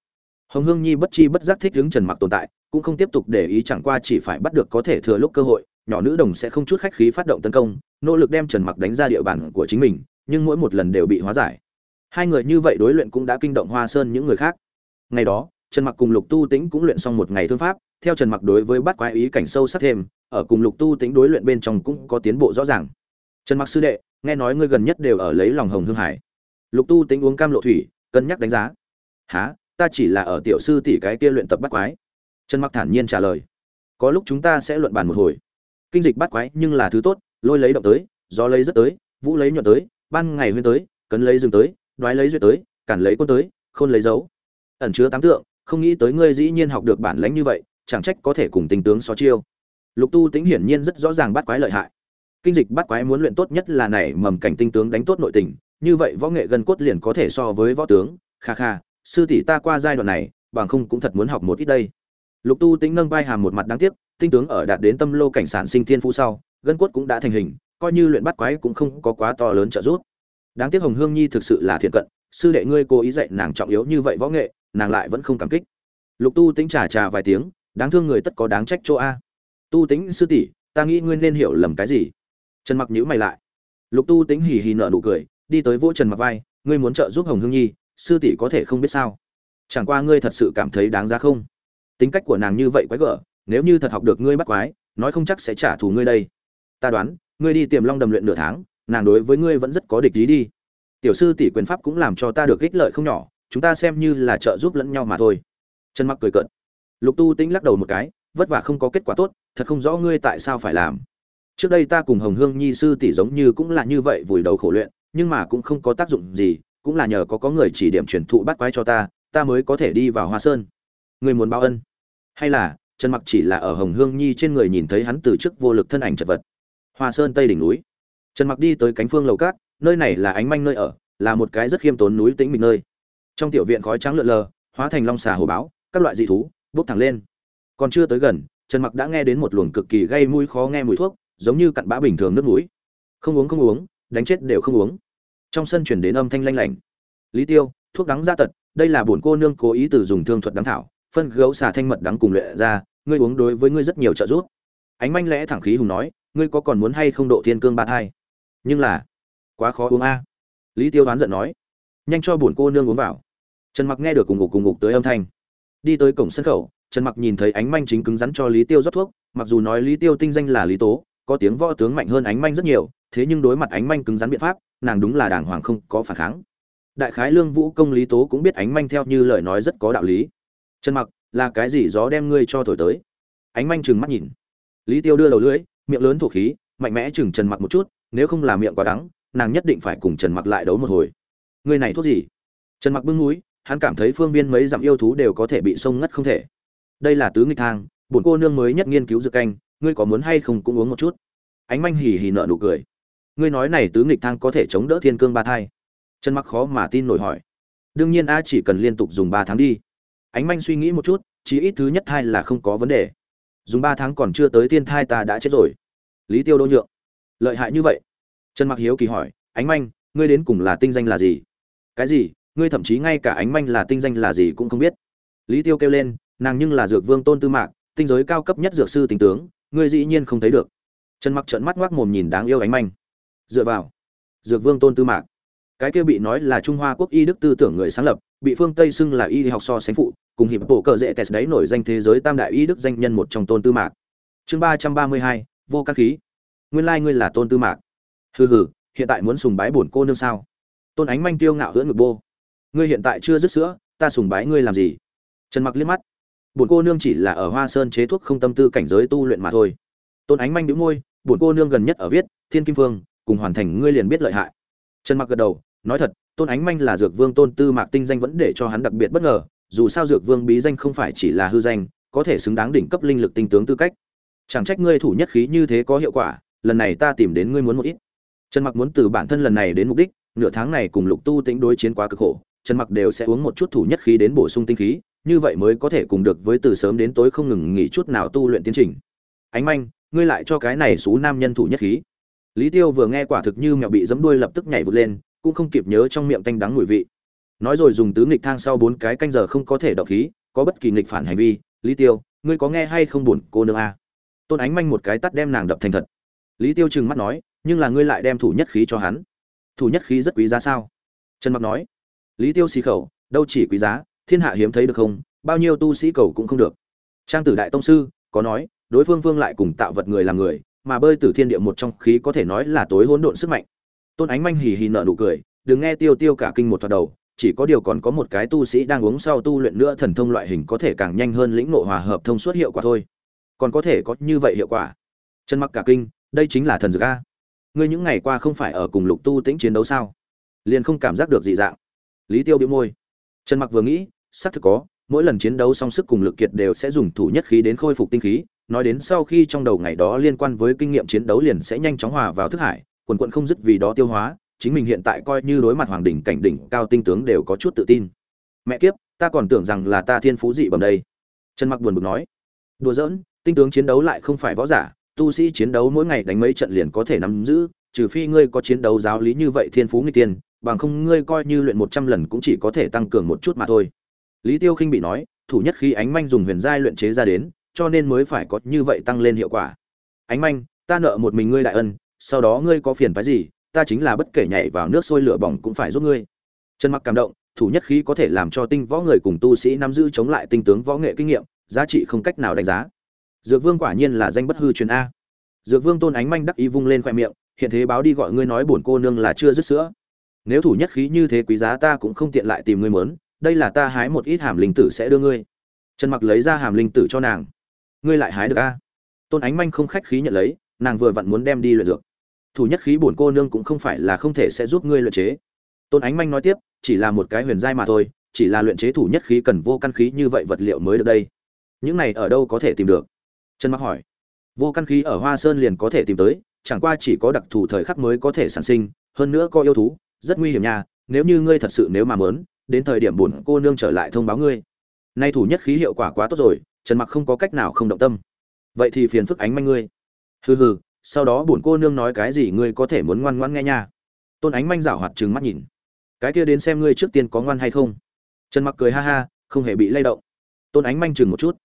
Hồng hương nhi bất chi bất giác thích đứng trần mặc tồn tại, cũng không tiếp tục để ý chẳng qua chỉ phải bắt được có thể thừa lúc cơ hội, nhỏ nữ đồng sẽ không chút khách khí phát động tấn công, nỗ lực đem trần mặc đánh ra địa bàn của chính mình nhưng mỗi một lần đều bị hóa giải. Hai người như vậy đối luyện cũng đã kinh động hoa sơn những người khác. Ngày đó, trần mặc cùng lục tu tĩnh cũng luyện xong một ngày thương pháp, theo trần mặc đối với bắt quái ý cảnh sâu sắc thêm, ở cùng lục tu tĩnh đối luyện bên trong cũng có tiến bộ rõ ràng. Trần mặc sư đệ, nghe nói ngươi gần nhất đều ở lấy lòng hồng hương hải. Lục tu tĩnh uống cam lộ thủy, cân nhắc đánh giá. Há ta chỉ là ở tiểu sư tỷ cái kia luyện tập bắt quái. Trần mặc thản nhiên trả lời. Có lúc chúng ta sẽ luận bàn một hồi. Kinh dịch bắt quái nhưng là thứ tốt, lôi lấy động tới, gió lấy rất tới, vũ lấy nhuận tới ban ngày huyên tới, cấn lấy dừng tới, đoái lấy duyệt tới, cản lấy quân tới, khôn lấy dấu. Ẩn chứa tám tượng, không nghĩ tới ngươi dĩ nhiên học được bản lãnh như vậy, chẳng trách có thể cùng tình tướng so chiêu. Lục tu tính hiển nhiên rất rõ ràng bắt quái lợi hại. Kinh dịch bắt quái muốn luyện tốt nhất là nảy mầm cảnh tinh tướng đánh tốt nội tình, như vậy võ nghệ gần cốt liền có thể so với võ tướng. Kha kha, sư tỷ ta qua giai đoạn này, bằng không cũng thật muốn học một ít đây. Lục tu tính nâng vai hàm một mặt đáng tiếc, tinh tướng ở đạt đến tâm lô cảnh sản sinh thiên phú sau, gân cốt cũng đã thành hình coi như luyện bắt quái cũng không có quá to lớn trợ giúp. Đáng tiếc hồng hương nhi thực sự là thiện cận, sư đệ ngươi cố ý dạy nàng trọng yếu như vậy võ nghệ, nàng lại vẫn không cảm kích. Lục tu tính trà trà vài tiếng, đáng thương người tất có đáng trách chỗ a. Tu tính sư tỷ, ta nghĩ ngươi nên hiểu lầm cái gì? Trần mặc nhíu mày lại. Lục tu tính hì hì nở nụ cười, đi tới vỗ trần mặc vai, ngươi muốn trợ giúp hồng hương nhi, sư tỷ có thể không biết sao? Chẳng qua ngươi thật sự cảm thấy đáng giá không? Tính cách của nàng như vậy quái gở, nếu như thật học được ngươi bắt quái, nói không chắc sẽ trả thù ngươi đây. Ta đoán ngươi đi tiềm long đầm luyện nửa tháng, nàng đối với ngươi vẫn rất có địch ý đi. Tiểu sư tỷ quyền pháp cũng làm cho ta được ích lợi không nhỏ, chúng ta xem như là trợ giúp lẫn nhau mà thôi. Trần mặc cười cợt. Lục tu tĩnh lắc đầu một cái, vất vả không có kết quả tốt, thật không rõ ngươi tại sao phải làm. Trước đây ta cùng hồng hương nhi sư tỷ giống như cũng là như vậy vùi đầu khổ luyện, nhưng mà cũng không có tác dụng gì, cũng là nhờ có có người chỉ điểm truyền thụ bắt quái cho ta ta mới có thể đi vào hoa sơn. Ngươi muốn báo ân? Hay là, trần mặc chỉ là ở hồng hương nhi trên người nhìn thấy hắn từ chức vô lực thân ảnh chật vật hoa sơn tây đỉnh núi. Trần mặc đi tới cánh phương lầu cát, nơi này là ánh manh nơi ở, là một cái rất khiêm tốn núi tĩnh mình nơi. Trong tiểu viện khói trắng lượn lờ, hóa thành long xà hồ báo, các loại dị thú bốc thẳng lên. Còn chưa tới gần, trần mặc đã nghe đến một luồng cực kỳ gây mũi khó nghe mùi thuốc, giống như cặn bã bình thường nước mũi. Không uống không uống, đánh chết đều không uống. Trong sân chuyển đến âm thanh lanh lảnh. Lý tiêu, thuốc đắng gia tật, đây là bổn cô nương cố ý từ dùng thương thuật đắng thảo, phân gấu xà thanh mật đắng cùng luyện ra, ngươi uống đối với ngươi rất nhiều trợ giúp. Ánh manh lẽ thẳng khí hùng nói ngươi có còn muốn hay không độ thiên cương ba thai? Nhưng là, quá khó uống a. Lý tiêu đoán giận nói, nhanh cho bổn cô nương uống vào. Trần mặc nghe được cùng ngục cùng ngục tới âm thanh. Đi tới cổng sân khẩu, trần mặc nhìn thấy ánh manh chính cứng rắn cho lý tiêu rót thuốc, mặc dù nói lý tiêu tinh danh là lý tố, có tiếng võ tướng mạnh hơn ánh manh rất nhiều, thế nhưng đối mặt ánh manh cứng rắn biện pháp, nàng đúng là đàng hoàng không có phản kháng. Đại khái lương vũ công lý tố cũng biết ánh manh theo như lời nói rất có đạo lý. Trần mặc, là cái gì gió đem ngươi cho thổi tới? Ánh manh trừng mắt nhìn. Lý tiêu đưa đầu lưỡi miệng lớn thổ khí, mạnh mẽ chừng trần mặc một chút, nếu không làm miệng quá đắng, nàng nhất định phải cùng trần mặc lại đấu một hồi. Người này thuốc gì? Trần mặc bưng núi hắn cảm thấy phương viên mấy dặm yêu thú đều có thể bị sông ngất không thể. Đây là tứ nghịch thang, bổn cô nương mới nhất nghiên cứu dược canh, ngươi có muốn hay không cũng uống một chút. Ánh manh hì hì nợ nụ cười. Ngươi nói này tứ nghịch thang có thể chống đỡ thiên cương ba thai. Trần mặc khó mà tin nổi hỏi. Đương nhiên a chỉ cần liên tục dùng ba tháng đi. Ánh manh suy nghĩ một chút chỉ ít thứ nhất thai là không có vấn đề dùng ba tháng còn chưa tới tiên thai ta đã chết rồi. Lý tiêu đô nhượng, lợi hại như vậy? Trần mặc hiếu kỳ hỏi, ánh manh, ngươi đến cùng là tinh danh là gì? Cái gì? Ngươi thậm chí ngay cả ánh manh là tinh danh là gì cũng không biết. Lý tiêu kêu lên, nàng nhưng là dược vương tôn tư mạc, tinh giới cao cấp nhất dược sư tinh tướng, ngươi dĩ nhiên không thấy được. Trần mặc trợn mắt ngoác mồm nhìn đáng yêu ánh manh. Dựa vào, dược vương tôn tư mạc, cái kia bị nói là trung hoa quốc y đức tư tưởng người sáng lập, bị phương tây xưng là y học so sánh phụ cùng hiệp bộ cờ dễ test đấy nổi danh thế giới tam đại y đức danh nhân một trong tôn tư mạc. Chương ba trăm ba mươi hai, vô căn khí. Nguyên lai ngươi là tôn tư mạc. Hừ hừ, hiện tại muốn sùng bái bổn cô nương sao? Tôn ánh manh tiêu ngạo hưỡng ngực bô. Ngươi hiện tại chưa dứt sữa, ta sùng bái ngươi làm gì? Trần mặc liếc mắt. Bổn cô nương chỉ là ở hoa sơn chế thuốc không tâm tư cảnh giới tu luyện mà thôi. Tôn ánh manh đĩu môi, bổn cô nương gần nhất ở viết, thiên kim phương cùng hoàn thành ngươi liền biết lợi hại. Trần mặc gật đầu, nói thật, tôn ánh manh là dược vương tôn tư mạc tinh danh vẫn để cho hắn đặc biệt bất ngờ dù sao dược vương bí danh không phải chỉ là hư danh, có thể xứng đáng đỉnh cấp linh lực tinh tướng tư cách. Chẳng trách ngươi thủ nhất khí như thế có hiệu quả, lần này ta tìm đến ngươi muốn một ít. Trần mặc muốn từ bản thân lần này đến mục đích, nửa tháng này cùng lục tu tĩnh đối chiến quá cực khổ, trần mặc đều sẽ uống một chút thủ nhất khí đến bổ sung tinh khí, như vậy mới có thể cùng được với từ sớm đến tối không ngừng nghỉ chút nào tu luyện tiến trình. Ánh manh, ngươi lại cho cái này xú nam nhân thủ nhất khí. Lý tiêu vừa nghe quả thực như mẹo bị giấm đuôi lập tức nhảy vụt lên, cũng không kịp nhớ trong miệng tanh đắng mùi vị nói rồi dùng tứ nghịch thang sau bốn cái canh giờ không có thể động khí, có bất kỳ nghịch phản hành vi. Lý tiêu, ngươi có nghe hay không buồn cô nương a? Tôn ánh manh một cái tắt đem nàng đập thành thật. Lý tiêu trừng mắt nói, nhưng là ngươi lại đem thủ nhất khí cho hắn. Thủ nhất khí rất quý giá sao? Trần mặc nói. Lý tiêu xì khẩu, đâu chỉ quý giá, thiên hạ hiếm thấy được không, bao nhiêu tu sĩ cầu cũng không được. Trang tử đại tông sư, có nói, đối phương vương lại cùng tạo vật người làm người, mà bơi từ thiên địa một trong khí có thể nói là tối hỗn độn sức mạnh. Tôn ánh manh hì hì nở nụ cười, đừng nghe tiêu tiêu cả kinh một thoạt đầu chỉ có điều còn có một cái tu sĩ đang uống sau tu luyện nữa thần thông loại hình có thể càng nhanh hơn lĩnh ngộ hòa hợp thông suốt hiệu quả thôi. Còn có thể có như vậy hiệu quả. Chân mặc cả kinh, đây chính là thần dược a. Ngươi những ngày qua không phải ở cùng lục tu tĩnh chiến đấu sao? Liền không cảm giác được dị dạng. Lý tiêu bĩu môi. Trần mặc vừa nghĩ, xác thực có, mỗi lần chiến đấu song sức cùng lực kiệt đều sẽ dùng thủ nhất khí đến khôi phục tinh khí, nói đến sau khi trong đầu ngày đó liên quan với kinh nghiệm chiến đấu liền sẽ nhanh chóng hòa vào thức hải, quần quần không dứt vì đó tiêu hóa chính mình hiện tại coi như đối mặt hoàng đỉnh cảnh đỉnh cao tinh tướng đều có chút tự tin. Mẹ kiếp, ta còn tưởng rằng là ta thiên phú dị bẩm đây. Trần mặc buồn bực nói. Đùa giỡn, tinh tướng chiến đấu lại không phải võ giả, tu sĩ chiến đấu mỗi ngày đánh mấy trận liền có thể nắm giữ, trừ phi ngươi có chiến đấu giáo lý như vậy thiên phú nghịch tiên, bằng không ngươi coi như luyện một trăm lần cũng chỉ có thể tăng cường một chút mà thôi. Lý tiêu khinh bị nói, thủ nhất khi ánh manh dùng huyền giai luyện chế ra đến, cho nên mới phải có như vậy tăng lên hiệu quả. Ánh manh, ta nợ một mình ngươi đại ân, sau đó ngươi có phiền phái gì ta chính là bất kể nhảy vào nước sôi lửa bỏng cũng phải giúp ngươi. Trần mặc cảm động, thủ nhất khí có thể làm cho tinh võ người cùng tu sĩ nắm giữ chống lại tinh tướng võ nghệ kinh nghiệm, giá trị không cách nào đánh giá. Dược vương quả nhiên là danh bất hư truyền a. Dược vương tôn ánh manh đắc ý vung lên khoe miệng, hiện thế báo đi gọi ngươi nói bổn cô nương là chưa dứt sữa. Nếu thủ nhất khí như thế quý giá ta cũng không tiện lại tìm ngươi mớn đây là ta hái một ít hàm linh tử sẽ đưa ngươi. Trần mặc lấy ra hàm linh tử cho nàng. Ngươi lại hái được a. Tôn ánh manh không khách khí nhận lấy, nàng vừa vặn muốn đem đi luyện dược thủ nhất khí bổn cô nương cũng không phải là không thể sẽ giúp ngươi luyện chế. Tôn ánh manh nói tiếp, chỉ là một cái huyền giai mà thôi, chỉ là luyện chế thủ nhất khí cần vô căn khí như vậy vật liệu mới được đây. Những này ở đâu có thể tìm được? Trần mặc hỏi. Vô căn khí ở hoa sơn liền có thể tìm tới, chẳng qua chỉ có đặc thù thời khắc mới có thể sản sinh, hơn nữa có yêu thú, rất nguy hiểm nha, nếu như ngươi thật sự nếu mà mớn đến thời điểm buồn cô nương trở lại thông báo ngươi. Nay thủ nhất khí hiệu quả quá tốt rồi, trần mặc không có cách nào không động tâm. Vậy thì phiền phức ánh manh ngươi. Hừ hừ sau đó bổn cô nương nói cái gì ngươi có thể muốn ngoan ngoãn nghe nha. Tôn ánh manh rảo hoạt trừng mắt nhìn. Cái kia đến xem ngươi trước tiên có ngoan hay không. Trần mặc cười ha ha, không hề bị lay động. Tôn ánh manh chừng một chút.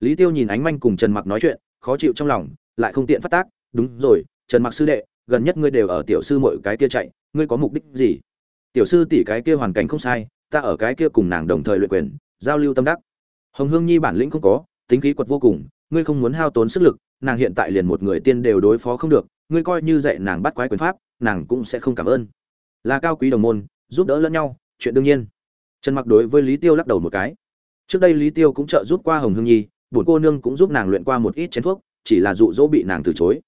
Lý tiêu nhìn ánh manh cùng trần mặc nói chuyện, khó chịu trong lòng, lại không tiện phát tác. Đúng rồi, trần mặc sư đệ, gần nhất ngươi đều ở tiểu sư mọi cái kia chạy, ngươi có mục đích gì? Tiểu sư tỷ cái kia hoàn cảnh không sai, ta ở cái kia cùng nàng đồng thời luyện quyền, giao lưu tâm đắc. Hồng hương nhi bản lĩnh không có, tính khí quật vô cùng, ngươi không muốn hao tốn sức lực nàng hiện tại liền một người tiên đều đối phó không được, ngươi coi như dạy nàng bắt quái quyền pháp, nàng cũng sẽ không cảm ơn. Là cao quý đồng môn, giúp đỡ lẫn nhau, chuyện đương nhiên. Trần mặc đối với lý tiêu lắc đầu một cái. Trước đây lý tiêu cũng trợ giúp qua hồng hương nhi, bổn cô nương cũng giúp nàng luyện qua một ít chén thuốc, chỉ là dụ dỗ bị nàng từ chối.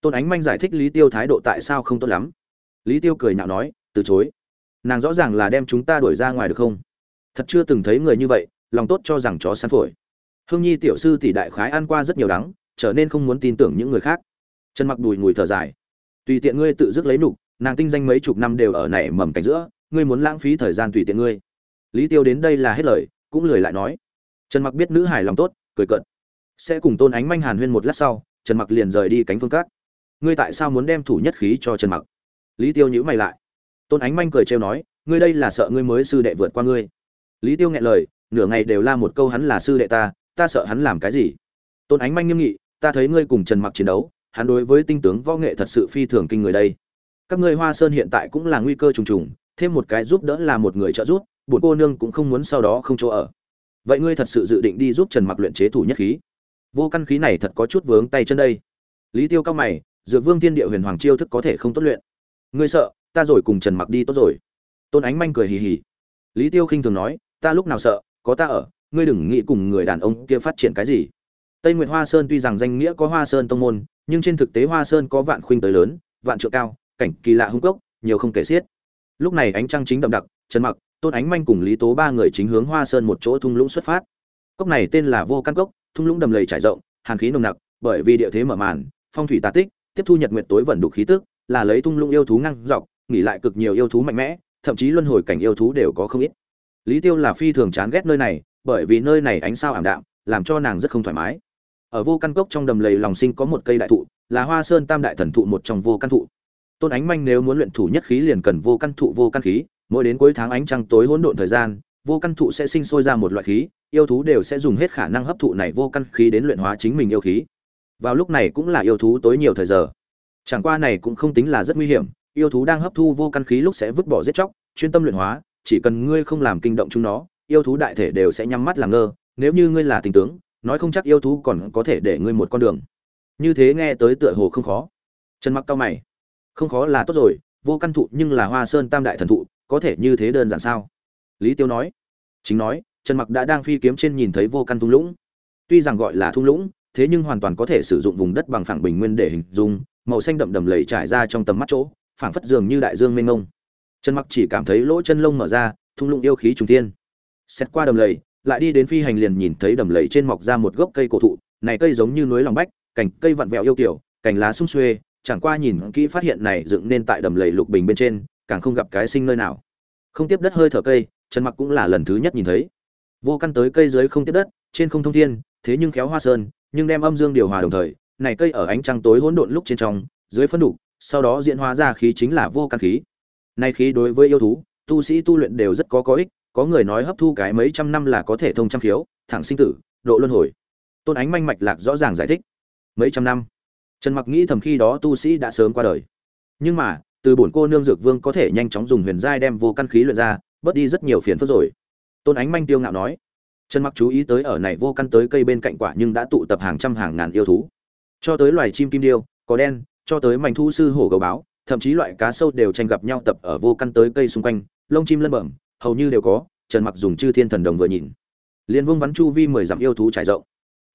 Tôn ánh manh giải thích lý tiêu thái độ tại sao không tốt lắm. Lý tiêu cười nhạo nói, từ chối. Nàng rõ ràng là đem chúng ta đuổi ra ngoài được không? Thật chưa từng thấy người như vậy, lòng tốt cho rằng chó săn phổi. Hương nhi tiểu sư tỷ đại khái ăn qua rất nhiều đắng trở nên không muốn tin tưởng những người khác. Trần mặc đùi ngùi thở dài. Tùy tiện ngươi tự dứt lấy nục, nàng tinh danh mấy chục năm đều ở nảy mầm cánh giữa, ngươi muốn lãng phí thời gian tùy tiện ngươi. Lý tiêu đến đây là hết lời, cũng lười lại nói. Trần mặc biết nữ hài lòng tốt, cười cợt. Sẽ cùng tôn ánh manh hàn huyên một lát sau, trần mặc liền rời đi cánh phương cát. Ngươi tại sao muốn đem thủ nhất khí cho trần mặc? Lý tiêu nhữ mày lại. Tôn ánh manh cười trêu nói, ngươi đây là sợ ngươi mới sư đệ vượt qua ngươi. Lý tiêu nghẹn lời, nửa ngày đều la một câu hắn là sư đệ ta ta sợ hắn làm cái gì? Tôn ánh manh nghiêm nghị ta thấy ngươi cùng trần mặc chiến đấu, hắn đối với tinh tướng võ nghệ thật sự phi thường kinh người đây. Các ngươi hoa sơn hiện tại cũng là nguy cơ trùng trùng, thêm một cái giúp đỡ là một người trợ giúp, bổn cô nương cũng không muốn sau đó không chỗ ở. Vậy ngươi thật sự dự định đi giúp trần mặc luyện chế thủ nhất khí? Vô căn khí này thật có chút vướng tay chân đây. Lý tiêu cao mày, dược vương thiên địa huyền hoàng chiêu thức có thể không tốt luyện. Ngươi sợ, ta rồi cùng trần mặc đi tốt rồi. Tôn ánh manh cười hì hì. Lý tiêu khinh thường nói, ta lúc nào sợ, có ta ở, ngươi đừng nghĩ cùng người đàn ông kia phát triển cái gì tây nguyệt hoa sơn tuy rằng danh nghĩa có hoa sơn tông môn, nhưng trên thực tế hoa sơn có vạn khuynh tới lớn, vạn trượng cao, cảnh kỳ lạ hung cốc, nhiều không kể xiết. Lúc này ánh trăng chính đậm đặc, trần mặc, tôn ánh manh cùng lý tố ba người chính hướng hoa sơn một chỗ thung lũng xuất phát. Cốc này tên là vô căn cốc, thung lũng đầm lầy trải rộng, hàn khí nồng nặc, bởi vì địa thế mở màn, phong thủy tà tích, tiếp thu nhật nguyệt tối vận đục khí tức, là lấy thung lũng yêu thú ngăn dọc, nghỉ lại cực nhiều yêu thú mạnh mẽ, thậm chí luân hồi cảnh yêu thú đều có không ít. Lý tiêu là phi thường chán ghét nơi này, bởi vì nơi này ánh sao ảm đạm, làm cho nàng rất không thoải mái ở vô căn cốc trong đầm lầy lòng sinh có một cây đại thụ, là hoa sơn tam đại thần thụ một trong vô căn thụ. Tôn ánh manh nếu muốn luyện thủ nhất khí liền cần vô căn thụ, vô căn khí, mỗi đến cuối tháng ánh trăng tối hỗn độn thời gian, vô căn thụ sẽ sinh sôi ra một loại khí, yêu thú đều sẽ dùng hết khả năng hấp thụ này vô căn khí đến luyện hóa chính mình yêu khí. Vào lúc này cũng là yêu thú tối nhiều thời giờ. Chẳng qua này cũng không tính là rất nguy hiểm, yêu thú đang hấp thu vô căn khí lúc sẽ vứt bỏ giết chóc, chuyên tâm luyện hóa, chỉ cần ngươi không làm kinh động chúng nó, yêu thú đại thể đều sẽ nhắm mắt làm ngơ, nếu như ngươi là tình tướng nói không chắc yêu thú còn có thể để ngươi một con đường. Như thế nghe tới tựa hồ không khó. Trần mặc cao mày. Không khó là tốt rồi, vô căn thụ nhưng là hoa sơn tam đại thần thụ, có thể như thế đơn giản sao? Lý tiêu nói. Chính nói, trần mặc đã đang phi kiếm trên nhìn thấy vô căn thung lũng. Tuy rằng gọi là thung lũng, thế nhưng hoàn toàn có thể sử dụng vùng đất bằng phẳng bình nguyên để hình dung, màu xanh đậm đầm lầy trải ra trong tầm mắt chỗ, phảng phất dường như đại dương mênh mông. Trần mặc chỉ cảm thấy lỗ chân lông mở ra, thung lũng yêu khí trùng tiên xét qua đầm lầy lại đi đến phi hành liền nhìn thấy đầm lầy trên mọc ra một gốc cây cổ thụ, này cây giống như núi lòng bách, cành cây vặn vẹo yêu kiểu, cành lá sung xuê, chẳng qua nhìn kỹ phát hiện này dựng nên tại đầm lầy lục bình bên trên, càng không gặp cái sinh nơi nào. Không tiếp đất hơi thở cây, trần mặc cũng là lần thứ nhất nhìn thấy. Vô căn tới cây dưới không tiếp đất, trên không thông thiên, thế nhưng khéo hoa sơn, nhưng đem âm dương điều hòa đồng thời, này cây ở ánh trăng tối hỗn độn lúc trên trong, dưới phân đủ sau đó diễn hóa ra khí chính là vô căn khí. Này khí đối với yêu thú, tu sĩ tu luyện đều rất có có ích có người nói hấp thu cái mấy trăm năm là có thể thông trăm khiếu, thẳng sinh tử, độ luân hồi. Tôn ánh manh mạch lạc rõ ràng giải thích. Mấy trăm năm. Trần mặc nghĩ thầm khi đó tu sĩ đã sớm qua đời. Nhưng mà, từ bổn cô nương dược vương có thể nhanh chóng dùng huyền giai đem vô căn khí luyện ra, bớt đi rất nhiều phiền phức rồi. Tôn ánh manh tiêu ngạo nói. Trần mặc chú ý tới ở này vô căn tới cây bên cạnh quả nhưng đã tụ tập hàng trăm hàng ngàn yêu thú. Cho tới loài chim kim điêu, có đen, cho tới mảnh thu sư hổ gấu báo, thậm chí loại cá sâu đều tranh gặp nhau tập ở vô căn tới cây xung quanh, lông chim lân bẩm hầu như đều có, trần mặc dùng chư thiên thần đồng vừa nhìn. Liền vương vắn chu vi mười dặm yêu thú trải rộng.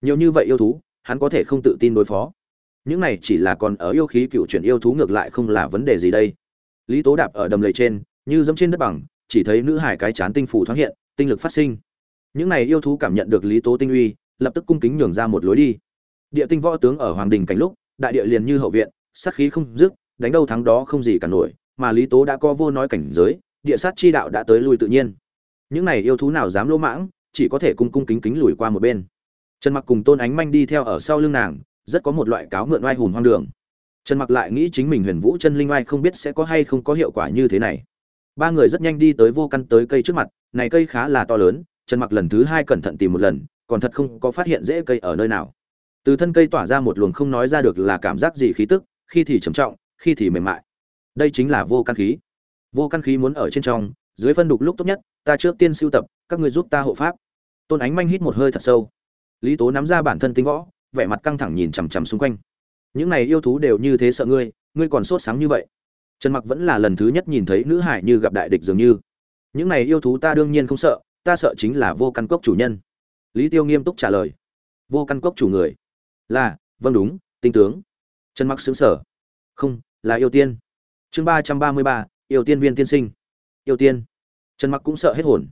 Nhiều như vậy yêu thú, hắn có thể không tự tin đối phó. Những này chỉ là còn ở yêu khí cựu chuyển yêu thú ngược lại không là vấn đề gì đây. Lý tố đạp ở đầm lầy trên, như dẫm trên đất bằng, chỉ thấy nữ hải cái chán tinh phủ thoáng hiện, tinh lực phát sinh. Những này yêu thú cảm nhận được lý tố tinh uy, lập tức cung kính nhường ra một lối đi. Địa tinh võ tướng ở hoàng đình cảnh lúc, đại địa liền như hậu viện, sát khí không dứt, đánh đâu thắng đó không gì cả nổi, mà lý tố đã có vô nói cảnh giới địa sát chi đạo đã tới lui tự nhiên. Những này yêu thú nào dám lỗ mãng, chỉ có thể cung cung kính kính lùi qua một bên. Trần mặc cùng tôn ánh manh đi theo ở sau lưng nàng, rất có một loại cáo mượn oai hùng hoang đường. Trần mặc lại nghĩ chính mình huyền vũ chân linh oai không biết sẽ có hay không có hiệu quả như thế này. Ba người rất nhanh đi tới vô căn tới cây trước mặt, này cây khá là to lớn, trần mặc lần thứ hai cẩn thận tìm một lần, còn thật không có phát hiện dễ cây ở nơi nào. Từ thân cây tỏa ra một luồng không nói ra được là cảm giác gì khí tức, khi thì trầm trọng, khi thì mềm mại. Đây chính là vô căn khí vô căn khí muốn ở trên trong, dưới phân đục lúc tốt nhất, ta trước tiên siêu tập, các người giúp ta hộ pháp. Tôn ánh manh hít một hơi thật sâu. Lý tố nắm ra bản thân tính võ, vẻ mặt căng thẳng nhìn chằm chằm xung quanh. Những này yêu thú đều như thế sợ ngươi ngươi còn sốt sáng như vậy. Trần mặc vẫn là lần thứ nhất nhìn thấy nữ hải như gặp đại địch dường như. Những này yêu thú ta đương nhiên không sợ, ta sợ chính là vô căn cốc chủ nhân. Lý tiêu nghiêm túc trả lời. Vô căn cốc chủ người. Là vâng đúng, tinh tướng. Trần mặc xứng sở không, là yêu tiên. Chương ba trăm ba mươi ba yêu tiên viên tiên sinh. Yêu tiên. Trần mặc cũng sợ hết hồn.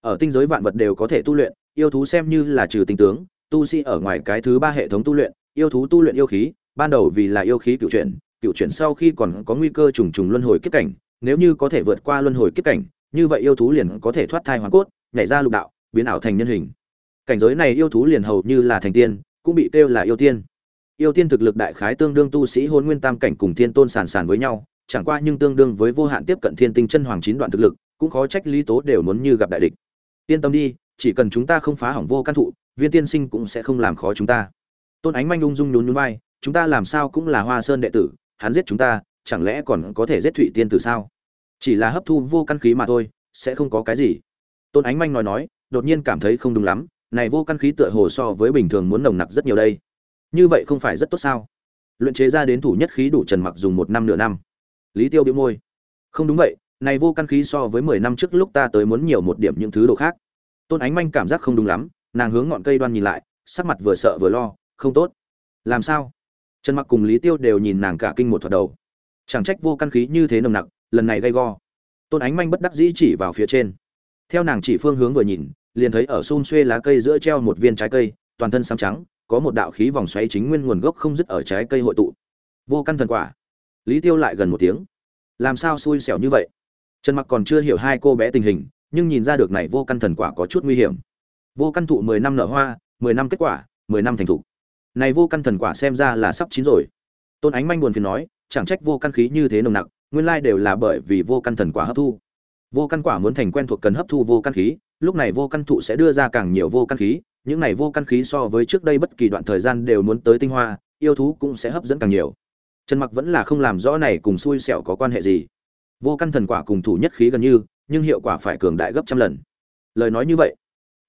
Ở tinh giới vạn vật đều có thể tu luyện, yêu thú xem như là trừ tinh tướng, tu sĩ ở ngoài cái thứ ba hệ thống tu luyện, yêu thú tu luyện yêu khí, ban đầu vì là yêu khí cựu chuyển cựu chuyển sau khi còn có nguy cơ trùng trùng luân hồi kiếp cảnh, nếu như có thể vượt qua luân hồi kiếp cảnh, như vậy yêu thú liền có thể thoát thai hoàn cốt, nhảy ra lục đạo, biến ảo thành nhân hình. Cảnh giới này yêu thú liền hầu như là thành tiên, cũng bị kêu là yêu tiên. Yêu tiên thực lực đại khái tương đương tu sĩ hôn nguyên tam cảnh cùng tiên tôn sàn sàn với nhau chẳng qua nhưng tương đương với vô hạn tiếp cận thiên tinh chân hoàng chín đoạn thực lực, cũng khó trách lý tố đều muốn như gặp đại địch. Yên tâm đi, chỉ cần chúng ta không phá hỏng vô căn thụ, viên tiên sinh cũng sẽ không làm khó chúng ta. Tôn ánh manh ung dung nhún nhún vai, chúng ta làm sao cũng là hoa sơn đệ tử, hắn giết chúng ta, chẳng lẽ còn có thể giết thụy tiên tử sao? Chỉ là hấp thu vô căn khí mà thôi, sẽ không có cái gì. Tôn ánh manh nói nói, đột nhiên cảm thấy không đúng lắm, này vô căn khí tựa hồ so với bình thường muốn nồng nặc rất nhiều đây. Như vậy không phải rất tốt sao? Luyện chế ra đến thủ nhất khí đủ trần mặc dùng một năm nửa năm lý tiêu biếu môi. Không đúng vậy, này vô căn khí so với mười năm trước lúc ta tới muốn nhiều một điểm những thứ đồ khác. Tôn ánh manh cảm giác không đúng lắm, nàng hướng ngọn cây đoan nhìn lại, sắc mặt vừa sợ vừa lo, không tốt. Làm sao? Trần mặc cùng lý tiêu đều nhìn nàng cả kinh một thuật đầu. Chẳng trách vô căn khí như thế nồng nặc, lần này gây go. Tôn ánh manh bất đắc dĩ chỉ vào phía trên. Theo nàng chỉ phương hướng vừa nhìn, liền thấy ở xun xuê lá cây giữa treo một viên trái cây, toàn thân sáng trắng, có một đạo khí vòng xoáy chính nguyên nguồn gốc không dứt ở trái cây hội tụ. Vô căn thần quả lý tiêu lại gần một tiếng. Làm sao xui xẻo như vậy? Trần mặc còn chưa hiểu hai cô bé tình hình, nhưng nhìn ra được này vô căn thần quả có chút nguy hiểm. Vô căn thụ mười năm nở hoa, mười năm kết quả, mười năm thành thụ. Này vô căn thần quả xem ra là sắp chín rồi. Tôn ánh manh buồn phiền nói, chẳng trách vô căn khí như thế nồng nặc, nguyên lai đều là bởi vì vô căn thần quả hấp thu. Vô căn quả muốn thành quen thuộc cần hấp thu vô căn khí, lúc này vô căn thụ sẽ đưa ra càng nhiều vô căn khí, những này vô căn khí so với trước đây bất kỳ đoạn thời gian đều muốn tới tinh hoa, yêu thú cũng sẽ hấp dẫn càng nhiều trần mặc vẫn là không làm rõ này cùng xui xẻo có quan hệ gì. Vô căn thần quả cùng thủ nhất khí gần như, nhưng hiệu quả phải cường đại gấp trăm lần. Lời nói như vậy,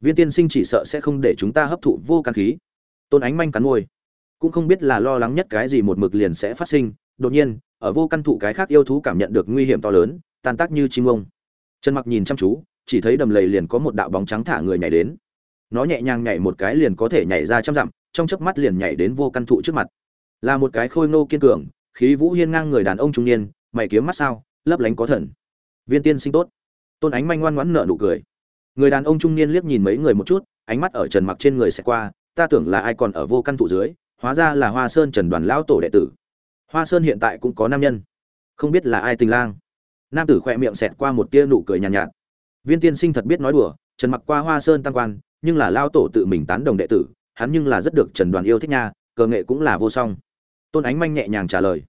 viên tiên sinh chỉ sợ sẽ không để chúng ta hấp thụ vô căn khí. Tôn ánh manh cắn môi. Cũng không biết là lo lắng nhất cái gì một mực liền sẽ phát sinh. Đột nhiên, ở vô căn thụ cái khác yêu thú cảm nhận được nguy hiểm to lớn, tan tác như chim ông. Trần mặc nhìn chăm chú, chỉ thấy đầm lầy liền có một đạo bóng trắng thả người nhảy đến. Nó nhẹ nhàng nhảy một cái liền có thể nhảy ra trăm dặm, trong chớp mắt liền nhảy đến vô căn thụ trước mặt là một cái khôi ngô kiên cường khí vũ hiên ngang người đàn ông trung niên mày kiếm mắt sao lấp lánh có thần. Viên tiên sinh tốt. Tôn ánh manh ngoan ngoãn nở nụ cười. Người đàn ông trung niên liếc nhìn mấy người một chút ánh mắt ở trần mặc trên người sẽ qua ta tưởng là ai còn ở vô căn thụ dưới hóa ra là hoa sơn trần đoàn lão tổ đệ tử. Hoa sơn hiện tại cũng có nam nhân. Không biết là ai tình lang. Nam tử khỏe miệng xẹt qua một tia nụ cười nhàn nhạt, nhạt. Viên tiên sinh thật biết nói đùa trần mặc qua hoa sơn tăng quan nhưng là lao tổ tự mình tán đồng đệ tử hắn nhưng là rất được trần đoàn yêu thích nha cờ nghệ cũng là vô song tôn ánh manh nhẹ nhàng trả lời.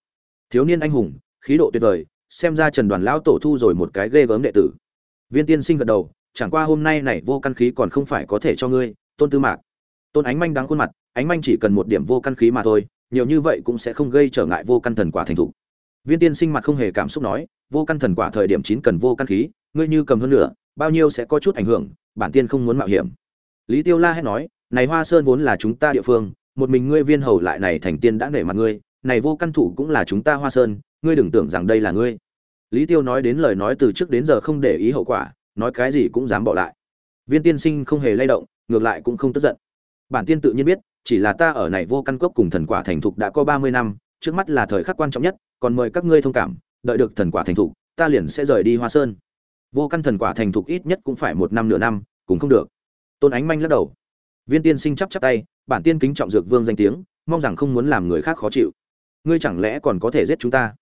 Thiếu niên anh hùng, khí độ tuyệt vời, xem ra trần đoàn lão tổ thu rồi một cái ghê gớm đệ tử. Viên tiên sinh gật đầu, chẳng qua hôm nay này vô căn khí còn không phải có thể cho ngươi, tôn tư mạc. Tôn ánh manh đáng khuôn mặt, ánh manh chỉ cần một điểm vô căn khí mà thôi, nhiều như vậy cũng sẽ không gây trở ngại vô căn thần quả thành thục. Viên tiên sinh mặt không hề cảm xúc nói, vô căn thần quả thời điểm chín cần vô căn khí, ngươi như cầm hơn nữa bao nhiêu sẽ có chút ảnh hưởng, bản tiên không muốn mạo hiểm. Lý tiêu la hét nói, này hoa sơn vốn là chúng ta địa phương một mình ngươi viên hầu lại này thành tiên đã nể mặt ngươi, này vô căn thủ cũng là chúng ta hoa sơn, ngươi đừng tưởng rằng đây là ngươi. Lý tiêu nói đến lời nói từ trước đến giờ không để ý hậu quả, nói cái gì cũng dám bỏ lại. Viên tiên sinh không hề lay động, ngược lại cũng không tức giận. Bản tiên tự nhiên biết, chỉ là ta ở này vô căn cốc cùng thần quả thành thục đã có ba mươi năm, trước mắt là thời khắc quan trọng nhất, còn mời các ngươi thông cảm, đợi được thần quả thành thục, ta liền sẽ rời đi hoa sơn. Vô căn thần quả thành thục ít nhất cũng phải một năm nửa năm, cũng không được. Tôn ánh manh lắc đầu viên tiên sinh chắp chắp tay, bản tiên kính trọng dược vương danh tiếng, mong rằng không muốn làm người khác khó chịu. Ngươi chẳng lẽ còn có thể giết chúng ta?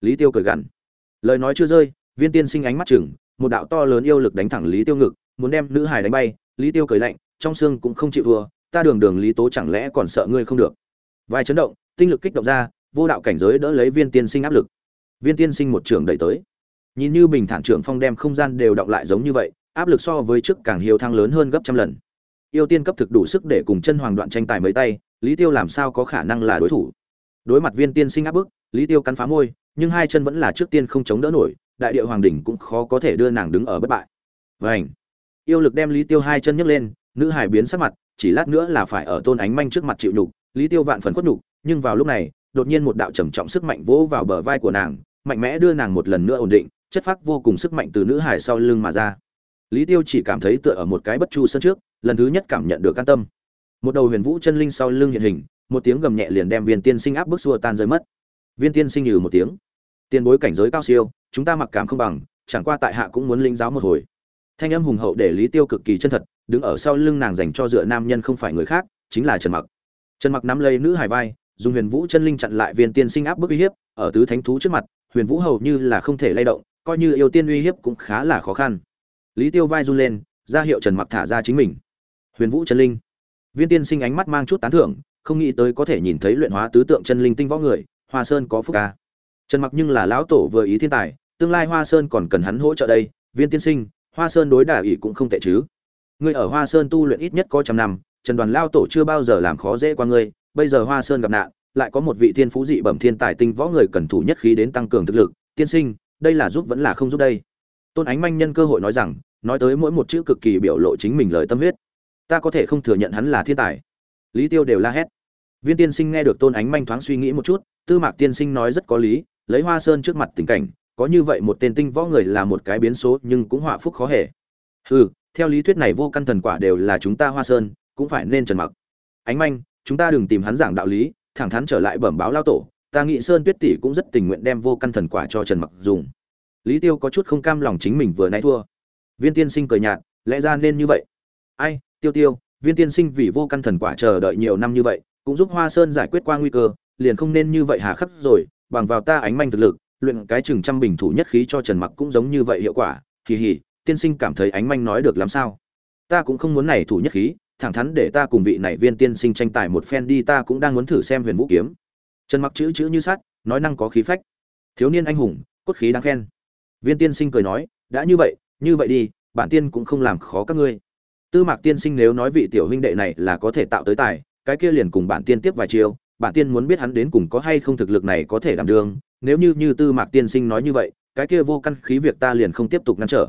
Lý tiêu cười gằn. Lời nói chưa rơi, viên tiên sinh ánh mắt chừng, một đạo to lớn yêu lực đánh thẳng lý tiêu ngực, muốn đem nữ hài đánh bay. Lý tiêu cười lạnh, trong xương cũng không chịu thua, ta đường đường lý tố chẳng lẽ còn sợ ngươi không được? Vài chấn động, tinh lực kích động ra, vô đạo cảnh giới đỡ lấy viên tiên sinh áp lực. Viên tiên sinh một trường đẩy tới. Nhìn như bình thản trưởng phong đem không gian đều động lại giống như vậy, áp lực so với trước càng hiếu thăng lớn hơn gấp trăm lần yêu tiên cấp thực đủ sức để cùng chân hoàng đoạn tranh tài mấy tay, lý tiêu làm sao có khả năng là đối thủ? Đối mặt viên tiên sinh áp bức, lý tiêu cắn phá môi, nhưng hai chân vẫn là trước tiên không chống đỡ nổi, đại địa hoàng đỉnh cũng khó có thể đưa nàng đứng ở bất bại. Vảnh yêu lực đem lý tiêu hai chân nhấc lên, nữ hải biến sắc mặt, chỉ lát nữa là phải ở tôn ánh manh trước mặt chịu nhục, lý tiêu vạn phần khuất nhục, nhưng vào lúc này, đột nhiên một đạo trầm trọng sức mạnh vỗ vào bờ vai của nàng, mạnh mẽ đưa nàng một lần nữa ổn định, chất phác vô cùng sức mạnh từ nữ hải sau lưng mà ra lý tiêu chỉ cảm thấy tựa ở một cái bất chu sân trước, lần thứ nhất cảm nhận được an tâm. Một đầu huyền vũ chân linh sau lưng hiện hình, một tiếng gầm nhẹ liền đem viên tiên sinh áp bức xua tan rơi mất. Viên tiên sinh nhừ một tiếng. Tiền bối cảnh giới cao siêu, chúng ta mặc cảm không bằng, chẳng qua tại hạ cũng muốn linh giáo một hồi. Thanh âm hùng hậu để lý tiêu cực kỳ chân thật, đứng ở sau lưng nàng dành cho dựa nam nhân không phải người khác, chính là trần mặc. Trần mặc nắm lấy nữ hài vai, dùng huyền vũ chân linh chặn lại viên tiên sinh áp bức uy hiếp, ở tứ thánh thú trước mặt, huyền vũ hầu như là không thể lay động, coi như yêu tiên uy hiếp cũng khá là khó khăn lý tiêu vai run lên, ra hiệu trần mặc thả ra chính mình. Huyền vũ chân linh. Viên tiên sinh ánh mắt mang chút tán thưởng, không nghĩ tới có thể nhìn thấy luyện hóa tứ tượng chân linh tinh võ người, hoa sơn có phúc ca. Trần mặc nhưng là lão tổ vừa ý thiên tài, tương lai hoa sơn còn cần hắn hỗ trợ đây. Viên tiên sinh, hoa sơn đối đả ỷ cũng không tệ chứ. Ngươi ở hoa sơn tu luyện ít nhất có trăm năm, trần đoàn lao tổ chưa bao giờ làm khó dễ qua ngươi. Bây giờ hoa sơn gặp nạn, lại có một vị thiên phú dị bẩm thiên tài tinh võ người cần thủ nhất khí đến tăng cường thực lực. Tiên sinh, đây là giúp vẫn là không giúp đây? Tôn ánh manh nhân cơ hội nói rằng, nói tới mỗi một chữ cực kỳ biểu lộ chính mình lời tâm huyết. Ta có thể không thừa nhận hắn là thiên tài. Lý tiêu đều la hét. Viên tiên sinh nghe được tôn ánh manh thoáng suy nghĩ một chút, tư mạc tiên sinh nói rất có lý, lấy hoa sơn trước mặt tình cảnh, có như vậy một tên tinh võ người là một cái biến số, nhưng cũng họa phúc khó hề. Ừ theo lý thuyết này vô căn thần quả đều là chúng ta hoa sơn, cũng phải nên trần mặc. Ánh manh, chúng ta đừng tìm hắn giảng đạo lý, thẳng thắn trở lại bẩm báo lao tổ, ta nghĩ sơn tuyết tỷ cũng rất tình nguyện đem vô căn thần quả cho trần mặc dùng lý tiêu có chút không cam lòng chính mình vừa nãy thua. Viên tiên sinh cười nhạt lẽ ra nên như vậy. Ai tiêu tiêu viên tiên sinh vì vô căn thần quả chờ đợi nhiều năm như vậy cũng giúp hoa sơn giải quyết qua nguy cơ liền không nên như vậy hà khắc rồi bằng vào ta ánh manh thực lực luyện cái chừng trăm bình thủ nhất khí cho trần mặc cũng giống như vậy hiệu quả kỳ hỉ tiên sinh cảm thấy ánh manh nói được làm sao? Ta cũng không muốn này thủ nhất khí thẳng thắn để ta cùng vị này viên tiên sinh tranh tài một phen đi ta cũng đang muốn thử xem huyền vũ kiếm. Trần mặc chữ chữ như sắt, nói năng có khí phách. Thiếu niên anh hùng cốt khí đáng khen viên tiên sinh cười nói, đã như vậy như vậy đi, bản tiên cũng không làm khó các ngươi. Tư mạc tiên sinh nếu nói vị tiểu huynh đệ này là có thể tạo tới tài, cái kia liền cùng bản tiên tiếp vài chiêu, bản tiên muốn biết hắn đến cùng có hay không thực lực này có thể đảm đương, nếu như như tư mạc tiên sinh nói như vậy, cái kia vô căn khí việc ta liền không tiếp tục ngăn trở.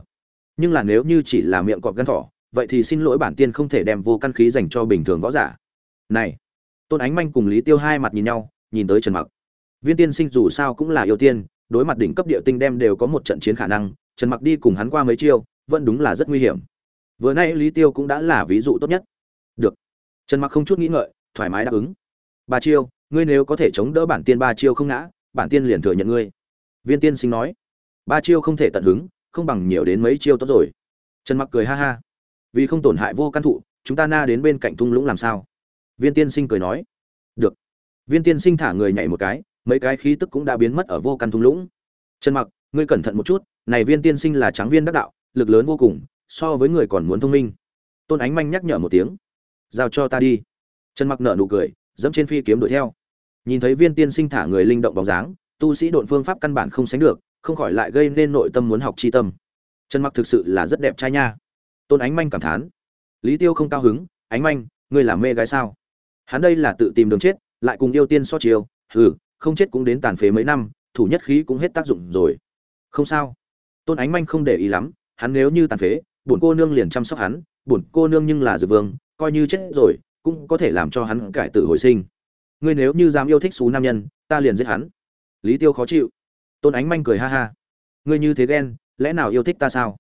Nhưng là nếu như chỉ là miệng cọp gân thỏ, vậy thì xin lỗi bản tiên không thể đem vô căn khí dành cho bình thường võ giả. Này, tôn ánh manh cùng lý tiêu hai mặt nhìn nhau, nhìn tới trần mặc. Viên tiên sinh dù sao cũng là yêu tiên đối mặt đỉnh cấp địa tinh đem đều có một trận chiến khả năng, trần mặc đi cùng hắn qua mấy chiêu, vẫn đúng là rất nguy hiểm. Vừa nay lý tiêu cũng đã là ví dụ tốt nhất. Được. Trần mặc không chút nghĩ ngợi, thoải mái đáp ứng. Ba chiêu, ngươi nếu có thể chống đỡ bản tiên ba chiêu không ngã, bản tiên liền thừa nhận ngươi. Viên tiên sinh nói. Ba chiêu không thể tận hứng, không bằng nhiều đến mấy chiêu tốt rồi. Trần mặc cười ha ha. Vì không tổn hại vô căn thụ, chúng ta na đến bên cạnh thung lũng làm sao? Viên tiên sinh cười nói. Được. Viên tiên sinh thả người nhảy một cái mấy cái khí tức cũng đã biến mất ở vô căn thung lũng. Trần mặc, ngươi cẩn thận một chút, này viên tiên sinh là tráng viên đắc đạo, lực lớn vô cùng, so với người còn muốn thông minh. Tôn ánh manh nhắc nhở một tiếng. Giao cho ta đi. Trần mặc nở nụ cười, dẫm trên phi kiếm đuổi theo. Nhìn thấy viên tiên sinh thả người linh động bóng dáng, tu sĩ độn phương pháp căn bản không sánh được, không khỏi lại gây nên nội tâm muốn học chi tâm. Trần mặc thực sự là rất đẹp trai nha. Tôn ánh manh cảm thán. Lý tiêu không cao hứng, ánh manh, ngươi là mê gái sao? Hắn đây là tự tìm đường chết, lại cùng yêu tiên so chiều hừ không chết cũng đến tàn phế mấy năm, thủ nhất khí cũng hết tác dụng rồi. Không sao. Tôn ánh manh không để ý lắm, hắn nếu như tàn phế, bổn cô nương liền chăm sóc hắn, bổn cô nương nhưng là dược vương, coi như chết rồi, cũng có thể làm cho hắn cải tử hồi sinh. Ngươi nếu như dám yêu thích xú nam nhân, ta liền giết hắn. Lý tiêu khó chịu. Tôn ánh manh cười ha ha. Ngươi như thế ghen, lẽ nào yêu thích ta sao?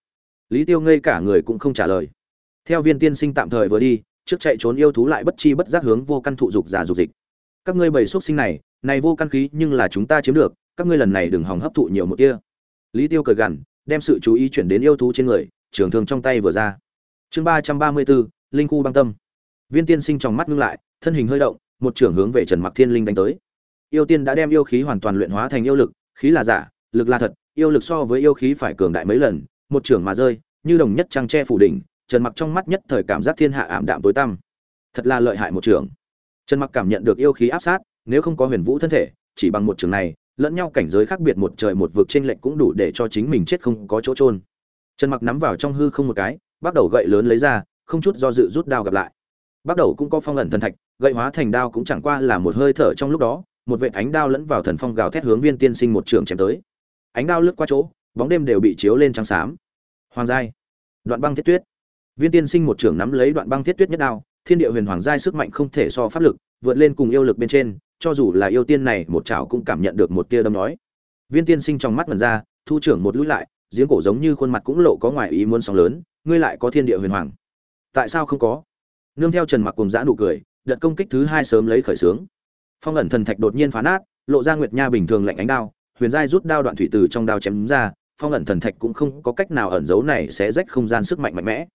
Lý tiêu ngây cả người cũng không trả lời. Theo viên tiên sinh tạm thời vừa đi, trước chạy trốn yêu thú lại bất chi bất giác hướng vô căn thụ dục giả dục dịch. Các ngươi bầy xuất sinh này này vô căn khí nhưng là chúng ta chiếm được, các ngươi lần này đừng hòng hấp thụ nhiều một tia. Lý tiêu cười gằn, đem sự chú ý chuyển đến yêu thú trên người, trường thương trong tay vừa ra. Chương ba trăm ba mươi bốn, linh khu băng tâm. Viên tiên sinh trong mắt ngưng lại, thân hình hơi động, một trưởng hướng về trần mặc thiên linh đánh tới. Yêu tiên đã đem yêu khí hoàn toàn luyện hóa thành yêu lực, khí là giả, lực là thật, yêu lực so với yêu khí phải cường đại mấy lần, một trưởng mà rơi, như đồng nhất trăng tre phủ đỉnh, trần mặc trong mắt nhất thời cảm giác thiên hạ ảm đạm tối tăm. Thật là lợi hại một trưởng. Trần mặc cảm nhận được yêu khí áp sát nếu không có huyền vũ thân thể, chỉ bằng một trường này, lẫn nhau cảnh giới khác biệt một trời một vực trên lệnh cũng đủ để cho chính mình chết không có chỗ trôn trần mặc nắm vào trong hư không một cái, bắt đầu gậy lớn lấy ra, không chút do dự rút đao gặp lại. Bắt đầu cũng có phong ẩn thần thạch, gậy hóa thành đao cũng chẳng qua là một hơi thở trong lúc đó, một vệ ánh đao lẫn vào thần phong gào thét hướng viên tiên sinh một trường chém tới. Ánh đao lướt qua chỗ, bóng đêm đều bị chiếu lên trắng xám. Hoàng giai, đoạn băng thiết tuyết. Viên tiên sinh một trường nắm lấy đoạn băng thiết tuyết nhất đao, thiên địa huyền hoàng giai sức mạnh không thể so pháp lực, vượt lên cùng yêu lực bên trên cho dù là yêu tiên này, một chảo cũng cảm nhận được một tia đâm nói. Viên tiên sinh trong mắt mần ra, thu trưởng một lũi lại, giếng cổ giống như khuôn mặt cũng lộ có ngoài ý muốn sóng lớn, ngươi lại có thiên địa huyền hoàng. Tại sao không có? Nương theo trần mặc cùng giã nụ cười, đợt công kích thứ hai sớm lấy khởi sướng. Phong ẩn thần thạch đột nhiên phá nát, lộ ra nguyệt nha bình thường lạnh ánh đao, huyền giai rút đao đoạn thủy từ trong đao chém ra, phong ẩn thần thạch cũng không có cách nào ẩn giấu này sẽ rách không gian sức mạnh mạnh mẽ.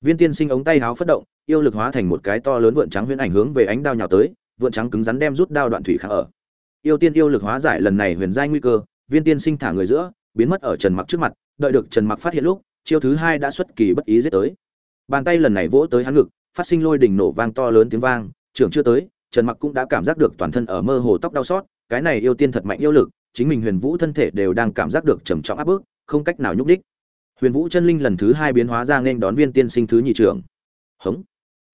Viên tiên sinh ống tay háo phất động, yêu lực hóa thành một cái to lớn vượn trắng huyền ảnh hướng về ánh đao nhào tới vượn trắng cứng rắn đem rút đao đoạn thủy kháng ở. Yêu tiên yêu lực hóa giải lần này huyền giai nguy cơ, viên tiên sinh thả người giữa, biến mất ở trần mặc trước mặt, đợi được trần mặc phát hiện lúc, chiêu thứ hai đã xuất kỳ bất ý giết tới. Bàn tay lần này vỗ tới hắn ngực, phát sinh lôi đỉnh nổ vang to lớn tiếng vang, trưởng chưa tới, trần mặc cũng đã cảm giác được toàn thân ở mơ hồ tóc đau xót, cái này yêu tiên thật mạnh yêu lực, chính mình huyền vũ thân thể đều đang cảm giác được trầm trọng áp bức, không cách nào nhúc đích huyền vũ chân linh lần thứ hai biến hóa ra nên đón viên tiên sinh thứ nhị trưởng. Hống.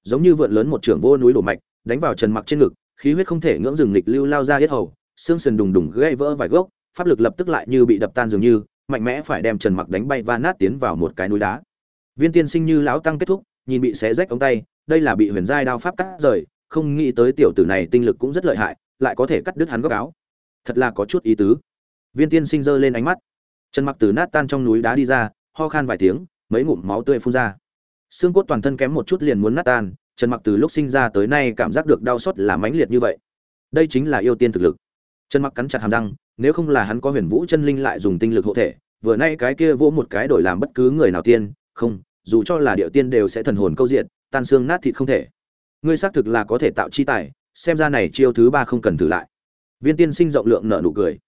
Giống như vượn lớn một trưởng vô núi đổ mạch đánh vào trần mặc trên ngực, khí huyết không thể ngưỡng dừng lịch lưu lao ra hết hầu, xương sườn đùng đùng gãy vỡ vài gốc, pháp lực lập tức lại như bị đập tan dường như, mạnh mẽ phải đem trần mặc đánh bay va nát tiến vào một cái núi đá. Viên tiên sinh như lão tăng kết thúc, nhìn bị xé rách ống tay, đây là bị huyền giai đao pháp cắt rời, không nghĩ tới tiểu tử này tinh lực cũng rất lợi hại, lại có thể cắt đứt hắn góc áo. Thật là có chút ý tứ. Viên tiên sinh giơ lên ánh mắt. Trần mặc từ nát tan trong núi đá đi ra, ho khan vài tiếng, mấy ngụm máu tươi phun ra. Xương cốt toàn thân kém một chút liền muốn nát tan trần mặc từ lúc sinh ra tới nay cảm giác được đau xót là mãnh liệt như vậy. Đây chính là yêu tiên thực lực. Trần mặc cắn chặt hàm răng, nếu không là hắn có huyền vũ chân linh lại dùng tinh lực hộ thể, vừa nay cái kia vỗ một cái đổi làm bất cứ người nào tiên, không, dù cho là điệu tiên đều sẽ thần hồn câu diện, tan xương nát thịt không thể. Ngươi xác thực là có thể tạo chi tài, xem ra này chiêu thứ ba không cần thử lại. Viên tiên sinh rộng lượng nợ nụ cười.